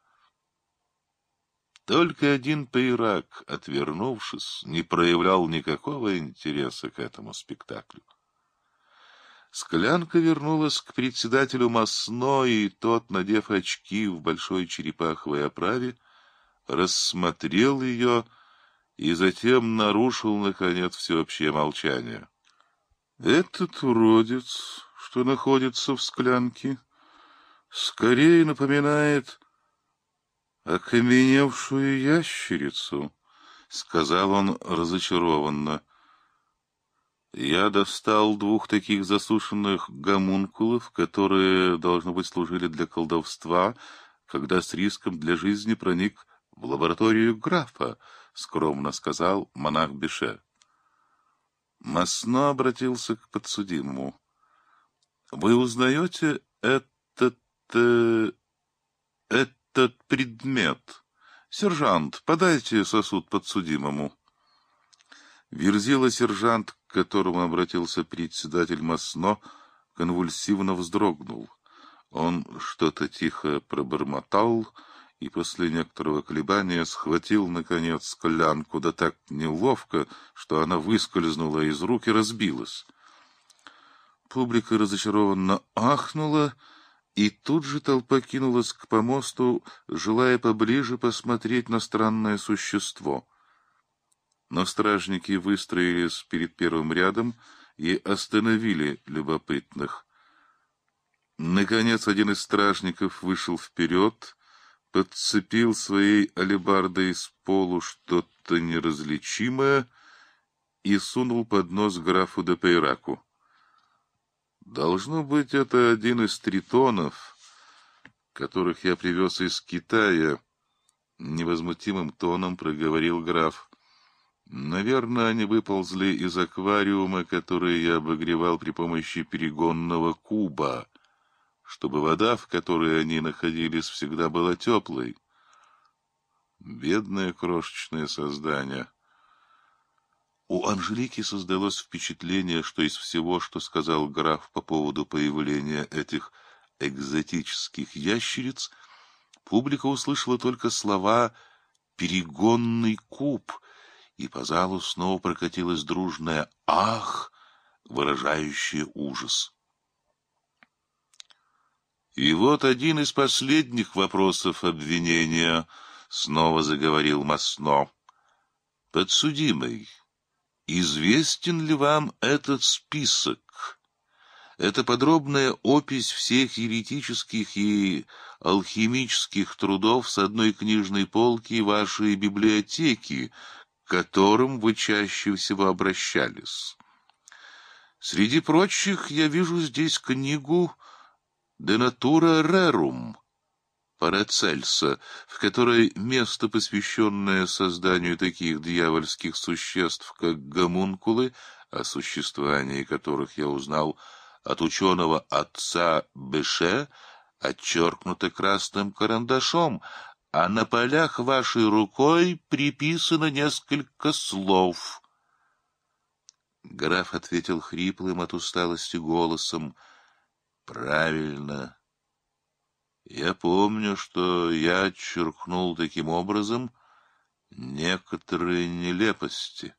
Speaker 1: только один пейрак, отвернувшись, не проявлял никакого интереса к этому спектаклю. Склянка вернулась к председателю Масно, и тот, надев очки в большой черепаховой оправе, рассмотрел ее и затем нарушил, наконец, всеобщее молчание. «Этот уродец, что находится в склянке, скорее напоминает окаменевшую ящерицу, — сказал он разочарованно. Я достал двух таких засушенных гомункулов, которые, должно быть, служили для колдовства, когда с риском для жизни проник в лабораторию графа, — скромно сказал монах Беше. Масно обратился к подсудимому. — Вы узнаете этот... Э, этот этот предмет? Сержант, подайте сосуд подсудимому». Верзила сержант, к которому обратился председатель Масно, конвульсивно вздрогнул. Он что-то тихо пробормотал и после некоторого колебания схватил, наконец, склянку, да так неловко, что она выскользнула из рук и разбилась. Публика разочарованно ахнула, и тут же толпа кинулась к помосту, желая поближе посмотреть на странное существо. Но стражники выстроились перед первым рядом и остановили любопытных. Наконец один из стражников вышел вперед, подцепил своей алебардой с полу что-то неразличимое и сунул под нос графу де Пейраку. Должно быть, это один из тритонов, которых я привез из Китая, — невозмутимым тоном проговорил граф. Наверное, они выползли из аквариума, который я обогревал при помощи перегонного куба, чтобы вода, в которой они находились, всегда была теплой. Бедное крошечное создание. У Анжелики создалось впечатление, что из всего, что сказал граф по поводу появления этих экзотических ящериц, публика услышала только слова «перегонный куб», и по залу снова прокатилось дружное «ах», выражающее ужас. «И вот один из последних вопросов обвинения», — снова заговорил Масно. «Подсудимый». Известен ли вам этот список? Это подробная опись всех еретических и алхимических трудов с одной книжной полки вашей библиотеки, к которым вы чаще всего обращались. Среди прочих я вижу здесь книгу «De natura rerum» Парацельса, в которой место, посвященное созданию таких дьявольских существ, как гомункулы, о существовании которых я узнал от ученого отца Беше, отчеркнуто красным карандашом, а на полях вашей рукой приписано несколько слов. Граф ответил хриплым от усталости голосом. — Правильно, я помню, что я черкнул таким образом некоторые нелепости.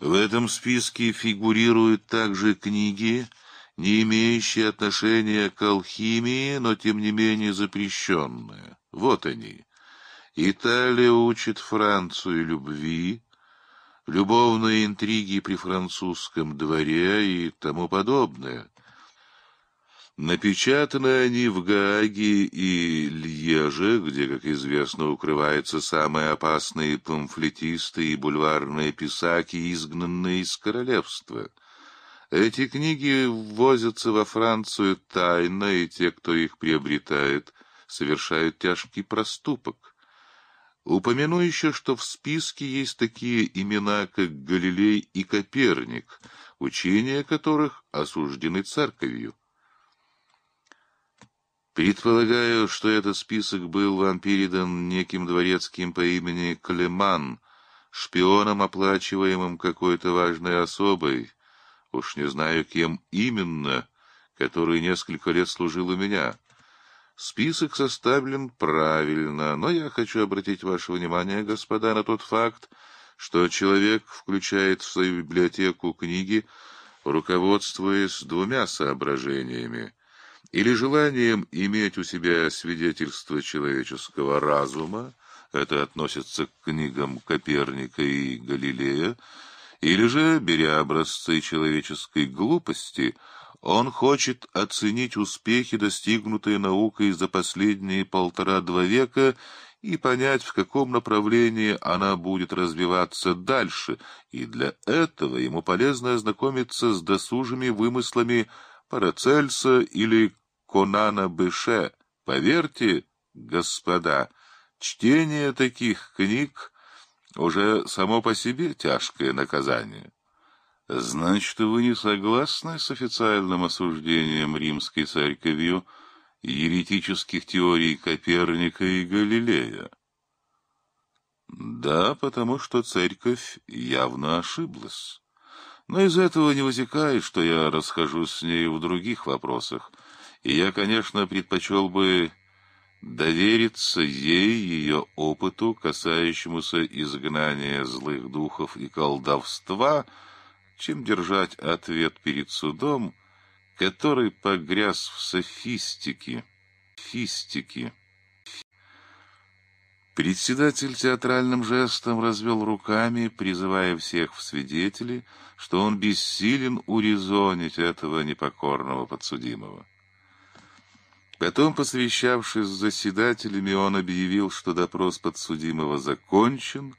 Speaker 1: В этом списке фигурируют также книги, не имеющие отношения к алхимии, но тем не менее запрещенные. Вот они. Италия учит Францию любви, любовные интриги при французском дворе и тому подобное. Напечатаны они в Гааге и Льеже, где, как известно, укрываются самые опасные памфлетисты и бульварные писаки, изгнанные из королевства. Эти книги ввозятся во Францию тайно, и те, кто их приобретает, совершают тяжкий проступок. Упомяну еще, что в списке есть такие имена, как Галилей и Коперник, учения которых осуждены церковью. Предполагаю, что этот список был вам передан неким дворецким по имени Клеман, шпионом, оплачиваемым какой-то важной особой, уж не знаю кем именно, который несколько лет служил у меня. Список составлен правильно, но я хочу обратить ваше внимание, господа, на тот факт, что человек включает в свою библиотеку книги, руководствуясь двумя соображениями — или желанием иметь у себя свидетельство человеческого разума, это относится к книгам Коперника и Галилея, или же, беря образцы человеческой глупости, он хочет оценить успехи, достигнутые наукой за последние полтора-два века, и понять, в каком направлении она будет развиваться дальше, и для этого ему полезно ознакомиться с досужими вымыслами Парацельса или Конана Быше. Поверьте, господа, чтение таких книг уже само по себе тяжкое наказание. Значит, вы не согласны с официальным осуждением римской церковью еретических теорий Коперника и Галилея? Да, потому что церковь явно ошиблась. Но из этого не возникает, что я расхожусь с ней в других вопросах. И я, конечно, предпочел бы довериться ей, ее опыту, касающемуся изгнания злых духов и колдовства, чем держать ответ перед судом, который погряз в софистике. Фистике. Председатель театральным жестом развел руками, призывая всех в свидетели, что он бессилен урезонить этого непокорного подсудимого. Потом, посвящавшись с заседателями, он объявил, что допрос подсудимого закончен,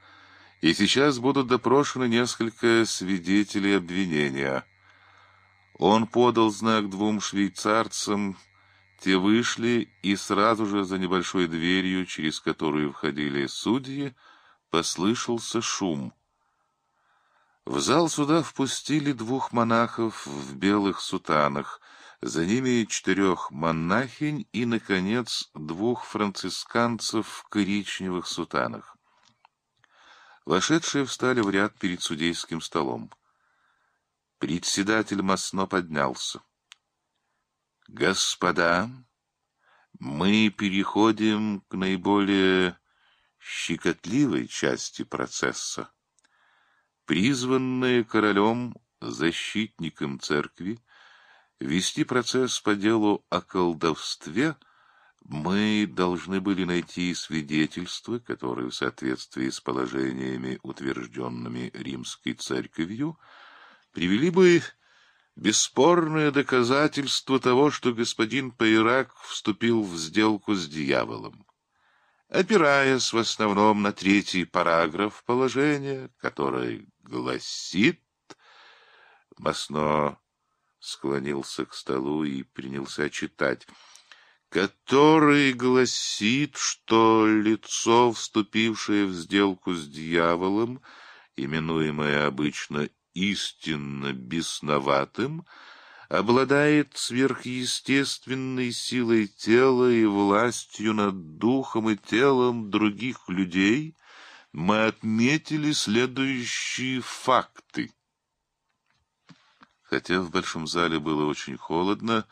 Speaker 1: и сейчас будут допрошены несколько свидетелей обвинения. Он подал знак двум швейцарцам, те вышли, и сразу же за небольшой дверью, через которую входили судьи, послышался шум. В зал суда впустили двух монахов в белых сутанах, за ними четырех монахинь и, наконец, двух францисканцев в коричневых сутанах. Вошедшие встали в ряд перед судейским столом. Председатель Масно поднялся. Господа, мы переходим к наиболее щекотливой части процесса. Призванные королем защитником церкви вести процесс по делу о колдовстве, мы должны были найти свидетельства, которые в соответствии с положениями, утвержденными римской церковью, привели бы бесспорное доказательство того, что господин Пайрак вступил в сделку с дьяволом. Опираясь в основном на третий параграф положения, который гласит... Масно склонился к столу и принялся читать, который гласит, что лицо, вступившее в сделку с дьяволом, именуемое обычно истинно бесноватым, обладает сверхъестественной силой тела и властью над духом и телом других людей, мы отметили следующие факты. Хотя в большом зале было очень холодно,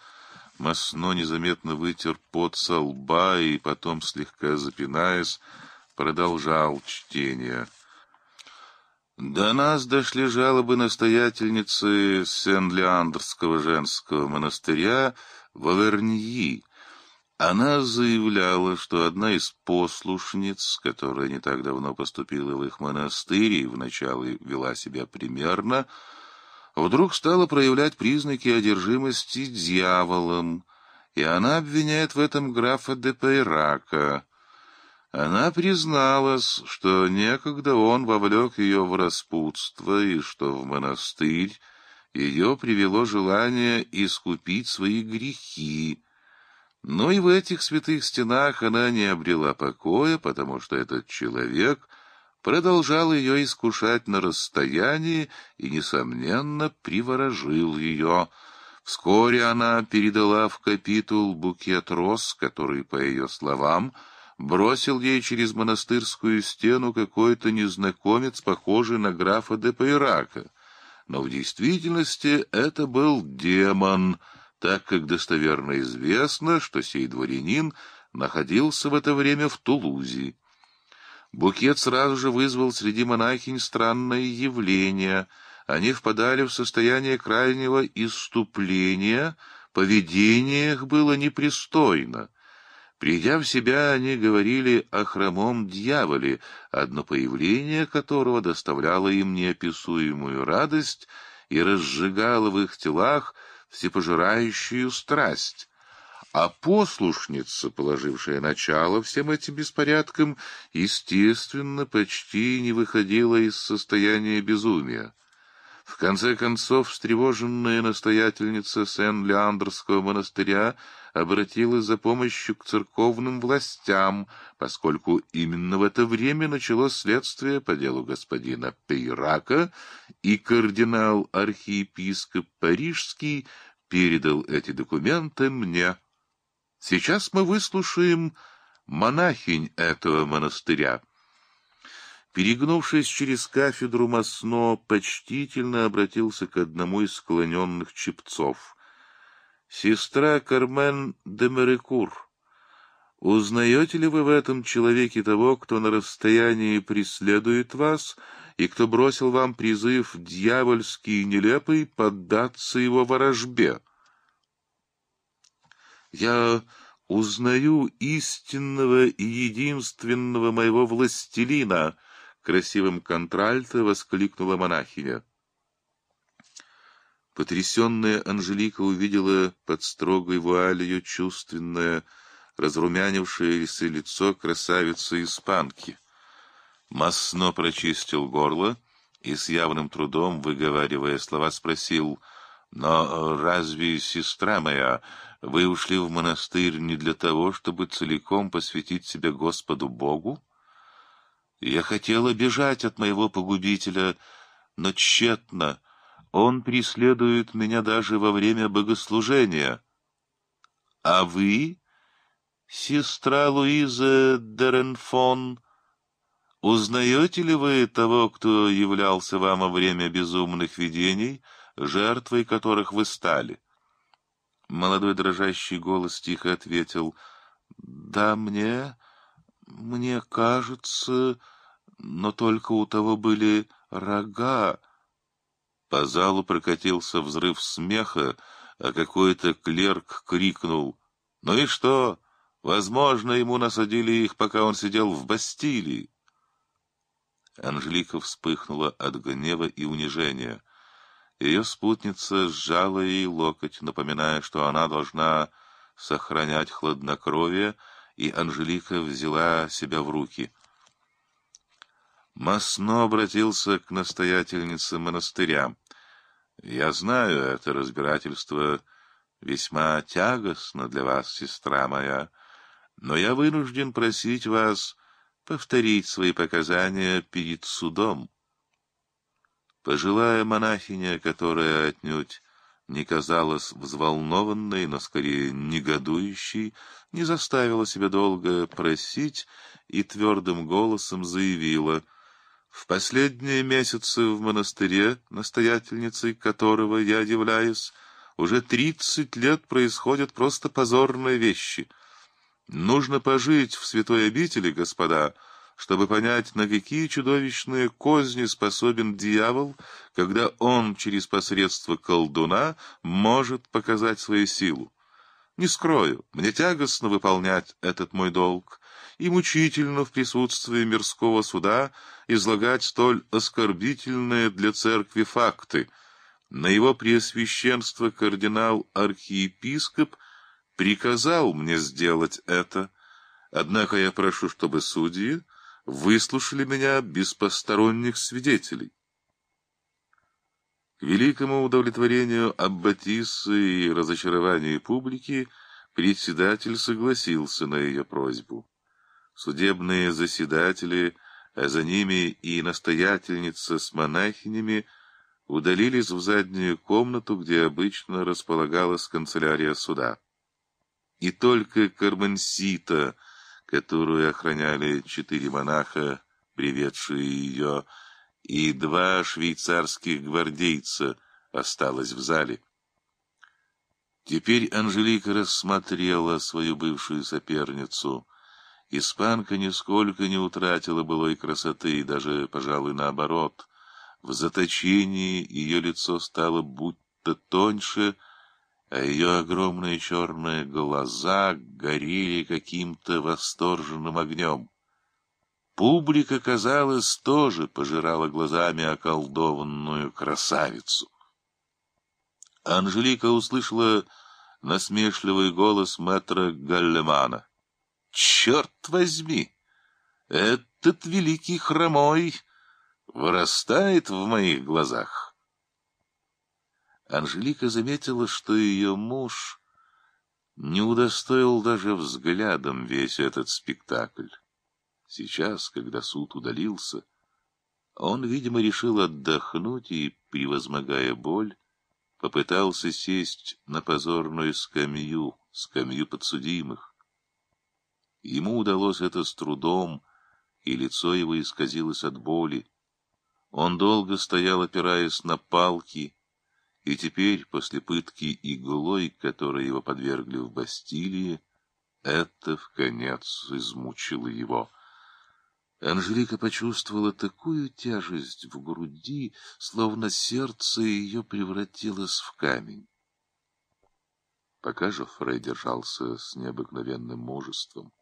Speaker 1: Масно незаметно вытер пот со лба и потом, слегка запинаясь, продолжал чтение. До нас дошли жалобы настоятельницы Сен-Леандрского женского монастыря Валерньи. Она заявляла, что одна из послушниц, которая не так давно поступила в их монастырь и вначале вела себя примерно, вдруг стала проявлять признаки одержимости дьяволом, и она обвиняет в этом графа де Пейрака — она призналась, что некогда он вовлек ее в распутство и что в монастырь ее привело желание искупить свои грехи. Но и в этих святых стенах она не обрела покоя, потому что этот человек продолжал ее искушать на расстоянии и, несомненно, приворожил ее. Вскоре она передала в капитул букет роз, который, по ее словам, — бросил ей через монастырскую стену какой-то незнакомец, похожий на графа де Пайрака. Но в действительности это был демон, так как достоверно известно, что сей дворянин находился в это время в Тулузе. Букет сразу же вызвал среди монахинь странное явление. Они впадали в состояние крайнего иступления, поведение их было непристойно. Придя в себя, они говорили о хромом дьяволе, одно появление которого доставляло им неописуемую радость и разжигало в их телах всепожирающую страсть. А послушница, положившая начало всем этим беспорядкам, естественно, почти не выходила из состояния безумия. В конце концов, встревоженная настоятельница Сен-Леандрского монастыря обратилась за помощью к церковным властям, поскольку именно в это время началось следствие по делу господина Пейрака, и кардинал-архиепископ Парижский передал эти документы мне. Сейчас мы выслушаем монахинь этого монастыря. Перегнувшись через кафедру, Масно почтительно обратился к одному из склоненных чепцов. — Сестра Кармен де Мерекур, узнаете ли вы в этом человеке того, кто на расстоянии преследует вас и кто бросил вам призыв дьявольский и нелепый поддаться его ворожбе? — Я узнаю истинного и единственного моего властелина, красивым контральто воскликнула монахиня. Потрясенная Анжелика увидела под строгой вуалью чувственное, разрумянившееся лицо красавицы-испанки. Масно прочистил горло и с явным трудом, выговаривая слова, спросил, «Но разве, сестра моя, вы ушли в монастырь не для того, чтобы целиком посвятить себя Господу Богу?» Я хотела бежать от моего погубителя, но тщетно. Он преследует меня даже во время богослужения. — А вы, сестра Луиза Деренфон, узнаете ли вы того, кто являлся вам во время безумных видений, жертвой которых вы стали? Молодой дрожащий голос тихо ответил. — Да, мне... Мне кажется, но только у того были рога. По залу прокатился взрыв смеха, а какой-то клерк крикнул. «Ну и что? Возможно, ему насадили их, пока он сидел в Бастилии». Анжелика вспыхнула от гнева и унижения. Ее спутница сжала ей локоть, напоминая, что она должна сохранять хладнокровие, и Анжелика взяла себя в руки. Масно обратился к настоятельнице монастыря. «Я знаю, это разбирательство весьма тягостно для вас, сестра моя, но я вынужден просить вас повторить свои показания перед судом». Пожилая монахиня, которая отнюдь не казалась взволнованной, но скорее негодующей, не заставила себя долго просить и твердым голосом заявила — в последние месяцы в монастыре, настоятельницей которого я являюсь, уже тридцать лет происходят просто позорные вещи. Нужно пожить в святой обители, господа, чтобы понять, на какие чудовищные козни способен дьявол, когда он через посредство колдуна может показать свою силу. Не скрою, мне тягостно выполнять этот мой долг, и мучительно в присутствии мирского суда излагать столь оскорбительные для церкви факты. На его преосвященство кардинал-архиепископ приказал мне сделать это — Однако я прошу, чтобы судьи выслушали меня без посторонних свидетелей. К великому удовлетворению Аббатисы и разочарованию публики председатель согласился на ее просьбу. Судебные заседатели, а за ними и настоятельница с монахинями, удалились в заднюю комнату, где обычно располагалась канцелярия суда. И только Карменсита — которую охраняли четыре монаха, приведшие ее, и два швейцарских гвардейца осталось в зале. Теперь Анжелика рассмотрела свою бывшую соперницу. Испанка нисколько не утратила былой красоты, даже, пожалуй, наоборот. В заточении ее лицо стало будто тоньше, а ее огромные черные глаза горели каким-то восторженным огнем. Публика, казалось, тоже пожирала глазами околдованную красавицу. Анжелика услышала насмешливый голос мэтра Галлемана. «Черт возьми! Этот великий хромой вырастает в моих глазах!» Анжелика заметила, что ее муж не удостоил даже взглядом весь этот спектакль. Сейчас, когда суд удалился, он, видимо, решил отдохнуть и, превозмогая боль, попытался сесть на позорную скамью, скамью подсудимых. Ему удалось это с трудом, и лицо его исказилось от боли. Он долго стоял, опираясь на палки, и теперь, после пытки иглой, которой его подвергли в Бастилии, это в конец измучило его. Анжелика почувствовала такую тяжесть в груди, словно сердце ее превратилось в камень. Пока же Фрей держался с необыкновенным мужеством.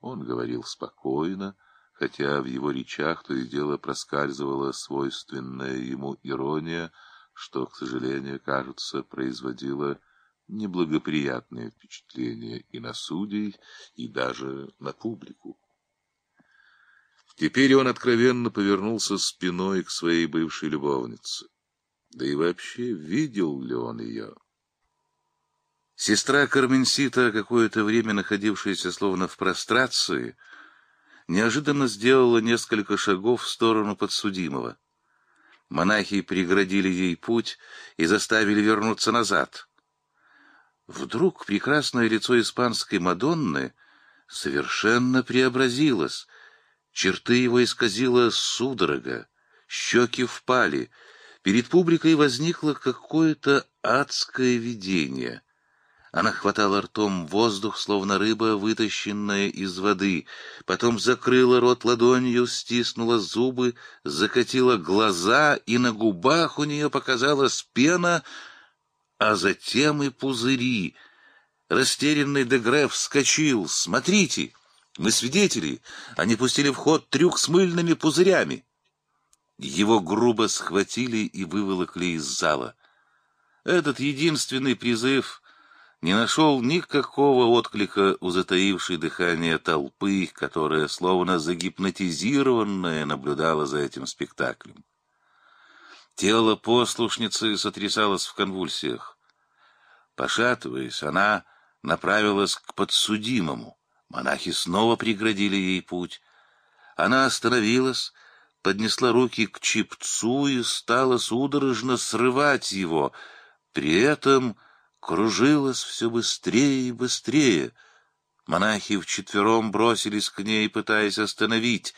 Speaker 1: Он говорил спокойно, хотя в его речах то и дело проскальзывала свойственная ему ирония — что, к сожалению, кажется, производило неблагоприятные впечатления и на судей, и даже на
Speaker 2: публику.
Speaker 1: Теперь он откровенно повернулся спиной к своей бывшей любовнице. Да и вообще, видел ли он ее? Сестра Карменсита, какое-то время находившаяся словно в прострации, неожиданно сделала несколько шагов в сторону подсудимого. Монахи преградили ей путь и заставили вернуться назад. Вдруг прекрасное лицо испанской Мадонны совершенно преобразилось. Черты его исказила судорога, щеки впали. Перед публикой возникло какое-то адское видение. Она хватала ртом воздух, словно рыба, вытащенная из воды, потом закрыла рот ладонью, стиснула зубы, закатила глаза, и на губах у нее показалась пена, а затем и пузыри. Растерянный Дегре вскочил. «Смотрите! Мы свидетели! Они пустили в ход трюк с мыльными пузырями!» Его грубо схватили и выволокли из зала. Этот единственный призыв не нашел никакого отклика у затаившей дыхания толпы, которая, словно загипнотизированная, наблюдала за этим спектаклем. Тело послушницы сотрясалось в конвульсиях. Пошатываясь, она направилась к подсудимому. Монахи снова преградили ей путь. Она остановилась, поднесла руки к чипцу и стала судорожно срывать его. При этом кружилась все быстрее и быстрее. Монахи вчетвером бросились к ней, пытаясь остановить.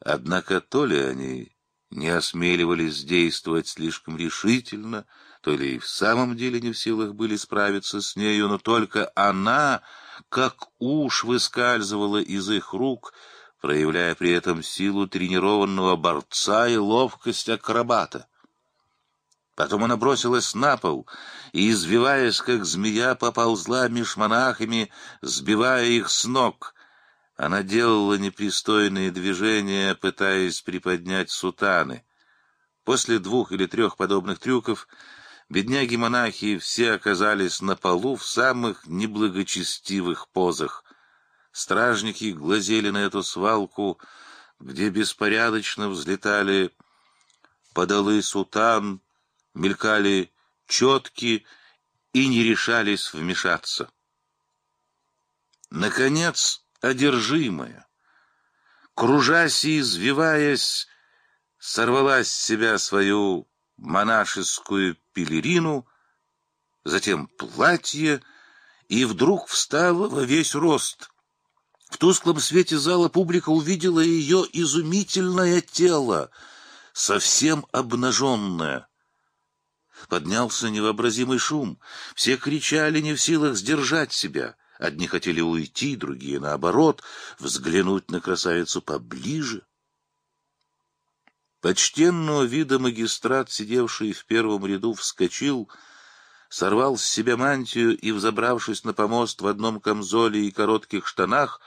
Speaker 1: Однако то ли они не осмеливались действовать слишком решительно, то ли и в самом деле не в силах были справиться с нею, но только она, как уж выскальзывала из их рук, проявляя при этом силу тренированного борца и ловкость акробата. Потом она бросилась на пол и, извиваясь, как змея, поползла меж монахами, сбивая их с ног. Она делала непристойные движения, пытаясь приподнять сутаны. После двух или трех подобных трюков бедняги-монахи все оказались на полу в самых неблагочестивых позах. Стражники глазели на эту свалку, где беспорядочно взлетали подолы сутан, мелькали четки и не решались вмешаться. Наконец, одержимая, кружась и извиваясь, сорвала с себя свою монашескую пелерину, затем платье, и вдруг встала во весь рост. В тусклом свете зала публика увидела ее изумительное тело, совсем обнаженное — Поднялся невообразимый шум. Все кричали, не в силах сдержать себя. Одни хотели уйти, другие, наоборот, взглянуть на красавицу поближе. Почтенного вида магистрат, сидевший в первом ряду, вскочил, сорвал с себя мантию и, взобравшись на помост в одном камзоле и коротких штанах,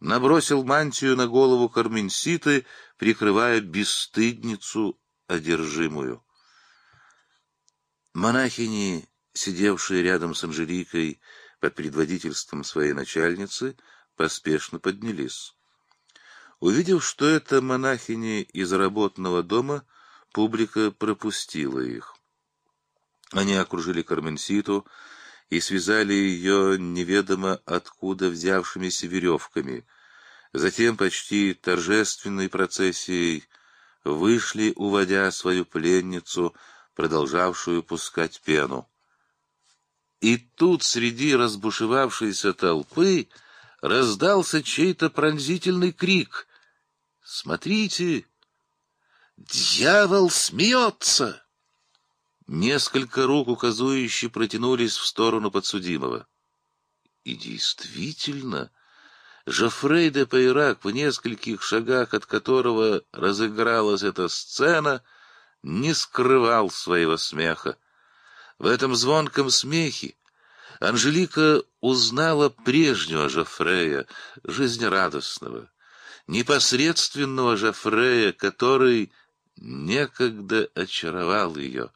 Speaker 1: набросил мантию на голову Карменситы, прикрывая бесстыдницу одержимую. Монахини, сидевшие рядом с Анжеликой под предводительством своей начальницы, поспешно поднялись. Увидев, что это монахини из работного дома, публика пропустила их. Они окружили Карменситу и связали ее неведомо откуда взявшимися веревками. Затем почти торжественной процессией вышли, уводя свою пленницу, продолжавшую пускать пену. И тут среди разбушевавшейся толпы раздался чей-то пронзительный крик. «Смотрите! Дьявол смеется!» Несколько рук указующе протянулись в сторону подсудимого. И действительно, Жофрей де Пейрак, в нескольких шагах от которого разыгралась эта сцена — не скрывал своего смеха. В этом звонком смехе Анжелика узнала прежнего Жофрея, жизнерадостного, непосредственного Жофрея, который некогда очаровал ее.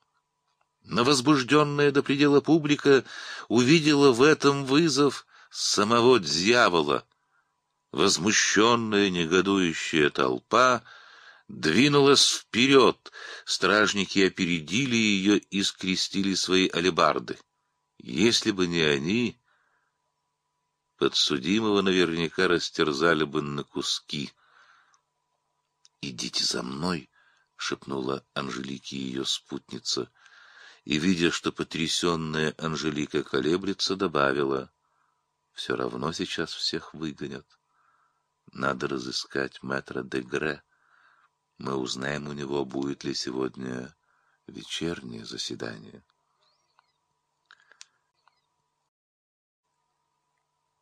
Speaker 1: Но возбужденная до предела публика увидела в этом вызов самого дьявола. Возмущенная, негодующая толпа — двинулась вперед. Стражники опередили ее и скрестили свои алебарды. Если бы не они, подсудимого наверняка растерзали бы на куски. «Идите за мной!» — шепнула Анжелике ее спутница. И, видя, что потрясенная Анжелика колеблется, добавила, «Все равно сейчас всех выгонят. Надо разыскать мэтра де Гре» мы узнаем у него, будет ли сегодня вечернее заседание.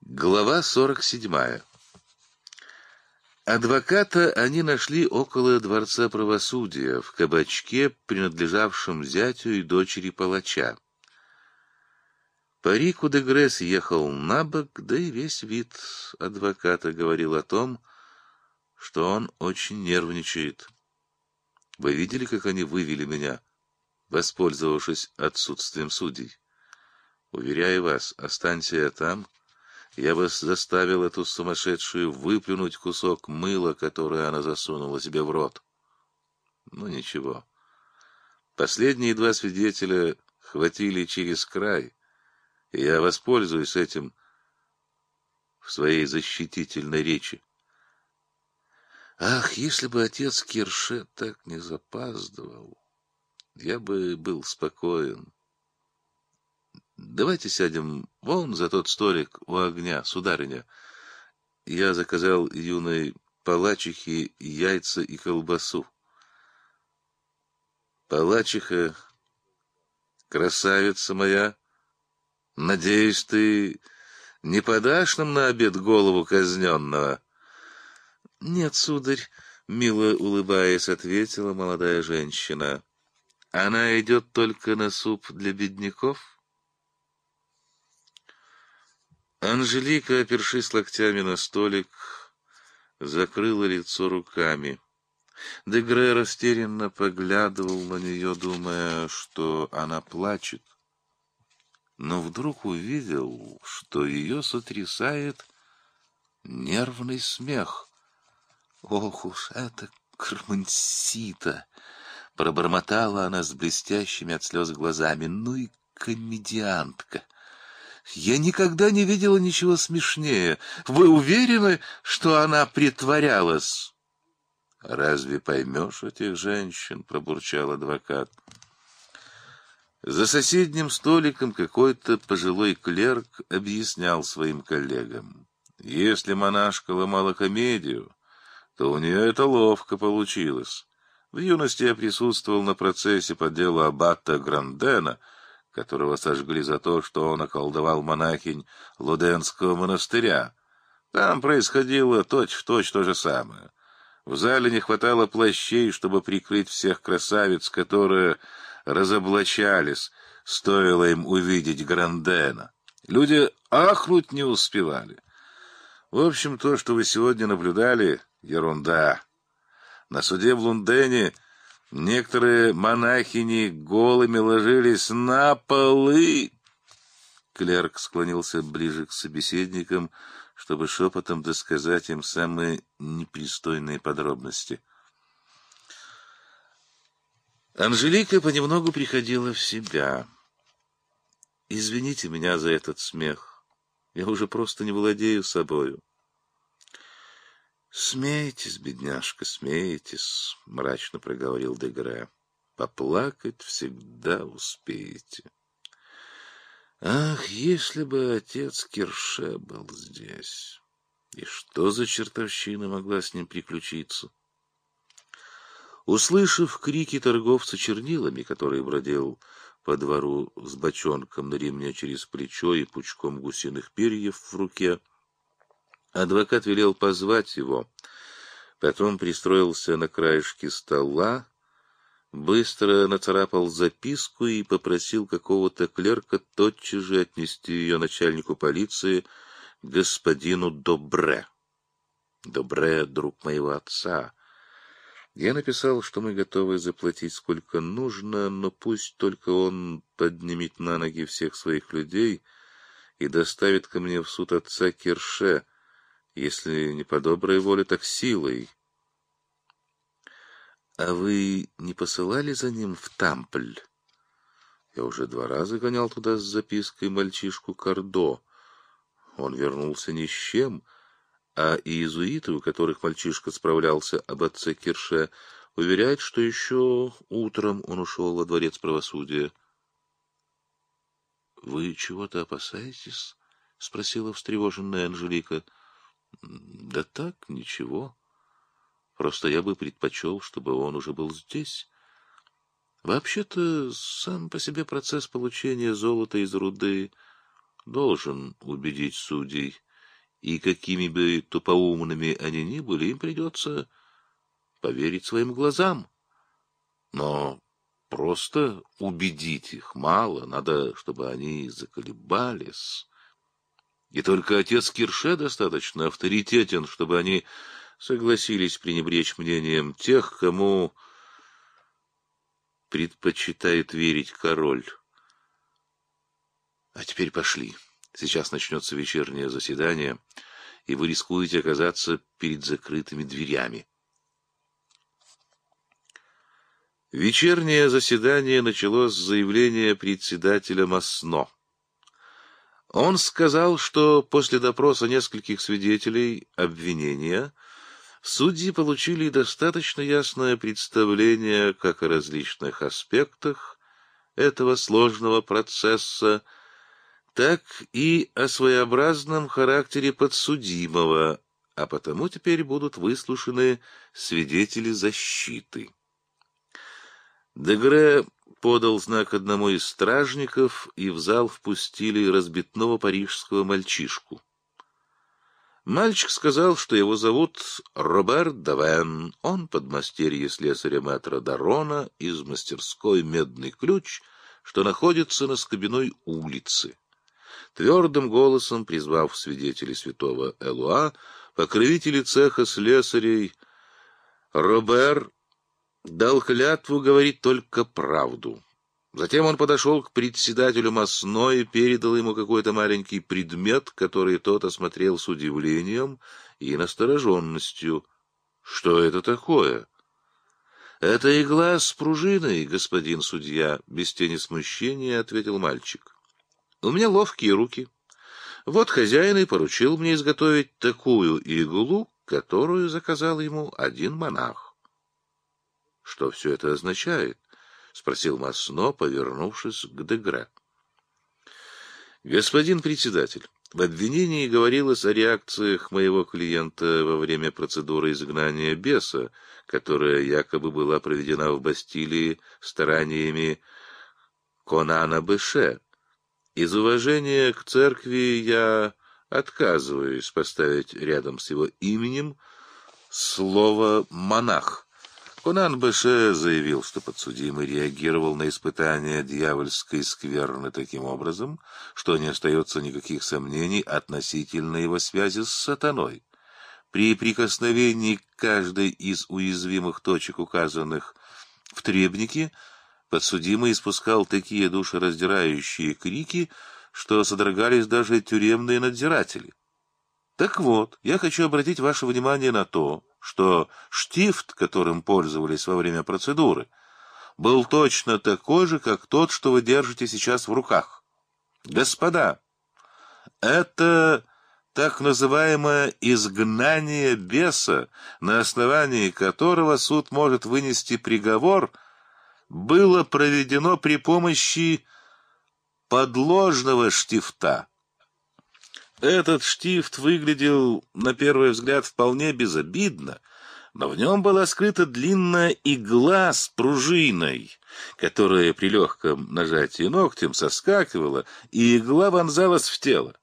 Speaker 1: Глава 47. Адвоката они нашли около Дворца правосудия, в кабачке, принадлежавшем зятю и дочери палача. Парику де грес ехал на бок, да и весь вид адвоката говорил о том, что что он очень нервничает. Вы видели, как они вывели меня, воспользовавшись отсутствием судей? Уверяю вас, останься я там, я бы заставил эту сумасшедшую выплюнуть кусок мыла, которое она засунула себе в рот. Ну, ничего. Последние два свидетеля хватили через край, и я воспользуюсь этим в своей защитительной речи. Ах, если бы отец Кирше так не запаздывал, я бы был спокоен. Давайте сядем вон за тот столик у огня, сударыня. Я заказал юной палачихе яйца и колбасу. Палачиха, красавица моя, надеюсь, ты не подашь нам на обед голову казненного? — «Нет, сударь», — мило улыбаясь, ответила молодая женщина. «Она идет только на суп для бедняков?» Анжелика, опершись локтями на столик, закрыла лицо руками. Дегре растерянно поглядывал на нее, думая, что она плачет. Но вдруг увидел, что ее сотрясает нервный смех. Ох уж это Кармансита! Пробормотала она с блестящими от слез глазами. Ну и комедиантка! Я никогда не видела ничего смешнее. Вы уверены, что она притворялась? Разве поймешь этих женщин? пробурчал адвокат. За соседним столиком какой-то пожилой клерк объяснял своим коллегам: если монашка ломала комедию, то у нее это ловко получилось. В юности я присутствовал на процессе по делу аббата Грандена, которого сожгли за то, что он околдовал монахинь Луденского монастыря. Там происходило точь-в-точь точь то же самое. В зале не хватало плащей, чтобы прикрыть всех красавиц, которые разоблачались, стоило им увидеть Грандена. Люди ахнуть не успевали. В общем, то, что вы сегодня наблюдали, Ерунда. На суде в Лундене некоторые монахини голыми ложились на полы. Клерк склонился ближе к собеседникам, чтобы шепотом досказать им самые непристойные подробности. Анжелика понемногу приходила в себя. «Извините меня за этот смех. Я уже просто не владею собою. «Смеетесь, бедняжка, смеетесь», — мрачно проговорил Дегре. «Поплакать всегда успеете». «Ах, если бы отец Кирше был здесь! И что за чертовщина могла с ним приключиться?» Услышав крики торговца чернилами, который бродил по двору с бочонком на ремне через плечо и пучком гусиных перьев в руке, — Адвокат велел позвать его, потом пристроился на краешке стола, быстро нацарапал записку и попросил какого-то клерка тотчас же отнести ее начальнику полиции, господину Добре. Добре, друг моего отца. Я написал, что мы готовы заплатить сколько нужно, но пусть только он поднимет на ноги всех своих людей и доставит ко мне в суд отца Кирше — если не по доброй воле, так силой. — А вы не посылали за ним в Тампль? Я уже два раза гонял туда с запиской мальчишку Кардо. Он вернулся ни с чем, а иезуиты, у которых мальчишка справлялся об отце Кирше, уверяют, что еще утром он ушел во дворец правосудия. — Вы чего-то опасаетесь? — спросила встревоженная Анжелика. — да так, ничего. Просто я бы предпочел, чтобы он уже был здесь. Вообще-то, сам по себе процесс получения золота из руды должен убедить судей, и какими бы тупоумными они ни были, им придется поверить своим глазам. Но просто убедить их мало, надо, чтобы они заколебались. И только отец Кирше достаточно авторитетен, чтобы они согласились пренебречь мнением тех, кому предпочитает верить король. А теперь пошли. Сейчас начнется вечернее заседание, и вы рискуете оказаться перед закрытыми дверями. Вечернее заседание началось с заявления председателя Масно. Он сказал, что после допроса нескольких свидетелей обвинения судьи получили достаточно ясное представление как о различных аспектах этого сложного процесса, так и о своеобразном характере подсудимого, а потому теперь будут выслушаны свидетели защиты. Дегре подал знак одному из стражников, и в зал впустили разбитного парижского мальчишку. Мальчик сказал, что его зовут Роберт Давен. Он подмастерье слесаря мэтра Дарона из мастерской «Медный ключ», что находится на Скобиной улице. Твердым голосом, призвав свидетелей святого Элуа, покровители цеха слесарей, Робер дал клятву говорить только правду. Затем он подошел к председателю Масно и передал ему какой-то маленький предмет, который тот осмотрел с удивлением и настороженностью. «Что это такое?» «Это игла с пружиной, господин судья», — без тени смущения ответил мальчик. «У меня ловкие руки. Вот хозяин и поручил мне изготовить такую иглу, которую заказал ему один монах. Что все это означает? — спросил Масно, повернувшись к Дегра. — Господин председатель, в обвинении говорилось о реакциях моего клиента во время процедуры изгнания беса, которая якобы была проведена в Бастилии стараниями Конана Бэше. Из уважения к церкви я отказываюсь поставить рядом с его именем слово «монах». Хунан Бэше заявил, что подсудимый реагировал на испытание дьявольской скверны таким образом, что не остается никаких сомнений относительно его связи с сатаной. При прикосновении к каждой из уязвимых точек, указанных в требнике, подсудимый испускал такие душераздирающие крики, что содрогались даже тюремные надзиратели. Так вот, я хочу обратить ваше внимание на то, что штифт, которым пользовались во время процедуры, был точно такой же, как тот, что вы держите сейчас в руках. Господа, это так называемое «изгнание беса», на основании которого суд может вынести приговор, было проведено при помощи подложного штифта. Этот штифт выглядел, на первый взгляд, вполне безобидно, но в нем была скрыта длинная игла с пружиной, которая при легком нажатии ногтем соскакивала, и игла вонзалась в тело.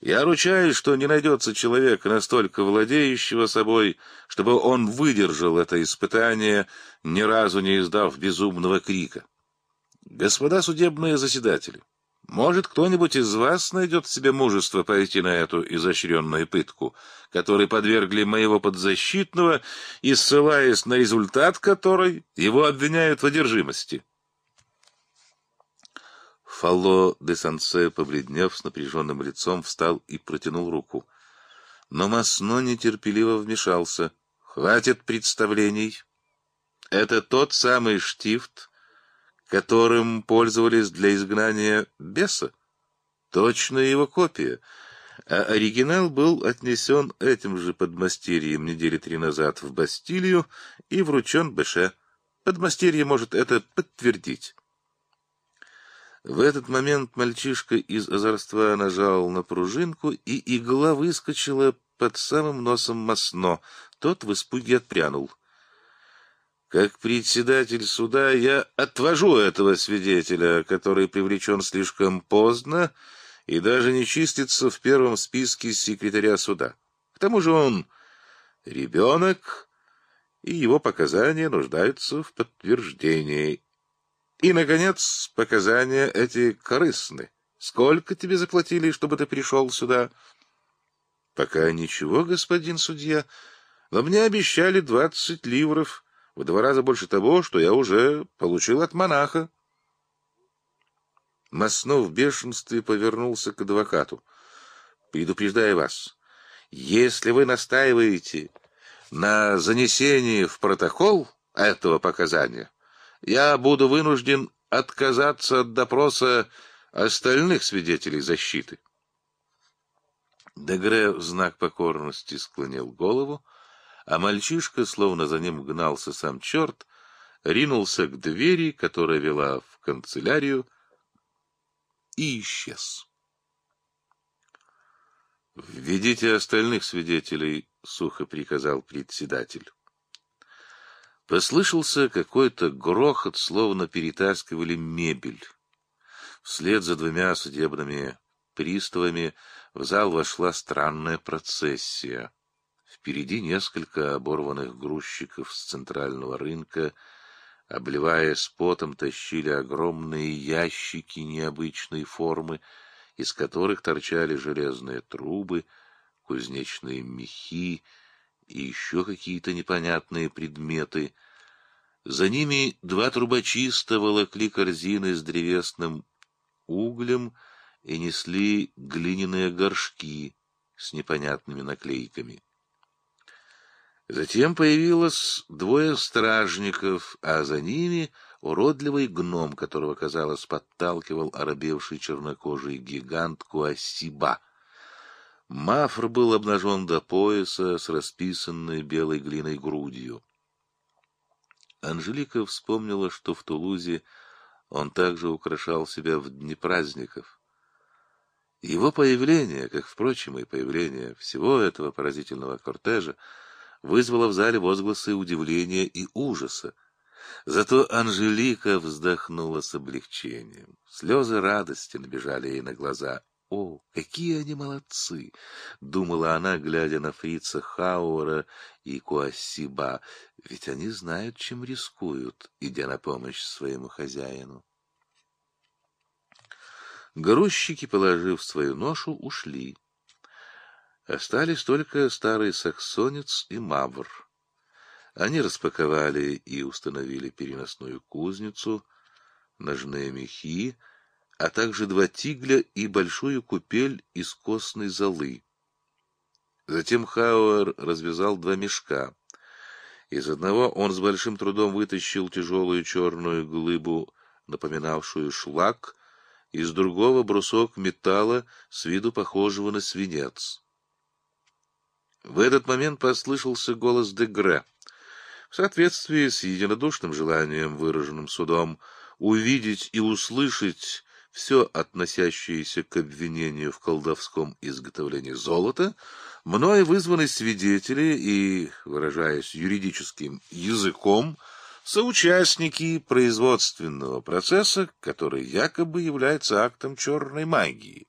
Speaker 1: Я ручаюсь, что не найдется человека, настолько владеющего собой, чтобы он выдержал это испытание, ни разу не издав безумного крика. Господа судебные заседатели! Может, кто-нибудь из вас найдет в себе мужество пойти на эту изощренную пытку, которой подвергли моего подзащитного и ссылаясь на результат которой его обвиняют в одержимости. Фалло де Сансе, побледнев с напряженным лицом, встал и протянул руку. Но Масно нетерпеливо вмешался. «Хватит представлений. Это тот самый штифт, которым пользовались для изгнания беса. Точно его копия. А оригинал был отнесен этим же подмастерьем недели три назад в Бастилию и вручен Бэше. Подмастерье может это подтвердить. В этот момент мальчишка из озорства нажал на пружинку, и игла выскочила под самым носом Масно. Тот в испуге отпрянул — как председатель суда я отвожу этого свидетеля, который привлечен слишком поздно и даже не чистится в первом списке секретаря суда. К тому же он ребенок, и его показания нуждаются в подтверждении. И, наконец, показания эти корыстны. Сколько тебе заплатили, чтобы ты пришел сюда? — Пока ничего, господин судья, но мне обещали двадцать ливров — в два раза больше того, что я уже получил от монаха. Маснов в бешенстве повернулся к адвокату. «Предупреждаю вас, если вы настаиваете на занесении в протокол этого показания, я буду вынужден отказаться от допроса остальных свидетелей защиты». Дегре в знак покорности склонил голову, а мальчишка, словно за ним гнался сам черт, ринулся к двери, которая вела в канцелярию, и исчез. «Введите остальных свидетелей», — сухо приказал председатель. Послышался какой-то грохот, словно перетаскивали мебель. Вслед за двумя судебными приставами в зал вошла странная процессия. Впереди несколько оборванных грузчиков с центрального рынка, обливаясь потом, тащили огромные ящики необычной формы, из которых торчали железные трубы, кузнечные мехи и еще какие-то непонятные предметы. За ними два трубочиста волокли корзины с древесным углем и несли глиняные горшки с непонятными наклейками. Затем появилось двое стражников, а за ними уродливый гном, которого, казалось, подталкивал оробевший чернокожий гигант Куасиба. Мафр был обнажен до пояса с расписанной белой глиной грудью. Анжелика вспомнила, что в Тулузе он также украшал себя в дни праздников. Его появление, как, впрочем, и появление всего этого поразительного кортежа, вызвала в зале возгласы удивления и ужаса. Зато Анжелика вздохнула с облегчением. Слезы радости набежали ей на глаза. «О, какие они молодцы!» — думала она, глядя на фрица Хауэра и Куасиба. «Ведь они знают, чем рискуют, идя на помощь своему хозяину». Грузчики, положив свою ношу, ушли. Остались только старый саксонец и мавр. Они распаковали и установили переносную кузницу, ножные мехи, а также два тигля и большую купель из костной золы. Затем Хауэр развязал два мешка. Из одного он с большим трудом вытащил тяжелую черную глыбу, напоминавшую шлак, из другого — брусок металла, с виду похожего на свинец. В этот момент послышался голос Дегре. В соответствии с единодушным желанием, выраженным судом, увидеть и услышать все относящееся к обвинению в колдовском изготовлении золота, мной вызваны свидетели и, выражаясь юридическим языком, соучастники производственного процесса, который якобы является актом черной магии.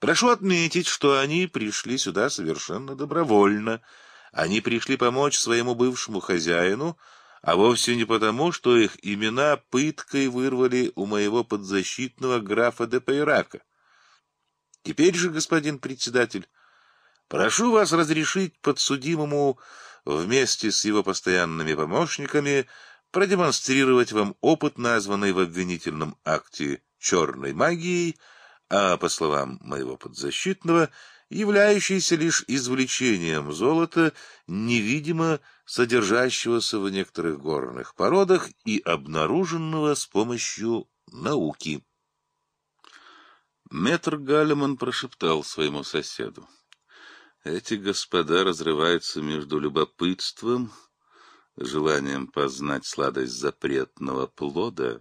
Speaker 1: Прошу отметить, что они пришли сюда совершенно добровольно. Они пришли помочь своему бывшему хозяину, а вовсе не потому, что их имена пыткой вырвали у моего подзащитного графа де Пейрака. Теперь же, господин председатель, прошу вас разрешить подсудимому вместе с его постоянными помощниками продемонстрировать вам опыт, названный в обвинительном акте «черной магией», а, по словам моего подзащитного, являющийся лишь извлечением золота, невидимо содержащегося в некоторых горных породах и обнаруженного с помощью науки. Метр Галлеман прошептал своему соседу. Эти господа разрываются между любопытством, желанием познать сладость запретного плода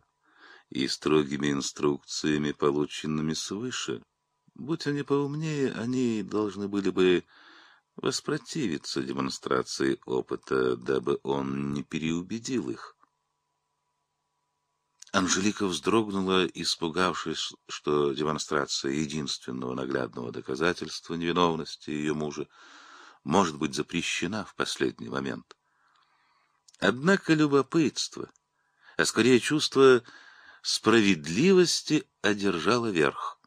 Speaker 1: и строгими инструкциями, полученными свыше. Будь они поумнее, они должны были бы воспротивиться демонстрации опыта, дабы он не переубедил их. Анжелика вздрогнула, испугавшись, что демонстрация единственного наглядного доказательства невиновности ее мужа может быть запрещена в последний момент. Однако любопытство, а скорее чувство справедливости одержала верх.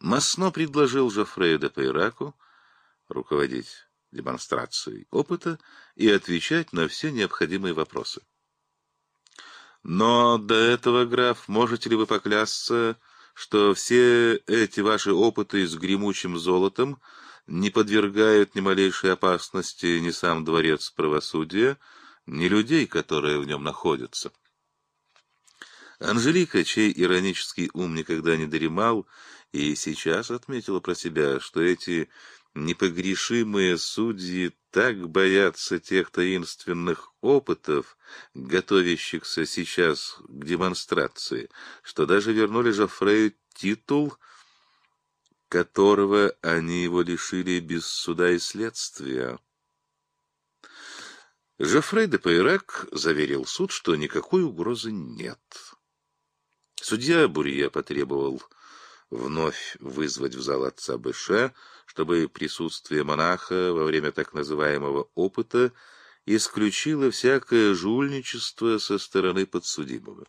Speaker 1: Масно предложил Жофрею де Пейраку руководить демонстрацией опыта и отвечать на все необходимые вопросы. Но до этого, граф, можете ли вы поклясться, что все эти ваши опыты с гремучим золотом не подвергают ни малейшей опасности ни сам дворец правосудия, ни людей, которые в нем находятся? — Анжелика, чей иронический ум никогда не дремал, и сейчас отметила про себя, что эти непогрешимые судьи так боятся тех таинственных опытов, готовящихся сейчас к демонстрации, что даже вернули Жофрею титул, которого они его лишили без суда и следствия. Жофрей де Пайрак заверил суд, что никакой угрозы нет. Судья Бурье потребовал вновь вызвать в зал отца Бэше, чтобы присутствие монаха во время так называемого «опыта» исключило всякое жульничество со стороны подсудимого.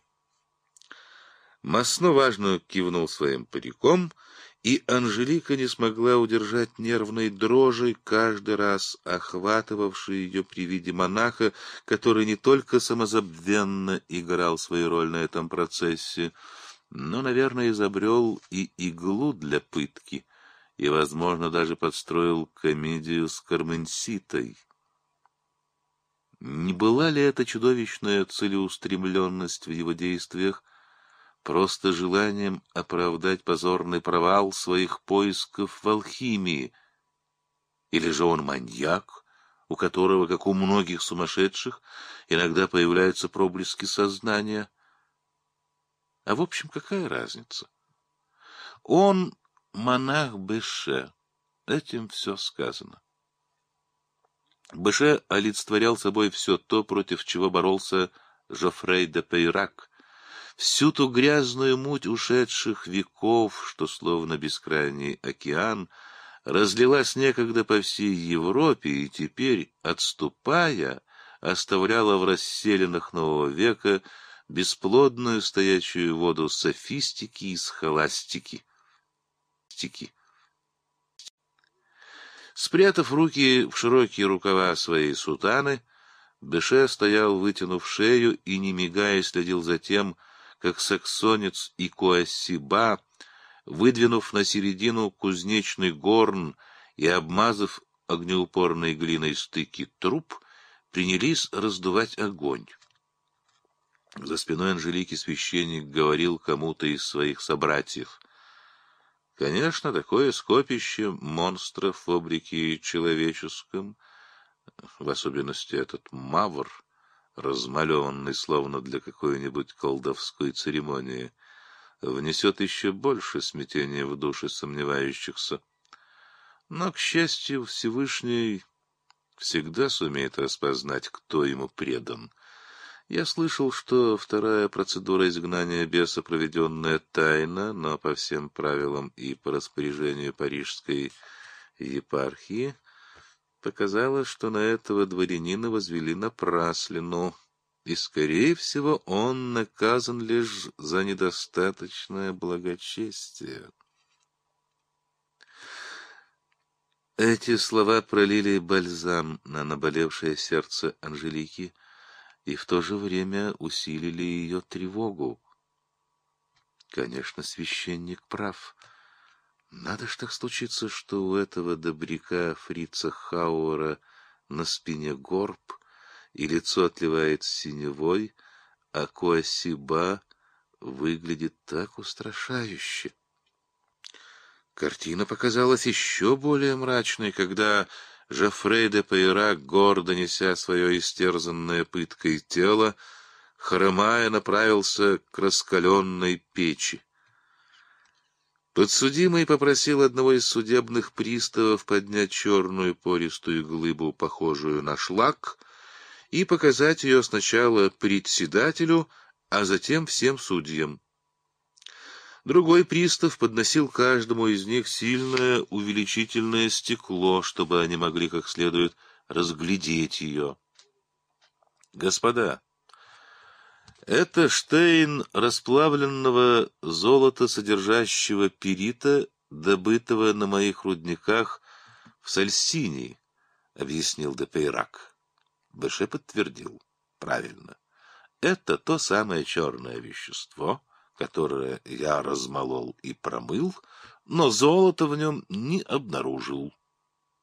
Speaker 1: Масно важно кивнул своим париком — и Анжелика не смогла удержать нервной дрожи, каждый раз охватывавшей ее при виде монаха, который не только самозабвенно играл свою роль на этом процессе, но, наверное, изобрел и иглу для пытки, и, возможно, даже подстроил комедию с Карменситой. Не была ли эта чудовищная целеустремленность в его действиях, просто желанием оправдать позорный провал своих поисков в алхимии. Или же он маньяк, у которого, как у многих сумасшедших, иногда появляются проблески сознания. А в общем, какая разница? Он монах Беше. Этим все сказано. Беше олицетворял собой все то, против чего боролся Жофрей де Пейрак — всю ту грязную муть ушедших веков, что словно бескрайний океан, разлилась некогда по всей Европе и теперь, отступая, оставляла в расселенных нового века бесплодную стоячую воду софистики и схоластики. Стики. Спрятав руки в широкие рукава своей сутаны, Беше стоял, вытянув шею и, не мигая, следил за тем, как саксонец и Куасиба, выдвинув на середину кузнечный горн и обмазав огнеупорной глиной стыки труб, принялись раздувать огонь. За спиной Анжелики священник говорил кому-то из своих собратьев. Конечно, такое скопище монстров в облике человеческом, в особенности этот мавр, размалеванный словно для какой-нибудь колдовской церемонии, внесет еще больше смятения в души сомневающихся. Но, к счастью, Всевышний всегда сумеет распознать, кто ему предан. Я слышал, что вторая процедура изгнания беса, проведенная тайно, но по всем правилам и по распоряжению парижской епархии — показалось, что на этого дворянина возвели напраслину, и, скорее всего, он наказан лишь за недостаточное благочестие. Эти слова пролили бальзам на наболевшее сердце Анжелики и в то же время усилили ее тревогу. Конечно, священник прав — надо ж так случиться, что у этого добряка фрица Хауэра на спине горб, и лицо отливает синевой, а Куасиба выглядит так устрашающе. Картина показалась еще более мрачной, когда Жофрей де Пейрак, гордо неся свое истерзанное пыткой тело, хромая направился к раскаленной печи. Подсудимый попросил одного из судебных приставов поднять черную пористую глыбу, похожую на шлак, и показать ее сначала председателю, а затем всем судьям. Другой пристав подносил каждому из них сильное увеличительное стекло, чтобы они могли как следует разглядеть ее. «Господа», это штейн расплавленного золота, содержащего перита, добытого на моих рудниках в Сальсинии, — объяснил Депейрак. Беше подтвердил. Правильно. Это то самое черное вещество, которое я размолол и промыл, но золото в нем не обнаружил.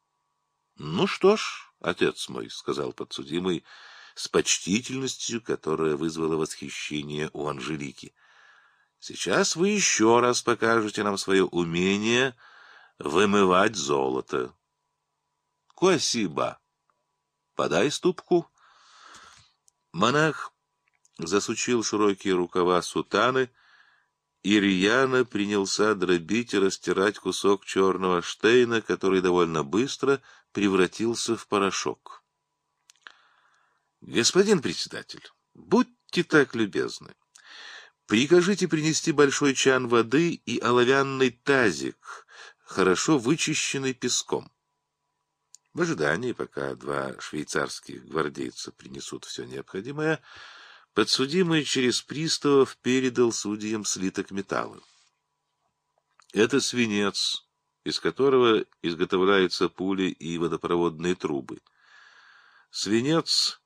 Speaker 1: — Ну что ж, отец мой, — сказал подсудимый, — с почтительностью, которая вызвала восхищение у Анжелики. «Сейчас вы еще раз покажете нам свое умение вымывать золото». «Куасиба, подай ступку». Монах засучил широкие рукава сутаны, и Рьяна принялся дробить и растирать кусок черного штейна, который довольно быстро превратился в порошок. Господин председатель, будьте так любезны. Прикажите принести большой чан воды и оловянный тазик, хорошо вычищенный песком. В ожидании, пока два швейцарских гвардейца принесут все необходимое, подсудимый через приставов передал судьям слиток металла. Это свинец, из которого изготовляются пули и водопроводные трубы. Свинец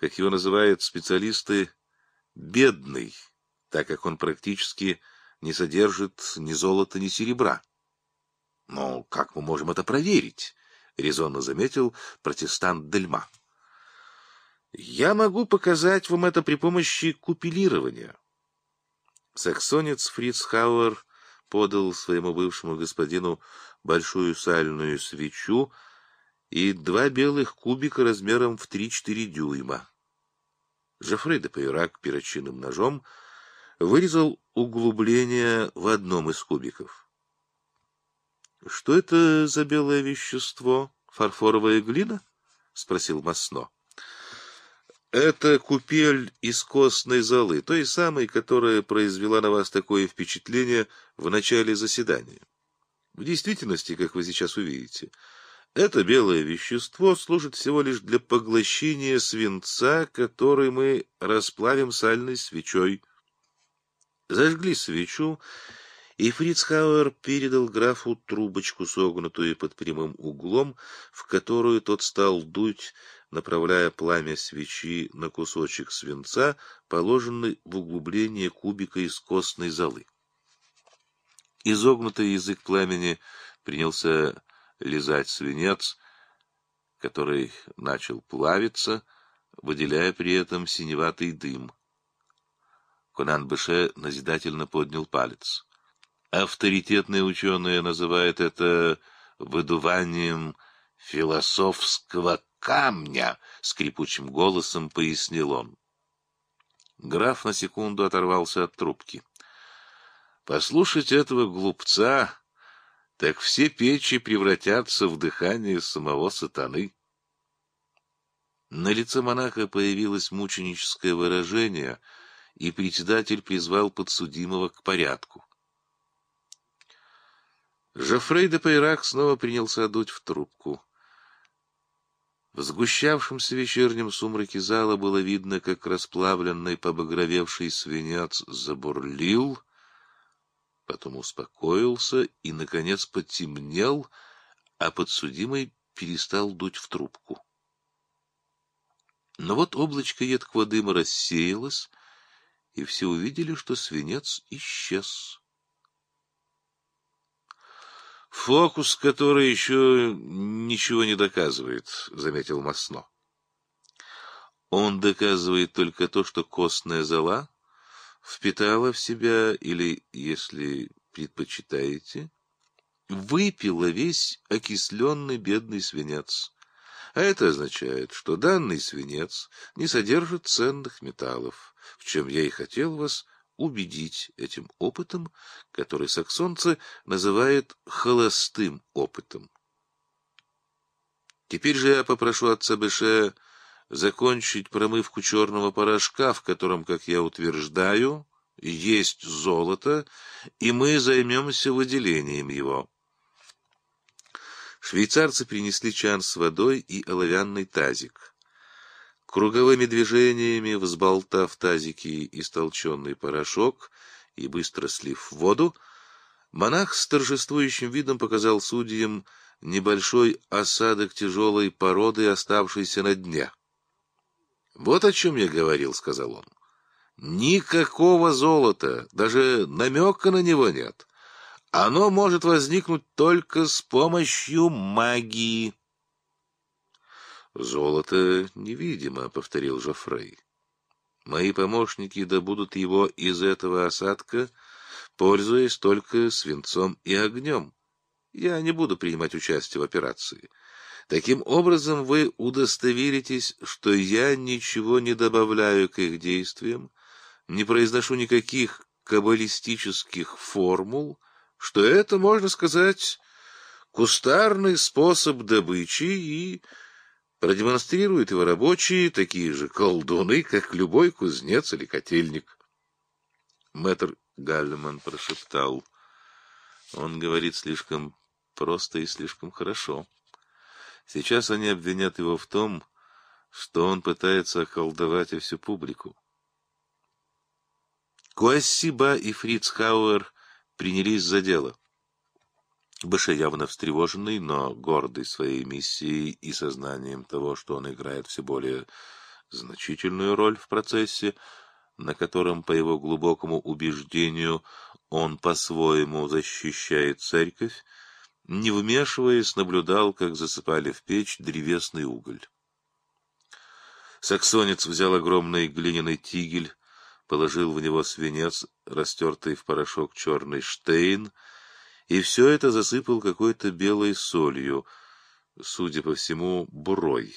Speaker 1: как его называют специалисты, бедный, так как он практически не содержит ни золота, ни серебра. Но как мы можем это проверить? резонно заметил протестант Дельма. Я могу показать вам это при помощи купелирования. Саксонец Фриц Хауэр подал своему бывшему господину большую сальную свечу и два белых кубика размером в три-четыре дюйма. Жофрей де Пейрак перочинным ножом вырезал углубление в одном из кубиков. — Что это за белое вещество? Фарфоровая глина? — спросил Масно. — Это купель из костной золы, той самой, которая произвела на вас такое впечатление в начале заседания. В действительности, как вы сейчас увидите, — это белое вещество служит всего лишь для поглощения свинца, который мы расплавим сальной свечой. Зажгли свечу, и Фрицхауэр передал графу трубочку, согнутую под прямым углом, в которую тот стал дуть, направляя пламя свечи на кусочек свинца, положенный в углубление кубика из костной золы. Изогнутый язык пламени принялся лизать свинец, который начал плавиться, выделяя при этом синеватый дым. Конан Бэше назидательно поднял палец. Авторитетные ученые называют это выдуванием философского камня, — скрипучим голосом пояснил он. Граф на секунду оторвался от трубки. — Послушать этого глупца так все печи превратятся в дыхание самого сатаны. На лице монаха появилось мученическое выражение, и председатель призвал подсудимого к порядку. Жофрей де Пейрак снова принялся дуть в трубку. В сгущавшемся вечернем сумраке зала было видно, как расплавленный побагровевший свинец забурлил — потом успокоился и, наконец, потемнел, а подсудимый перестал дуть в трубку. Но вот облачко едкого дыма рассеялось, и все увидели, что свинец исчез. «Фокус, который еще ничего не доказывает», — заметил Масно. «Он доказывает только то, что костная зола впитала в себя или, если предпочитаете, выпила весь окисленный бедный свинец. А это означает, что данный свинец не содержит ценных металлов, в чем я и хотел вас убедить этим опытом, который саксонцы называют холостым опытом. Теперь же я попрошу отца Бэше закончить промывку черного порошка, в котором, как я утверждаю, есть золото, и мы займемся выделением его. Швейцарцы принесли чан с водой и оловянный тазик. Круговыми движениями, взболтав тазики истолченный порошок и быстро слив воду, монах с торжествующим видом показал судьям небольшой осадок тяжелой породы, оставшийся на дне. Вот о чем я говорил, сказал он. Никакого золота, даже намека на него нет. Оно может возникнуть только с помощью магии. Золото невидимо, повторил Жофрей. Мои помощники добудут его из этого осадка, пользуясь только свинцом и огнем. Я не буду принимать участие в операции. Таким образом, вы удостоверитесь, что я ничего не добавляю к их действиям, не произношу никаких каббалистических формул, что это, можно сказать, кустарный способ добычи и продемонстрирует его рабочие, такие же колдуны, как любой кузнец или котельник. Мэтр Гальман прошептал. Он говорит слишком просто и слишком хорошо. Сейчас они обвинят его в том, что он пытается околдовать всю публику. Куассиба и Фриц Хауэр принялись за дело. Быша явно встревоженный, но гордый своей миссией и сознанием того, что он играет все более значительную роль в процессе, на котором, по его глубокому убеждению, он по-своему защищает церковь, не вмешиваясь, наблюдал, как засыпали в печь древесный уголь. Саксонец взял огромный глиняный тигель, положил в него свинец, растертый в порошок черный штейн, и все это засыпал какой-то белой солью, судя по всему, бурой.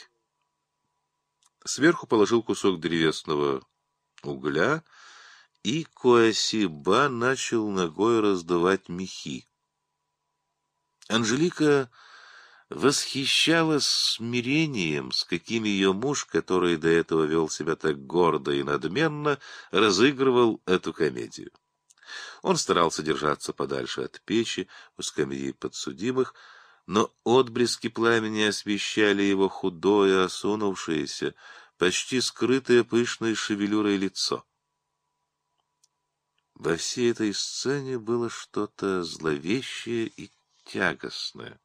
Speaker 1: Сверху положил кусок древесного угля, и Куасиба начал ногой раздавать мехи. Анжелика восхищалась смирением, с каким ее муж, который до этого вел себя так гордо и надменно, разыгрывал эту комедию. Он старался держаться подальше от печи, у скамьи подсудимых, но отблески пламени освещали его худое, осунувшееся, почти скрытое пышной шевелюрой лицо. Во всей этой сцене было что-то зловещее и тягостное.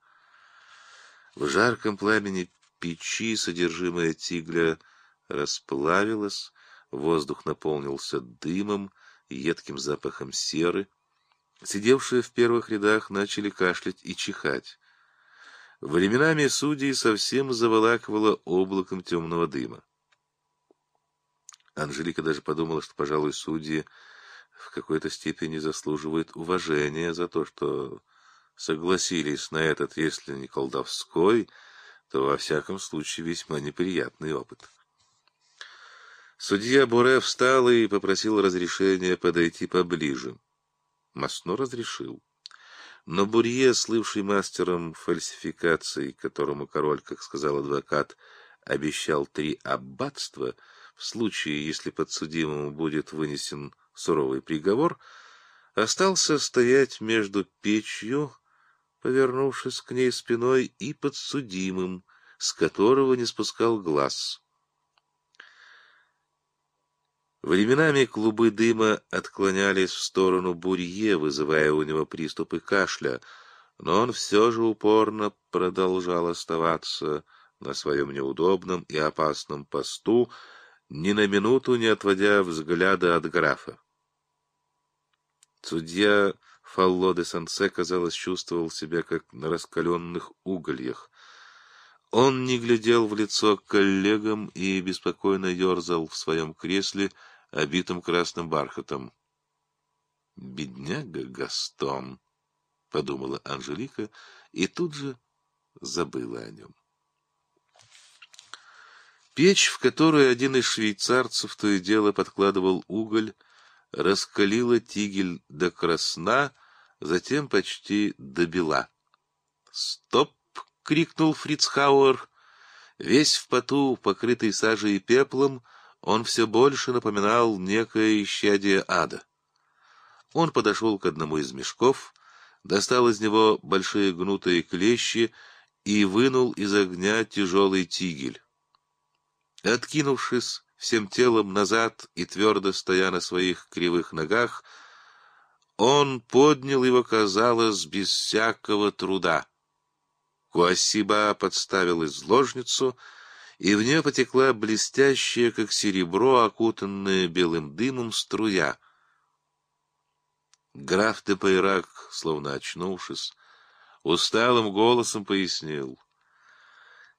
Speaker 1: В жарком пламени печи содержимое тигля расплавилось, воздух наполнился дымом, едким запахом серы. Сидевшие в первых рядах начали кашлять и чихать. Временами судей совсем заволакивало облаком темного дыма. Анжелика даже подумала, что, пожалуй, судьи в какой-то степени заслуживают уважения за то, что согласились на этот, если не колдовской, то во всяком случае весьма неприятный опыт. Судья Буре встал и попросил разрешения подойти поближе. Масно разрешил. Но Бурье, слывший мастером фальсификации, которому король, как сказал адвокат, обещал три аббатства, в случае, если подсудимому будет вынесен суровый приговор, остался стоять между печью повернувшись к ней спиной, и подсудимым, с которого не спускал глаз. Временами клубы дыма отклонялись в сторону Бурье, вызывая у него приступы кашля, но он все же упорно продолжал оставаться на своем неудобном и опасном посту, ни на минуту не отводя взгляда от графа. Судья Фалло де Санце, казалось, чувствовал себя как на раскаленных угольях. Он не глядел в лицо коллегам и беспокойно ерзал в своем кресле, обитом красным бархатом. «Бедняга Гастон», — подумала Анжелика, и тут же забыла о нем. Печь, в которую один из швейцарцев то и дело подкладывал уголь, раскалила тигель до красна, затем почти добила. «Стоп!» — крикнул Фрицхауэр. Весь в поту, покрытый сажей и пеплом, он все больше напоминал некое исчадие ада. Он подошел к одному из мешков, достал из него большие гнутые клещи и вынул из огня тяжелый тигель. Откинувшись всем телом назад и твердо стоя на своих кривых ногах, он поднял его, казалось, без всякого труда. Куасиба подставил изложницу, и в нее потекла блестящая, как серебро, окутанная белым дымом струя. Граф де Пайрак, словно очнувшись, усталым голосом пояснил.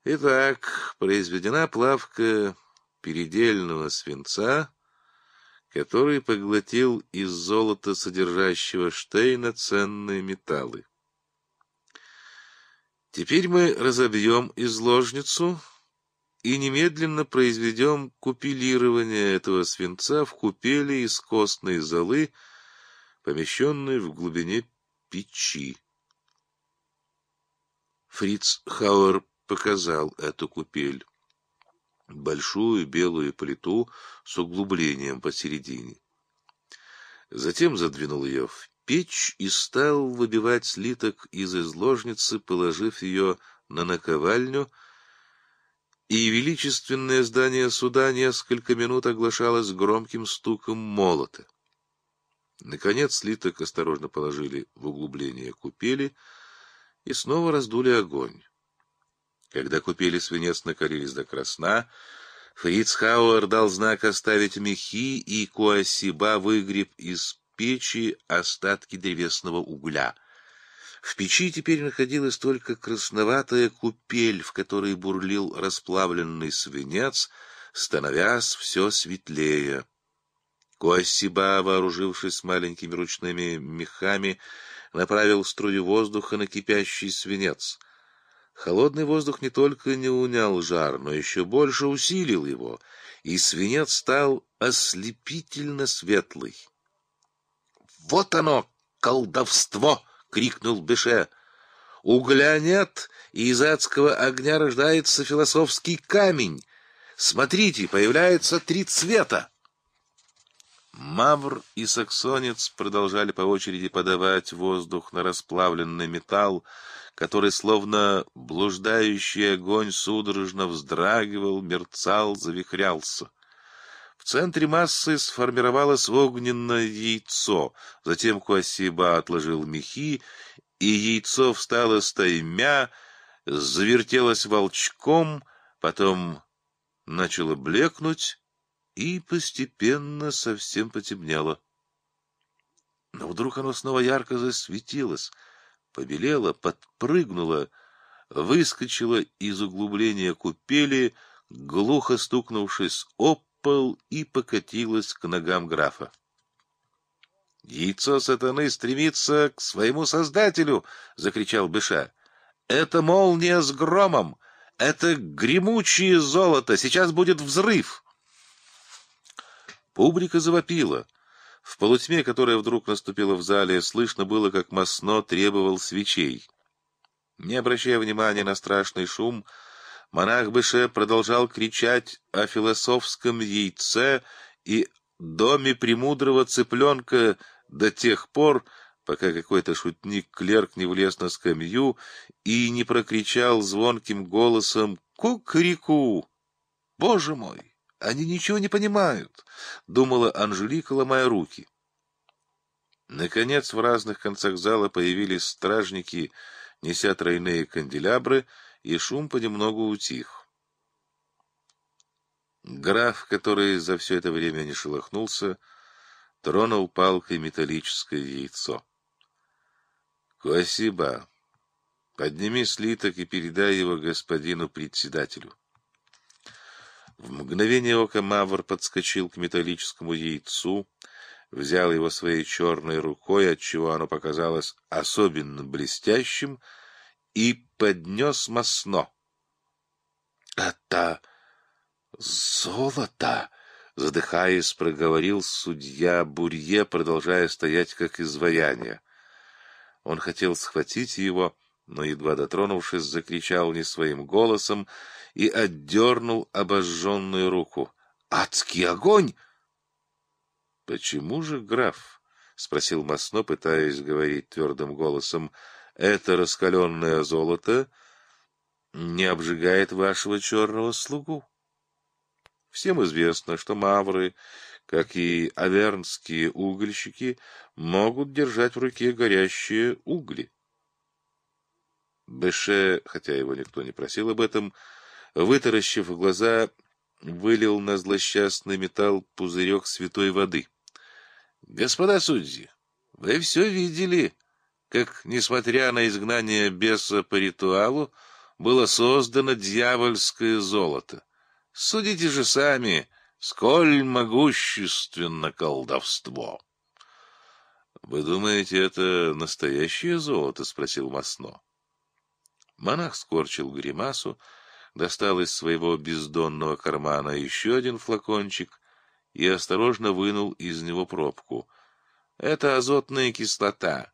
Speaker 1: Итак, произведена плавка передельного свинца — который поглотил из золота содержащего Штейна ценные металлы. Теперь мы разобьем изложницу и немедленно произведем купелирование этого свинца в купели из костной золы, помещенной в глубине печи. Фриц Хауэр показал эту купель большую белую плиту с углублением посередине. Затем задвинул ее в печь и стал выбивать слиток из изложницы, положив ее на наковальню, и величественное здание суда несколько минут оглашалось громким стуком молота. Наконец слиток осторожно положили в углубление купели и снова раздули огонь. Когда купили свинец накорились до красна, Фриц Хауэр дал знак оставить мехи, и Куасиба выгреб из печи остатки древесного угля. В печи теперь находилась только красноватая купель, в которой бурлил расплавленный свинец, становясь все светлее. Куасиба, вооружившись маленькими ручными мехами, направил струю воздуха на кипящий свинец — Холодный воздух не только не унял жар, но еще больше усилил его, и свинец стал ослепительно светлый. «Вот оно, колдовство!» — крикнул Беше. «Угля нет, и из адского огня рождается философский камень. Смотрите, появляются три цвета!» Мавр и саксонец продолжали по очереди подавать воздух на расплавленный металл, который, словно блуждающий огонь, судорожно вздрагивал, мерцал, завихрялся. В центре массы сформировалось огненное яйцо, затем Куасиба отложил мехи, и яйцо встало стоймя, завертелось волчком, потом начало блекнуть и постепенно совсем потемнело. Но вдруг оно снова ярко засветилось — побелела, подпрыгнула, выскочила из углубления купели, глухо стукнувшись об пол и покатилась к ногам графа. «Яйцо сатаны стремится к своему создателю!» — закричал Быша. «Это молния с громом! Это гремучее золото! Сейчас будет взрыв!» Публика завопила — в полутьме, которая вдруг наступила в зале, слышно было, как Масно требовал свечей. Не обращая внимания на страшный шум, монах Беше продолжал кричать о философском яйце и доме премудрого цыпленка до тех пор, пока какой-то шутник-клерк не влез на скамью и не прокричал звонким голосом «Кукареку! Боже мой!» Они ничего не понимают, — думала Анжелика, ломая руки. Наконец в разных концах зала появились стражники, неся тройные канделябры, и шум понемногу утих. Граф, который за все это время не шелохнулся, тронул палкой металлическое яйцо. — Куасиба, подними слиток и передай его господину председателю. В мгновение ока Мавр подскочил к металлическому яйцу, взял его своей черной рукой, отчего оно показалось особенно блестящим, и поднес масно. — Это золото! — задыхаясь, проговорил судья Бурье, продолжая стоять как изваяние. Он хотел схватить его, но, едва дотронувшись, закричал не своим голосом — и отдернул обожженную руку. «Адский огонь!» «Почему же, граф?» — спросил Масно, пытаясь говорить твердым голосом. «Это раскаленное золото не обжигает вашего черного слугу. Всем известно, что мавры, как и авернские угольщики, могут держать в руке горящие угли». Беше, хотя его никто не просил об этом, — вытаращив глаза, вылил на злосчастный металл пузырек святой воды. — Господа судьи, вы все видели, как, несмотря на изгнание беса по ритуалу, было создано дьявольское золото. Судите же сами, сколь могущественно колдовство! — Вы думаете, это настоящее золото? — спросил Масно. Монах скорчил гримасу, достал из своего бездонного кармана еще один флакончик и осторожно вынул из него пробку. Это азотная кислота.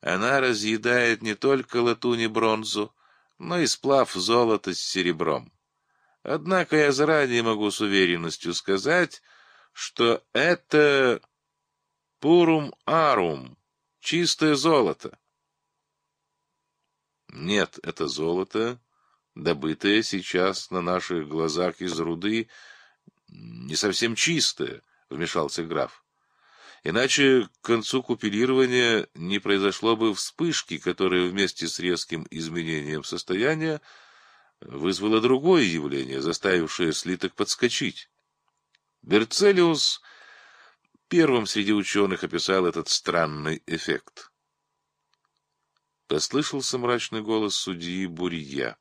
Speaker 1: Она разъедает не только латунь и бронзу, но и сплав золота с серебром. Однако я заранее могу с уверенностью сказать, что это пурум-арум, чистое золото. Нет, это золото добытое сейчас на наших глазах из руды, не совсем чистое, — вмешался граф. Иначе к концу купелирования не произошло бы вспышки, которая вместе с резким изменением состояния вызвала другое явление, заставившее слиток подскочить. Берцелиус первым среди ученых описал этот странный эффект. Послышался мрачный голос судьи Бурья.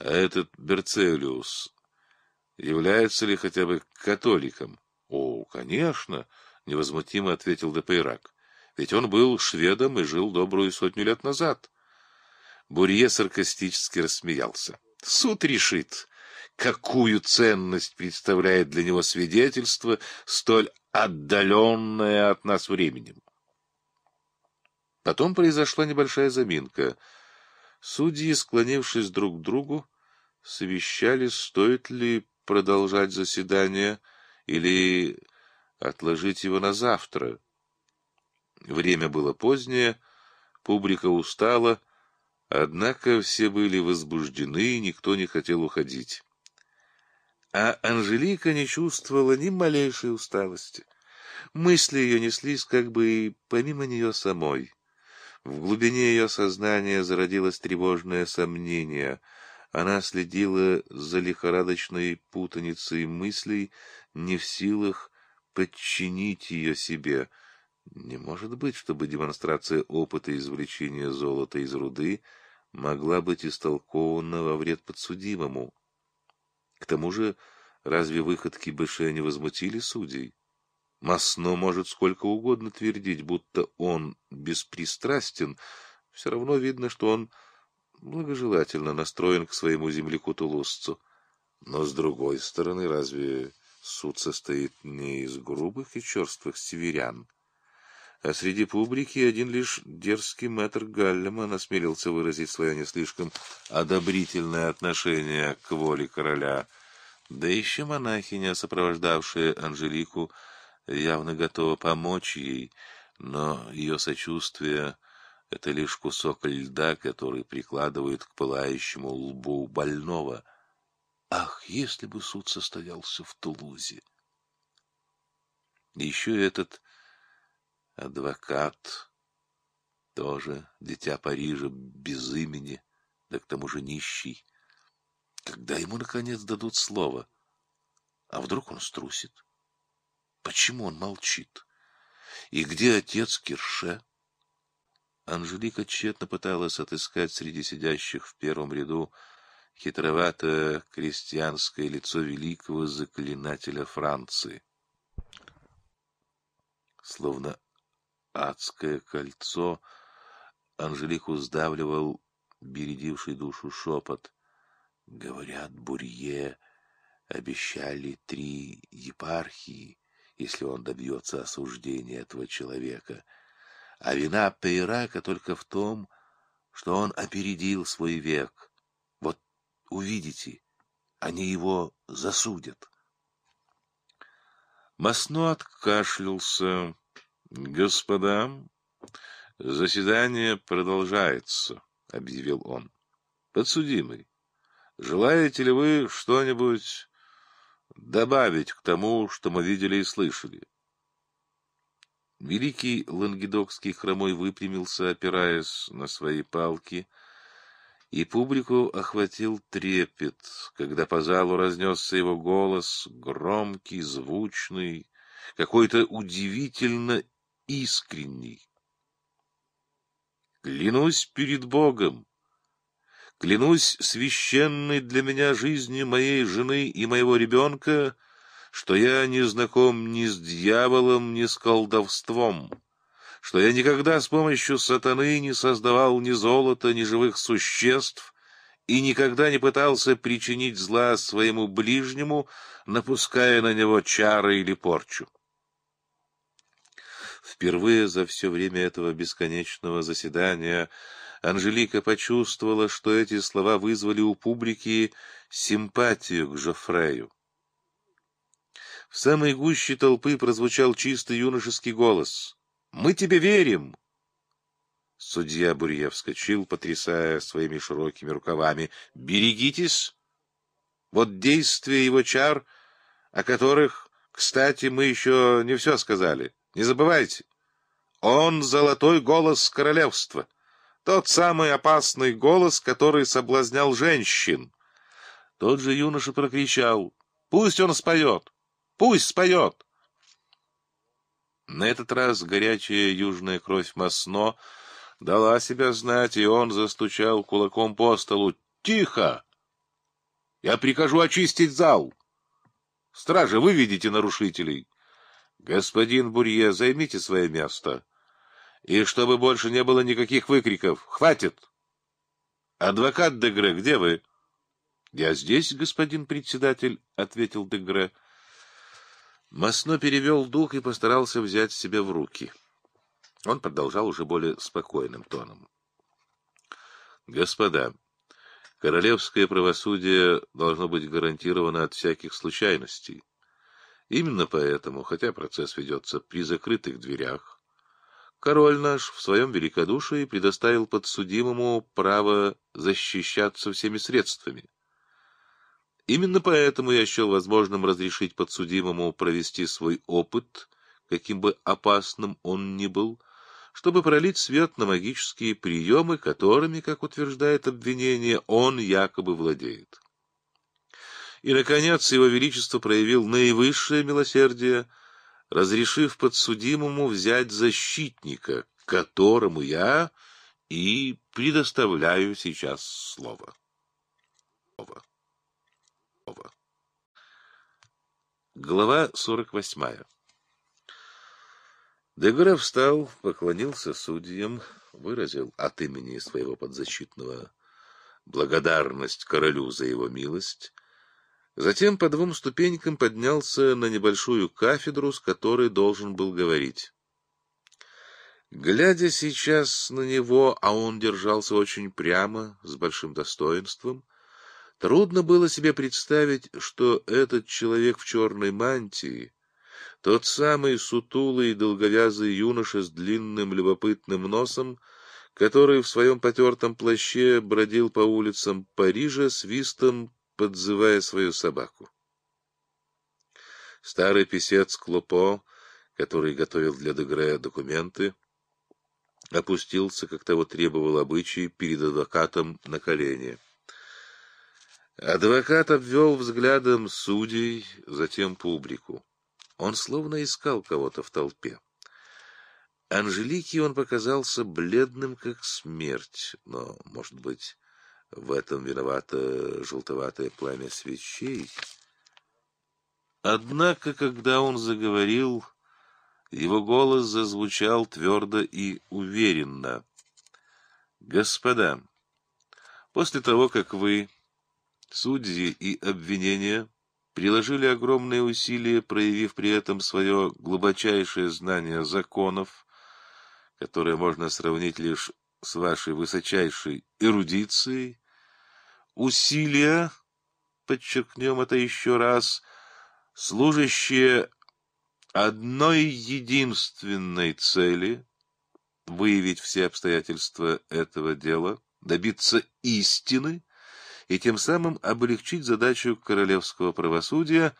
Speaker 1: А этот Берцелиус является ли хотя бы католиком? — О, конечно, — невозмутимо ответил Депейрак. — Ведь он был шведом и жил добрую сотню лет назад. Бурье саркастически рассмеялся. — Суд решит, какую ценность представляет для него свидетельство, столь отдаленное от нас временем. Потом произошла небольшая заминка. Судьи, склонившись друг к другу, совещались, стоит ли продолжать заседание или отложить его на завтра. Время было позднее, публика устала, однако все были возбуждены, никто не хотел уходить. А Анжелика не чувствовала ни малейшей усталости. Мысли ее неслись как бы и помимо нее самой. В глубине ее сознания зародилось тревожное сомнение — она следила за лихорадочной путаницей мыслей, не в силах подчинить ее себе. Не может быть, чтобы демонстрация опыта извлечения золота из руды могла быть истолкована во вред подсудимому. К тому же, разве выходки Бэше не возмутили судей? Масно может сколько угодно твердить, будто он беспристрастен, все равно видно, что он благожелательно настроен к своему земляку-тулусцу. Но, с другой стороны, разве суд состоит не из грубых и черствых северян? А среди публики один лишь дерзкий мэтр Галлеман осмелился выразить свое не слишком одобрительное отношение к воле короля. Да еще монахиня, сопровождавшая Анжелику, явно готова помочь ей, но ее сочувствие это лишь кусок льда, который прикладывают к пылающему лбу больного. Ах, если бы суд состоялся в Тулузе! Еще этот адвокат, тоже дитя Парижа, без имени, да к тому же нищий. Когда ему, наконец, дадут слово? А вдруг он струсит? Почему он молчит? И где отец Кирше? Анжелика тщетно пыталась отыскать среди сидящих в первом ряду хитроватое крестьянское лицо великого заклинателя Франции. Словно адское кольцо, Анжелику сдавливал бередивший душу шепот. Говорят, Бурье обещали три епархии, если он добьется осуждения этого человека — а вина Пейрака только в том, что он опередил свой век. Вот увидите, они его засудят. Масно откашлялся. — Господа, заседание продолжается, — объявил он. — Подсудимый, желаете ли вы что-нибудь добавить к тому, что мы видели и слышали? — Великий лангедокский хромой выпрямился, опираясь на свои палки, и публику охватил трепет, когда по залу разнесся его голос, громкий, звучный, какой-то удивительно искренний. «Клянусь перед Богом!» Клянусь священной для меня жизнью моей жены и моего ребенка — что я не знаком ни с дьяволом, ни с колдовством, что я никогда с помощью сатаны не создавал ни золота, ни живых существ и никогда не пытался причинить зла своему ближнему, напуская на него чары или порчу. Впервые за все время этого бесконечного заседания Анжелика почувствовала, что эти слова вызвали у публики симпатию к Жофрею. В самой гуще толпы прозвучал чистый юношеский голос. «Мы тебе верим!» Судья Бурье вскочил, потрясая своими широкими рукавами. «Берегитесь! Вот действия его чар, о которых, кстати, мы еще не все сказали. Не забывайте, он — золотой голос королевства, тот самый опасный голос, который соблазнял женщин». Тот же юноша прокричал. «Пусть он споет!» Пусть споет!» На этот раз горячая южная кровь Масно дала себя знать, и он застучал кулаком по столу. «Тихо! Я прикажу очистить зал! Стражи, выведите нарушителей! Господин Бурье, займите свое место! И чтобы больше не было никаких выкриков! Хватит! Адвокат Дегре, где вы?» «Я здесь, господин председатель», — ответил Дегре. Масно перевел дух и постарался взять себя в руки. Он продолжал уже более спокойным тоном. «Господа, королевское правосудие должно быть гарантировано от всяких случайностей. Именно поэтому, хотя процесс ведется при закрытых дверях, король наш в своем великодушии предоставил подсудимому право защищаться всеми средствами. Именно поэтому я счел возможным разрешить подсудимому провести свой опыт, каким бы опасным он ни был, чтобы пролить свет на магические приемы, которыми, как утверждает обвинение, он якобы владеет. И, наконец, Его Величество проявил наивысшее милосердие, разрешив подсудимому взять защитника, которому я и предоставляю сейчас слово. Глава 48. Дегора встал, поклонился судьям, выразил от имени своего подзащитного благодарность королю за его милость, затем по двум ступенькам поднялся на небольшую кафедру, с которой должен был говорить. Глядя сейчас на него, а он держался очень прямо, с большим достоинством, — Трудно было себе представить, что этот человек в черной мантии, тот самый сутулый и долговязый юноша с длинным любопытным носом, который в своем потертом плаще бродил по улицам Парижа свистом, подзывая свою собаку. Старый писец Клопо, который готовил для Дегре документы, опустился, как того требовал обычай, перед адвокатом на колени. Адвокат обвел взглядом судей, затем публику. Он словно искал кого-то в толпе. Анжелике он показался бледным, как смерть, но, может быть, в этом виновато желтоватое пламя свечей. Однако, когда он заговорил, его голос зазвучал твердо и уверенно. «Господа, после того, как вы Судьи и обвинения приложили огромные усилия, проявив при этом свое глубочайшее знание законов, которое можно сравнить лишь с вашей высочайшей эрудицией, усилия, подчеркнем это еще раз, служащие одной единственной цели — выявить все обстоятельства этого дела, добиться истины — и тем самым облегчить задачу королевского правосудия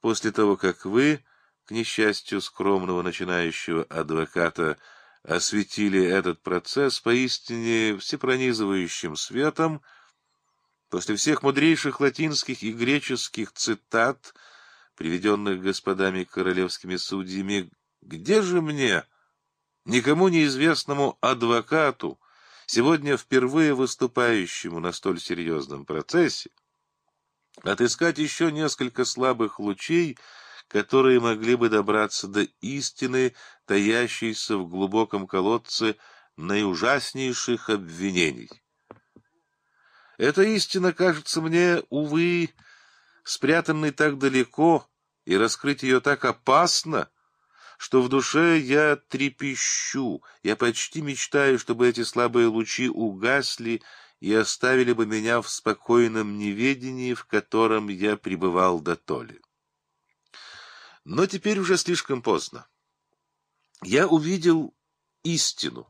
Speaker 1: после того, как вы, к несчастью скромного начинающего адвоката, осветили этот процесс поистине всепронизывающим светом, после всех мудрейших латинских и греческих цитат, приведенных господами королевскими судьями, где же мне, никому неизвестному адвокату, сегодня впервые выступающему на столь серьезном процессе, отыскать еще несколько слабых лучей, которые могли бы добраться до истины, таящейся в глубоком колодце наиужаснейших обвинений. Эта истина кажется мне, увы, спрятанной так далеко, и раскрыть ее так опасно, что в душе я трепещу, я почти мечтаю, чтобы эти слабые лучи угасли и оставили бы меня в спокойном неведении, в котором я пребывал до толи. Но теперь уже слишком поздно. Я увидел истину.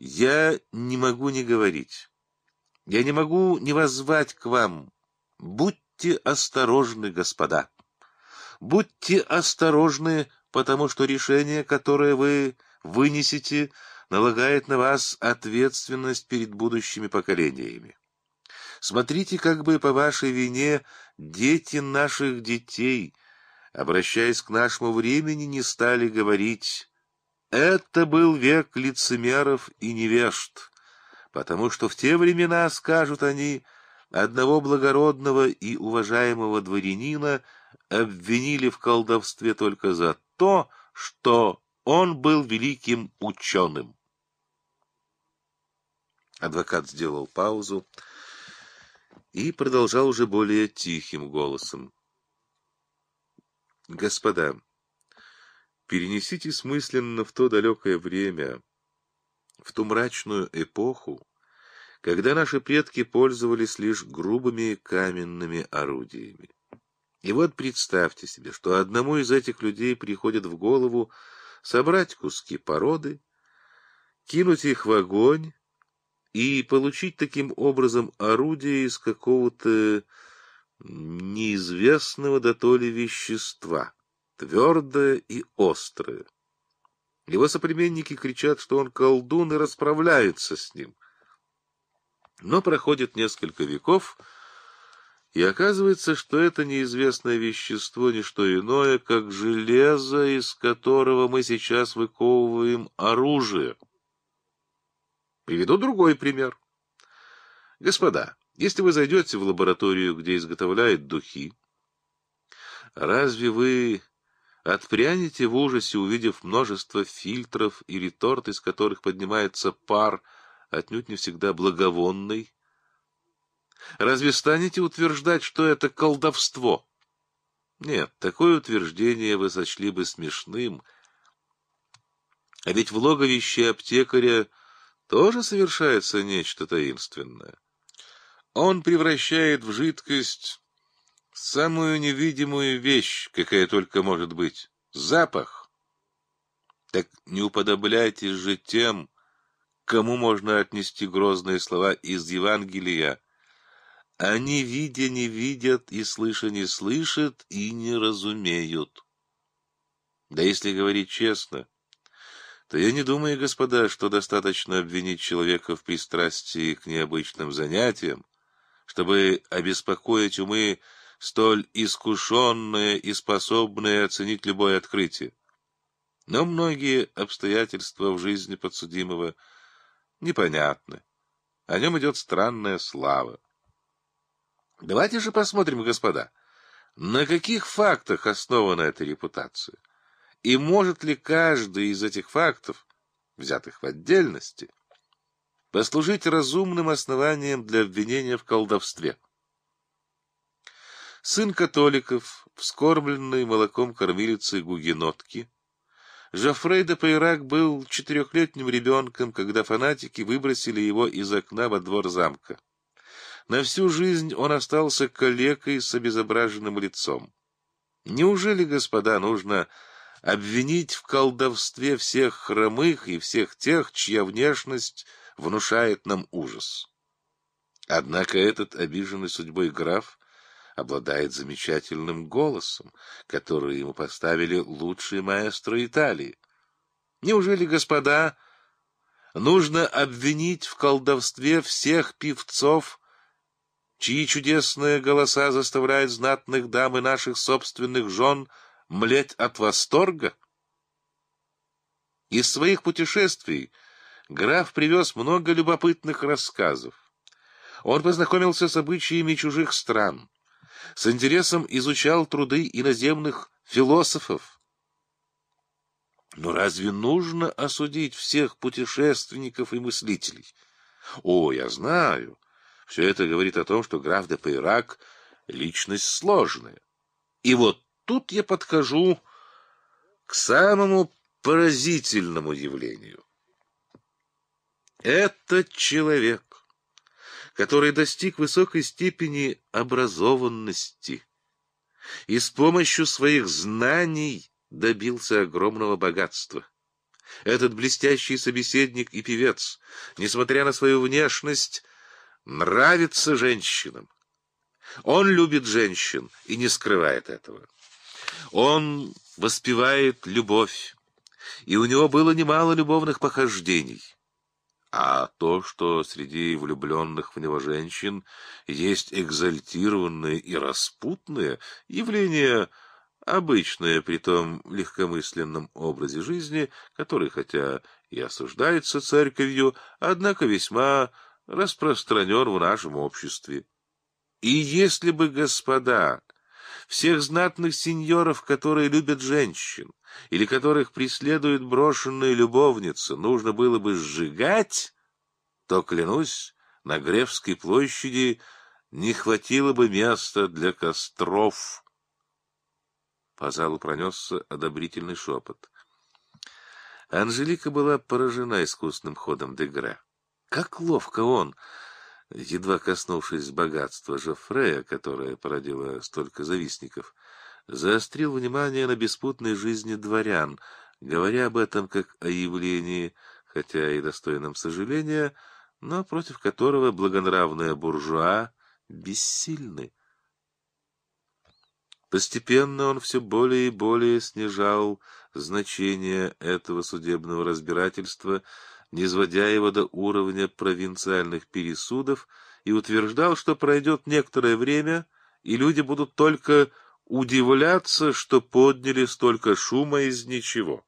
Speaker 1: Я не могу не говорить. Я не могу не воззвать к вам. Будьте осторожны, господа. Будьте осторожны, потому что решение, которое вы вынесете, налагает на вас ответственность перед будущими поколениями. Смотрите, как бы по вашей вине дети наших детей, обращаясь к нашему времени, не стали говорить «Это был век лицемеров и невежд» потому что в те времена, скажут они, одного благородного и уважаемого дворянина обвинили в колдовстве только за то, что он был великим ученым. Адвокат сделал паузу и продолжал уже более тихим голосом. «Господа, перенеситесь мысленно в то далекое время, в ту мрачную эпоху, когда наши предки пользовались лишь грубыми каменными орудиями. И вот представьте себе, что одному из этих людей приходит в голову собрать куски породы, кинуть их в огонь и получить таким образом орудие из какого-то неизвестного до то ли вещества, твердое и острое. Его соплеменники кричат, что он колдун и расправляется с ним. Но проходит несколько веков, и оказывается, что это неизвестное вещество — ничто иное, как железо, из которого мы сейчас выковываем оружие. Приведу другой пример. Господа, если вы зайдете в лабораторию, где изготовляют духи, разве вы отпрянете в ужасе, увидев множество фильтров и реторт, из которых поднимается пар, отнюдь не всегда благовонный, Разве станете утверждать, что это колдовство? Нет, такое утверждение вы сочли бы смешным. А ведь в логовище аптекаря тоже совершается нечто таинственное. Он превращает в жидкость самую невидимую вещь, какая только может быть — запах. Так не уподобляйтесь же тем, кому можно отнести грозные слова из Евангелия — они, видя, не видят, и слыша, не слышат, и не разумеют. Да если говорить честно, то я не думаю, господа, что достаточно обвинить человека в пристрастии к необычным занятиям, чтобы обеспокоить умы столь искушенные и способные оценить любое открытие. Но многие обстоятельства в жизни подсудимого непонятны. О нем идет странная слава. Давайте же посмотрим, господа, на каких фактах основана эта репутация? И может ли каждый из этих фактов, взятых в отдельности, послужить разумным основанием для обвинения в колдовстве? Сын католиков, вскормленный молоком кормилицы гугенотки, Жофрей де Пейрак был четырехлетним ребенком, когда фанатики выбросили его из окна во двор замка. На всю жизнь он остался калекой с обезображенным лицом. Неужели, господа, нужно обвинить в колдовстве всех хромых и всех тех, чья внешность внушает нам ужас? Однако этот обиженный судьбой граф обладает замечательным голосом, который ему поставили лучшие маэстро Италии. Неужели, господа, нужно обвинить в колдовстве всех певцов, чьи чудесные голоса заставляют знатных дам и наших собственных жен млеть от восторга? Из своих путешествий граф привез много любопытных рассказов. Он познакомился с обычаями чужих стран, с интересом изучал труды иноземных философов. Но разве нужно осудить всех путешественников и мыслителей? О, я знаю, все это говорит о том, что граф де Пейрак — личность сложная. И вот тут я подхожу к самому поразительному явлению. Это человек, который достиг высокой степени образованности и с помощью своих знаний добился огромного богатства. Этот блестящий собеседник и певец, несмотря на свою внешность, нравится женщинам. Он любит женщин и не скрывает этого. Он воспевает любовь, и у него было немало любовных похождений. А то, что среди влюбленных в него женщин есть экзальтированные и распутные, явления, обычное при том легкомысленном образе жизни, который, хотя и осуждается церковью, однако весьма распространен в нашем обществе. И если бы, господа, всех знатных сеньоров, которые любят женщин, или которых преследует брошенная любовница, нужно было бы сжигать, то, клянусь, на Гревской площади не хватило бы места для костров. По залу пронесся одобрительный шепот. Анжелика была поражена искусным ходом Дегре.
Speaker 2: Как ловко
Speaker 1: он, едва коснувшись богатства Жофрея, которое породило столько завистников, заострил внимание на беспутной жизни дворян, говоря об этом как о явлении, хотя и достойном сожаления, но против которого благонравные буржуа бессильны. Постепенно он все более и более снижал значение этого судебного разбирательства — низводя его до уровня провинциальных пересудов, и утверждал, что пройдет некоторое время, и люди будут только удивляться, что подняли столько шума из ничего.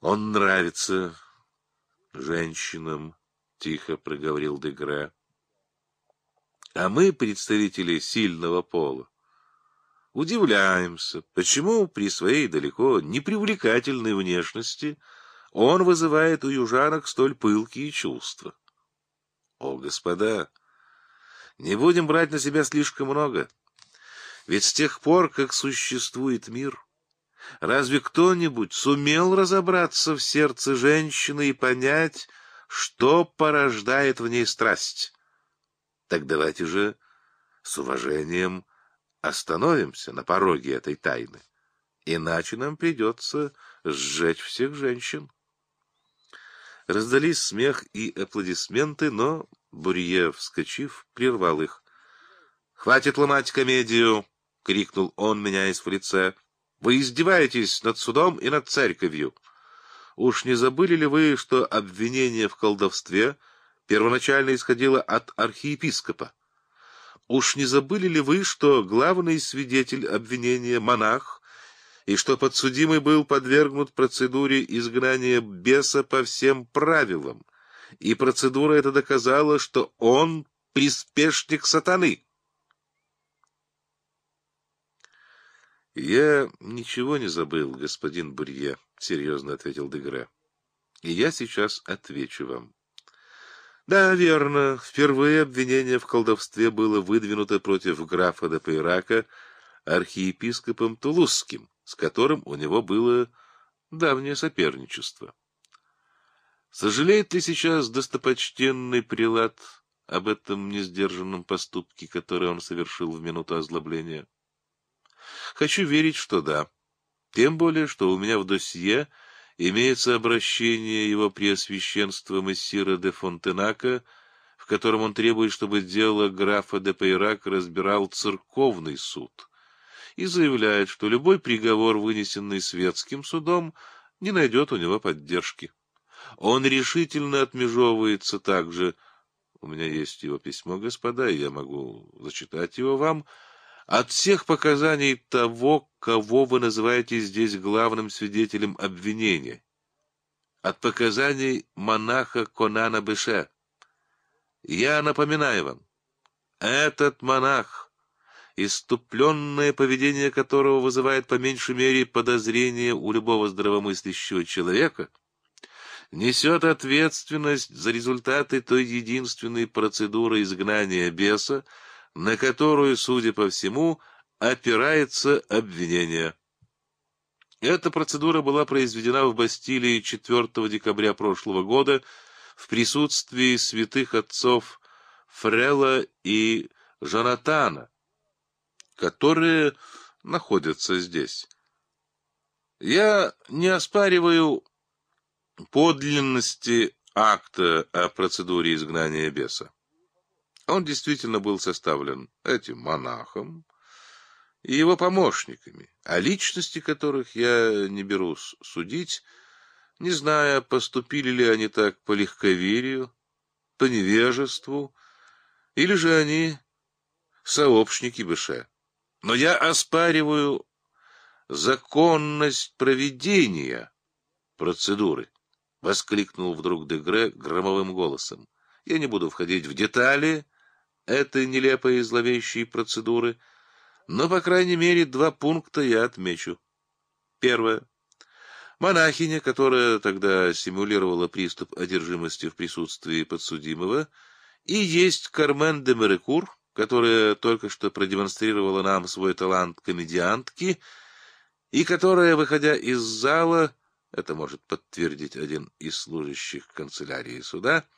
Speaker 1: «Он нравится женщинам», — тихо проговорил Дегре. «А мы, представители сильного пола, удивляемся, почему при своей далеко непривлекательной внешности он вызывает у южанок столь пылкие чувства. О, господа, не будем брать на себя слишком много, ведь с тех пор, как существует мир, разве кто-нибудь сумел разобраться в сердце женщины и понять, что порождает в ней страсть? Так давайте же с уважением остановимся на пороге этой тайны. Иначе нам придется сжечь всех женщин. Раздались смех и аплодисменты, но Бурье, вскочив, прервал их. — Хватит ломать комедию! — крикнул он, меняясь в лице. — Вы издеваетесь над судом и над церковью. Уж не забыли ли вы, что обвинение в колдовстве первоначально исходило от архиепископа? Уж не забыли ли вы, что главный свидетель обвинения — монах, и что подсудимый был подвергнут процедуре изгнания беса по всем правилам, и процедура эта доказала, что он — приспешник сатаны? — Я ничего не забыл, господин Бурье, — серьезно ответил Дегре. — И я сейчас отвечу вам. Да, верно, впервые обвинение в колдовстве было выдвинуто против графа де Пейрака архиепископом Тулузским, с которым у него было давнее соперничество. Сожалеет ли сейчас достопочтенный прилад об этом несдержанном поступке, который он совершил в минуту озлобления? Хочу верить, что да. Тем более, что у меня в досье имеется обращение его преосвященства мессира де Фонтенака, в котором он требует, чтобы дело графа де Пейрак разбирал церковный суд, и заявляет, что любой приговор, вынесенный светским судом, не найдет у него поддержки. Он решительно отмежевывается также. У меня есть его письмо, господа, и я могу зачитать его вам — от всех показаний того, кого вы называете здесь главным свидетелем обвинения. От показаний монаха Конана Беше. Я напоминаю вам, этот монах, иступленное поведение которого вызывает по меньшей мере подозрение у любого здравомыслящего человека, несет ответственность за результаты той единственной процедуры изгнания беса, на которую, судя по всему, опирается обвинение. Эта процедура была произведена в Бастилии 4 декабря прошлого года в присутствии святых отцов Фрела и Жанатана, которые находятся здесь. Я не оспариваю подлинности акта о процедуре изгнания беса. Он действительно был составлен этим монахом и его помощниками, о а личности которых я не берусь судить, не зная, поступили ли они так по легковерию, по невежеству, или же они сообщники Быше. Но я оспариваю законность проведения процедуры, — воскликнул вдруг Дегре громовым голосом. Я не буду входить в детали этой нелепой и зловещей процедуры, но, по крайней мере, два пункта я отмечу. Первое. Монахиня, которая тогда симулировала приступ одержимости в присутствии подсудимого, и есть Кармен де Мерекур, которая только что продемонстрировала нам свой талант комедиантки, и которая, выходя из зала, это может подтвердить один из служащих канцелярии суда, —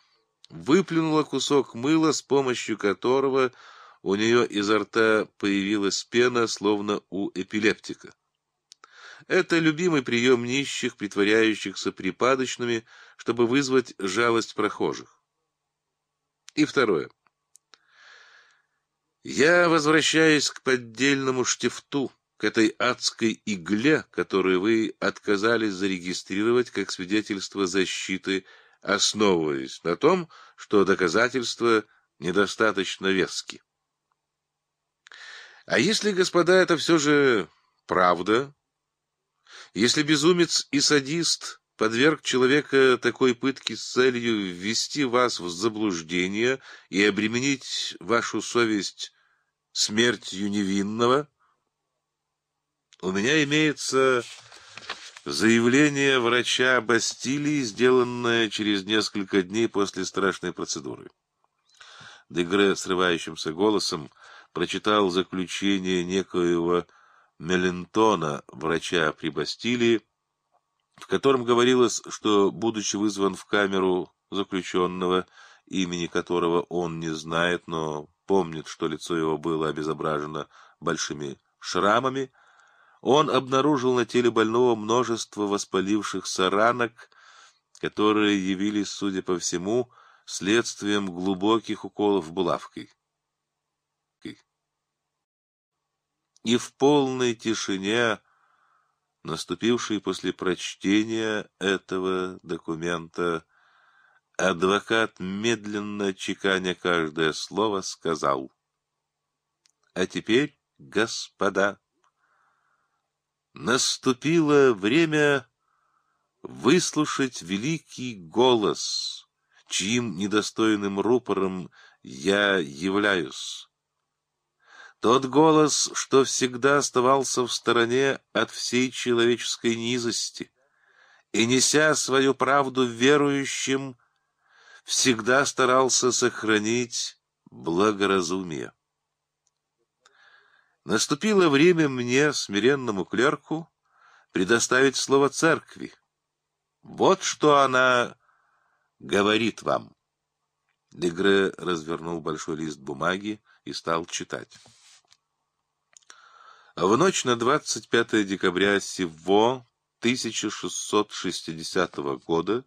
Speaker 1: выплюнула кусок мыла, с помощью которого у нее изо рта появилась пена, словно у эпилептика. Это любимый прием нищих, притворяющихся припадочными, чтобы вызвать жалость прохожих. И второе. Я возвращаюсь к поддельному штифту, к этой адской игле, которую вы отказались зарегистрировать как свидетельство защиты основываясь на том, что доказательства недостаточно вески. А если, господа, это все же правда, если безумец и садист подверг человека такой пытке с целью ввести вас в заблуждение и обременить вашу совесть смертью невинного, у меня имеется Заявление врача Бастилии, сделанное через несколько дней после страшной процедуры. Дегре срывающимся голосом прочитал заключение некоего Мелентона, врача при Бастилии, в котором говорилось, что, будучи вызван в камеру заключенного, имени которого он не знает, но помнит, что лицо его было обезображено большими шрамами, он обнаружил на теле больного множество воспалившихся ранок, которые явились, судя по всему, следствием глубоких уколов булавкой. И в полной тишине, наступившей после прочтения этого документа, адвокат, медленно чеканя каждое слово, сказал «А теперь, господа, Наступило время выслушать великий голос, чьим недостойным рупором я являюсь. Тот голос, что всегда оставался в стороне от всей человеческой низости, и, неся свою правду верующим, всегда старался сохранить благоразумие. Наступило время мне, смиренному клерку, предоставить слово церкви. Вот что она говорит вам. Дегре развернул большой лист бумаги и стал читать. В ночь на 25 декабря сего 1660 года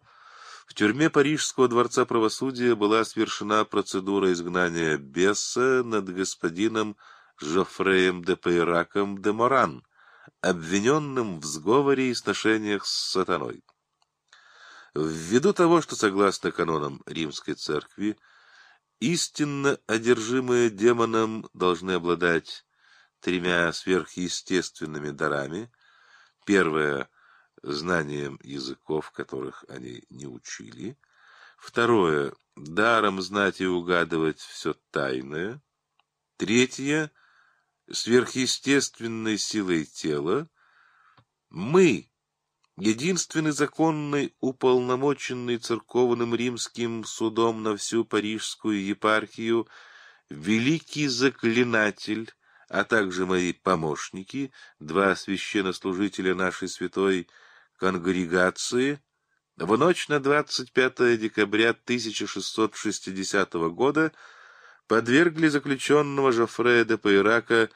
Speaker 1: в тюрьме Парижского дворца правосудия была совершена процедура изгнания беса над господином Жофреем де Пейраком де Моран, обвиненным в сговоре и сношениях с сатаной. Ввиду того, что, согласно канонам Римской Церкви, истинно одержимые демоном должны обладать тремя сверхъестественными дарами. Первое — знанием языков, которых они не учили. Второе — даром знать и угадывать все тайное. Третье — сверхъестественной силой тела, мы, единственный законный уполномоченный церковным римским судом на всю парижскую епархию, великий заклинатель, а также мои помощники, два священнослужителя нашей святой конгрегации, в ночь на 25 декабря 1660 года — подвергли заключенного Жофрея де Пейрака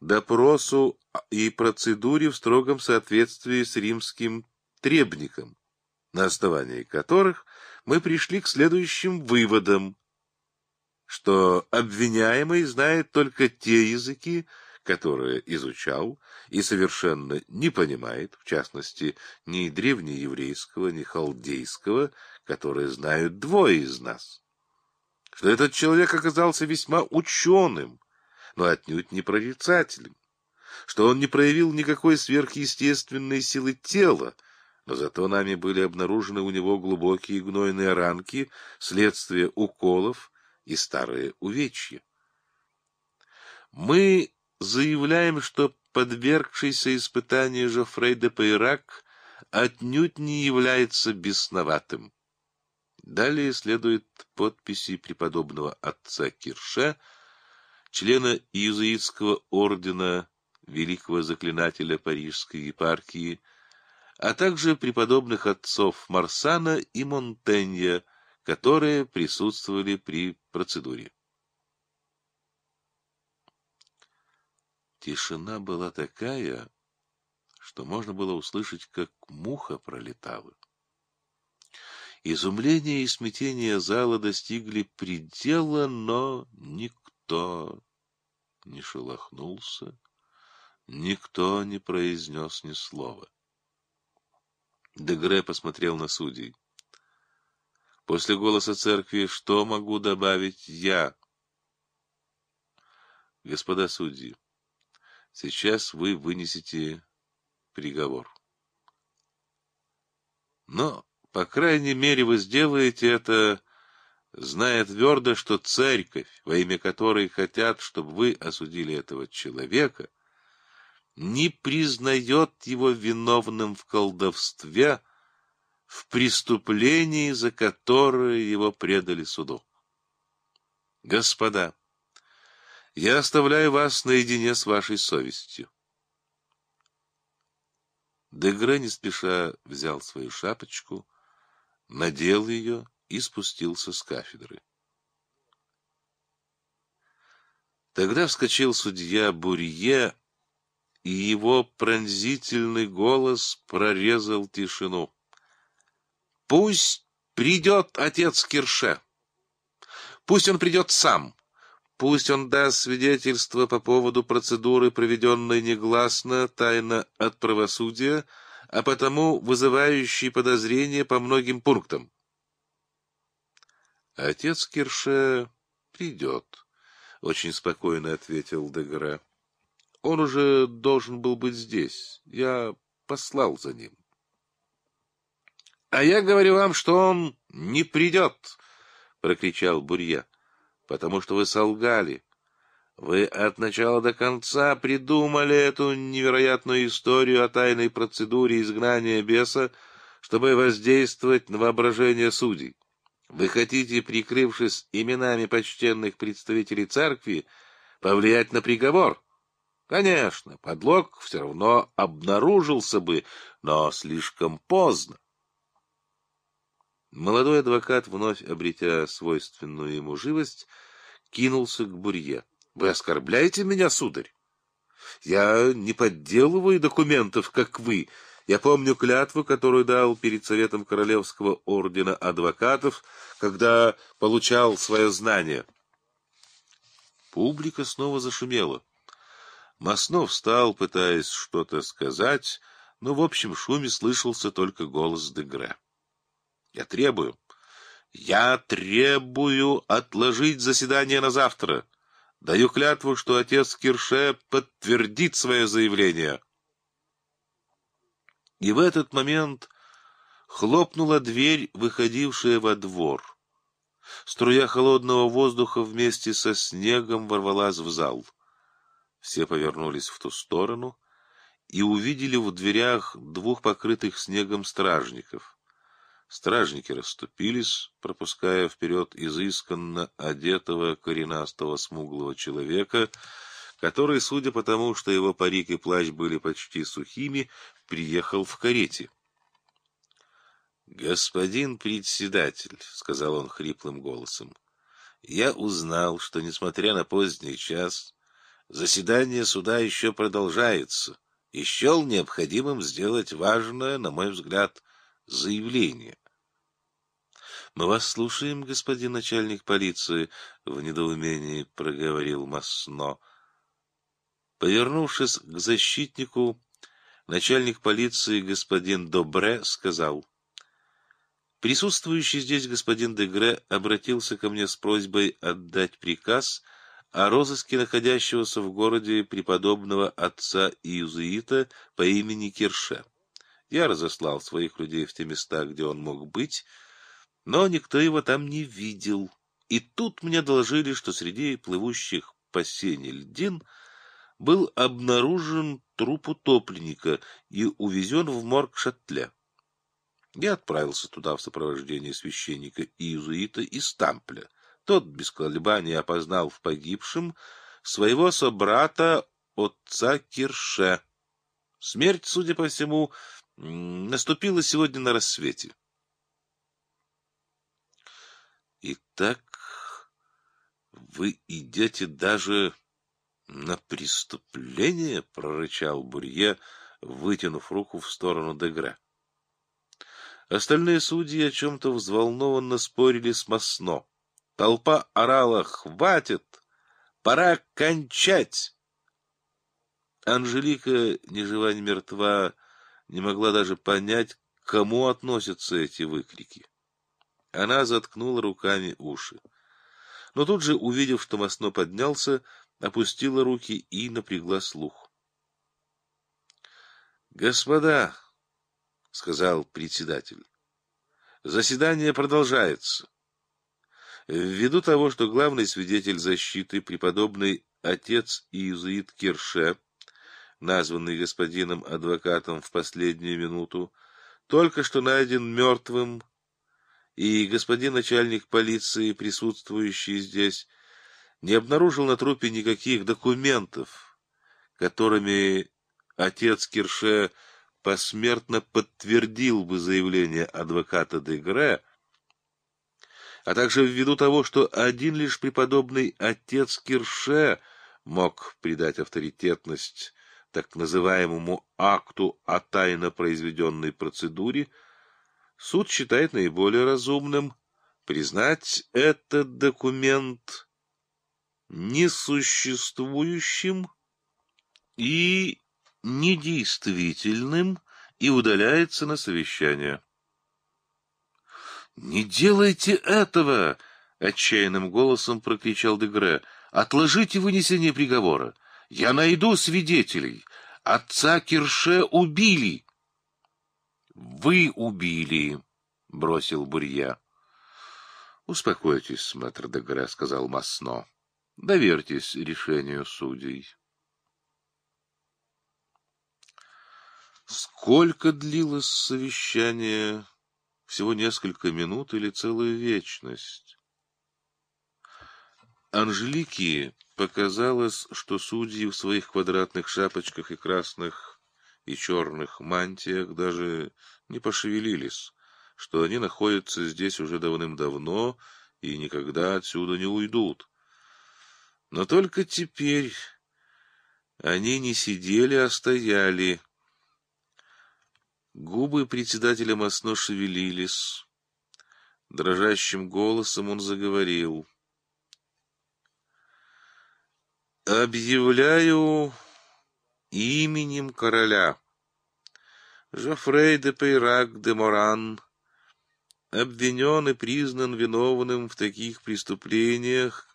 Speaker 1: допросу и процедуре в строгом соответствии с римским требником, на основании которых мы пришли к следующим выводам, что обвиняемый знает только те языки, которые изучал и совершенно не понимает, в частности, ни древнееврейского, ни халдейского, которые знают двое из нас что этот человек оказался весьма ученым, но отнюдь не прорицателем, что он не проявил никакой сверхъестественной силы тела, но зато нами были обнаружены у него глубокие гнойные ранки, следствие уколов и старые увечья. Мы заявляем, что подвергшийся испытанию Жофрейда де Пейрак отнюдь не является бесноватым. Далее следует подписи преподобного отца Кирше, члена иезуитского ордена великого заклинателя Парижской епархии, а также преподобных отцов Марсана и Монтенья, которые присутствовали при процедуре. Тишина была такая, что можно было услышать, как муха пролетала. Изумление и смятение зала достигли предела, но никто не шелохнулся, никто не произнес ни слова. Дегре посмотрел на судей. После голоса церкви «Что могу добавить я?» Господа судьи, сейчас вы вынесете приговор. Но по крайней мере, вы сделаете это, зная твердо, что церковь, во имя которой хотят, чтобы вы осудили этого человека, не признает его виновным в колдовстве, в преступлении, за которое его предали суду. Господа, я оставляю вас наедине с вашей совестью. Дегре не спеша взял свою шапочку — надел ее и спустился с кафедры. Тогда вскочил судья Бурье, и его пронзительный голос прорезал тишину. «Пусть придет отец Кирше! Пусть он придет сам!» Пусть он даст свидетельство по поводу процедуры, проведенной негласно, тайно от правосудия, а потому вызывающий подозрения по многим пунктам. Отец Кирше придет, — очень спокойно ответил Дегра. Он уже должен был быть здесь. Я послал за ним. — А я говорю вам, что он не придет, — прокричал Бурья, — потому что вы солгали. — вы от начала до конца придумали эту невероятную историю о тайной процедуре изгнания беса, чтобы воздействовать на воображение судей. Вы хотите, прикрывшись именами почтенных представителей церкви, повлиять на приговор? Конечно, подлог все равно обнаружился бы, но слишком поздно. Молодой адвокат, вновь обретя свойственную ему живость, кинулся к Бурье. Вы оскорбляете меня, сударь? Я не подделываю документов, как вы. Я помню клятву, которую дал перед Советом Королевского Ордена Адвокатов, когда получал свое знание. Публика снова зашумела. Маснов встал, пытаясь что-то сказать, но в общем шуме слышался только голос Дегре. — Я требую. Я требую отложить заседание на завтра. — Даю клятву, что отец Кирше подтвердит свое заявление. И в этот момент хлопнула дверь, выходившая во двор. Струя холодного воздуха вместе со снегом ворвалась в зал. Все повернулись в ту сторону и увидели в дверях двух покрытых снегом стражников. Стражники расступились, пропуская вперед изысканно одетого коренастого смуглого человека, который, судя по тому, что его парик и плащ были почти сухими, приехал в карете. «Господин председатель», — сказал он хриплым голосом, — «я узнал, что, несмотря на поздний час, заседание суда еще продолжается, и счел необходимым сделать важное, на мой взгляд, заявление». Мы вас слушаем, господин начальник полиции, в недоумении проговорил Масно. Повернувшись к защитнику, начальник полиции господин Добре сказал: Присутствующий здесь господин Дегре обратился ко мне с просьбой отдать приказ о розыске находящегося в городе преподобного отца иезуита по имени Кирше. Я разослал своих людей в те места, где он мог быть, но никто его там не видел. И тут мне доложили, что среди плывущих по сене льдин был обнаружен труп утопленника и увезен в морг Шатля. Я отправился туда в сопровождении священника и иезуита из Тампля. Тот без колебаний опознал в погибшем своего собрата отца Кирше. Смерть, судя по всему, наступила сегодня на рассвете. Итак, вы идете даже на преступление, прорычал Бурье, вытянув руку в сторону Дегре. Остальные судьи о чем-то взволнованно спорили с Масно. Толпа орала «Хватит! Пора кончать!» Анжелика, ни жива, ни мертва, не могла даже понять, к кому относятся эти выкрики. Она заткнула руками уши. Но тут же, увидев, что Масно поднялся, опустила руки и напрягла слух. «Господа», — сказал председатель, — «заседание продолжается. Ввиду того, что главный свидетель защиты, преподобный отец иезуит Кирше, названный господином адвокатом в последнюю минуту, только что найден мертвым и господин начальник полиции, присутствующий здесь, не обнаружил на трупе никаких документов, которыми отец Кирше посмертно подтвердил бы заявление адвоката Дегре, а также ввиду того, что один лишь преподобный отец Кирше мог придать авторитетность так называемому акту о тайно произведенной процедуре, суд считает наиболее разумным признать этот документ несуществующим и недействительным и удаляется на совещание. «Не делайте этого!» — отчаянным голосом прокричал Дегре. «Отложите вынесение приговора! Я найду свидетелей! Отца Кирше убили!» Вы убили, бросил Бурья. Успокойтесь, мэтр Дегре, сказал Масно. Доверьтесь решению судей. Сколько длилось совещание? Всего несколько минут или целую вечность. Анжелике показалось, что судьи в своих квадратных шапочках и красных и черных мантиях даже не пошевелились, что они находятся здесь уже давным-давно и никогда отсюда не уйдут. Но только теперь они не сидели, а стояли. Губы председателя Масно шевелились. Дрожащим голосом он заговорил. «Объявляю именем короля. Жофрей де Пейрак де Моран обвинен и признан виновным в таких преступлениях,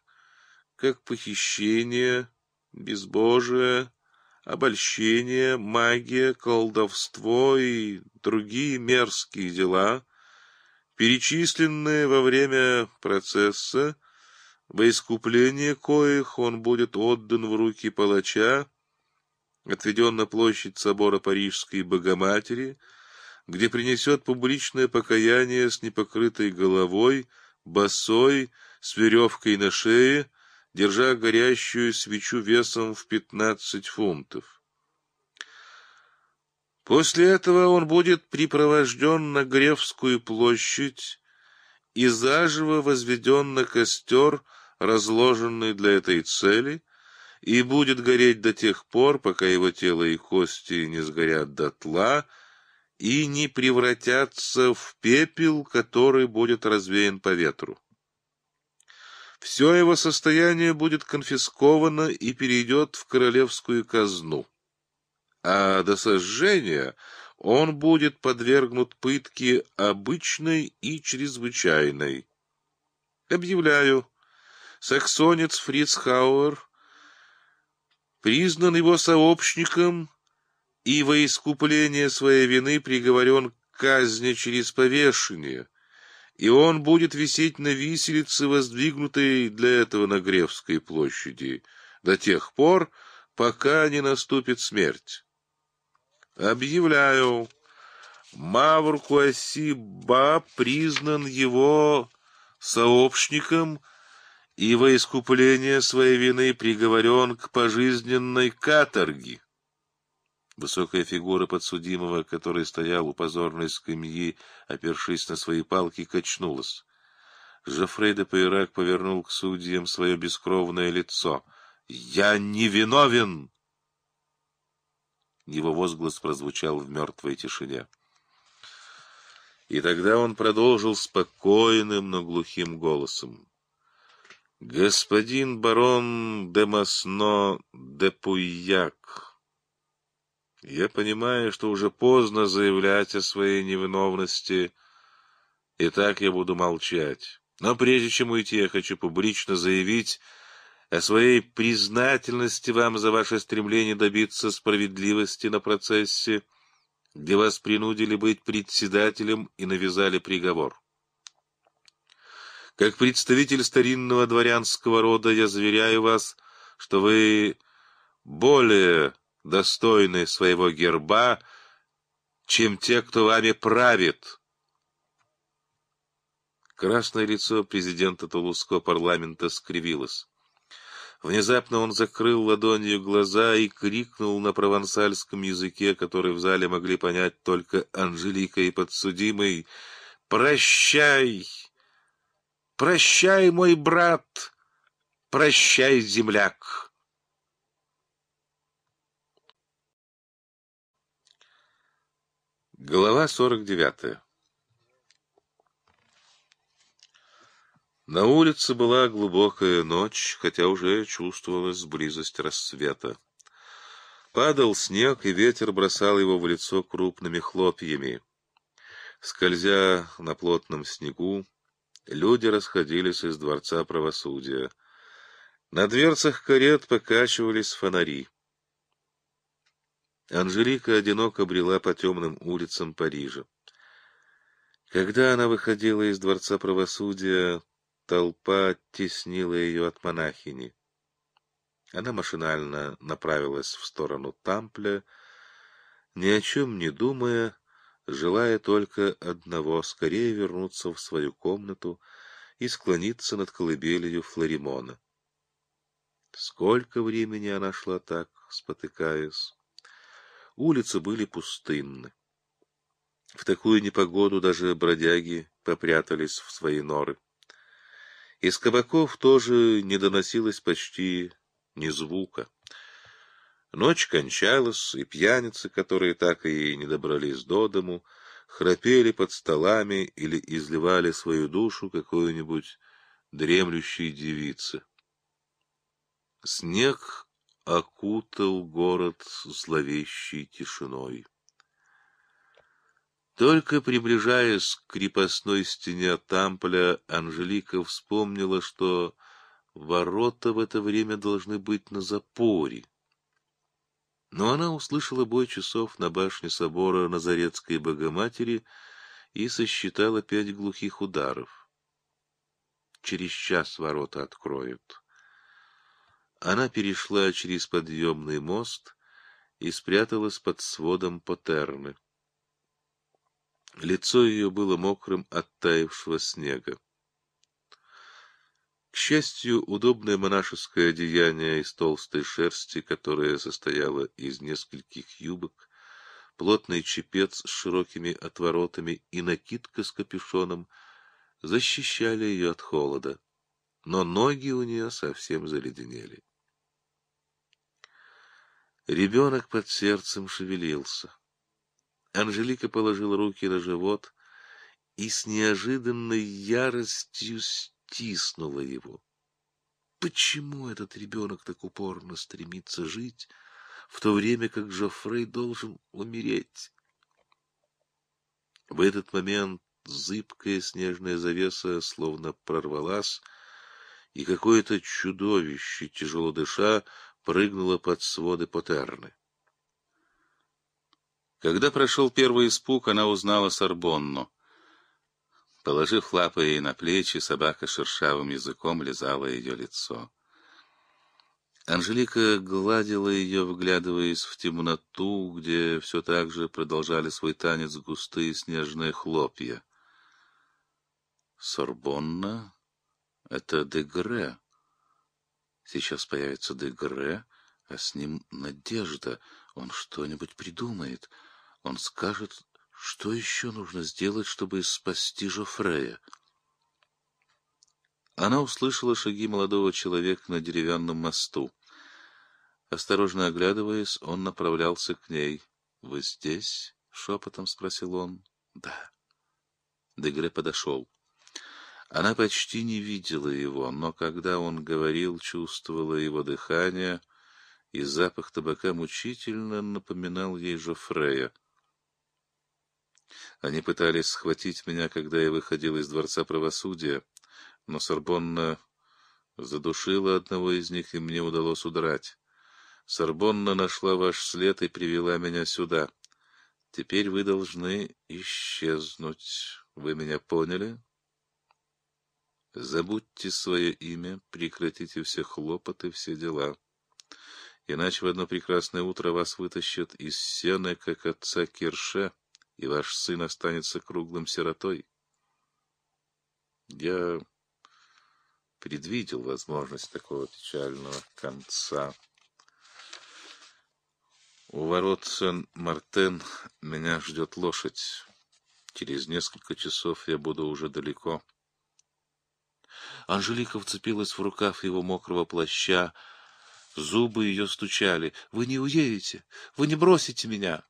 Speaker 1: как похищение, безбожие, обольщение, магия, колдовство и другие мерзкие дела, перечисленные во время процесса, во искупление коих он будет отдан в руки палача, отведен площадь собора Парижской Богоматери, где принесет публичное покаяние с непокрытой головой, босой, с веревкой на шее, держа горящую свечу весом в пятнадцать фунтов. После этого он будет припровожден на Гревскую площадь и заживо возведен на костер, разложенный для этой цели — и будет гореть до тех пор, пока его тело и кости не сгорят дотла и не превратятся в пепел, который будет развеян по ветру. Все его состояние будет конфисковано и перейдет в королевскую казну. А до сожжения он будет подвергнут пытке обычной и чрезвычайной. Объявляю, саксонец Фриц Хауэр признан его сообщником и во искупление своей вины приговорен к казни через повешение, и он будет висеть на виселице, воздвигнутой для этого на Гревской площади, до тех пор, пока не наступит смерть. Объявляю, Мавр Куасиба признан его сообщником — и во искупление своей вины приговорен к пожизненной каторге. Высокая фигура подсудимого, который стоял у позорной скамьи, опершись на свои палки, качнулась. Жофрей де Пейрак повернул к судьям свое бескровное лицо. «Я невиновен. Его возглас прозвучал в мертвой тишине. И тогда он продолжил спокойным, но глухим голосом. Господин барон де Масно де Пуяк, я понимаю, что уже поздно заявлять о своей невиновности, и так я буду молчать. Но прежде чем уйти, я хочу публично заявить о своей признательности вам за ваше стремление добиться справедливости на процессе, где вас принудили быть председателем и навязали приговор. Как представитель старинного дворянского рода я заверяю вас, что вы более достойны своего герба, чем те, кто вами правит. Красное лицо президента Тулузского парламента скривилось. Внезапно он закрыл ладонью глаза и крикнул на провансальском языке, который в зале могли понять только Анжелика и подсудимый «Прощай!» Прощай, мой брат, прощай, земляк. Глава 49 На улице была глубокая ночь, хотя уже чувствовалась близость рассвета. Падал снег, и ветер бросал его в лицо крупными хлопьями. Скользя на плотном снегу, Люди расходились из Дворца правосудия. На дверцах карет покачивались фонари. Анжелика одиноко брела по темным улицам Парижа. Когда она выходила из Дворца правосудия, толпа теснила ее от монахини. Она машинально направилась в сторону Тампля, ни о чем не думая, желая только одного — скорее вернуться в свою комнату и склониться над колыбелью Флоримона. Сколько времени она шла так, спотыкаясь. Улицы были пустынны. В такую непогоду даже бродяги попрятались в свои норы. Из кабаков тоже не доносилось почти ни звука. Ночь кончалась, и пьяницы, которые так и не добрались до дому, храпели под столами или изливали свою душу какой-нибудь дремлющей девице. Снег окутал город зловещей тишиной. Только приближаясь к крепостной стене Тампля, Анжелика вспомнила, что ворота в это время должны быть на запоре. Но она услышала бой часов на башне собора Назарецкой Богоматери и сосчитала пять глухих ударов. Через час ворота откроют. Она перешла через подъемный мост и спряталась под сводом патерны. Лицо ее было мокрым от таявшего снега. К счастью, удобное монашеское одеяние из толстой шерсти, которое состояло из нескольких юбок, плотный чепец с широкими отворотами и накидка с капюшоном защищали ее от холода, но ноги у нее совсем заледенели. Ребенок под сердцем шевелился. Анжелика положила руки на живот и с неожиданной яростью тиснуло его. Почему этот ребенок так упорно стремится жить, в то время как Жофрей должен умереть? В этот момент зыбкая снежная завеса словно прорвалась, и какое-то чудовище, тяжело дыша, прыгнуло под своды Потерны. Когда прошел первый испуг, она узнала Сорбонну. Положив лапы ей на плечи, собака шершавым языком лизала ее лицо. Анжелика гладила ее, выглядываясь в темноту, где все так же продолжали свой танец густые снежные хлопья. Сорбонна — это Дегре. Сейчас появится Дегре, а с ним Надежда. Он что-нибудь придумает. Он скажет, что еще нужно сделать, чтобы спасти Жофрея? Она услышала шаги молодого человека на деревянном мосту. Осторожно оглядываясь, он направлялся к ней. — Вы здесь? — шепотом спросил он. — Да. Дегре подошел. Она почти не видела его, но когда он говорил, чувствовала его дыхание, и запах табака мучительно напоминал ей Жофрея. Они пытались схватить меня, когда я выходил из Дворца Правосудия, но Сорбонна задушила одного из них, и мне удалось удрать. Сорбонна нашла ваш след и привела меня сюда. Теперь вы должны исчезнуть. Вы меня поняли? Забудьте свое имя, прекратите все хлопоты, все дела. Иначе в одно прекрасное утро вас вытащат из сена, как отца Кирше — и ваш сын останется круглым сиротой. Я предвидел возможность такого печального конца. У ворот Сен-Мартен меня ждет лошадь. Через несколько часов я буду уже далеко. Анжелика вцепилась в рукав его мокрого плаща. Зубы ее стучали. — Вы не уедете! Вы не бросите меня!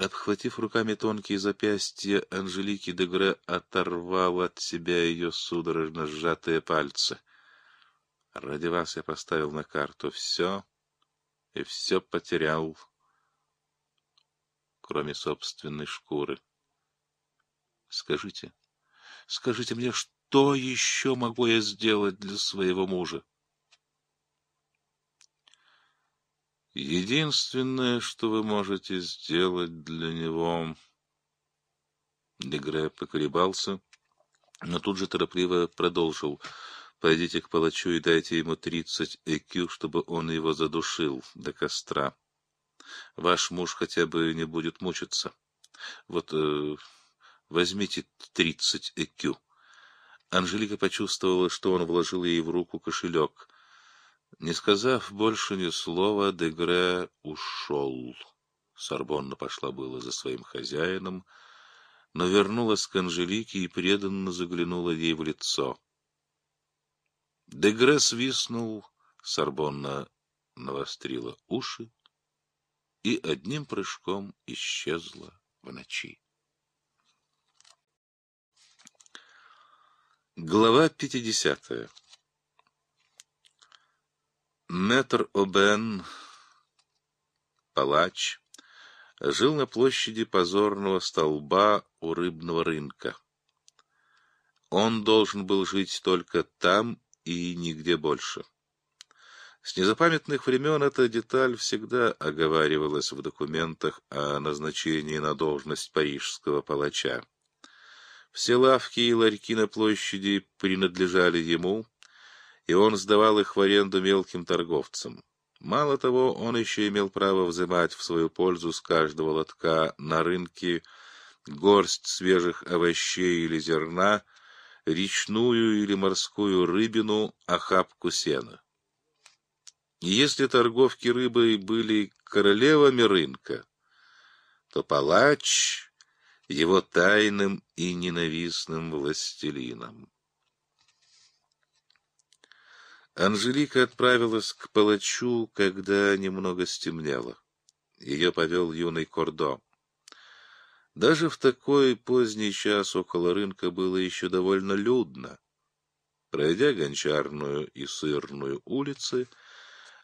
Speaker 1: Обхватив руками тонкие запястья, Анжелики Дегре оторвал от себя ее судорожно сжатые пальцы. «Ради вас я поставил на карту все и все потерял, кроме собственной шкуры. Скажите, скажите мне, что еще могу я сделать для своего мужа?» Единственное, что вы можете сделать для него... Дегре поколебался, но тут же торопливо продолжил. «Пойдите к палачу и дайте ему тридцать ЭКЮ, чтобы он его задушил до костра. Ваш муж хотя бы не будет мучиться. Вот э, возьмите тридцать ЭКЮ». Анжелика почувствовала, что он вложил ей в руку кошелек. Не сказав больше ни слова, Дегре ушел. Сорбонна пошла было за своим хозяином, но вернулась к Анжелике и преданно заглянула ей в лицо. Дегре свистнул, Сорбонна навострила уши и одним прыжком исчезла в ночи. Глава пятидесятая Мэтр Обен, палач, жил на площади позорного столба у рыбного рынка. Он должен был жить только там и нигде больше. С незапамятных времен эта деталь всегда оговаривалась в документах о назначении на должность парижского палача. Все лавки и ларьки на площади принадлежали ему — и он сдавал их в аренду мелким торговцам. Мало того, он еще имел право взимать в свою пользу с каждого лотка на рынке горсть свежих овощей или зерна, речную или морскую рыбину, охапку сена. И если торговки рыбой были королевами рынка, то палач — его тайным и ненавистным властелином. Анжелика отправилась к палачу, когда немного стемнело. Ее повел юный Кордо. Даже в такой поздний час около рынка было еще довольно людно. Пройдя гончарную и сырную улицы,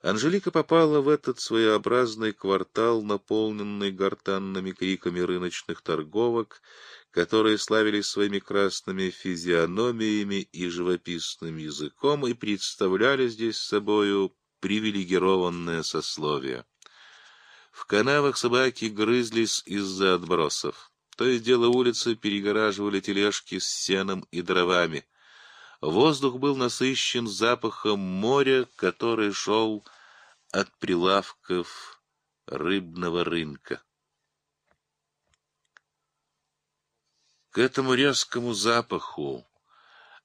Speaker 1: Анжелика попала в этот своеобразный квартал, наполненный гортанными криками рыночных торговок, которые славились своими красными физиономиями и живописным языком и представляли здесь собою привилегированное сословие. В канавах собаки грызлись из-за отбросов. То и дело улицы перегораживали тележки с сеном и дровами. Воздух был насыщен запахом моря, который шел от прилавков рыбного рынка. К этому резкому запаху,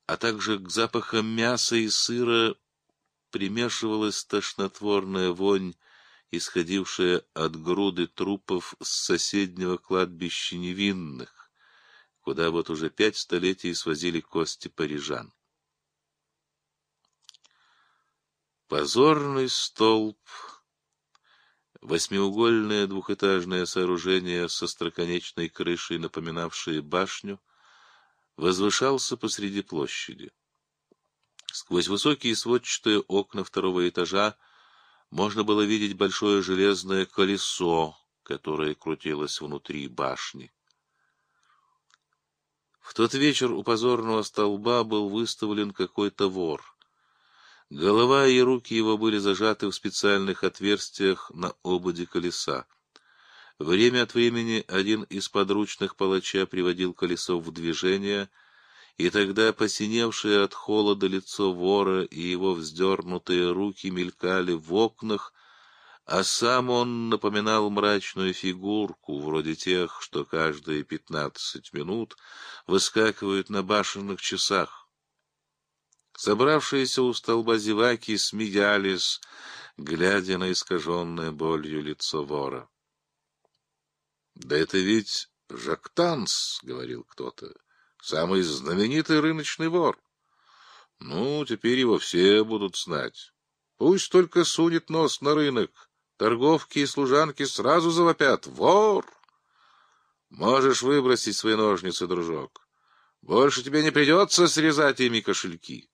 Speaker 1: а также к запахам мяса и сыра примешивалась тошнотворная вонь, исходившая от груды трупов с соседнего кладбища невинных, куда вот уже пять столетий свозили кости парижан. Позорный столб Восьмиугольное двухэтажное сооружение со строконечной крышей, напоминавшее башню, возвышался посреди площади. Сквозь высокие сводчатые окна второго этажа можно было видеть большое железное колесо, которое крутилось внутри башни. В тот вечер у позорного столба был выставлен какой-то вор. Голова и руки его были зажаты в специальных отверстиях на ободе колеса. Время от времени один из подручных палача приводил колесо в движение, и тогда посиневшее от холода лицо вора и его вздернутые руки мелькали в окнах, а сам он напоминал мрачную фигурку, вроде тех, что каждые пятнадцать минут выскакивают на башенных часах. Собравшиеся у столба зеваки смеялись, глядя на искаженное болью лицо вора. — Да это ведь Жактанс, — говорил кто-то, — самый знаменитый рыночный вор. Ну, теперь его все будут знать. Пусть только сунет нос на рынок. Торговки и служанки сразу завопят. Вор! Можешь выбросить свои ножницы, дружок. Больше тебе не придется срезать ими кошельки.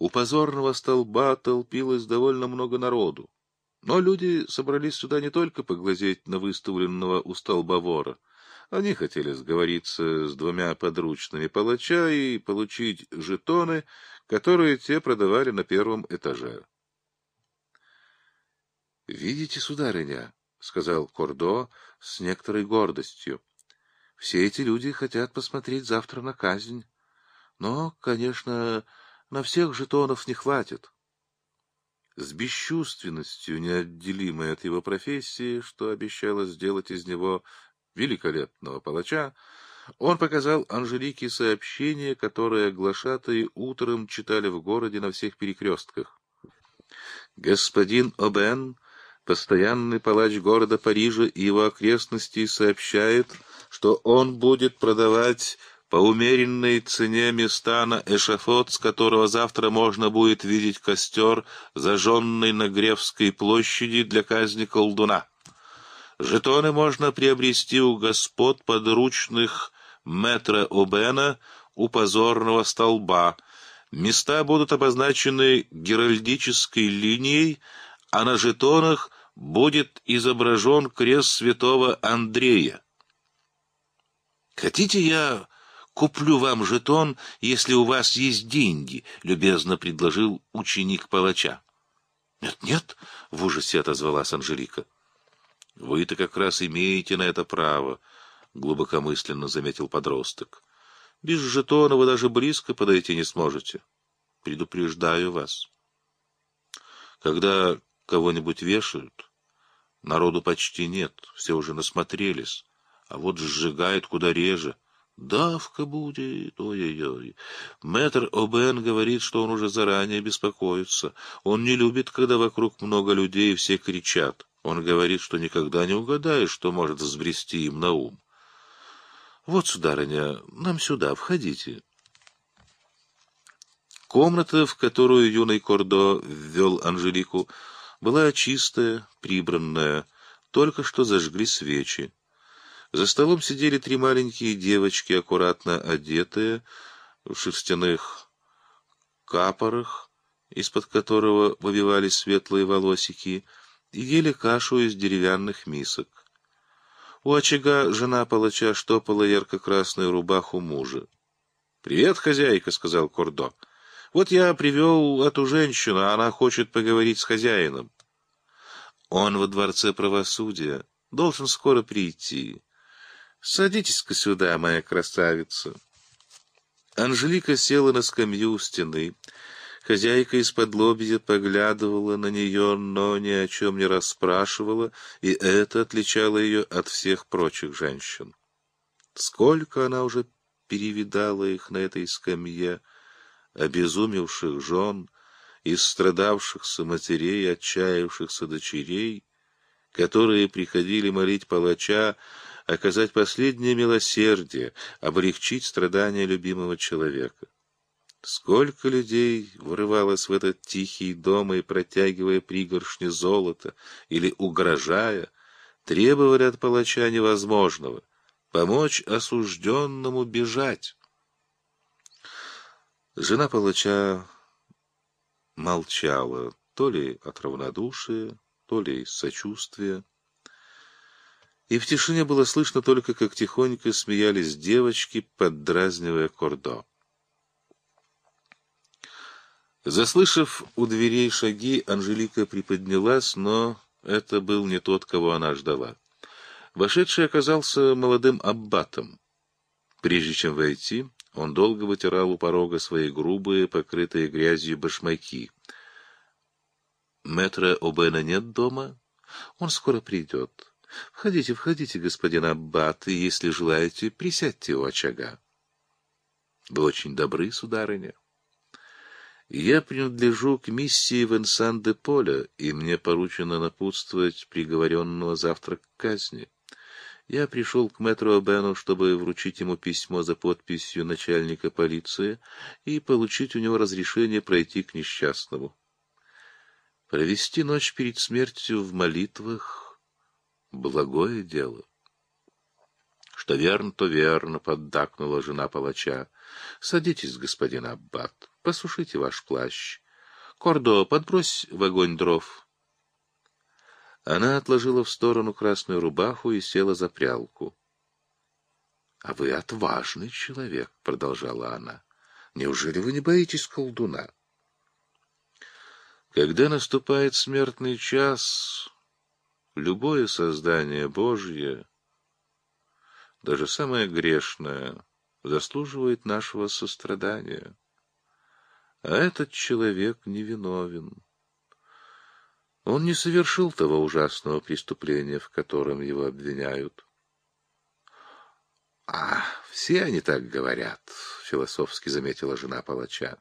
Speaker 1: У позорного столба толпилось довольно много народу. Но люди собрались сюда не только поглазеть на выставленного у столба вора. Они хотели сговориться с двумя подручными палача и получить жетоны, которые те продавали на первом этаже. — Видите, сударыня, — сказал Кордо с некоторой гордостью, — все эти люди хотят посмотреть завтра на казнь. Но, конечно, на всех жетонов не хватит. С бесчувственностью, неотделимой от его профессии, что обещало сделать из него великолепного палача, он показал Анжелике сообщение, которое глашатые утром читали в городе на всех перекрестках. «Господин Обен, постоянный палач города Парижа и его окрестностей, сообщает, что он будет продавать по умеренной цене места на эшафот, с которого завтра можно будет видеть костер, зажженный на Гревской площади для казни колдуна. Жетоны можно приобрести у господ подручных метра Обена у позорного столба. Места будут обозначены геральдической линией, а на жетонах будет изображен крест святого Андрея. «Хотите, я «Куплю вам жетон, если у вас есть деньги», — любезно предложил ученик палача. «Нет-нет», — в ужасе отозвалась Анжелика. «Вы-то как раз имеете на это право», — глубокомысленно заметил подросток. «Без жетона вы даже близко подойти не сможете. Предупреждаю вас. Когда кого-нибудь вешают, народу почти нет, все уже насмотрелись, а вот сжигают куда реже». Давка будет, ой-ой-ой. Мэтр Обен говорит, что он уже заранее беспокоится. Он не любит, когда вокруг много людей и все кричат. Он говорит, что никогда не угадаешь, что может взбрести им на ум. Вот, сударыня, нам сюда, входите. Комната, в которую юный Кордо ввел Анжелику, была чистая, прибранная, только что зажгли свечи. За столом сидели три маленькие девочки, аккуратно одетые, в шерстяных капорах, из-под которого выбивались светлые волосики, и ели кашу из деревянных мисок. У очага жена палача штопала ярко-красную рубаху мужа. — Привет, хозяйка, — сказал Кордо. — Вот я привел эту женщину, она хочет поговорить с хозяином. — Он во дворце правосудия. Должен скоро прийти. Садитесь-ка сюда, моя красавица. Анжелика села на скамью у стены. Хозяйка из-под лобья поглядывала на нее, но ни о чем не расспрашивала, и это отличало ее от всех прочих женщин. Сколько она уже перевидала их на этой скамье, обезумевших жен, истрадавшихся матерей, отчаявшихся дочерей, которые приходили молить палача, оказать последнее милосердие, облегчить страдания любимого человека. Сколько людей врывалось в этот тихий дом и, протягивая пригоршни золота или угрожая, требовали от палача невозможного — помочь осужденному бежать. Жена палача молчала то ли от равнодушия, то ли из сочувствия и в тишине было слышно только, как тихонько смеялись девочки, поддразнивая кордо. Заслышав у дверей шаги, Анжелика приподнялась, но это был не тот, кого она ждала. Вошедший оказался молодым аббатом. Прежде чем войти, он долго вытирал у порога свои грубые, покрытые грязью башмаки. «Мэтра Обена нет дома? Он скоро придет». — Входите, входите, господин Аббат, и, если желаете, присядьте у очага. — Вы очень добры, сударыня. Я принадлежу к миссии Венсан-де-Поля, и мне поручено напутствовать приговоренного завтра к казни. Я пришел к мэтру Абену, чтобы вручить ему письмо за подписью начальника полиции и получить у него разрешение пройти к несчастному. Провести ночь перед смертью в молитвах благое дело. Что верно, то верно, — поддакнула жена палача. — Садитесь, господин Аббат, посушите ваш плащ. Кордо, подбрось в огонь дров. Она отложила в сторону красную рубаху и села за прялку. — А вы отважный человек, — продолжала она. — Неужели вы не боитесь колдуна? — Когда наступает смертный час, Любое создание Божье, даже самое грешное, заслуживает нашего сострадания. А этот человек невиновен. Он не совершил того ужасного преступления, в котором его обвиняют. — А, все они так говорят, — философски заметила жена палача.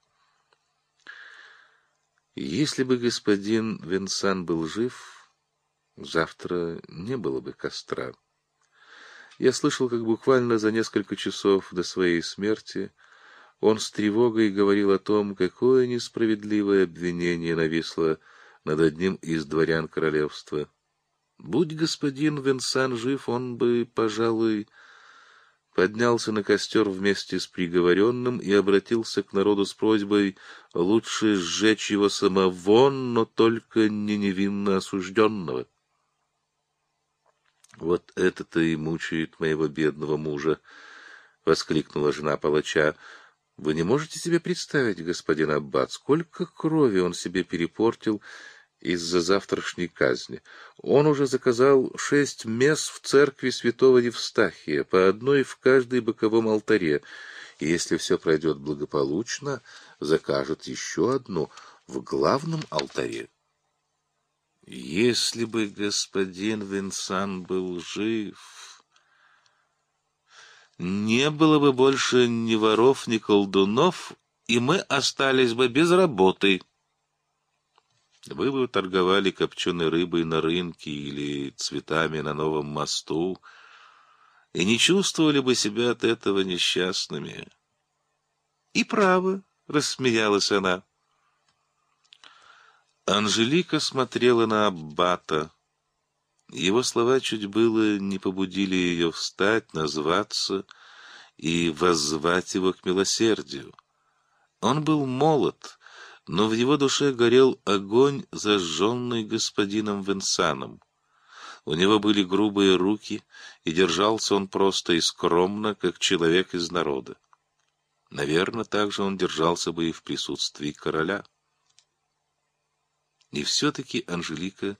Speaker 1: Если бы господин Винсан был жив, завтра не было бы костра. Я слышал, как буквально за несколько часов до своей смерти он с тревогой говорил о том, какое несправедливое обвинение нависло над одним из дворян королевства. Будь господин Венсан жив, он бы, пожалуй, поднялся на костер вместе с приговоренным и обратился к народу с просьбой лучше сжечь его самого, но только не невинно осужденного. Вот это-то и мучает моего бедного мужа, воскликнула жена палача. Вы не можете себе представить, господин аббат, сколько крови он себе перепортил из-за завтрашней казни. Он уже заказал шесть мест в церкви святого Евстахия, по одной в каждой боковом алтаре, и если все пройдет благополучно, закажет еще одну в главном алтаре. Если бы господин Винсан был жив, не было бы больше ни воров, ни колдунов, и мы остались бы без работы. Вы бы торговали копченой рыбой на рынке или цветами на новом мосту, и не чувствовали бы себя от этого несчастными. — И право, — рассмеялась она, — Анжелика смотрела на аббата. Его слова чуть было не побудили ее встать, назваться и воззвать его к милосердию. Он был молод, но в его душе горел огонь, зажженный господином Венсаном. У него были грубые руки, и держался он просто и скромно, как человек из народа. Наверное, так же он держался бы и в присутствии короля. И все-таки Анжелика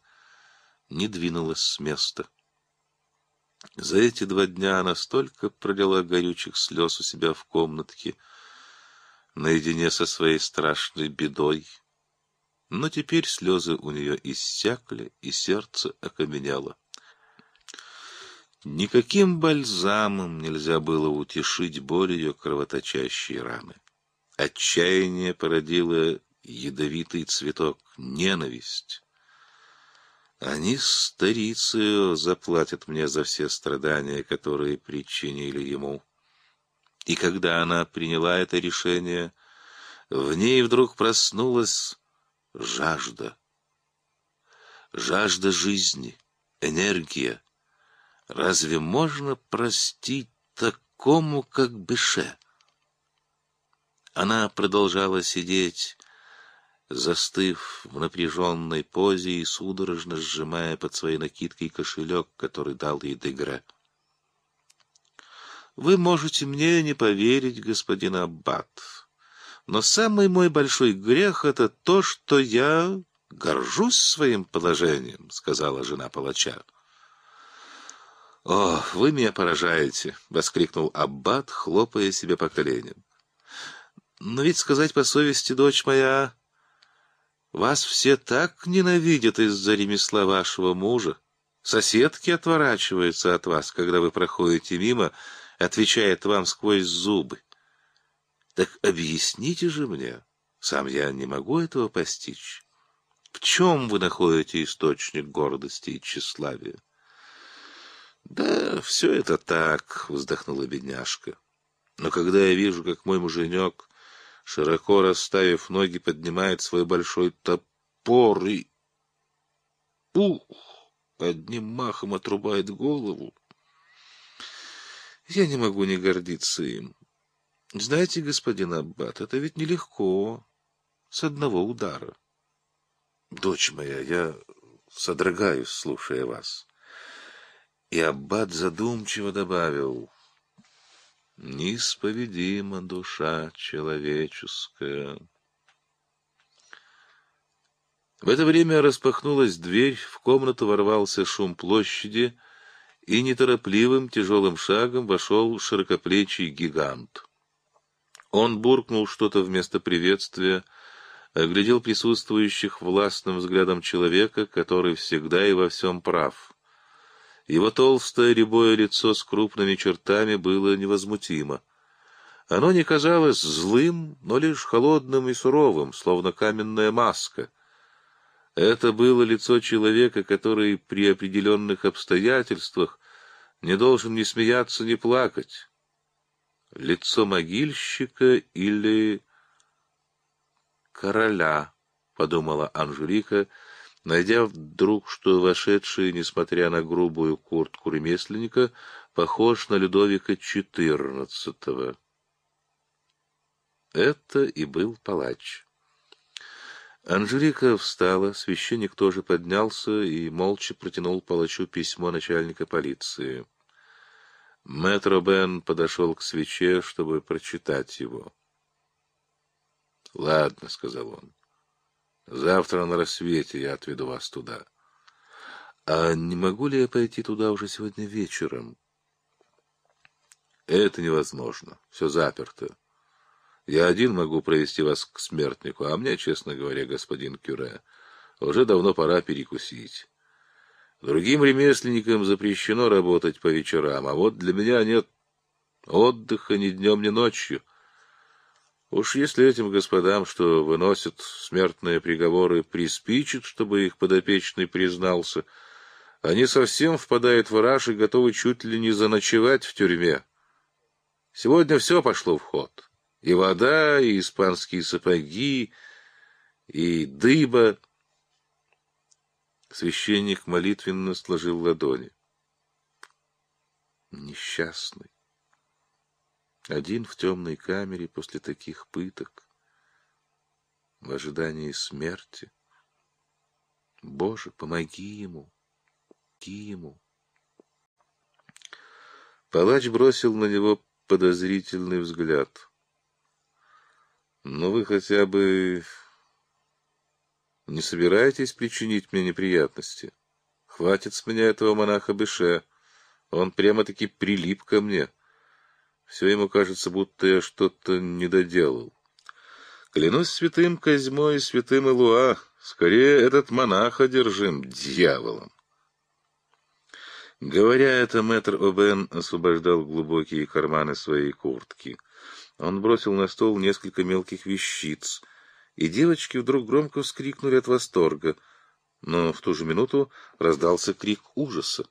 Speaker 1: не двинулась с места. За эти два дня она столько пролила горючих слез у себя в комнатке, наедине со своей страшной бедой. Но теперь слезы у нее иссякли, и сердце окаменело. Никаким бальзамом нельзя было утешить боль ее кровоточащей раны. Отчаяние породило ядовитый цветок, ненависть. Они, старицы, заплатят мне за все страдания, которые причинили ему. И когда она приняла это решение, в ней вдруг проснулась жажда. Жажда жизни, энергия. Разве можно простить такому, как Беше? Она продолжала сидеть застыв в напряженной позе и судорожно сжимая под своей накидкой кошелек, который дал ей Дегре. «Вы можете мне не поверить, господин Аббат, но самый мой большой грех — это то, что я горжусь своим положением», — сказала жена палача. «О, вы меня поражаете!» — воскликнул Аббат, хлопая себе по коленям. «Но ведь сказать по совести, дочь моя, вас все так ненавидят из-за ремесла вашего мужа. Соседки отворачиваются от вас, когда вы проходите мимо, отвечает вам сквозь зубы. Так объясните же мне, сам я не могу этого постичь. В чем вы находите источник гордости и тщеславия? Да, все это так, вздохнула бедняжка. Но когда я вижу, как мой муженек широко расставив ноги, поднимает свой большой топор и... Ух! Одним махом отрубает голову. Я не могу не гордиться им. Знаете, господин Аббат, это ведь нелегко. С одного удара. Дочь моя, я содрогаюсь, слушая вас. И Аббат задумчиво добавил... Неисповедима душа человеческая. В это время распахнулась дверь, в комнату ворвался шум площади, и неторопливым тяжелым шагом вошел широкоплечий гигант. Он буркнул что-то вместо приветствия, оглядел присутствующих властным взглядом человека, который всегда и во всем прав. Его толстое рябое лицо с крупными чертами было невозмутимо. Оно не казалось злым, но лишь холодным и суровым, словно каменная маска. Это было лицо человека, который при определенных обстоятельствах не должен ни смеяться, ни плакать. Лицо могильщика или короля, — подумала Анжелика, — найдя вдруг, что вошедший, несмотря на грубую куртку ремесленника, похож на Людовика XIV. Это и был палач. Анжелика встала, священник тоже поднялся и молча протянул палачу письмо начальника полиции. Мэтро Бен подошел к свече, чтобы прочитать его. — Ладно, — сказал он, Завтра на рассвете я отведу вас туда. А не могу ли я пойти туда уже сегодня вечером? Это невозможно. Все заперто. Я один могу провести вас к смертнику, а мне, честно говоря, господин Кюре, уже давно пора перекусить. Другим ремесленникам запрещено работать по вечерам, а вот для меня нет отдыха ни днем, ни ночью — Уж если этим господам, что выносят смертные приговоры, приспичит, чтобы их подопечный признался, они совсем впадают в раж и готовы чуть ли не заночевать в тюрьме. Сегодня все пошло в ход. И вода, и испанские сапоги, и дыба. Священник молитвенно сложил ладони. Несчастный. Один в темной камере после таких пыток, в ожидании смерти. Боже, помоги ему, помоги ему. Палач бросил на него подозрительный взгляд. «Ну вы хотя бы не собираетесь причинить мне неприятности? Хватит с меня этого монаха Быше, он прямо-таки прилип ко мне». Все ему кажется, будто я что-то не доделал. Клянусь святым Козьмой и святым Илуа, скорее этот монах одержим дьяволом. Говоря это, мэтр Обен освобождал глубокие карманы своей куртки. Он бросил на стол несколько мелких вещиц, и девочки вдруг громко вскрикнули от восторга, но в ту же минуту раздался крик ужаса.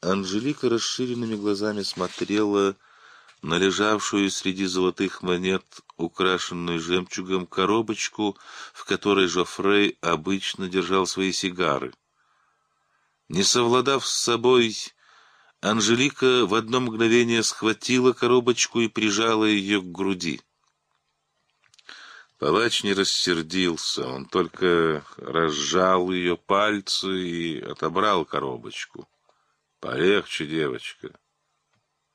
Speaker 1: Анжелика расширенными глазами смотрела на лежавшую среди золотых монет, украшенную жемчугом, коробочку, в которой Жофрей обычно держал свои сигары. Не совладав с собой, Анжелика в одно мгновение схватила коробочку и прижала ее к груди. Палач не рассердился, он только разжал ее пальцы и отобрал коробочку. Полегче, девочка.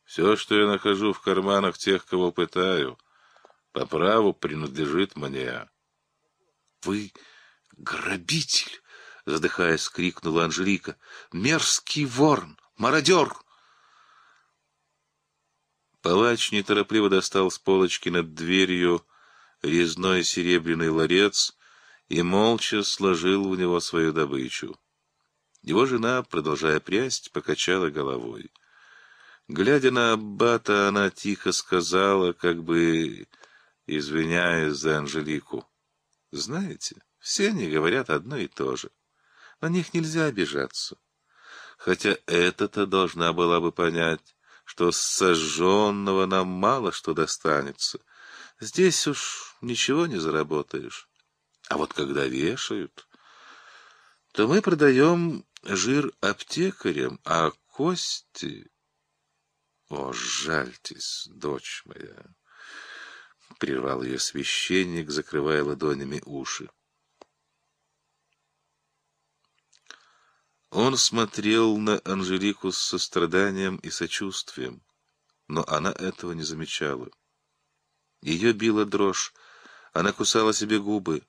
Speaker 1: Все, что я нахожу в карманах тех, кого пытаю, по праву принадлежит мне. Вы грабитель, задыхаясь, крикнула Анжелика. Мерзкий ворн, мародер! Палач неторопливо достал с полочки над дверью резной серебряный ларец и молча сложил в него свою добычу. Его жена, продолжая прясть, покачала головой. Глядя на Аббата, она тихо сказала, как бы извиняясь за Анжелику. «Знаете, все они говорят одно и то же. На них нельзя обижаться. Хотя это-то должна была бы понять, что с сожженного нам мало что достанется. Здесь уж ничего не заработаешь. А вот когда вешают, то мы продаем жир аптекарем, а кости... О, жальтесь, дочь моя! — прервал ее священник, закрывая ладонями уши. Он смотрел на Анжелику с состраданием и сочувствием, но она этого не замечала. Ее била дрожь, она кусала себе губы.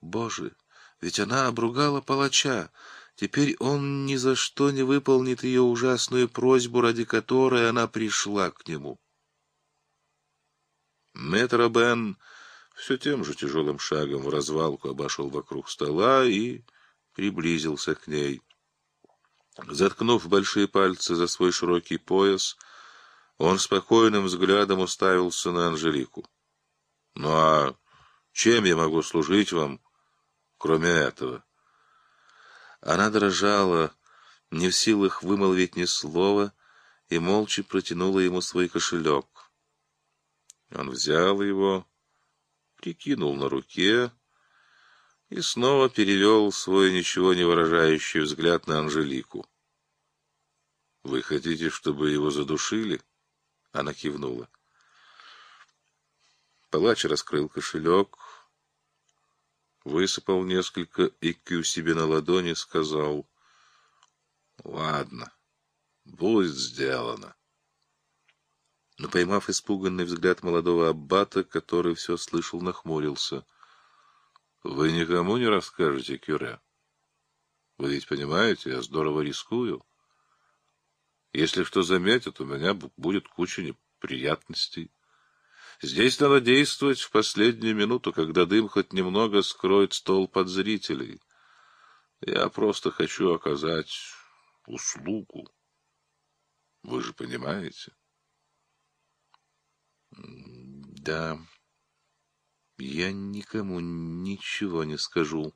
Speaker 1: «Боже, ведь она обругала палача!» Теперь он ни за что не выполнит ее ужасную просьбу, ради которой она пришла к нему. Метро Бен все тем же тяжелым шагом в развалку обошел вокруг стола и приблизился к ней. Заткнув большие пальцы за свой широкий пояс, он спокойным взглядом уставился на Анжелику. — Ну а чем я могу служить вам, кроме этого? — она дрожала, не в силах вымолвить ни слова, и молча протянула ему свой кошелек. Он взял его, прикинул на руке и снова перевел свой ничего не выражающий взгляд на Анжелику. «Вы хотите, чтобы его задушили?» Она кивнула. Палач раскрыл кошелек, высыпал несколько икю себе на ладони, сказал, «Ладно, будет сделано». Но, поймав испуганный взгляд молодого аббата, который все слышал, нахмурился, «Вы никому не расскажете, Кюре? Вы ведь понимаете, я здорово рискую. Если что заметят, у меня будет куча неприятностей». Здесь надо действовать в последнюю минуту, когда дым хоть немного скроет стол под зрителей. Я просто хочу оказать услугу. Вы же понимаете? Да, я никому ничего не скажу.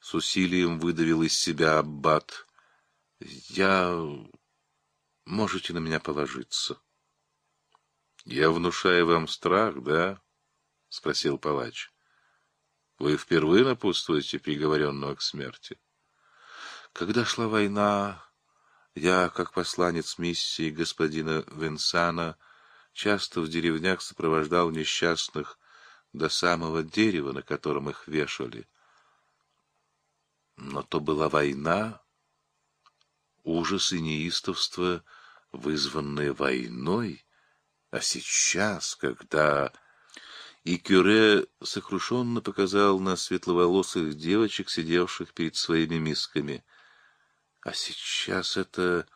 Speaker 1: С усилием выдавил из себя аббат. Я... Можете на меня положиться. — «Я внушаю вам страх, да?» — спросил палач. «Вы впервые напутствуете приговоренного к смерти?» «Когда шла война, я, как посланец миссии господина Венсана, часто в деревнях сопровождал несчастных до самого дерева, на котором их вешали. Но то была война, ужас и неистовство, вызванные войной». А сейчас, когда... И Кюре сокрушенно показал на светловолосых девочек, сидевших перед своими мисками. А сейчас это...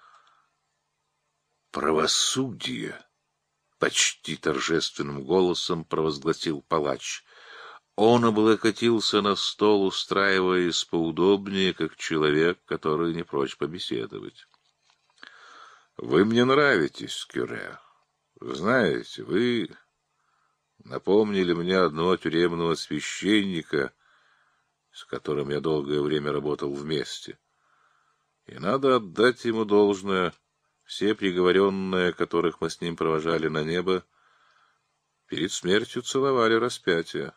Speaker 1: «Правосудие!» — почти торжественным голосом провозгласил палач. Он облокотился на стол, устраиваясь поудобнее, как человек, который не прочь побеседовать. — Вы мне нравитесь, Кюре. Знаете, вы напомнили мне одного тюремного священника, с которым я долгое время работал вместе. И надо отдать ему должное. Все приговоренные, которых мы с ним провожали на небо, перед смертью целовали распятие.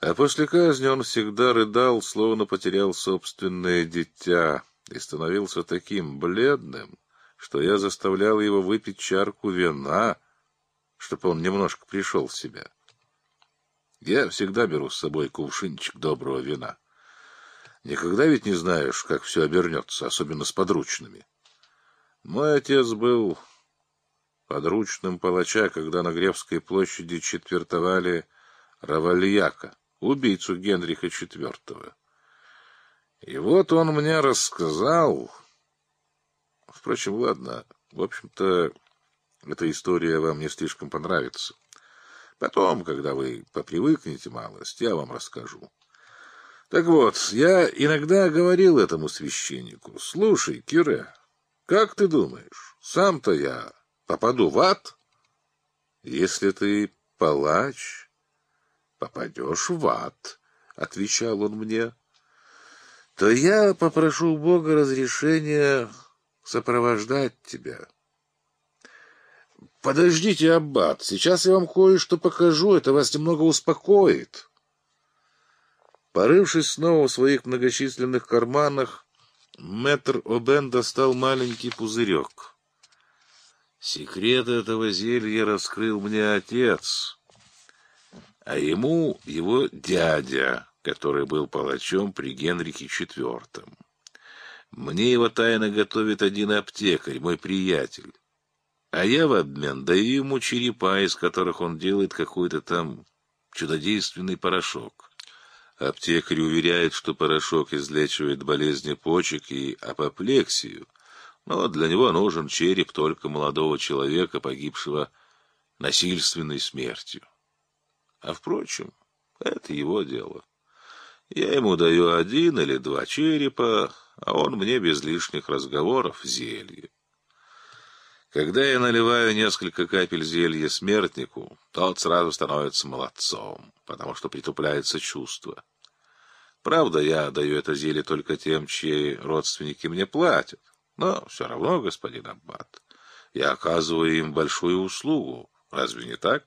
Speaker 1: А после казни он всегда рыдал, словно потерял собственное дитя, и становился таким бледным, что я заставлял его выпить чарку вина, чтобы он немножко пришел в себя. Я всегда беру с собой кувшинчик доброго вина. Никогда ведь не знаешь, как все обернется, особенно с подручными. Мой отец был подручным палача, когда на Гревской площади четвертовали Равальяка, убийцу Генриха IV. И вот он мне рассказал Впрочем, ладно. В общем-то, эта история вам не слишком понравится. Потом, когда вы попривыкнете малость, я вам расскажу. Так вот, я иногда говорил этому священнику, «Слушай, Кире, как ты думаешь, сам-то я попаду в ад?» «Если ты палач, попадешь в ад», — отвечал он мне, — «то я попрошу у Бога разрешения сопровождать тебя. Подождите, аббат, сейчас я вам кое-что покажу, это вас немного успокоит. Порывшись снова в своих многочисленных карманах, мэтр Обен достал маленький пузырек. Секрет этого зелья раскрыл мне отец, а ему его дядя, который был палачом при Генрихе IV. Мне его тайно готовит один аптекарь, мой приятель. А я в обмен даю ему черепа, из которых он делает какой-то там чудодейственный порошок. Аптекарь уверяет, что порошок излечивает болезни почек и апоплексию, но для него нужен череп только молодого человека, погибшего насильственной смертью. А впрочем, это его дело. Я ему даю один или два черепа, а он мне без лишних разговоров зелье. Когда я наливаю несколько капель зелья смертнику, тот сразу становится молодцом, потому что притупляется чувство. Правда, я даю это зелье только тем, чьи родственники мне платят, но все равно, господин Аббат, я оказываю им большую услугу, разве не так?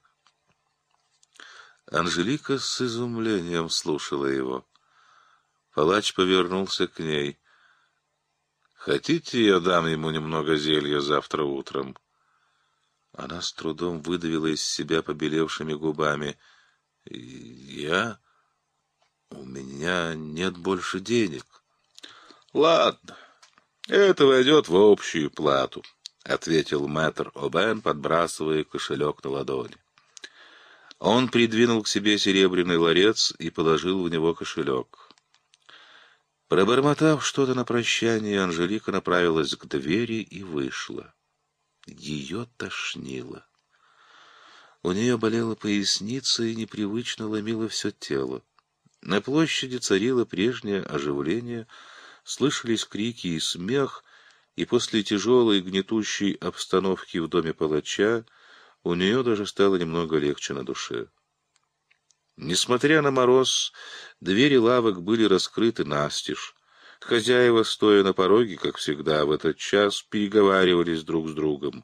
Speaker 1: Анжелика с изумлением слушала его. Палач повернулся к ней. Хотите, я дам ему немного зелья завтра утром? Она с трудом выдавила из себя побелевшими губами. Я... У меня нет больше денег. Ладно, это войдет в общую плату, — ответил мэтр Обен, подбрасывая кошелек на ладони. Он придвинул к себе серебряный ларец и положил в него кошелек. Пробормотав что-то на прощание, Анжелика направилась к двери и вышла. Ее тошнило. У нее болела поясница и непривычно ломило все тело. На площади царило прежнее оживление, слышались крики и смех, и после тяжелой гнетущей обстановки в доме палача у нее даже стало немного легче на душе. Несмотря на мороз, двери лавок были раскрыты настежь. Хозяева, стоя на пороге, как всегда, в этот час переговаривались друг с другом.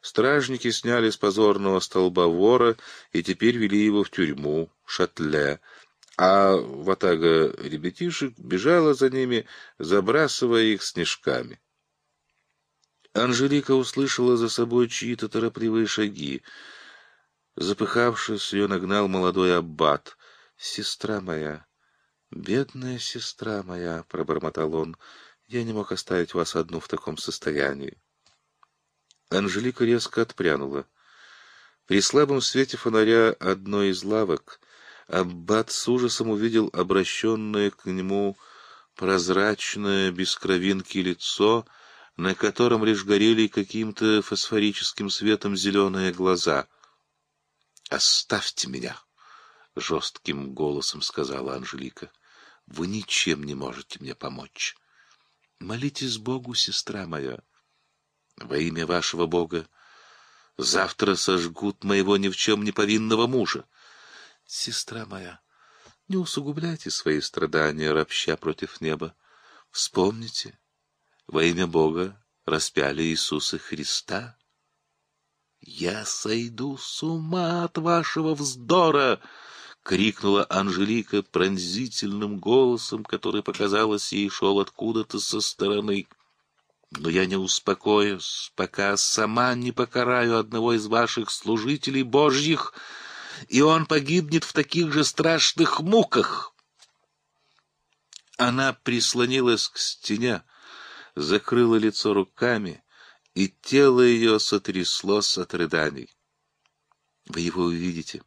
Speaker 1: Стражники сняли с позорного столба вора и теперь вели его в тюрьму, шатле, а ватага ребятишек бежала за ними, забрасывая их снежками. Анжелика услышала за собой чьи-то торопливые шаги. Запыхавшись, ее нагнал молодой аббат. «Сестра моя, бедная сестра моя», — пробормотал он, — «я не мог оставить вас одну в таком состоянии». Анжелика резко отпрянула. При слабом свете фонаря одной из лавок аббат с ужасом увидел обращенное к нему прозрачное, без кровинки лицо, на котором лишь горели каким-то фосфорическим светом зеленые глаза — «Оставьте меня!» — жестким голосом сказала Анжелика. «Вы ничем не можете мне помочь. Молитесь Богу, сестра моя. Во имя вашего Бога завтра сожгут моего ни в чем не повинного мужа. Сестра моя, не усугубляйте свои страдания, ропща против неба. Вспомните, во имя Бога распяли Иисуса Христа». «Я сойду с ума от вашего вздора!» — крикнула Анжелика пронзительным голосом, который, показалось, ей шел откуда-то со стороны. «Но я не успокоюсь, пока сама не покараю одного из ваших служителей божьих, и он погибнет в таких же страшных муках!» Она прислонилась к стене, закрыла лицо руками — и тело ее сотряслось от рыданий. Вы его увидите.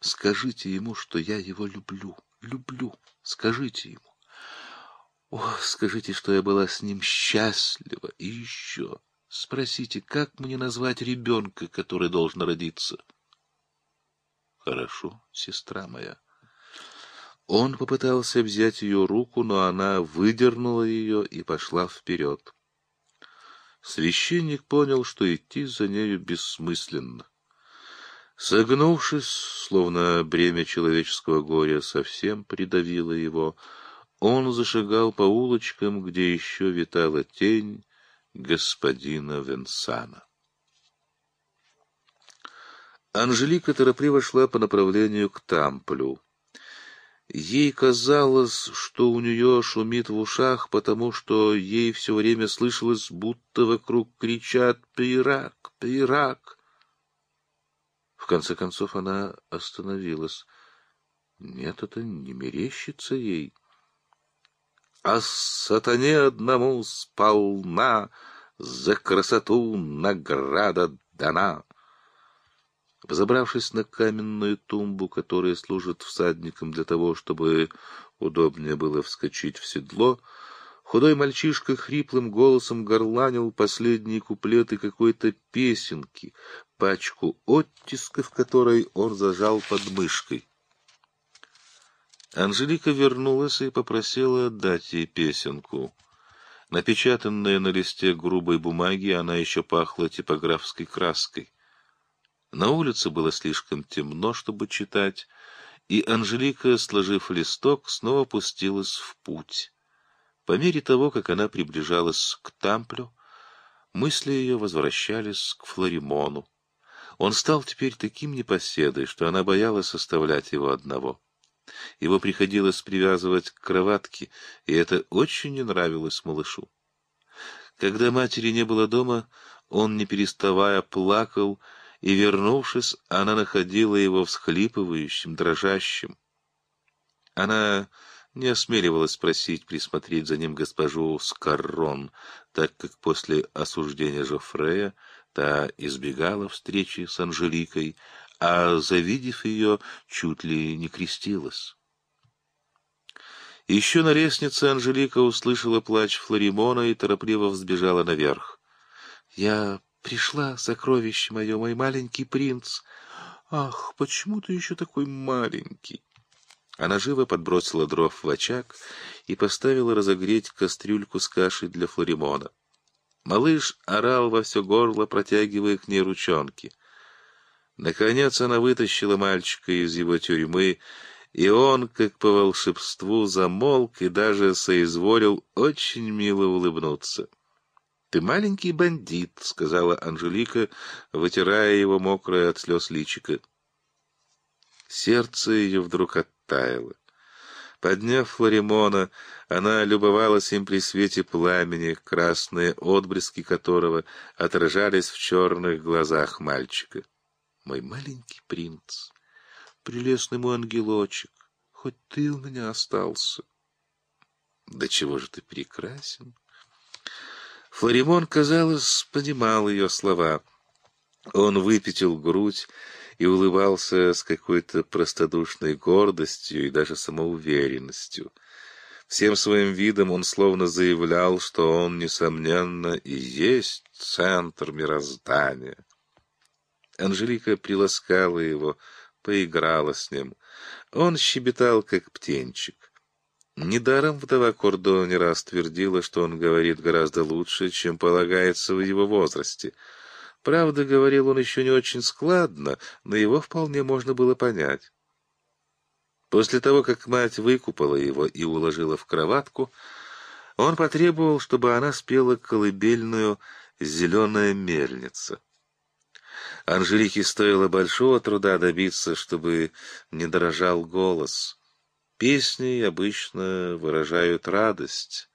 Speaker 1: Скажите ему, что я его люблю, люблю, скажите ему. О, скажите, что я была с ним счастлива, и еще спросите, как мне назвать ребенка, который должен родиться? Хорошо, сестра моя. Он попытался взять ее руку, но она выдернула ее и пошла вперед. Священник понял, что идти за нею бессмысленно. Согнувшись, словно бремя человеческого горя совсем придавило его, он зашагал по улочкам, где еще витала тень господина Венсана. Анжелика торопливо шла по направлению к Тамплю. Ей казалось, что у нее шумит в ушах, потому что ей все время слышалось, будто вокруг кричат «Пирак! Пирак!». В конце концов она остановилась. Нет, это не мерещится ей. А сатане одному сполна за красоту награда дана. Взобравшись на каменную тумбу, которая служит всадникам для того, чтобы удобнее было вскочить в седло, худой мальчишка хриплым голосом горланил последние куплеты какой-то песенки, пачку оттисков которой он зажал под мышкой. Анжелика вернулась и попросила отдать ей песенку. Напечатанная на листе грубой бумаги, она еще пахла типографской краской. На улице было слишком темно, чтобы читать, и Анжелика, сложив листок, снова пустилась в путь. По мере того, как она приближалась к Тамплю, мысли ее возвращались к Флоримону. Он стал теперь таким непоседой, что она боялась оставлять его одного. Его приходилось привязывать к кроватке, и это очень не нравилось малышу. Когда матери не было дома, он, не переставая, плакал и, вернувшись, она находила его всхлипывающим, дрожащим. Она не осмеливалась спросить, присмотреть за ним госпожу Скаррон, так как после осуждения Жофрея та избегала встречи с Анжеликой, а, завидев ее, чуть ли не крестилась. Еще на лестнице Анжелика услышала плач Флоримона и торопливо взбежала наверх.
Speaker 2: — Я
Speaker 1: Пришла, сокровище мое, мой маленький принц. Ах, почему ты еще такой маленький? Она живо подбросила дров в очаг и поставила разогреть кастрюльку с кашей для Флоримона. Малыш орал во все горло, протягивая к ней ручонки. Наконец она вытащила мальчика из его тюрьмы, и он, как по волшебству, замолк и даже соизволил очень мило улыбнуться. — Ты маленький бандит, — сказала Анжелика, вытирая его мокрое от слез личико. Сердце ее вдруг оттаяло. Подняв Флоримона, она любовалась им при свете пламени, красные отблески которого отражались в черных глазах мальчика. «Мой маленький принц, прелестный мой ангелочек, хоть ты у меня остался». «Да чего же ты прекрасен!» Флоримон, казалось, понимал ее слова. Он выпятил грудь и улыбался с какой-то простодушной гордостью и даже самоуверенностью. Всем своим видом он словно заявлял, что он, несомненно, и есть центр мироздания. Анжелика приласкала его, поиграла с ним. Он щебетал, как птенчик. Недаром вдова Кордо не раз твердила, что он говорит гораздо лучше, чем полагается в его возрасте. Правда, говорил он еще не очень складно, но его вполне можно было понять. После того, как мать выкупала его и уложила в кроватку, он потребовал, чтобы она спела колыбельную «Зеленая мельница». Анжелике стоило большого труда добиться, чтобы не дрожал голос — Песни обычно выражают радость.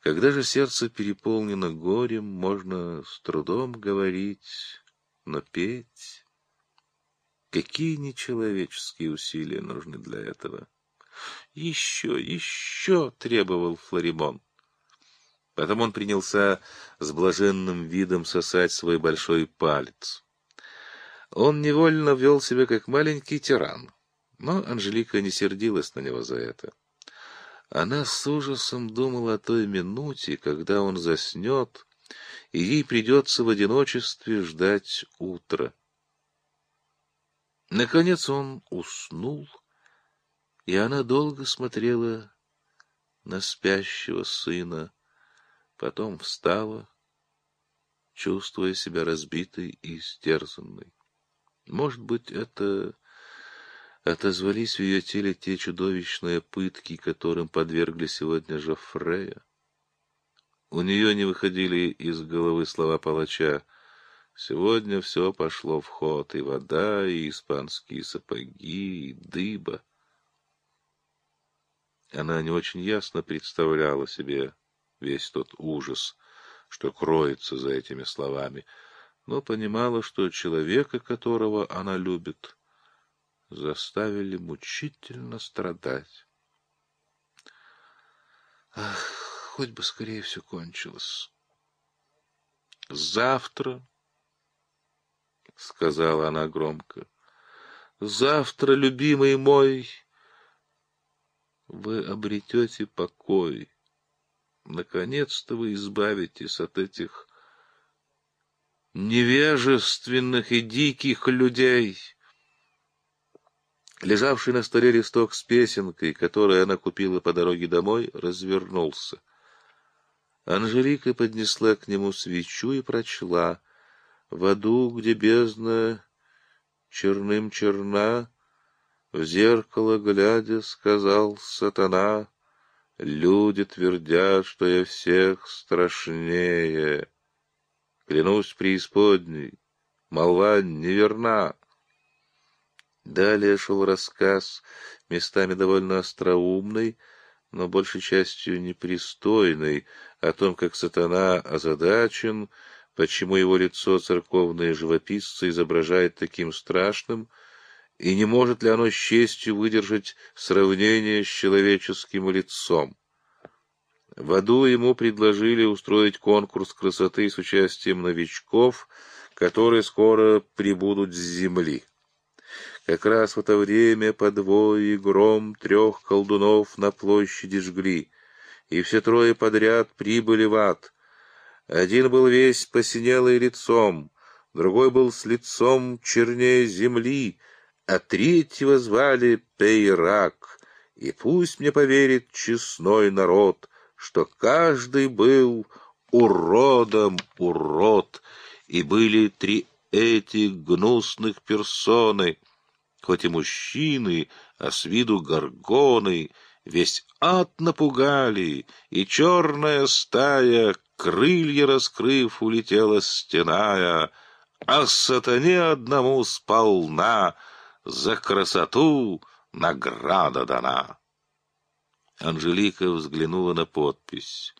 Speaker 1: Когда же сердце переполнено горем, можно с трудом говорить, но петь... Какие нечеловеческие усилия нужны для этого? Еще, еще требовал Флорибон. Потом он принялся с блаженным видом сосать свой большой палец. Он невольно вел себя как маленький тиран. Но Анжелика не сердилась на него за это. Она с ужасом думала о той минуте, когда он заснет, и ей придется в одиночестве ждать утра. Наконец он уснул, и она долго смотрела на спящего сына, потом встала, чувствуя себя разбитой и истерзанной. Может быть, это отозвались в ее теле те чудовищные пытки, которым подвергли сегодня Жофрея. У нее не выходили из головы слова палача «Сегодня все пошло в ход, и вода, и испанские сапоги, и дыба». Она не очень ясно представляла себе весь тот ужас, что кроется за этими словами, но понимала, что человека, которого она любит, заставили мучительно страдать. Ах, хоть бы скорее все кончилось. Завтра, — сказала она громко, — завтра, любимый мой, вы обретете покой. Наконец-то вы избавитесь от этих невежественных и диких людей. Лежавший на столе листок с песенкой, которую она купила по дороге домой, развернулся. Анжелика поднесла к нему свечу и прочла «В аду, где бездна черным черна, в зеркало глядя, сказал сатана, люди твердят, что я всех страшнее. Клянусь преисподней, молва неверна». Далее шел рассказ, местами довольно остроумный, но большей частью непристойный, о том, как сатана озадачен, почему его лицо церковные живописцы изображают таким страшным, и не может ли оно с честью выдержать сравнение с человеческим лицом. В аду ему предложили устроить конкурс красоты с участием новичков, которые скоро прибудут с земли. Как раз в это время подвое и гром трех колдунов на площади жгли, и все трое подряд прибыли в ад. Один был весь посинелый лицом, другой был с лицом чернее земли, а третьего звали Пейрак. И пусть мне поверит честной народ, что каждый был уродом урод, и были три этих гнусных персоны — хоть и мужчины, а с виду горгоны, весь ад напугали, и черная стая, крылья раскрыв, улетела стеная, а сатане одному сполна за красоту награда дана. Анжелика взглянула на подпись.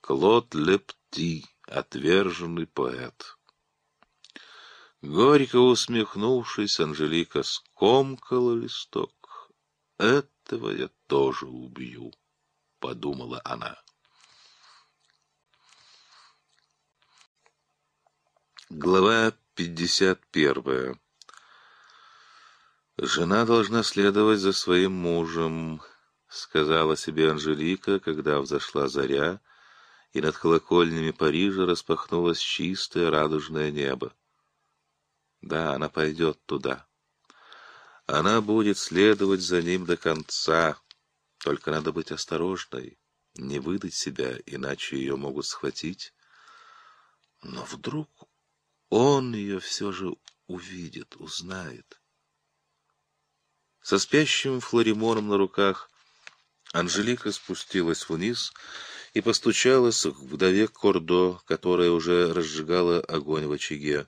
Speaker 1: Клод Лепти, отверженный поэт. Горько усмехнувшись, Анжелика скомкала листок. «Этого я тоже убью», — подумала она. Глава пятьдесят первая. «Жена должна следовать за своим мужем», — сказала себе Анжелика, когда взошла заря, и над колокольнями Парижа распахнулось чистое радужное небо. Да, она пойдет туда. Она будет следовать за ним до конца. Только надо быть осторожной, не выдать себя, иначе ее могут схватить. Но вдруг он ее все же увидит, узнает. Со спящим флоримоном на руках Анжелика спустилась вниз и постучалась к вдове Кордо, которая уже разжигала огонь в очаге.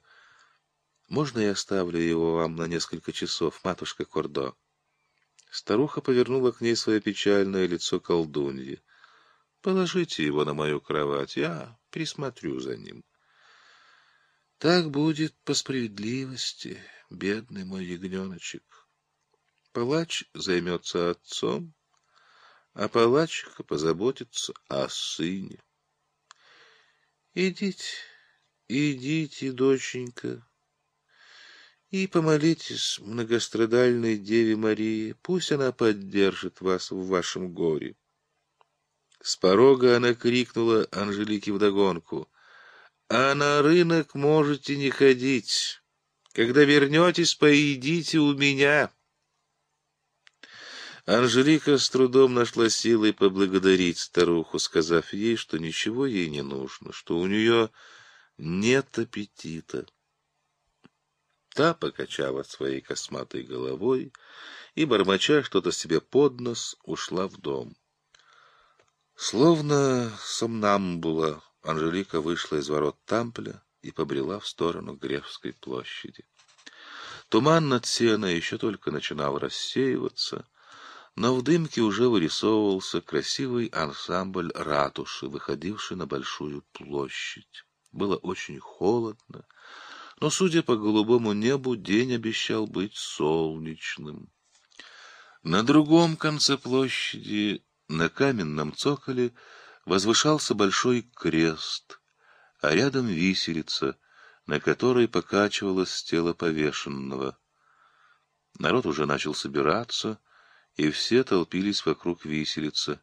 Speaker 1: «Можно я оставлю его вам на несколько часов, матушка Кордо?» Старуха повернула к ней свое печальное лицо колдуньи. «Положите его на мою кровать, я присмотрю за ним». «Так будет по справедливости, бедный мой ягненочек. Палач займется отцом, а палачка позаботится о сыне». «Идите, идите, доченька». И помолитесь многострадальной Деве Марии, пусть она поддержит вас в вашем горе. С порога она крикнула Анжелике вдогонку. «А на рынок можете не ходить. Когда вернетесь, поедите у меня». Анжелика с трудом нашла силы поблагодарить старуху, сказав ей, что ничего ей не нужно, что у нее нет аппетита та, покачала своей косматой головой и, бормоча что-то себе под нос, ушла в дом. Словно сомнамбула, Анжелика вышла из ворот Тампля и побрела в сторону Гревской площади. Туман над сеной еще только начинал рассеиваться, но в дымке уже вырисовывался красивый ансамбль ратуши, выходивший на большую площадь. Было очень холодно, но, судя по голубому небу, день обещал быть солнечным. На другом конце площади, на каменном цоколе, возвышался большой крест, а рядом виселица, на которой покачивалось тело повешенного. Народ уже начал собираться, и все толпились вокруг виселицы.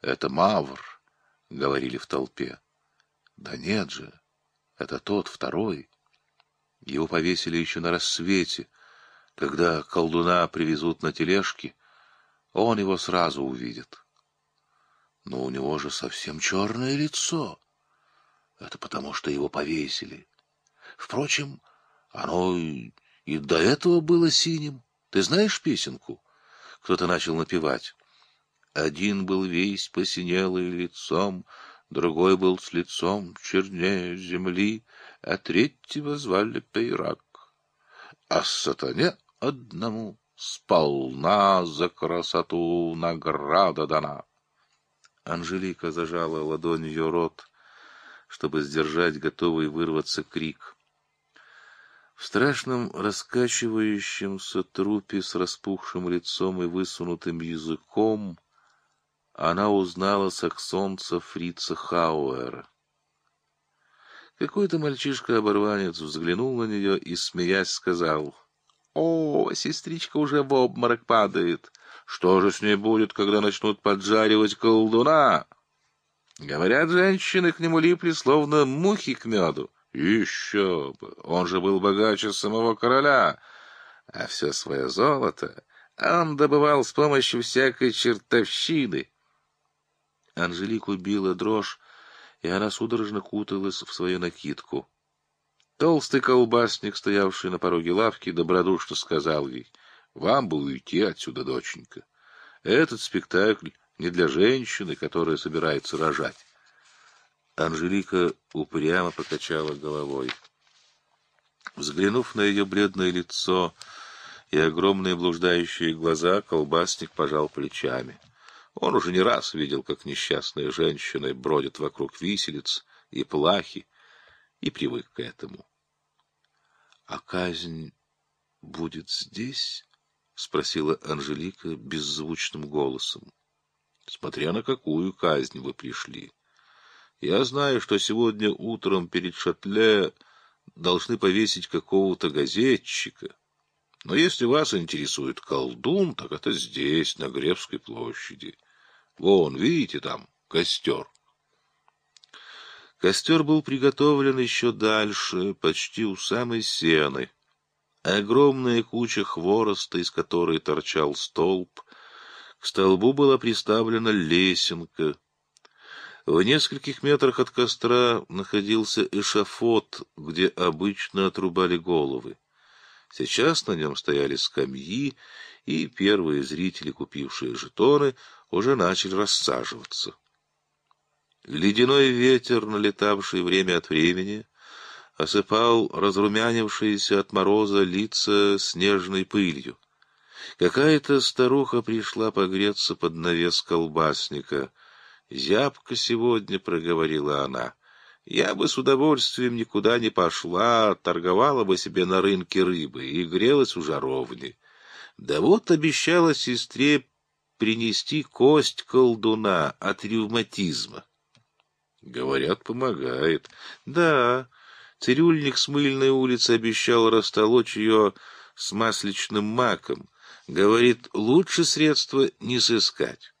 Speaker 1: «Это Мавр», — говорили в толпе. «Да нет же, это тот, второй». Его повесили еще на рассвете, когда колдуна привезут на тележке, он его сразу увидит. Но у него же совсем черное лицо. Это потому, что его повесили. Впрочем, оно и, до этого было синим. Ты знаешь песенку? Кто-то начал напевать. Один был весь посинелый лицом, другой был с лицом чернее земли — а третьего звали Пейрак. А сатане одному сполна за красоту награда дана. Анжелика зажала ладонью рот, чтобы сдержать готовый вырваться крик. В страшном раскачивающемся трупе с распухшим лицом и высунутым языком она узнала саксонца фрица Хауэра. Какой-то мальчишка-оборванец взглянул на нее и, смеясь, сказал, «О, сестричка уже в обморок падает. Что же с ней будет, когда начнут поджаривать колдуна?» Говорят, женщины к нему липли, словно мухи к меду. Еще бы! Он же был богаче самого короля. А все свое золото он добывал с помощью всякой чертовщины. Анжелику била дрожь, и она судорожно куталась в свою накидку. Толстый колбасник, стоявший на пороге лавки, добродушно сказал ей, «Вам бы уйти отсюда, доченька. Этот спектакль не для женщины, которая собирается рожать». Анжелика упрямо покачала головой. Взглянув на ее бледное лицо и огромные блуждающие глаза, колбасник пожал плечами — он уже не раз видел, как несчастные женщины бродят вокруг виселиц и плахи, и привык к этому. — А казнь будет здесь? — спросила Анжелика беззвучным голосом.
Speaker 2: — Смотря на
Speaker 1: какую казнь вы пришли. Я знаю, что сегодня утром перед шатле должны повесить какого-то газетчика. — но если вас интересует колдун, так это здесь, на Гребской площади. Вон, видите там, костер. Костер был приготовлен еще дальше, почти у самой сены. Огромная куча хвороста, из которой торчал столб, к столбу была приставлена лесенка. В нескольких метрах от костра находился эшафот, где обычно отрубали головы. Сейчас на нем стояли скамьи, и первые зрители, купившие жетоны, уже начали рассаживаться. Ледяной ветер, налетавший время от времени, осыпал разрумянившиеся от мороза лица снежной пылью. Какая-то старуха пришла погреться под навес колбасника. «Зябко сегодня», — проговорила она. Я бы с удовольствием никуда не пошла, торговала бы себе на рынке рыбы и грелась у жаровни. Да вот обещала сестре принести кость колдуна от ревматизма. Говорят, помогает. Да, цирюльник с мыльной улицы обещал растолочь ее с масличным маком. Говорит, лучше средства не сыскать.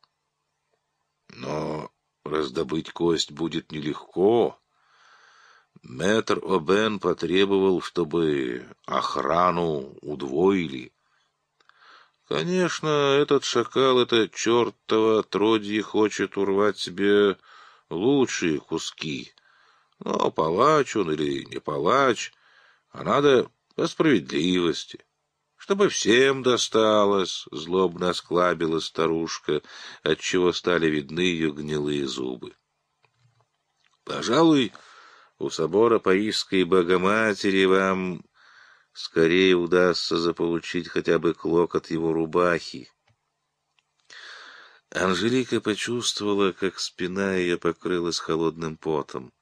Speaker 2: Но
Speaker 1: раздобыть кость будет нелегко. Мэтр О'Бен потребовал, чтобы охрану удвоили. Конечно, этот шакал, это чертово отродье хочет урвать себе лучшие куски. Но палач он или не палач, а надо по справедливости. Чтобы всем досталось, — злобно осклабила старушка, отчего стали видны ее гнилые зубы. Пожалуй, — у собора Парижской Богоматери вам скорее удастся заполучить хотя бы клок от его рубахи. Анжелика почувствовала, как спина ее покрылась холодным потом.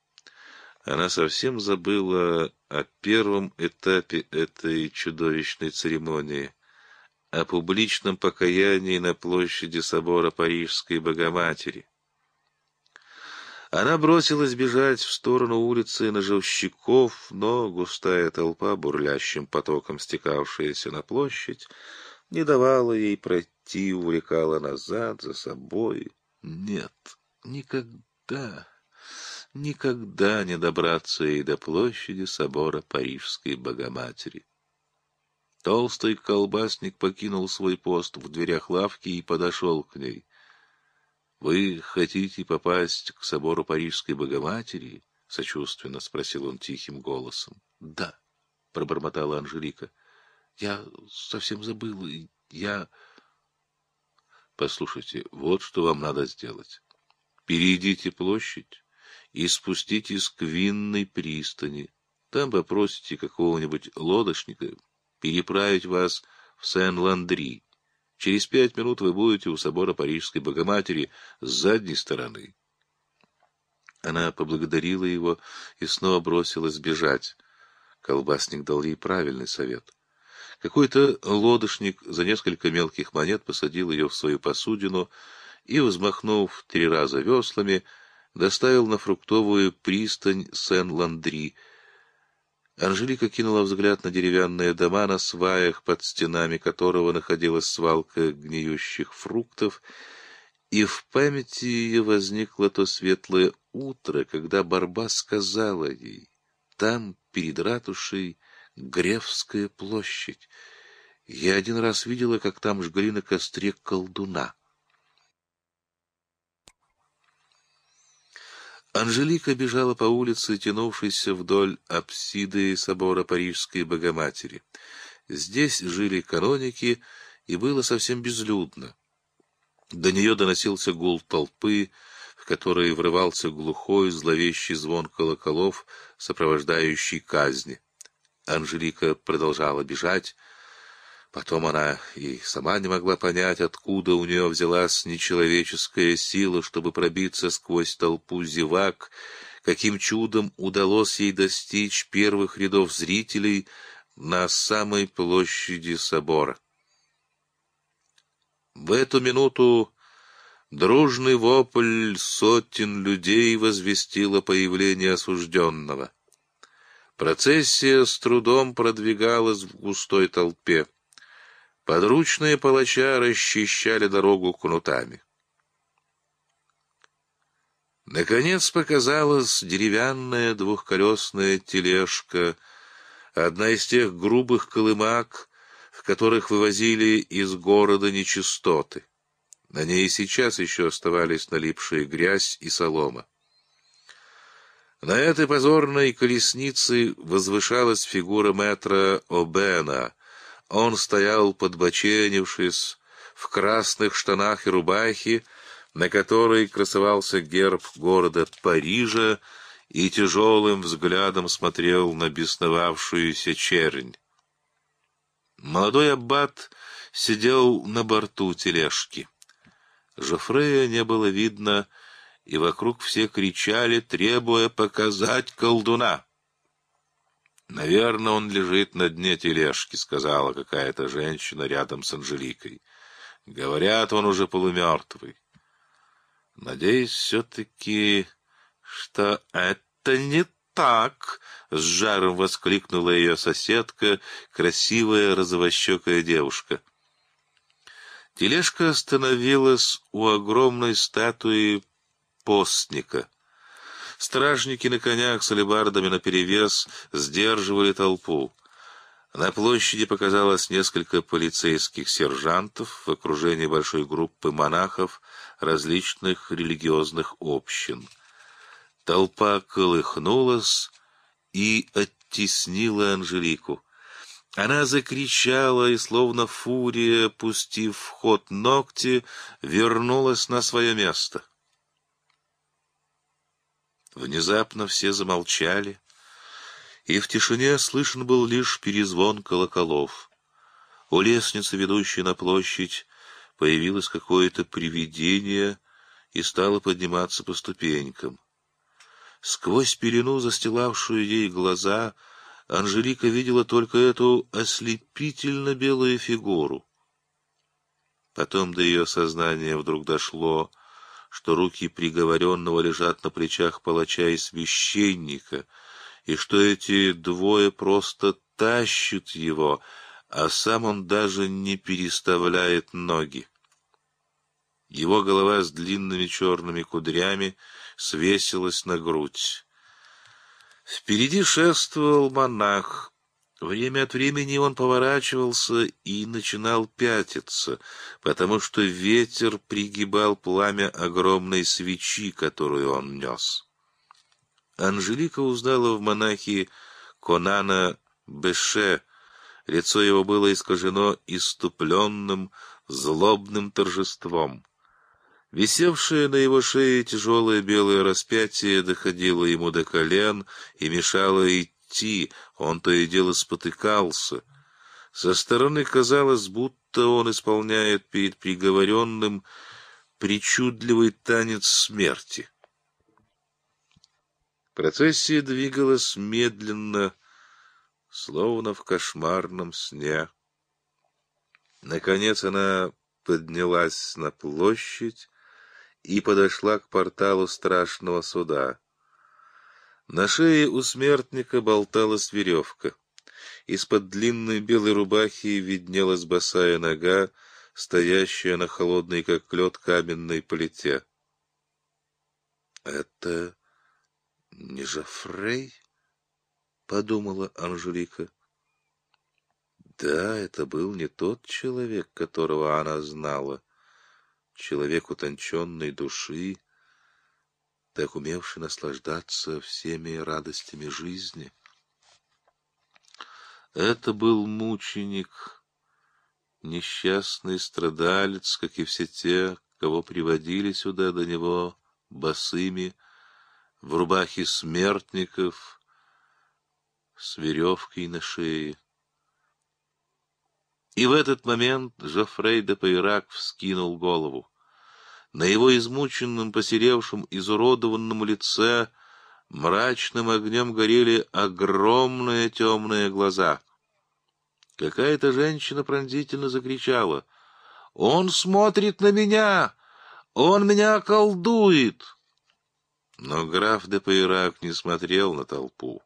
Speaker 1: Она совсем забыла о первом этапе этой чудовищной церемонии, о публичном покаянии на площади собора Парижской Богоматери. Она бросилась бежать в сторону улицы Ножевщиков, но густая толпа, бурлящим потоком стекавшаяся на площадь, не давала ей пройти, увлекала назад, за собой. Нет, никогда, никогда не добраться ей до площади собора Парижской Богоматери. Толстый колбасник покинул свой пост в дверях лавки и подошел к ней. «Вы хотите попасть к собору Парижской Богоматери?» — сочувственно спросил он тихим голосом. «Да», — пробормотала Анжелика. «Я совсем забыл. Я...» «Послушайте, вот что вам надо сделать. Перейдите площадь и спуститесь к винной пристани. Там попросите какого-нибудь лодочника переправить вас в Сен-Ландри. Через пять минут вы будете у собора Парижской Богоматери с задней стороны. Она поблагодарила его и снова бросилась бежать. Колбасник дал ей правильный совет. Какой-то лодочник за несколько мелких монет посадил ее в свою посудину и, взмахнув три раза веслами, доставил на фруктовую пристань Сен-Ландри — Анжелика кинула взгляд на деревянные дома, на сваях, под стенами которого находилась свалка гниющих фруктов, и в памяти ее возникло то светлое утро, когда Барба сказала ей, «Там, перед ратушей, Гревская площадь. Я один раз видела, как там жгли на костре колдуна». Анжелика бежала по улице, тянувшейся вдоль апсиды собора Парижской Богоматери. Здесь жили каноники, и было совсем безлюдно. До нее доносился гул толпы, в который врывался глухой, зловещий звон колоколов, сопровождающий казни. Анжелика продолжала бежать, Потом она и сама не могла понять, откуда у нее взялась нечеловеческая сила, чтобы пробиться сквозь толпу зевак, каким чудом удалось ей достичь первых рядов зрителей на самой площади собора. В эту минуту дружный вопль сотен людей возвестила появление осужденного. Процессия с трудом продвигалась в густой толпе. Подручные палача расчищали дорогу кнутами. Наконец показалась деревянная двухколесная тележка, одна из тех грубых колымак, в которых вывозили из города нечистоты. На ней и сейчас еще оставались налипшие грязь и солома. На этой позорной колеснице возвышалась фигура мэтра Обена — он стоял, подбоченившись, в красных штанах и рубахе, на которой красовался герб города Парижа, и тяжелым взглядом смотрел на бесновавшуюся чернь. Молодой аббат сидел на борту тележки. Жофрея не было видно, и вокруг все кричали, требуя показать колдуна. «Наверное, он лежит на дне тележки», — сказала какая-то женщина рядом с Анжеликой. «Говорят, он уже полумертвый». «Надеюсь, все-таки, что это не так!» — с жаром воскликнула ее соседка, красивая розовощекая девушка. Тележка остановилась у огромной статуи постника — Стражники на конях с алебардами наперевес сдерживали толпу. На площади показалось несколько полицейских сержантов в окружении большой группы монахов различных религиозных общин. Толпа колыхнулась и оттеснила Анжелику. Она закричала и, словно фурия, пустив в ход ногти, вернулась на свое место. Внезапно все замолчали, и в тишине слышен был лишь перезвон колоколов. У лестницы, ведущей на площадь, появилось какое-то привидение и стало подниматься по ступенькам. Сквозь пелену, застилавшую ей глаза, Анжелика видела только эту ослепительно белую фигуру. Потом до ее сознания вдруг дошло, что руки приговоренного лежат на плечах палача и священника, и что эти двое просто тащат его, а сам он даже не переставляет ноги. Его голова с длинными черными кудрями свесилась на грудь. Впереди шествовал монах, Время от времени он поворачивался и начинал пятиться, потому что ветер пригибал пламя огромной свечи, которую он нес. Анжелика узнала в монахе Конана Беше. Лицо его было искажено иступленным, злобным торжеством. Висевшее на его шее тяжелое белое распятие доходило ему до колен и мешало идти идти, он то и дело спотыкался. Со стороны казалось, будто он исполняет перед приговоренным причудливый танец смерти. Процессия двигалась медленно, словно в кошмарном сне. Наконец она поднялась на площадь и подошла к порталу страшного суда. На шее у смертника болталась веревка. Из-под длинной белой рубахи виднелась босая нога, стоящая на холодной, как лед, каменной плите. — Это не Жофрей? — подумала Анжелика. Да, это был не тот человек, которого она знала. Человек утонченной души, так умевший наслаждаться всеми радостями жизни. Это был мученик, несчастный страдалец, как и все те, кого приводили сюда до него босыми, в рубахе смертников, с веревкой на шее. И в этот момент Жофрей де Пайрак вскинул голову. На его измученном, посеревшем, изуродованном лице мрачным огнем горели огромные темные глаза. Какая-то женщина пронзительно закричала. «Он смотрит на меня! Он меня колдует!» Но граф де Пейрак не смотрел на толпу.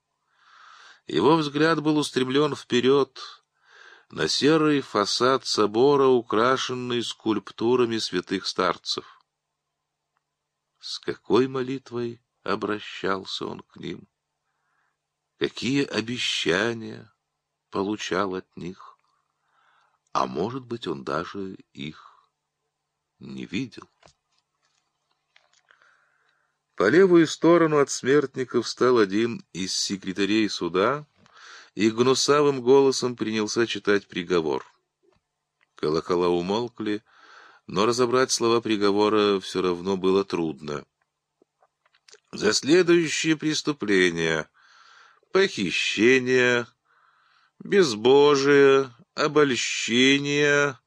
Speaker 1: Его взгляд был устремлен вперед, на серый фасад собора, украшенный скульптурами святых старцев. С какой молитвой обращался он к ним? Какие обещания получал от них? А может быть, он даже их не видел. По левую сторону от смертников встал один из секретарей суда и гнусавым голосом принялся читать приговор. Колокола умолкли, но разобрать слова приговора все равно было трудно. За следующие преступления — похищение, безбожие, обольщение,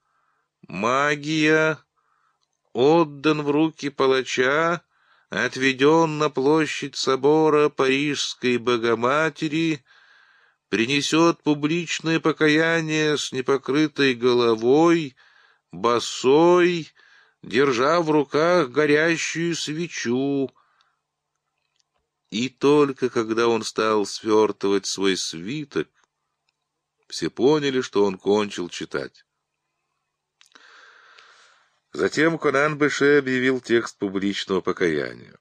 Speaker 1: магия, отдан в руки палача, отведен на площадь собора Парижской Богоматери, принесет публичное покаяние с непокрытой головой — босой, держа в руках горящую свечу. И только когда он стал свертывать свой свиток, все поняли, что он кончил читать. Затем Конан Беше объявил текст публичного покаяния.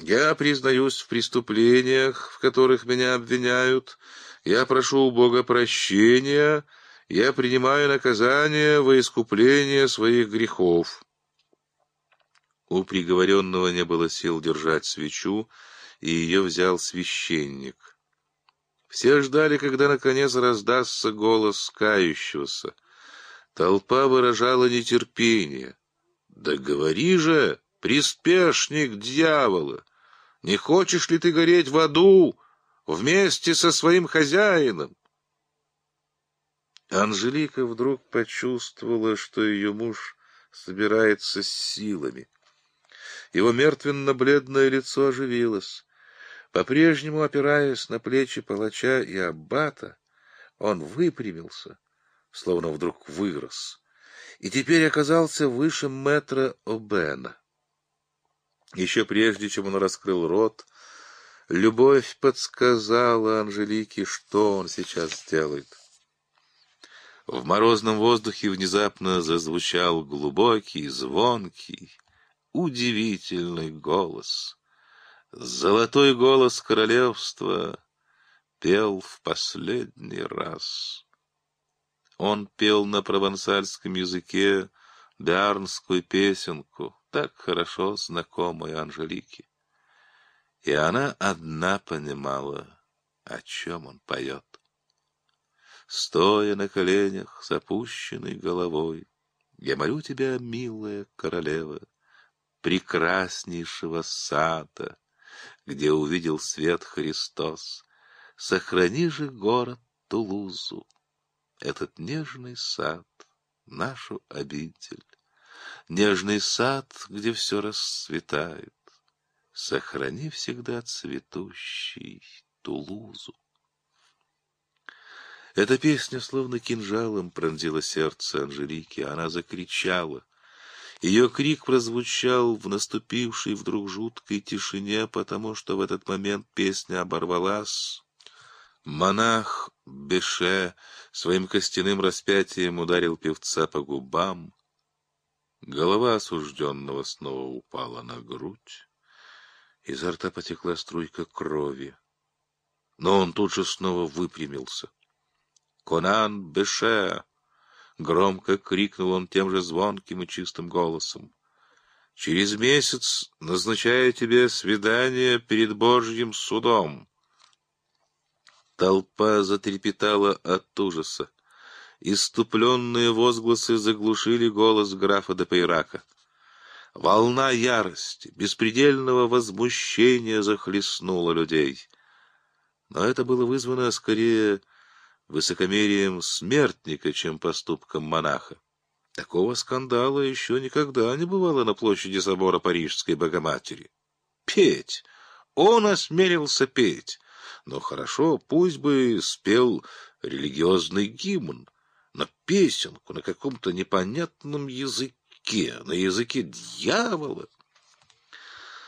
Speaker 1: «Я признаюсь в преступлениях, в которых меня обвиняют. Я прошу у Бога прощения» я принимаю наказание во искупление своих грехов». У приговоренного не было сил держать свечу, и ее взял священник. Все ждали, когда наконец раздастся голос кающегося. Толпа выражала нетерпение. «Да говори же, приспешник дьявола! Не хочешь ли ты гореть в аду вместе со своим хозяином?» Анжелика вдруг почувствовала, что ее муж собирается с силами. Его мертвенно-бледное лицо оживилось. По-прежнему, опираясь на плечи палача и аббата, он выпрямился, словно вдруг вырос, и теперь оказался выше метра Обена. Еще прежде, чем он раскрыл рот, любовь подсказала Анжелике, что он сейчас сделает. В морозном воздухе внезапно зазвучал глубокий, звонкий, удивительный голос. Золотой голос королевства пел в последний раз. Он пел на провансальском языке дарнскую песенку, так хорошо знакомую Анжелике. И она одна понимала, о чем он поет стоя на коленях с опущенной головой. Я молю тебя, милая королева, прекраснейшего сада, где увидел свет Христос, сохрани же город Тулузу, этот нежный сад, нашу обитель, нежный сад, где все расцветает. Сохрани всегда цветущий Тулузу. Эта песня словно кинжалом пронзила сердце Анжелики, она закричала. Ее крик прозвучал в наступившей вдруг жуткой тишине, потому что в этот момент песня оборвалась. Монах Беше своим костяным распятием ударил певца по губам. Голова осужденного снова упала на грудь. Изо рта потекла струйка крови. Но он тут же снова выпрямился. «Конан Беше!» — громко крикнул он тем же звонким и чистым голосом. «Через месяц назначаю тебе свидание перед Божьим судом». Толпа затрепетала от ужаса. Иступленные возгласы заглушили голос графа де Волна ярости, беспредельного возмущения захлестнула людей. Но это было вызвано скорее высокомерием смертника, чем поступком монаха. Такого скандала еще никогда не бывало на площади собора Парижской Богоматери. Петь! Он осмелился петь. Но хорошо, пусть бы спел религиозный гимн, но песенку на каком-то непонятном языке, на языке дьявола.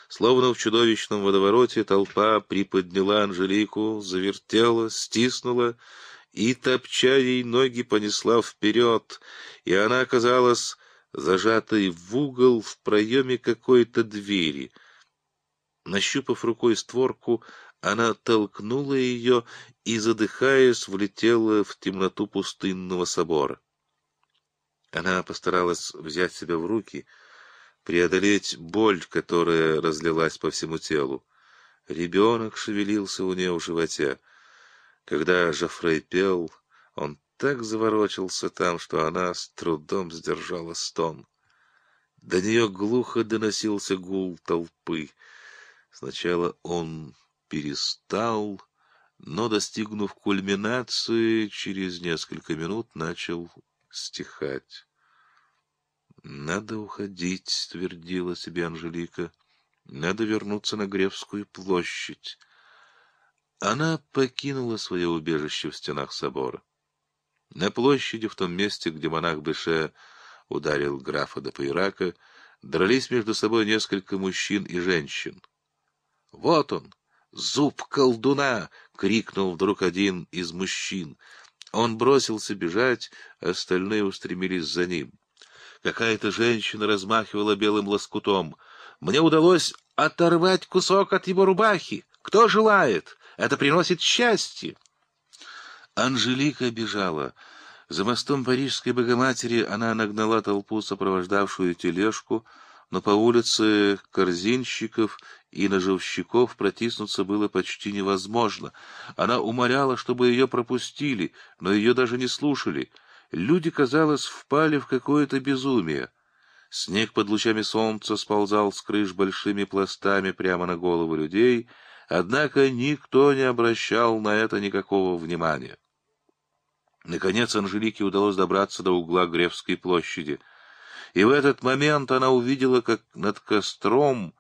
Speaker 1: Словно в чудовищном водовороте толпа приподняла Анжелику, завертела, стиснула, и, топча ей ноги, понесла вперед, и она оказалась зажатой в угол в проеме какой-то двери. Нащупав рукой створку, она толкнула ее и, задыхаясь, влетела в темноту пустынного собора. Она постаралась взять себя в руки, преодолеть боль, которая разлилась по всему телу. Ребенок шевелился у нее в животе. Когда Жофрей пел, он так заворочился там, что она с трудом сдержала стон. До нее глухо доносился гул толпы. Сначала он перестал, но, достигнув кульминации, через несколько минут начал стихать. «Надо уходить», — твердила себе Анжелика. «Надо вернуться на Гревскую площадь». Она покинула свое убежище в стенах собора. На площади, в том месте, где монах Беше ударил графа до Пайрака, дрались между собой несколько мужчин и женщин. — Вот он! Зуб колдуна! — крикнул вдруг один из мужчин. Он бросился бежать, остальные устремились за ним. Какая-то женщина размахивала белым лоскутом. «Мне удалось оторвать кусок от его рубахи! Кто желает?» Это приносит счастье. Анжелика бежала. За мостом Парижской Богоматери она нагнала толпу, сопровождавшую тележку, но по улице корзинщиков и наживщиков протиснуться было почти невозможно. Она умоляла, чтобы ее пропустили, но ее даже не слушали. Люди, казалось, впали в какое-то безумие. Снег под лучами солнца сползал с крыш большими пластами прямо на головы людей — Однако никто не обращал на это никакого внимания. Наконец Анжелике удалось добраться до угла Гревской площади. И в этот момент она увидела, как над костром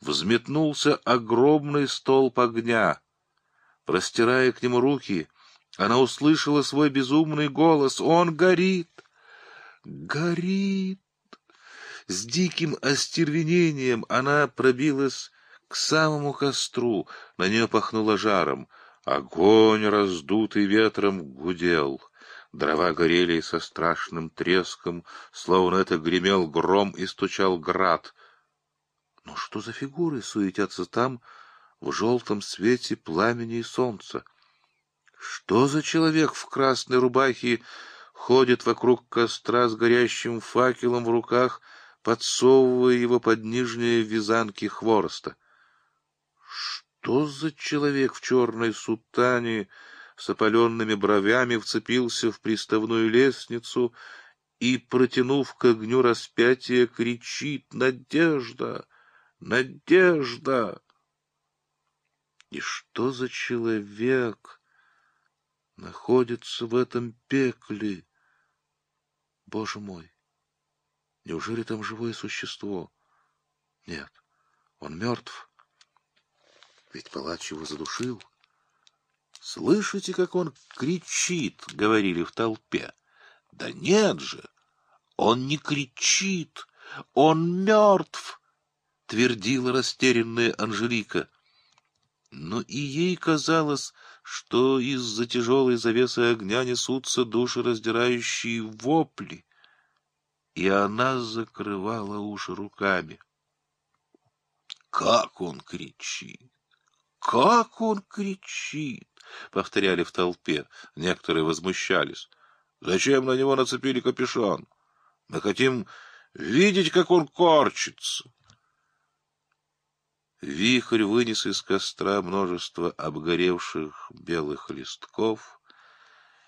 Speaker 1: взметнулся огромный столб огня. Простирая к нему руки, она услышала свой безумный голос. «Он горит! Горит!» С диким остервенением она пробилась к самому костру, на нее пахнуло жаром. Огонь, раздутый ветром, гудел. Дрова горели со страшным треском, словно это гремел гром и стучал град. Но что за фигуры суетятся там, в желтом свете пламени и солнца? Что за человек в красной рубахе ходит вокруг костра с горящим факелом в руках, подсовывая его под нижние вязанки хвороста? Что за человек в черной сутане с опаленными бровями вцепился в приставную лестницу и, протянув к огню распятие, кричит «Надежда! Надежда!» И что за человек находится в этом пекле? Боже мой! Неужели там живое существо? Нет, он мертв. Ведь палач его задушил. «Слышите, как он кричит?» — говорили в толпе. «Да нет же! Он не кричит! Он мертв!» — твердила растерянная Анжелика. Но ну и ей казалось, что из-за тяжелой завесы огня несутся душераздирающие вопли, и она закрывала уши руками. «Как он кричит!» как он кричит! — повторяли в толпе. Некоторые возмущались. — Зачем на него нацепили капюшон? Мы хотим видеть, как он корчится. Вихрь вынес из костра множество обгоревших белых листков,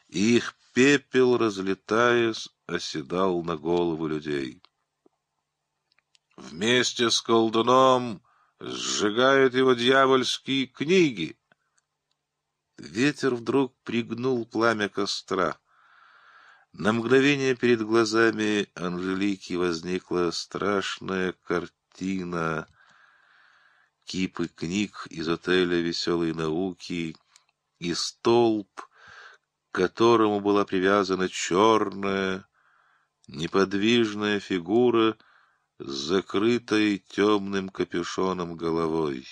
Speaker 1: и их пепел, разлетаясь, оседал на головы людей. — Вместе с колдуном Сжигают его дьявольские книги. Ветер вдруг пригнул пламя костра. На мгновение перед глазами Анжелики возникла страшная картина. Кипы книг из отеля «Веселые науки» и столб, к которому была привязана черная, неподвижная фигура — с закрытой темным капюшоном головой.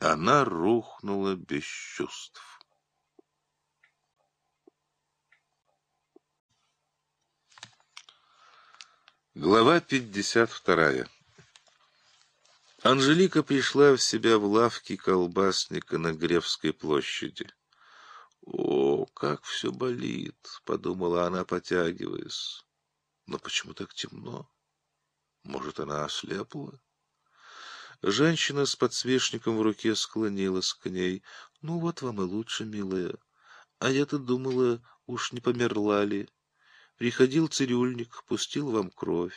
Speaker 1: Она рухнула без чувств. Глава 52. Анжелика пришла в себя в лавке колбасника на Гревской площади. «О, как все болит!» — подумала она, потягиваясь. Но почему так темно? Может, она ослепла? Женщина с подсвечником в руке склонилась к ней. «Ну вот вам и лучше, милая. А я-то думала, уж не померла ли. Приходил цирюльник, пустил вам кровь.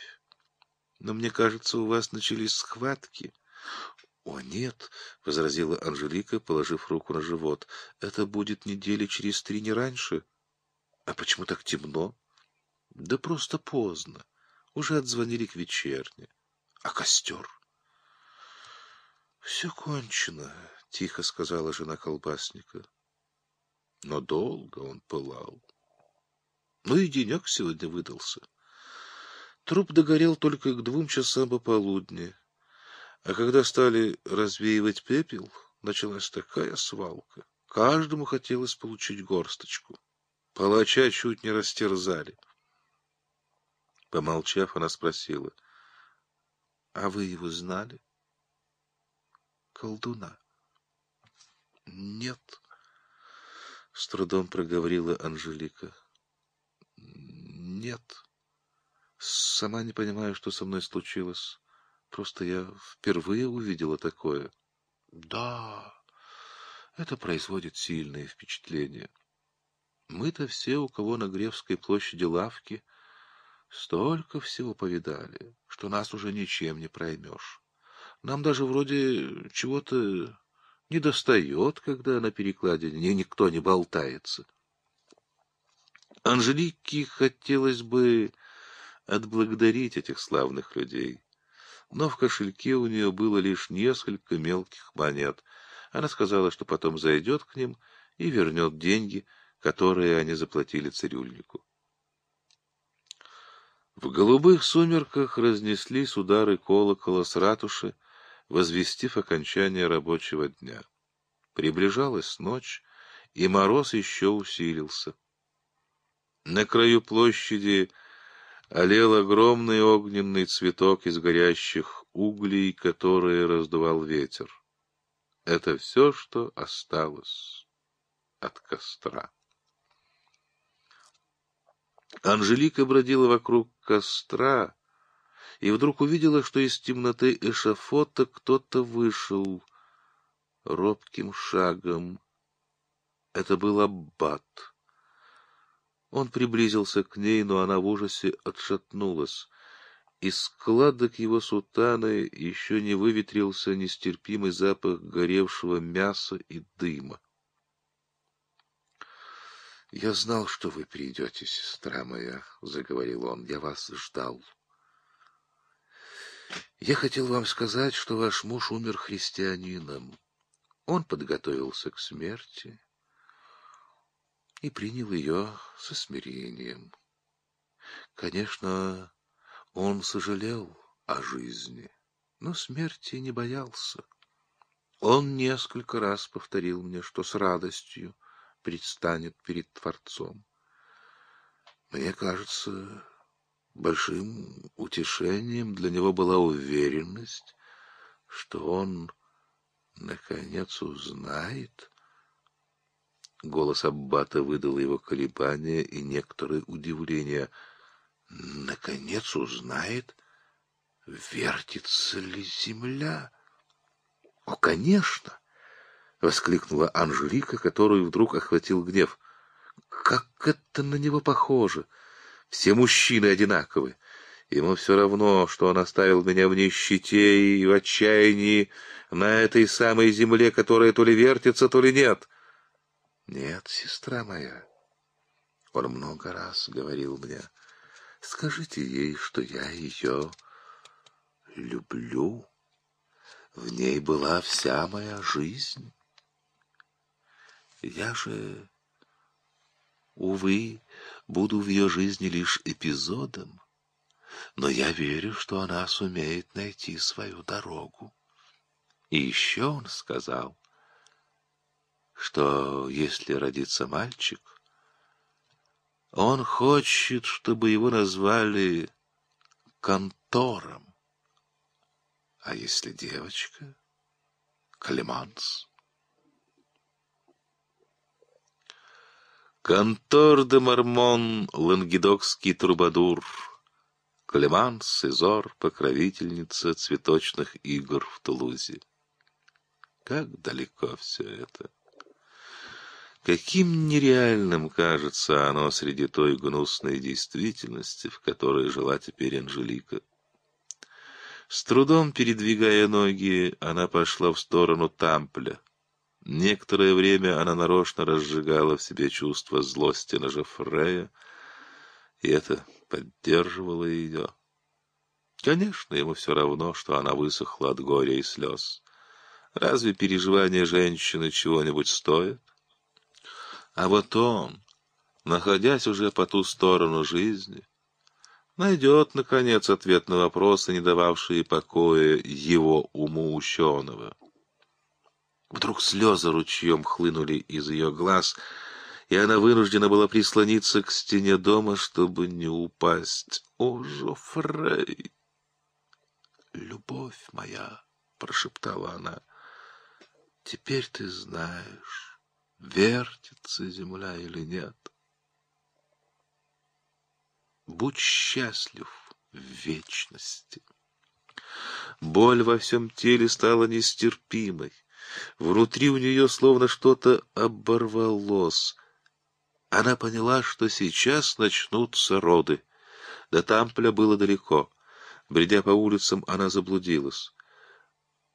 Speaker 1: Но мне кажется, у вас начались схватки». «О, нет!» — возразила Анжелика, положив руку на живот. «Это будет недели через три, не раньше. А почему так темно?» Да просто поздно. Уже отзвонили к вечерне. А костер? Все кончено, тихо сказала жена колбасника. Но долго он пылал. Ну и денек сегодня выдался. Труп догорел только к двум часам пополудни. А когда стали развеивать пепел, началась такая свалка. Каждому хотелось получить горсточку. Палача чуть не растерзали. Помолчав, она спросила. — А вы его знали? — Колдуна. — Нет, — с трудом проговорила Анжелика. — Нет. Сама не понимаю, что со мной случилось. Просто я впервые увидела такое. — Да, это производит сильное впечатление. Мы-то все, у кого на Гревской площади лавки — Столько всего повидали, что нас уже ничем не проймешь. Нам даже вроде чего-то не достает, когда на перекладине никто не болтается. Анжелике хотелось бы отблагодарить этих славных людей, но в кошельке у нее было лишь несколько мелких монет. Она сказала, что потом зайдет к ним и вернет деньги, которые они заплатили цирюльнику. В голубых сумерках разнеслись удары колокола с ратуши, возвестив окончание рабочего дня. Приближалась ночь, и мороз еще усилился. На краю площади олел огромный огненный цветок из горящих углей, которые раздувал ветер. Это все, что осталось от костра. Анжелика бродила вокруг костра и вдруг увидела, что из темноты эшафота кто-то вышел робким шагом. Это был Аббат. Он приблизился к ней, но она в ужасе отшатнулась. Из складок его сутаны еще не выветрился нестерпимый запах горевшего мяса и дыма. «Я знал, что вы придете, сестра моя», — заговорил он, — «я вас ждал». «Я хотел вам сказать, что ваш муж умер христианином. Он подготовился к смерти и принял ее со смирением. Конечно, он сожалел о жизни, но смерти не боялся. Он несколько раз повторил мне, что с радостью, предстанет перед Творцом. Мне кажется, большим утешением для него была уверенность, что он, наконец, узнает. Голос Аббата выдал его колебания и некоторое удивление. Наконец узнает, вертится ли земля. О, конечно! — воскликнула Анжелика, которую вдруг охватил гнев. Как это на него похоже! Все мужчины одинаковы. Ему все равно, что он оставил меня в нищете и в отчаянии на этой самой земле, которая то ли вертится, то ли нет. Нет, сестра моя, он много раз говорил мне, скажите ей, что я ее люблю. В ней была вся моя жизнь. Я же, увы, буду в ее жизни лишь эпизодом, но я верю, что она сумеет найти свою дорогу. И еще он сказал, что если родится мальчик, он хочет, чтобы его назвали контором, а если девочка — Калиманс. Контор де Мармон, лангедокский трубадур, Калеман, Сезор, покровительница цветочных игр в Тулузе. Как далеко все это! Каким нереальным кажется оно среди той гнусной действительности, в которой жила теперь Анжелика. С трудом передвигая ноги, она пошла в сторону Тампля — Некоторое время она нарочно разжигала в себе чувство злости на Жофрея, и это поддерживало ее. Конечно, ему все равно, что она высохла от горя и слез. Разве переживания женщины чего-нибудь стоят? А вот он, находясь уже по ту сторону жизни, найдет, наконец, ответ на вопросы, не дававшие покоя его уму ученого. Вдруг слезы ручьем хлынули из ее глаз, и она вынуждена была прислониться к стене дома, чтобы не упасть. «О, Жофрей!»
Speaker 2: «Любовь моя!»
Speaker 1: — прошептала она. «Теперь ты знаешь, вертится земля или нет. Будь счастлив в вечности!» Боль во всем теле стала нестерпимой. Внутри у нее словно что-то оборвалось. Она поняла, что сейчас начнутся роды. До Тампля было далеко. Бредя по улицам, она заблудилась.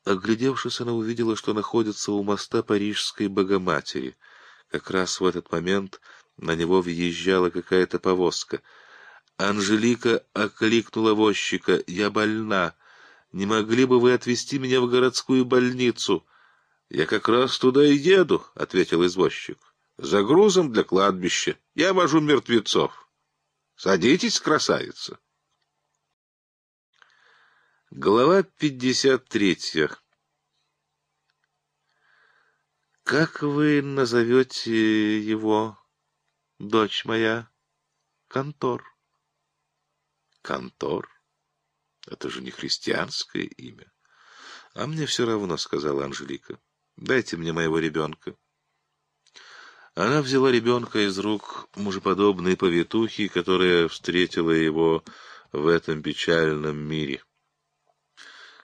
Speaker 1: Оглядевшись, она увидела, что находится у моста Парижской Богоматери. Как раз в этот момент на него въезжала какая-то повозка. Анжелика окликнула возчика. «Я больна. Не могли бы вы отвезти меня в городскую больницу?» Я как раз туда и еду, ответил извозчик. За грузом для кладбища. Я вожу мертвецов. Садитесь, красавица. Глава пятьдесят третья. Как вы назовете его, дочь моя? Контор. Контор? Это же не христианское имя. А мне все равно, сказала Анжелика. Дайте мне моего ребенка. Она взяла ребенка из рук мужеподобной повитухи, которая встретила его в этом печальном мире.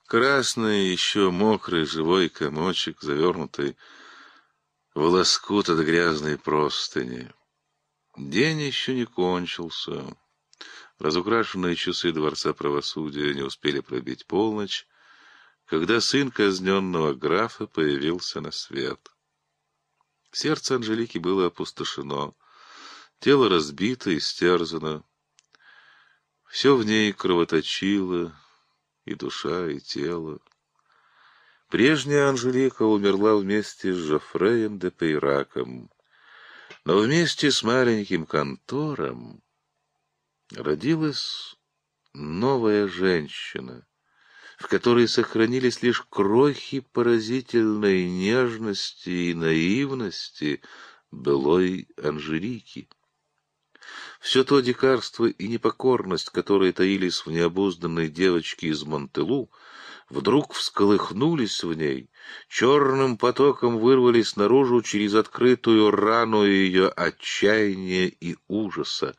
Speaker 1: Красный, еще мокрый, живой комочек, завернутый в лоскут от грязной простыни. День еще не кончился. Разукрашенные часы Дворца Правосудия не успели пробить полночь, когда сын казненного графа появился на свет. Сердце Анжелики было опустошено, тело разбито и стерзано. Все в ней кровоточило, и душа, и тело. Прежняя Анжелика умерла вместе с Жофреем де Пейраком, но вместе с маленьким контором родилась новая женщина — в которой сохранились лишь крохи поразительной нежности и наивности былой Анжерики. Все то дикарство и непокорность, которые таились в необузданной девочке из Монтелу, вдруг всколыхнулись в ней, черным потоком вырвались наружу через открытую рану ее отчаяния и ужаса.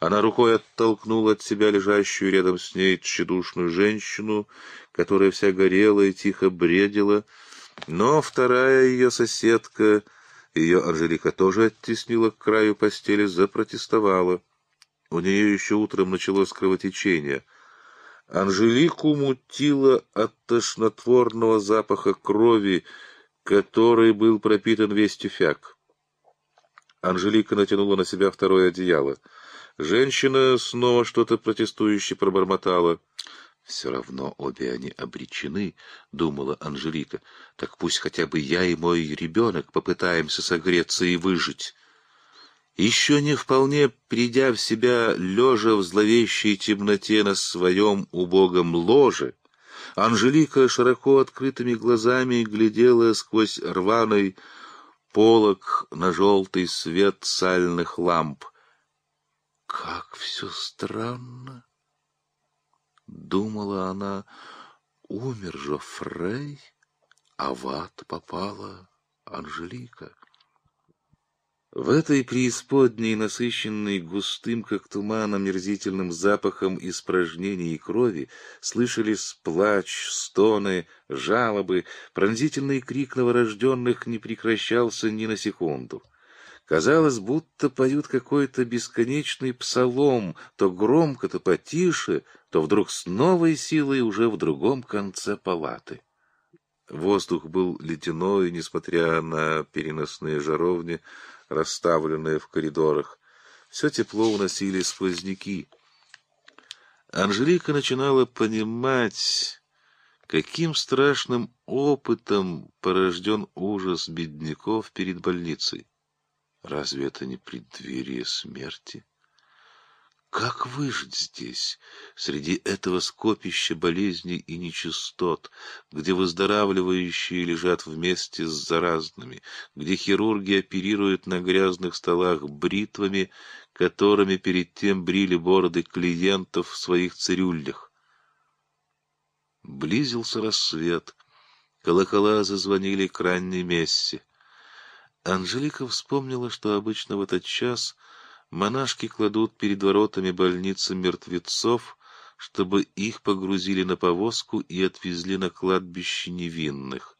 Speaker 1: Она рукой оттолкнула от себя лежащую рядом с ней тщедушную женщину, которая вся горела и тихо бредила, но вторая ее соседка, ее Анжелика тоже оттеснила к краю постели, запротестовала. У нее еще утром началось кровотечение. Анжелику мутило от тошнотворного запаха крови, который был пропитан весь тюфяк. Анжелика натянула на себя второе одеяло — Женщина снова что-то протестующе пробормотала. «Все равно обе они обречены», — думала Анжелика. «Так пусть хотя бы я и мой ребенок попытаемся согреться и выжить». Еще не вполне придя в себя, лежа в зловещей темноте на своем убогом ложе, Анжелика широко открытыми глазами глядела сквозь рваный полок на желтый свет сальных ламп — «Как все странно!» Думала она, умер же Фрей, а в ад попала Анжелика. В этой преисподней, насыщенной густым, как туман, омерзительным запахом испражнений и крови, слышались плач, стоны, жалобы, пронзительный крик новорожденных не прекращался ни на секунду. Казалось, будто поют какой-то бесконечный псалом, то громко, то потише, то вдруг с новой силой уже в другом конце палаты. Воздух был ледяной, несмотря на переносные жаровни, расставленные в коридорах. Все тепло уносили сквозняки. Анжелика начинала понимать, каким страшным опытом порожден ужас бедняков перед больницей. Разве это не преддверие смерти? Как выжить здесь, среди этого скопища болезней и нечистот, где выздоравливающие лежат вместе с заразными, где хирурги оперируют на грязных столах бритвами, которыми перед тем брили бороды клиентов в своих цирюльнях? Близился рассвет, колокола зазвонили к ранней мессе. Анжелика вспомнила, что обычно в этот час монашки кладут перед воротами больницы мертвецов, чтобы их погрузили на повозку и отвезли на кладбище невинных.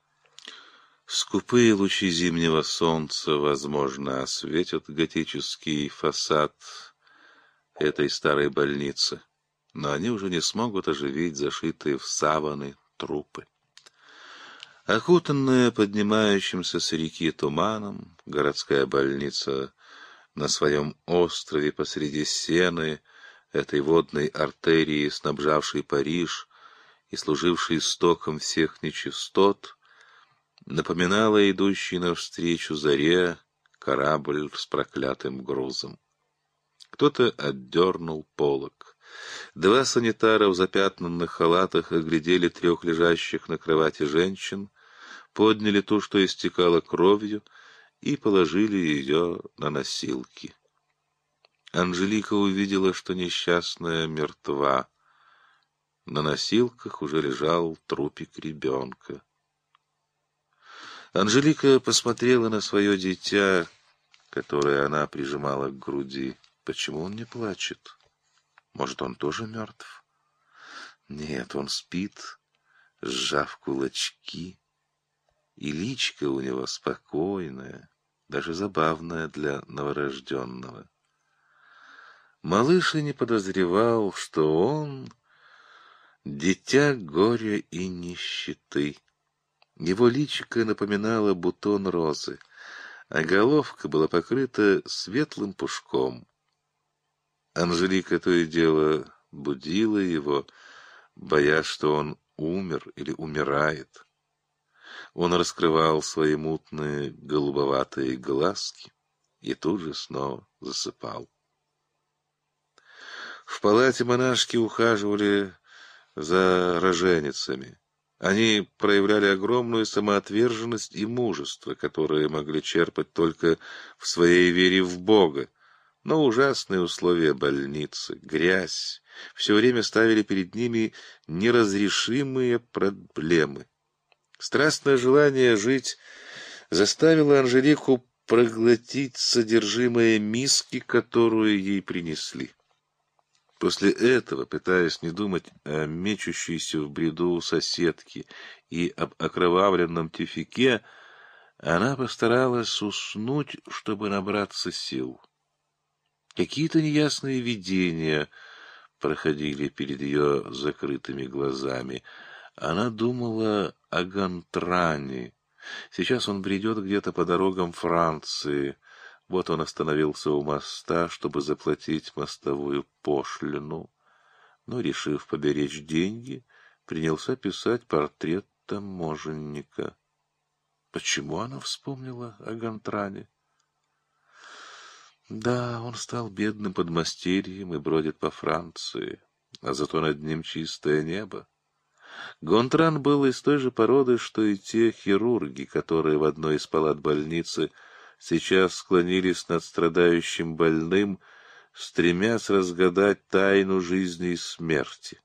Speaker 1: Скупые лучи зимнего солнца, возможно, осветят готический фасад этой старой больницы, но они уже не смогут оживить зашитые в саваны трупы. Окутанная поднимающимся с реки туманом, городская больница на своем острове посреди сены, этой водной артерии, снабжавшей Париж и служившей истоком всех нечистот, напоминала идущий навстречу заре корабль с проклятым грузом. Кто-то отдернул полок. Два санитара в запятнанных халатах оглядели трех лежащих на кровати женщин, подняли то, что истекало кровью, и положили ее на носилки. Анжелика увидела, что несчастная мертва. На носилках уже лежал трупик ребенка. Анжелика посмотрела на свое дитя, которое она прижимала к груди. Почему он не плачет? Может, он тоже мертв? Нет, он спит, сжав кулачки и личка у него спокойная, даже забавная для новорожденного. Малыш и не подозревал, что он — дитя горя и нищеты. Его личико напоминало бутон розы, а головка была покрыта светлым пушком. Анжелика то и дело будила его, боясь, что он умер или умирает. Он раскрывал свои мутные голубоватые глазки и тут же снова засыпал. В палате монашки ухаживали за роженицами. Они проявляли огромную самоотверженность и мужество, которые могли черпать только в своей вере в Бога. Но ужасные условия больницы, грязь, все время ставили перед ними неразрешимые проблемы. Страстное желание жить заставило Анжелику проглотить содержимое миски, которую ей принесли. После этого, пытаясь не думать о мечущейся в бреду соседке и об окровавленном тюфике, она постаралась уснуть, чтобы набраться сил. Какие-то неясные видения проходили перед ее закрытыми глазами. Она думала Агантрани. Сейчас он бредет где-то по дорогам Франции. Вот он остановился у моста, чтобы заплатить мостовую пошлину. Но, решив поберечь деньги, принялся писать портрет таможенника. Почему она вспомнила о Гантране? Да, он стал бедным подмастерьем и бродит по Франции, а зато над ним чистое небо. Гонтран был из той же породы, что и те хирурги, которые в одной из палат больницы сейчас склонились над страдающим больным, стремясь разгадать тайну жизни и смерти.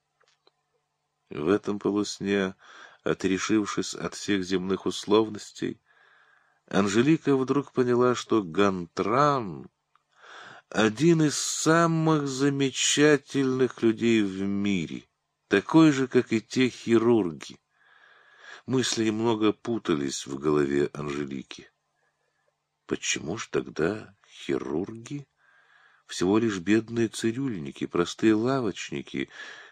Speaker 1: В этом полусне, отрешившись от всех земных условностей, Анжелика вдруг поняла, что Гонтран — один из самых замечательных людей в мире — такой же, как и те хирурги. Мысли много путались в голове Анжелики. Почему ж тогда хирурги? Всего лишь бедные цирюльники, простые лавочники,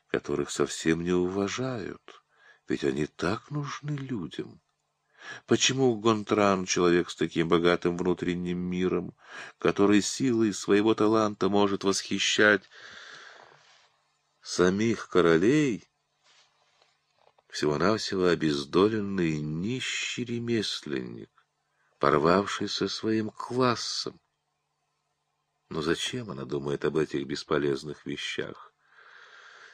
Speaker 1: которых совсем не уважают, ведь они так нужны людям. Почему Гонтран, человек с таким богатым внутренним миром, который силой своего таланта может восхищать самих королей всего-навсего обездоленный нищий ремесленник, порвавший со своим классом. Но зачем она думает об этих бесполезных вещах?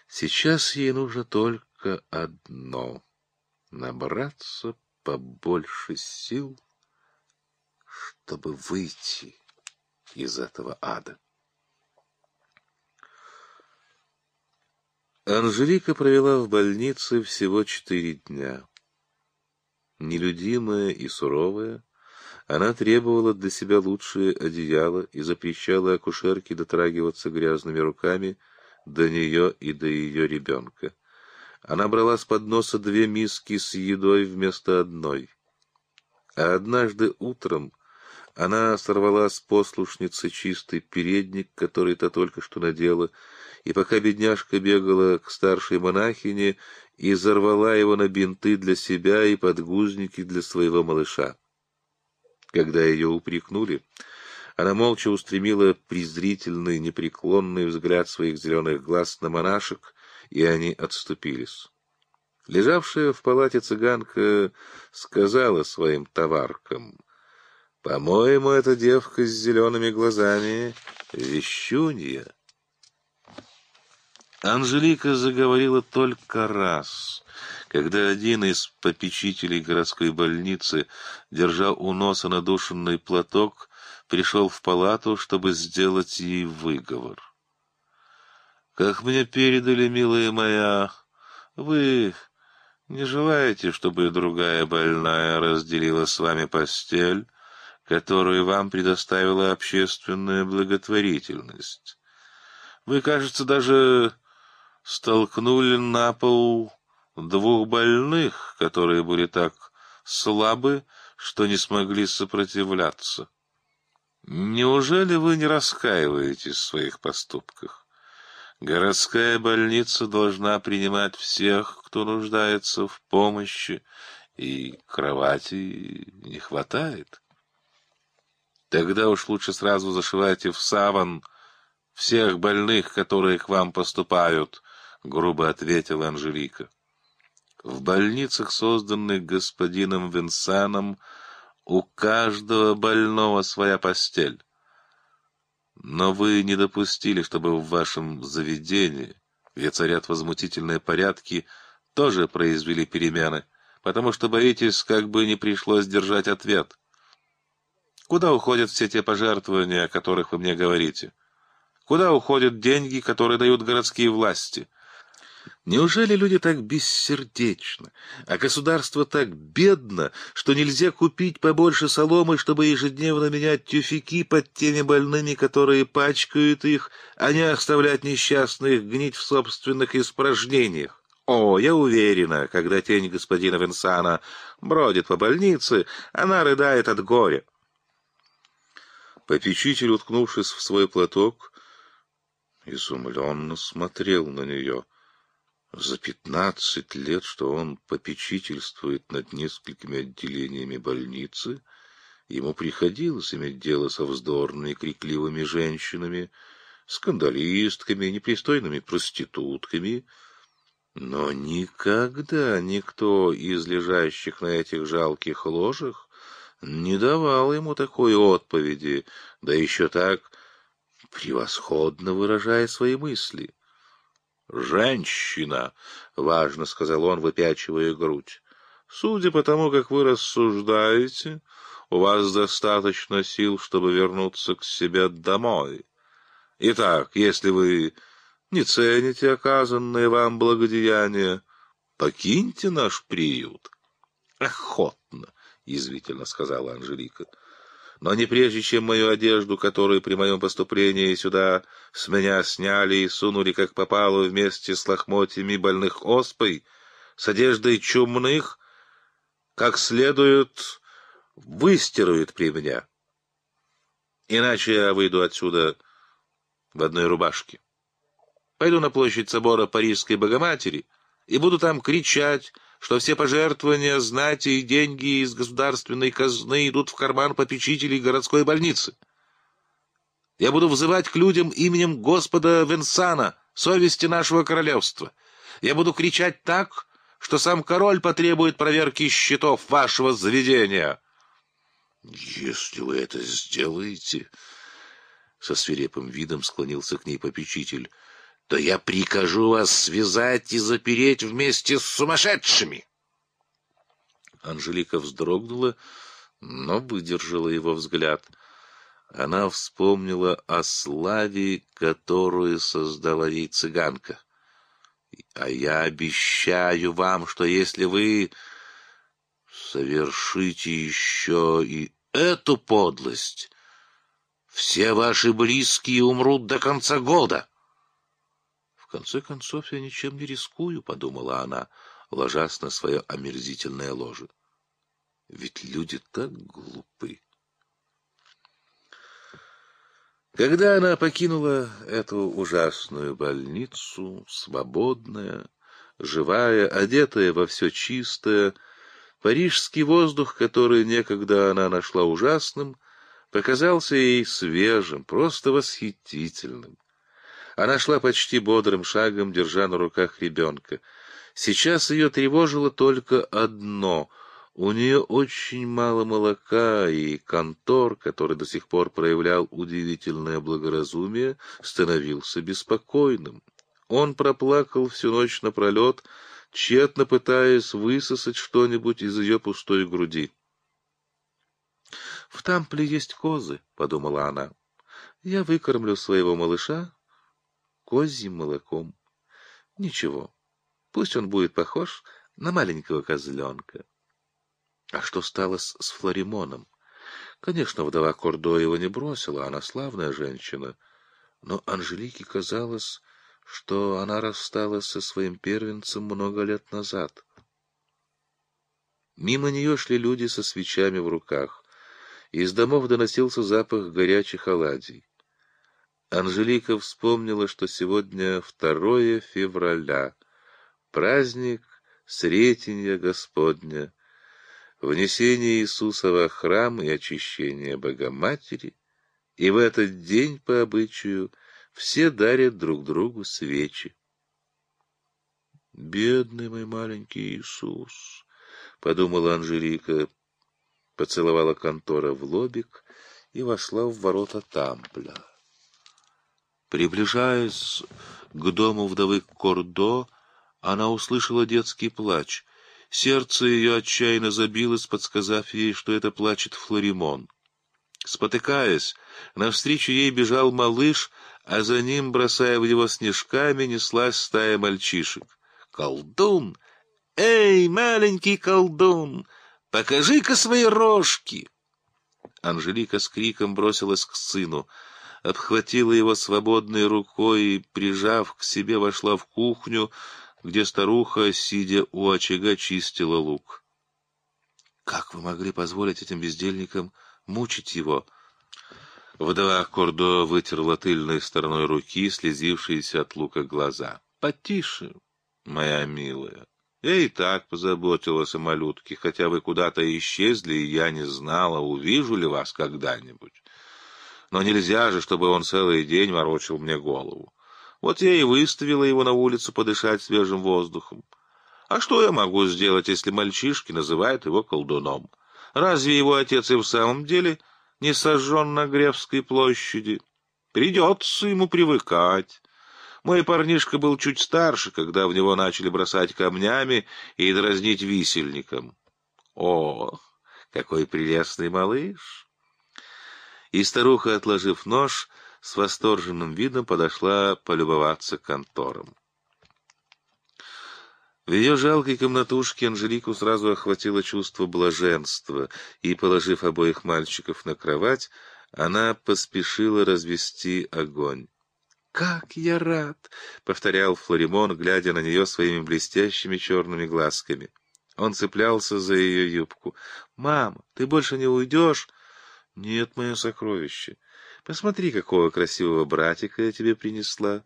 Speaker 1: Сейчас ей нужно только одно — набраться побольше сил, чтобы выйти из этого ада. Анжелика провела в больнице всего четыре дня. Нелюдимая и суровая, она требовала для себя лучшее одеяло и запрещала акушерке дотрагиваться грязными руками до нее и до ее ребенка. Она брала с подноса две миски с едой вместо одной. А однажды утром она сорвала с послушницы чистый передник, который то только что надела, — и пока бедняжка бегала к старшей монахине и зарвала его на бинты для себя и подгузники для своего малыша. Когда ее упрекнули, она молча устремила презрительный, непреклонный взгляд своих зеленых глаз на монашек, и они отступились. Лежавшая в палате цыганка сказала своим товаркам, «По-моему, эта девка с зелеными глазами — вещунья». Анжелика заговорила только раз, когда один из попечителей городской больницы, держа у носа надушенный платок, пришел в палату, чтобы сделать ей выговор. «Как мне передали, милая моя, вы не желаете, чтобы другая больная разделила с вами постель, которую вам предоставила общественная благотворительность? Вы, кажется, даже столкнули на пол двух больных, которые были так слабы, что не смогли сопротивляться. Неужели вы не раскаиваетесь в своих поступках? Городская больница должна принимать всех, кто нуждается в помощи, и кровати не хватает. Тогда уж лучше сразу зашивайте в саван всех больных, которые к вам поступают, — грубо ответила Анжелика. В больницах, созданных господином Винсаном, у каждого больного своя постель. Но вы не допустили, чтобы в вашем заведении, где царят возмутительные порядки, тоже произвели перемены, потому что боитесь, как бы не пришлось держать ответ. Куда уходят все те пожертвования, о которых вы мне говорите? Куда уходят деньги, которые дают городские власти — Неужели люди так бессердечны, а государство так бедно, что нельзя купить побольше соломы, чтобы ежедневно менять тюфяки под теми больными, которые пачкают их, а не оставлять несчастных гнить в собственных испражнениях? О, я уверена, когда тень господина Винсана бродит по больнице, она рыдает от горя. Попечитель, уткнувшись в свой платок, изумленно смотрел на нее — за пятнадцать лет, что он попечительствует над несколькими отделениями больницы, ему приходилось иметь дело со вздорными и крикливыми женщинами, скандалистками, непристойными проститутками, но никогда никто из лежащих на этих жалких ложах не давал ему такой отповеди, да еще так превосходно выражая свои мысли. «Женщина!» — важно сказал он, выпячивая грудь. «Судя по тому, как вы рассуждаете, у вас достаточно сил, чтобы вернуться к себе домой. Итак, если вы не цените оказанные вам благодеяния, покиньте наш приют». «Охотно!» — язвительно сказала Анжелика. Но не прежде, чем мою одежду, которую при моем поступлении сюда с меня сняли и сунули, как попало, вместе с лохмотьями больных оспой, с одеждой чумных, как следует, выстируют при меня. Иначе я выйду отсюда в одной рубашке. Пойду на площадь собора Парижской Богоматери и буду там кричать, что все пожертвования знати и деньги из государственной казны идут в карман попечителей городской больницы. Я буду взывать к людям именем Господа Венсана, совести нашего королевства. Я буду кричать так, что сам король потребует проверки счетов вашего заведения. — Если вы это сделаете... — со свирепым видом склонился к ней попечитель — то я прикажу вас связать и запереть вместе с сумасшедшими. Анжелика вздрогнула, но выдержала его взгляд. Она вспомнила о славе, которую создала ей цыганка. А я обещаю вам, что если вы совершите еще и эту подлость, все ваши близкие умрут до конца года. «В конце концов, я ничем не рискую», — подумала она, ложась на свое омерзительное ложе. «Ведь люди так глупы». Когда она покинула эту ужасную больницу, свободная, живая, одетая во все чистое, парижский воздух, который некогда она нашла ужасным, показался ей свежим, просто восхитительным. Она шла почти бодрым шагом, держа на руках ребенка. Сейчас ее тревожило только одно — у нее очень мало молока, и контор, который до сих пор проявлял удивительное благоразумие, становился беспокойным. Он проплакал всю ночь напролет, тщетно пытаясь высосать что-нибудь из ее пустой груди. «В тампле есть козы», — подумала она. «Я выкормлю своего малыша, козьим молоком. Ничего, пусть он будет похож на маленького козленка. А что стало с, с Флоримоном? Конечно, вдова Кордо его не бросила, она славная женщина. Но Анжелике казалось, что она рассталась со своим первенцем много лет назад. Мимо нее шли люди со свечами в руках. Из домов доносился запах горячих оладий. Анжелика вспомнила, что сегодня 2 февраля, праздник Сретения Господня, внесение Иисуса во храм и очищение Богоматери, и в этот день, по обычаю, все дарят друг другу свечи. «Бедный мой маленький Иисус!» — подумала Анжелика, поцеловала контора в лобик и вошла в ворота Тампля. Приближаясь к дому вдовы Кордо, она услышала детский плач. Сердце ее отчаянно забилось, подсказав ей, что это плачет Флоримон. Спотыкаясь, навстречу ей бежал малыш, а за ним, бросая в него снежками, неслась стая мальчишек. «Колдун! Эй, маленький колдун! Покажи-ка свои рожки!» Анжелика с криком бросилась к сыну — обхватила его свободной рукой и, прижав к себе, вошла в кухню, где старуха, сидя у очага, чистила лук. «Как вы могли позволить этим бездельникам мучить его?» Вдова Кордо вытерла тыльной стороной руки, слезившиеся от лука глаза. «Потише, моя милая. Я и так позаботилась о малютке, хотя вы куда-то исчезли, и я не знала, увижу ли вас когда-нибудь. Но нельзя же, чтобы он целый день морочил мне голову. Вот я и выставила его на улицу подышать свежим воздухом. А что я могу сделать, если мальчишки называют его колдуном? Разве его отец и в самом деле не сожжен на Гревской площади? Придется ему привыкать. Мой парнишка был чуть старше, когда в него начали бросать камнями и дразнить висельником. О, какой прелестный малыш! И старуха, отложив нож, с восторженным видом подошла полюбоваться контором. В ее жалкой комнатушке Анжелику сразу охватило чувство блаженства, и, положив обоих мальчиков на кровать, она поспешила развести огонь. «Как я рад!» — повторял Флоримон, глядя на нее своими блестящими черными глазками. Он цеплялся за ее юбку. «Мама, ты больше не уйдешь?» Нет, мое сокровище, посмотри, какого красивого братика я тебе принесла.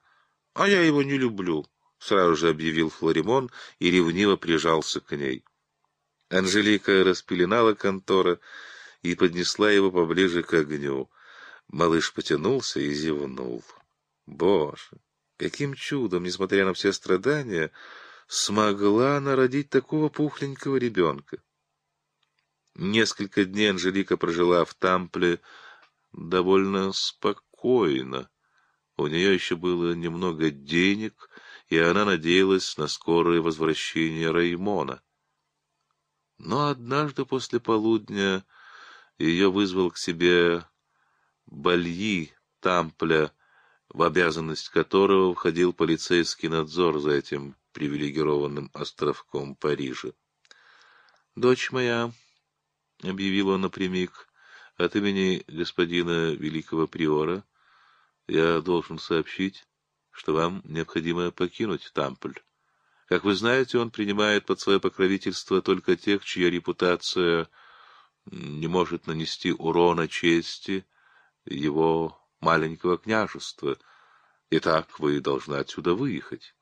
Speaker 1: А я его не люблю, — сразу же объявил Флоримон и ревниво прижался к ней. Анжелика распеленала контора и поднесла его поближе к огню. Малыш потянулся и зевнул. Боже, каким чудом, несмотря на все страдания, смогла она родить такого пухленького ребенка! Несколько дней Анжелика прожила в Тампле довольно спокойно. У нее еще было немного денег, и она надеялась на скорое возвращение Раймона. Но однажды после полудня ее вызвал к себе Бальи Тампля, в обязанность которого входил полицейский надзор за этим привилегированным островком Парижа. «Дочь моя», — объявила напрямик, — от имени господина великого приора я должен сообщить, что вам необходимо покинуть Тампль. Как вы знаете, он принимает под свое покровительство только тех, чья репутация не может нанести урона чести его маленького княжества. Итак, вы должны отсюда выехать.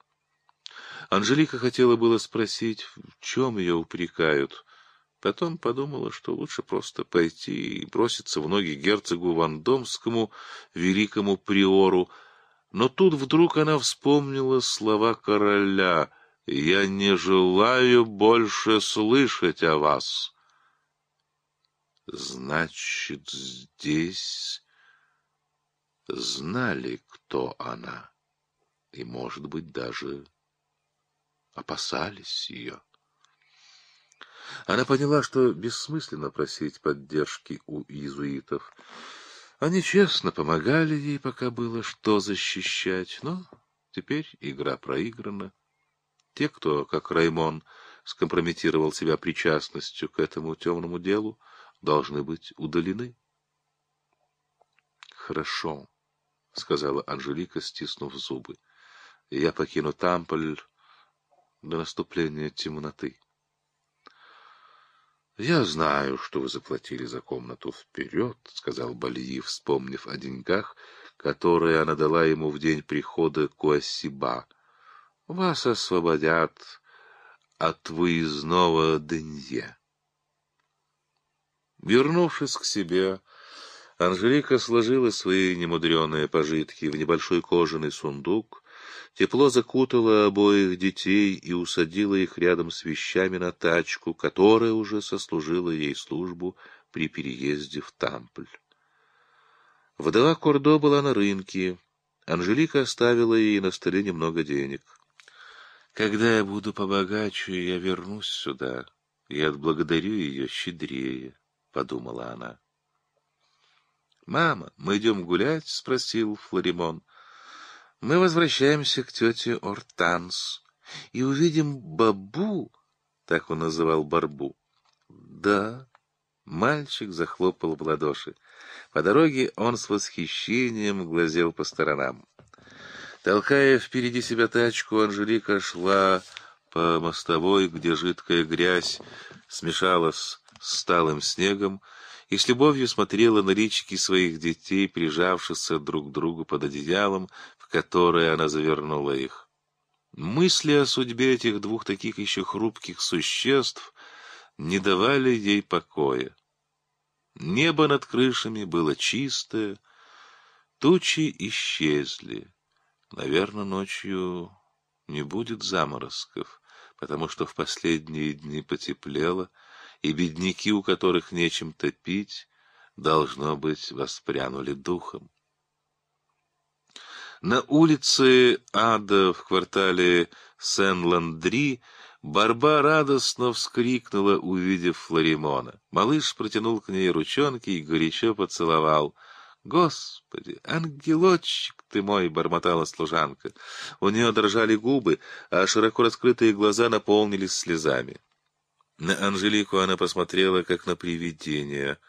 Speaker 1: Анжелика хотела было спросить, в чем ее упрекают — Потом подумала, что лучше просто пойти и броситься в ноги герцогу Вандомскому, великому приору. Но тут вдруг она вспомнила слова короля «Я не желаю больше слышать о вас». Значит, здесь знали, кто она, и, может быть, даже опасались ее. Она поняла, что бессмысленно просить поддержки у иезуитов. Они честно помогали ей, пока было что защищать, но теперь игра проиграна. Те, кто, как Раймон, скомпрометировал себя причастностью к этому темному делу, должны быть удалены. «Хорошо», — сказала Анжелика, стиснув зубы. «Я покину Тамполь до наступления темноты». — Я знаю, что вы заплатили за комнату вперед, — сказал Бальи, вспомнив о деньгах, которые она дала ему в день прихода Куасиба. — Вас освободят от выездного Денье. Вернувшись к себе, Анжелика сложила свои немудреные пожитки в небольшой кожаный сундук — Тепло закутало обоих детей и усадило их рядом с вещами на тачку, которая уже сослужила ей службу при переезде в Тампль. Вдова Кордо была на рынке. Анжелика оставила ей на столе немного денег. «Когда я буду побогаче, я вернусь сюда и отблагодарю ее щедрее», — подумала она. «Мама, мы идем гулять?» — спросил Флоримон. — мы возвращаемся к тете Ортанс и увидим бабу, так он называл Барбу. Да, мальчик захлопал в ладоши. По дороге он с восхищением глазел по сторонам. Толкая впереди себя тачку, Анжелика шла по мостовой, где жидкая грязь смешалась с сталым снегом, и с любовью смотрела на речки своих детей, прижавшихся друг к другу под одеялом, в которые она завернула их. Мысли о судьбе этих двух таких еще хрупких существ не давали ей покоя. Небо над крышами было чистое, тучи исчезли. Наверное, ночью не будет заморозков, потому что в последние дни потеплело, и бедняки, у которых нечем топить, должно быть, воспрянули духом. На улице Ада в квартале Сен-Ландри Барба радостно вскрикнула, увидев Флоримона. Малыш протянул к ней ручонки и горячо поцеловал. «Господи, ангелочек ты мой!» — бормотала служанка. У нее дрожали губы, а широко раскрытые глаза наполнились слезами. На Анжелику она посмотрела, как на привидение.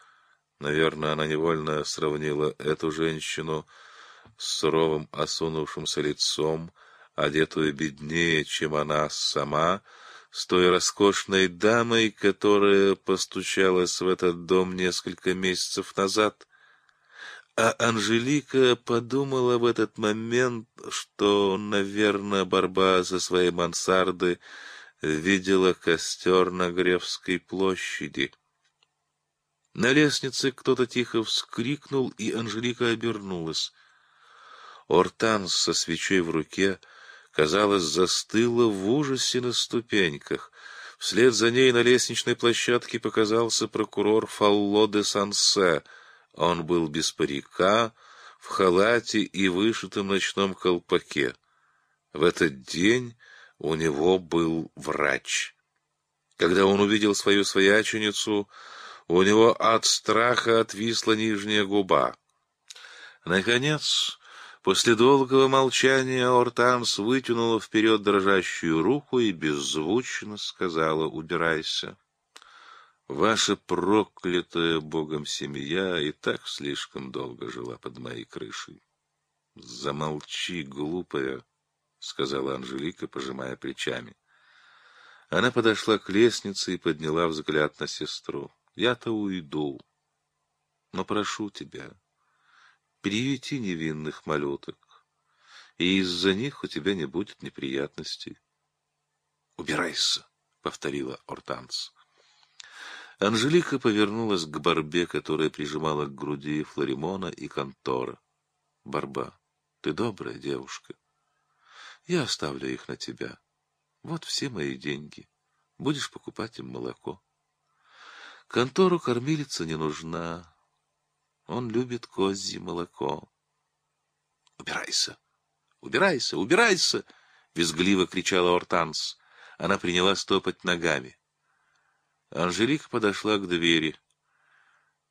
Speaker 1: Наверное, она невольно сравнила эту женщину с суровым осунувшимся лицом, одетую беднее, чем она сама, с той роскошной дамой, которая постучалась в этот дом несколько месяцев назад. А Анжелика подумала в этот момент, что, наверное, борьба за свои мансарды видела костер на Гревской площади. На лестнице кто-то тихо вскрикнул, и Анжелика обернулась. Ортан со свечой в руке, казалось, застыла в ужасе на ступеньках. Вслед за ней на лестничной площадке показался прокурор Фалло де Сансе. Он был без парика, в халате и вышитом ночном колпаке. В этот день у него был врач. Когда он увидел свою свояченицу, у него от страха отвисла нижняя губа. Наконец, После долгого молчания Ортанс вытянула вперед дрожащую руку и беззвучно сказала «Убирайся». Ваша проклятая богом семья и так слишком долго жила под моей крышей. — Замолчи, глупая, — сказала Анжелика, пожимая плечами. Она подошла к лестнице и подняла взгляд на сестру. — Я-то уйду, но прошу тебя, приюти невинных малюток, и из-за них у тебя не будет неприятностей. — Убирайся, — повторила Ортанс. Анжелика повернулась к Барбе, которая прижимала к груди Флоримона и Контора. — Барба, ты добрая девушка. Я оставлю их на тебя. Вот все мои деньги. Будешь покупать им молоко. Контору кормилица не нужна, он любит козье молоко. «Убирайся! Убирайся! Убирайся!» — визгливо кричала Ортанс. Она приняла стопать ногами. Анжелика подошла к двери.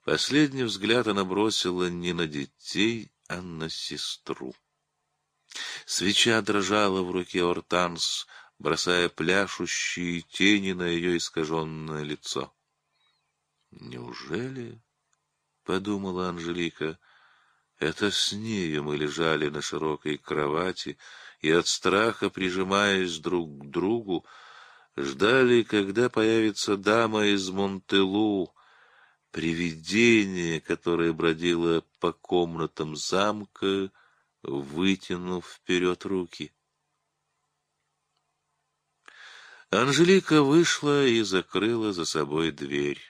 Speaker 1: Последний взгляд она бросила не на детей, а на сестру. Свеча дрожала в руке Ортанс, бросая пляшущие тени на ее искаженное лицо. Неужели подумала Анжелика. Это с нею мы лежали на широкой кровати и от страха, прижимаясь друг к другу, ждали, когда появится дама из Монтелу, привидение, которое бродило по комнатам замка, вытянув вперед руки. Анжелика вышла и закрыла за собой дверь.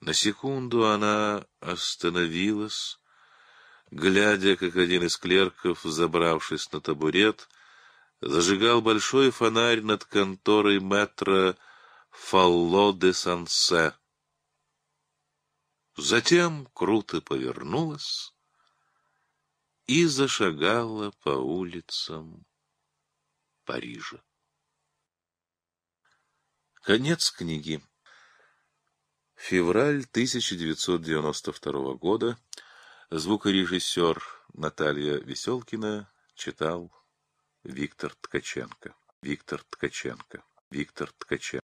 Speaker 1: На секунду она остановилась, глядя, как один из клерков, забравшись на табурет, зажигал большой фонарь над конторой мэтра Фалло де Сансе. Затем круто повернулась и зашагала по улицам Парижа. Конец книги. Февраль 1992 года. Звукорежиссер Наталья Веселкина читал Виктор Ткаченко. Виктор Ткаченко. Виктор Ткаченко.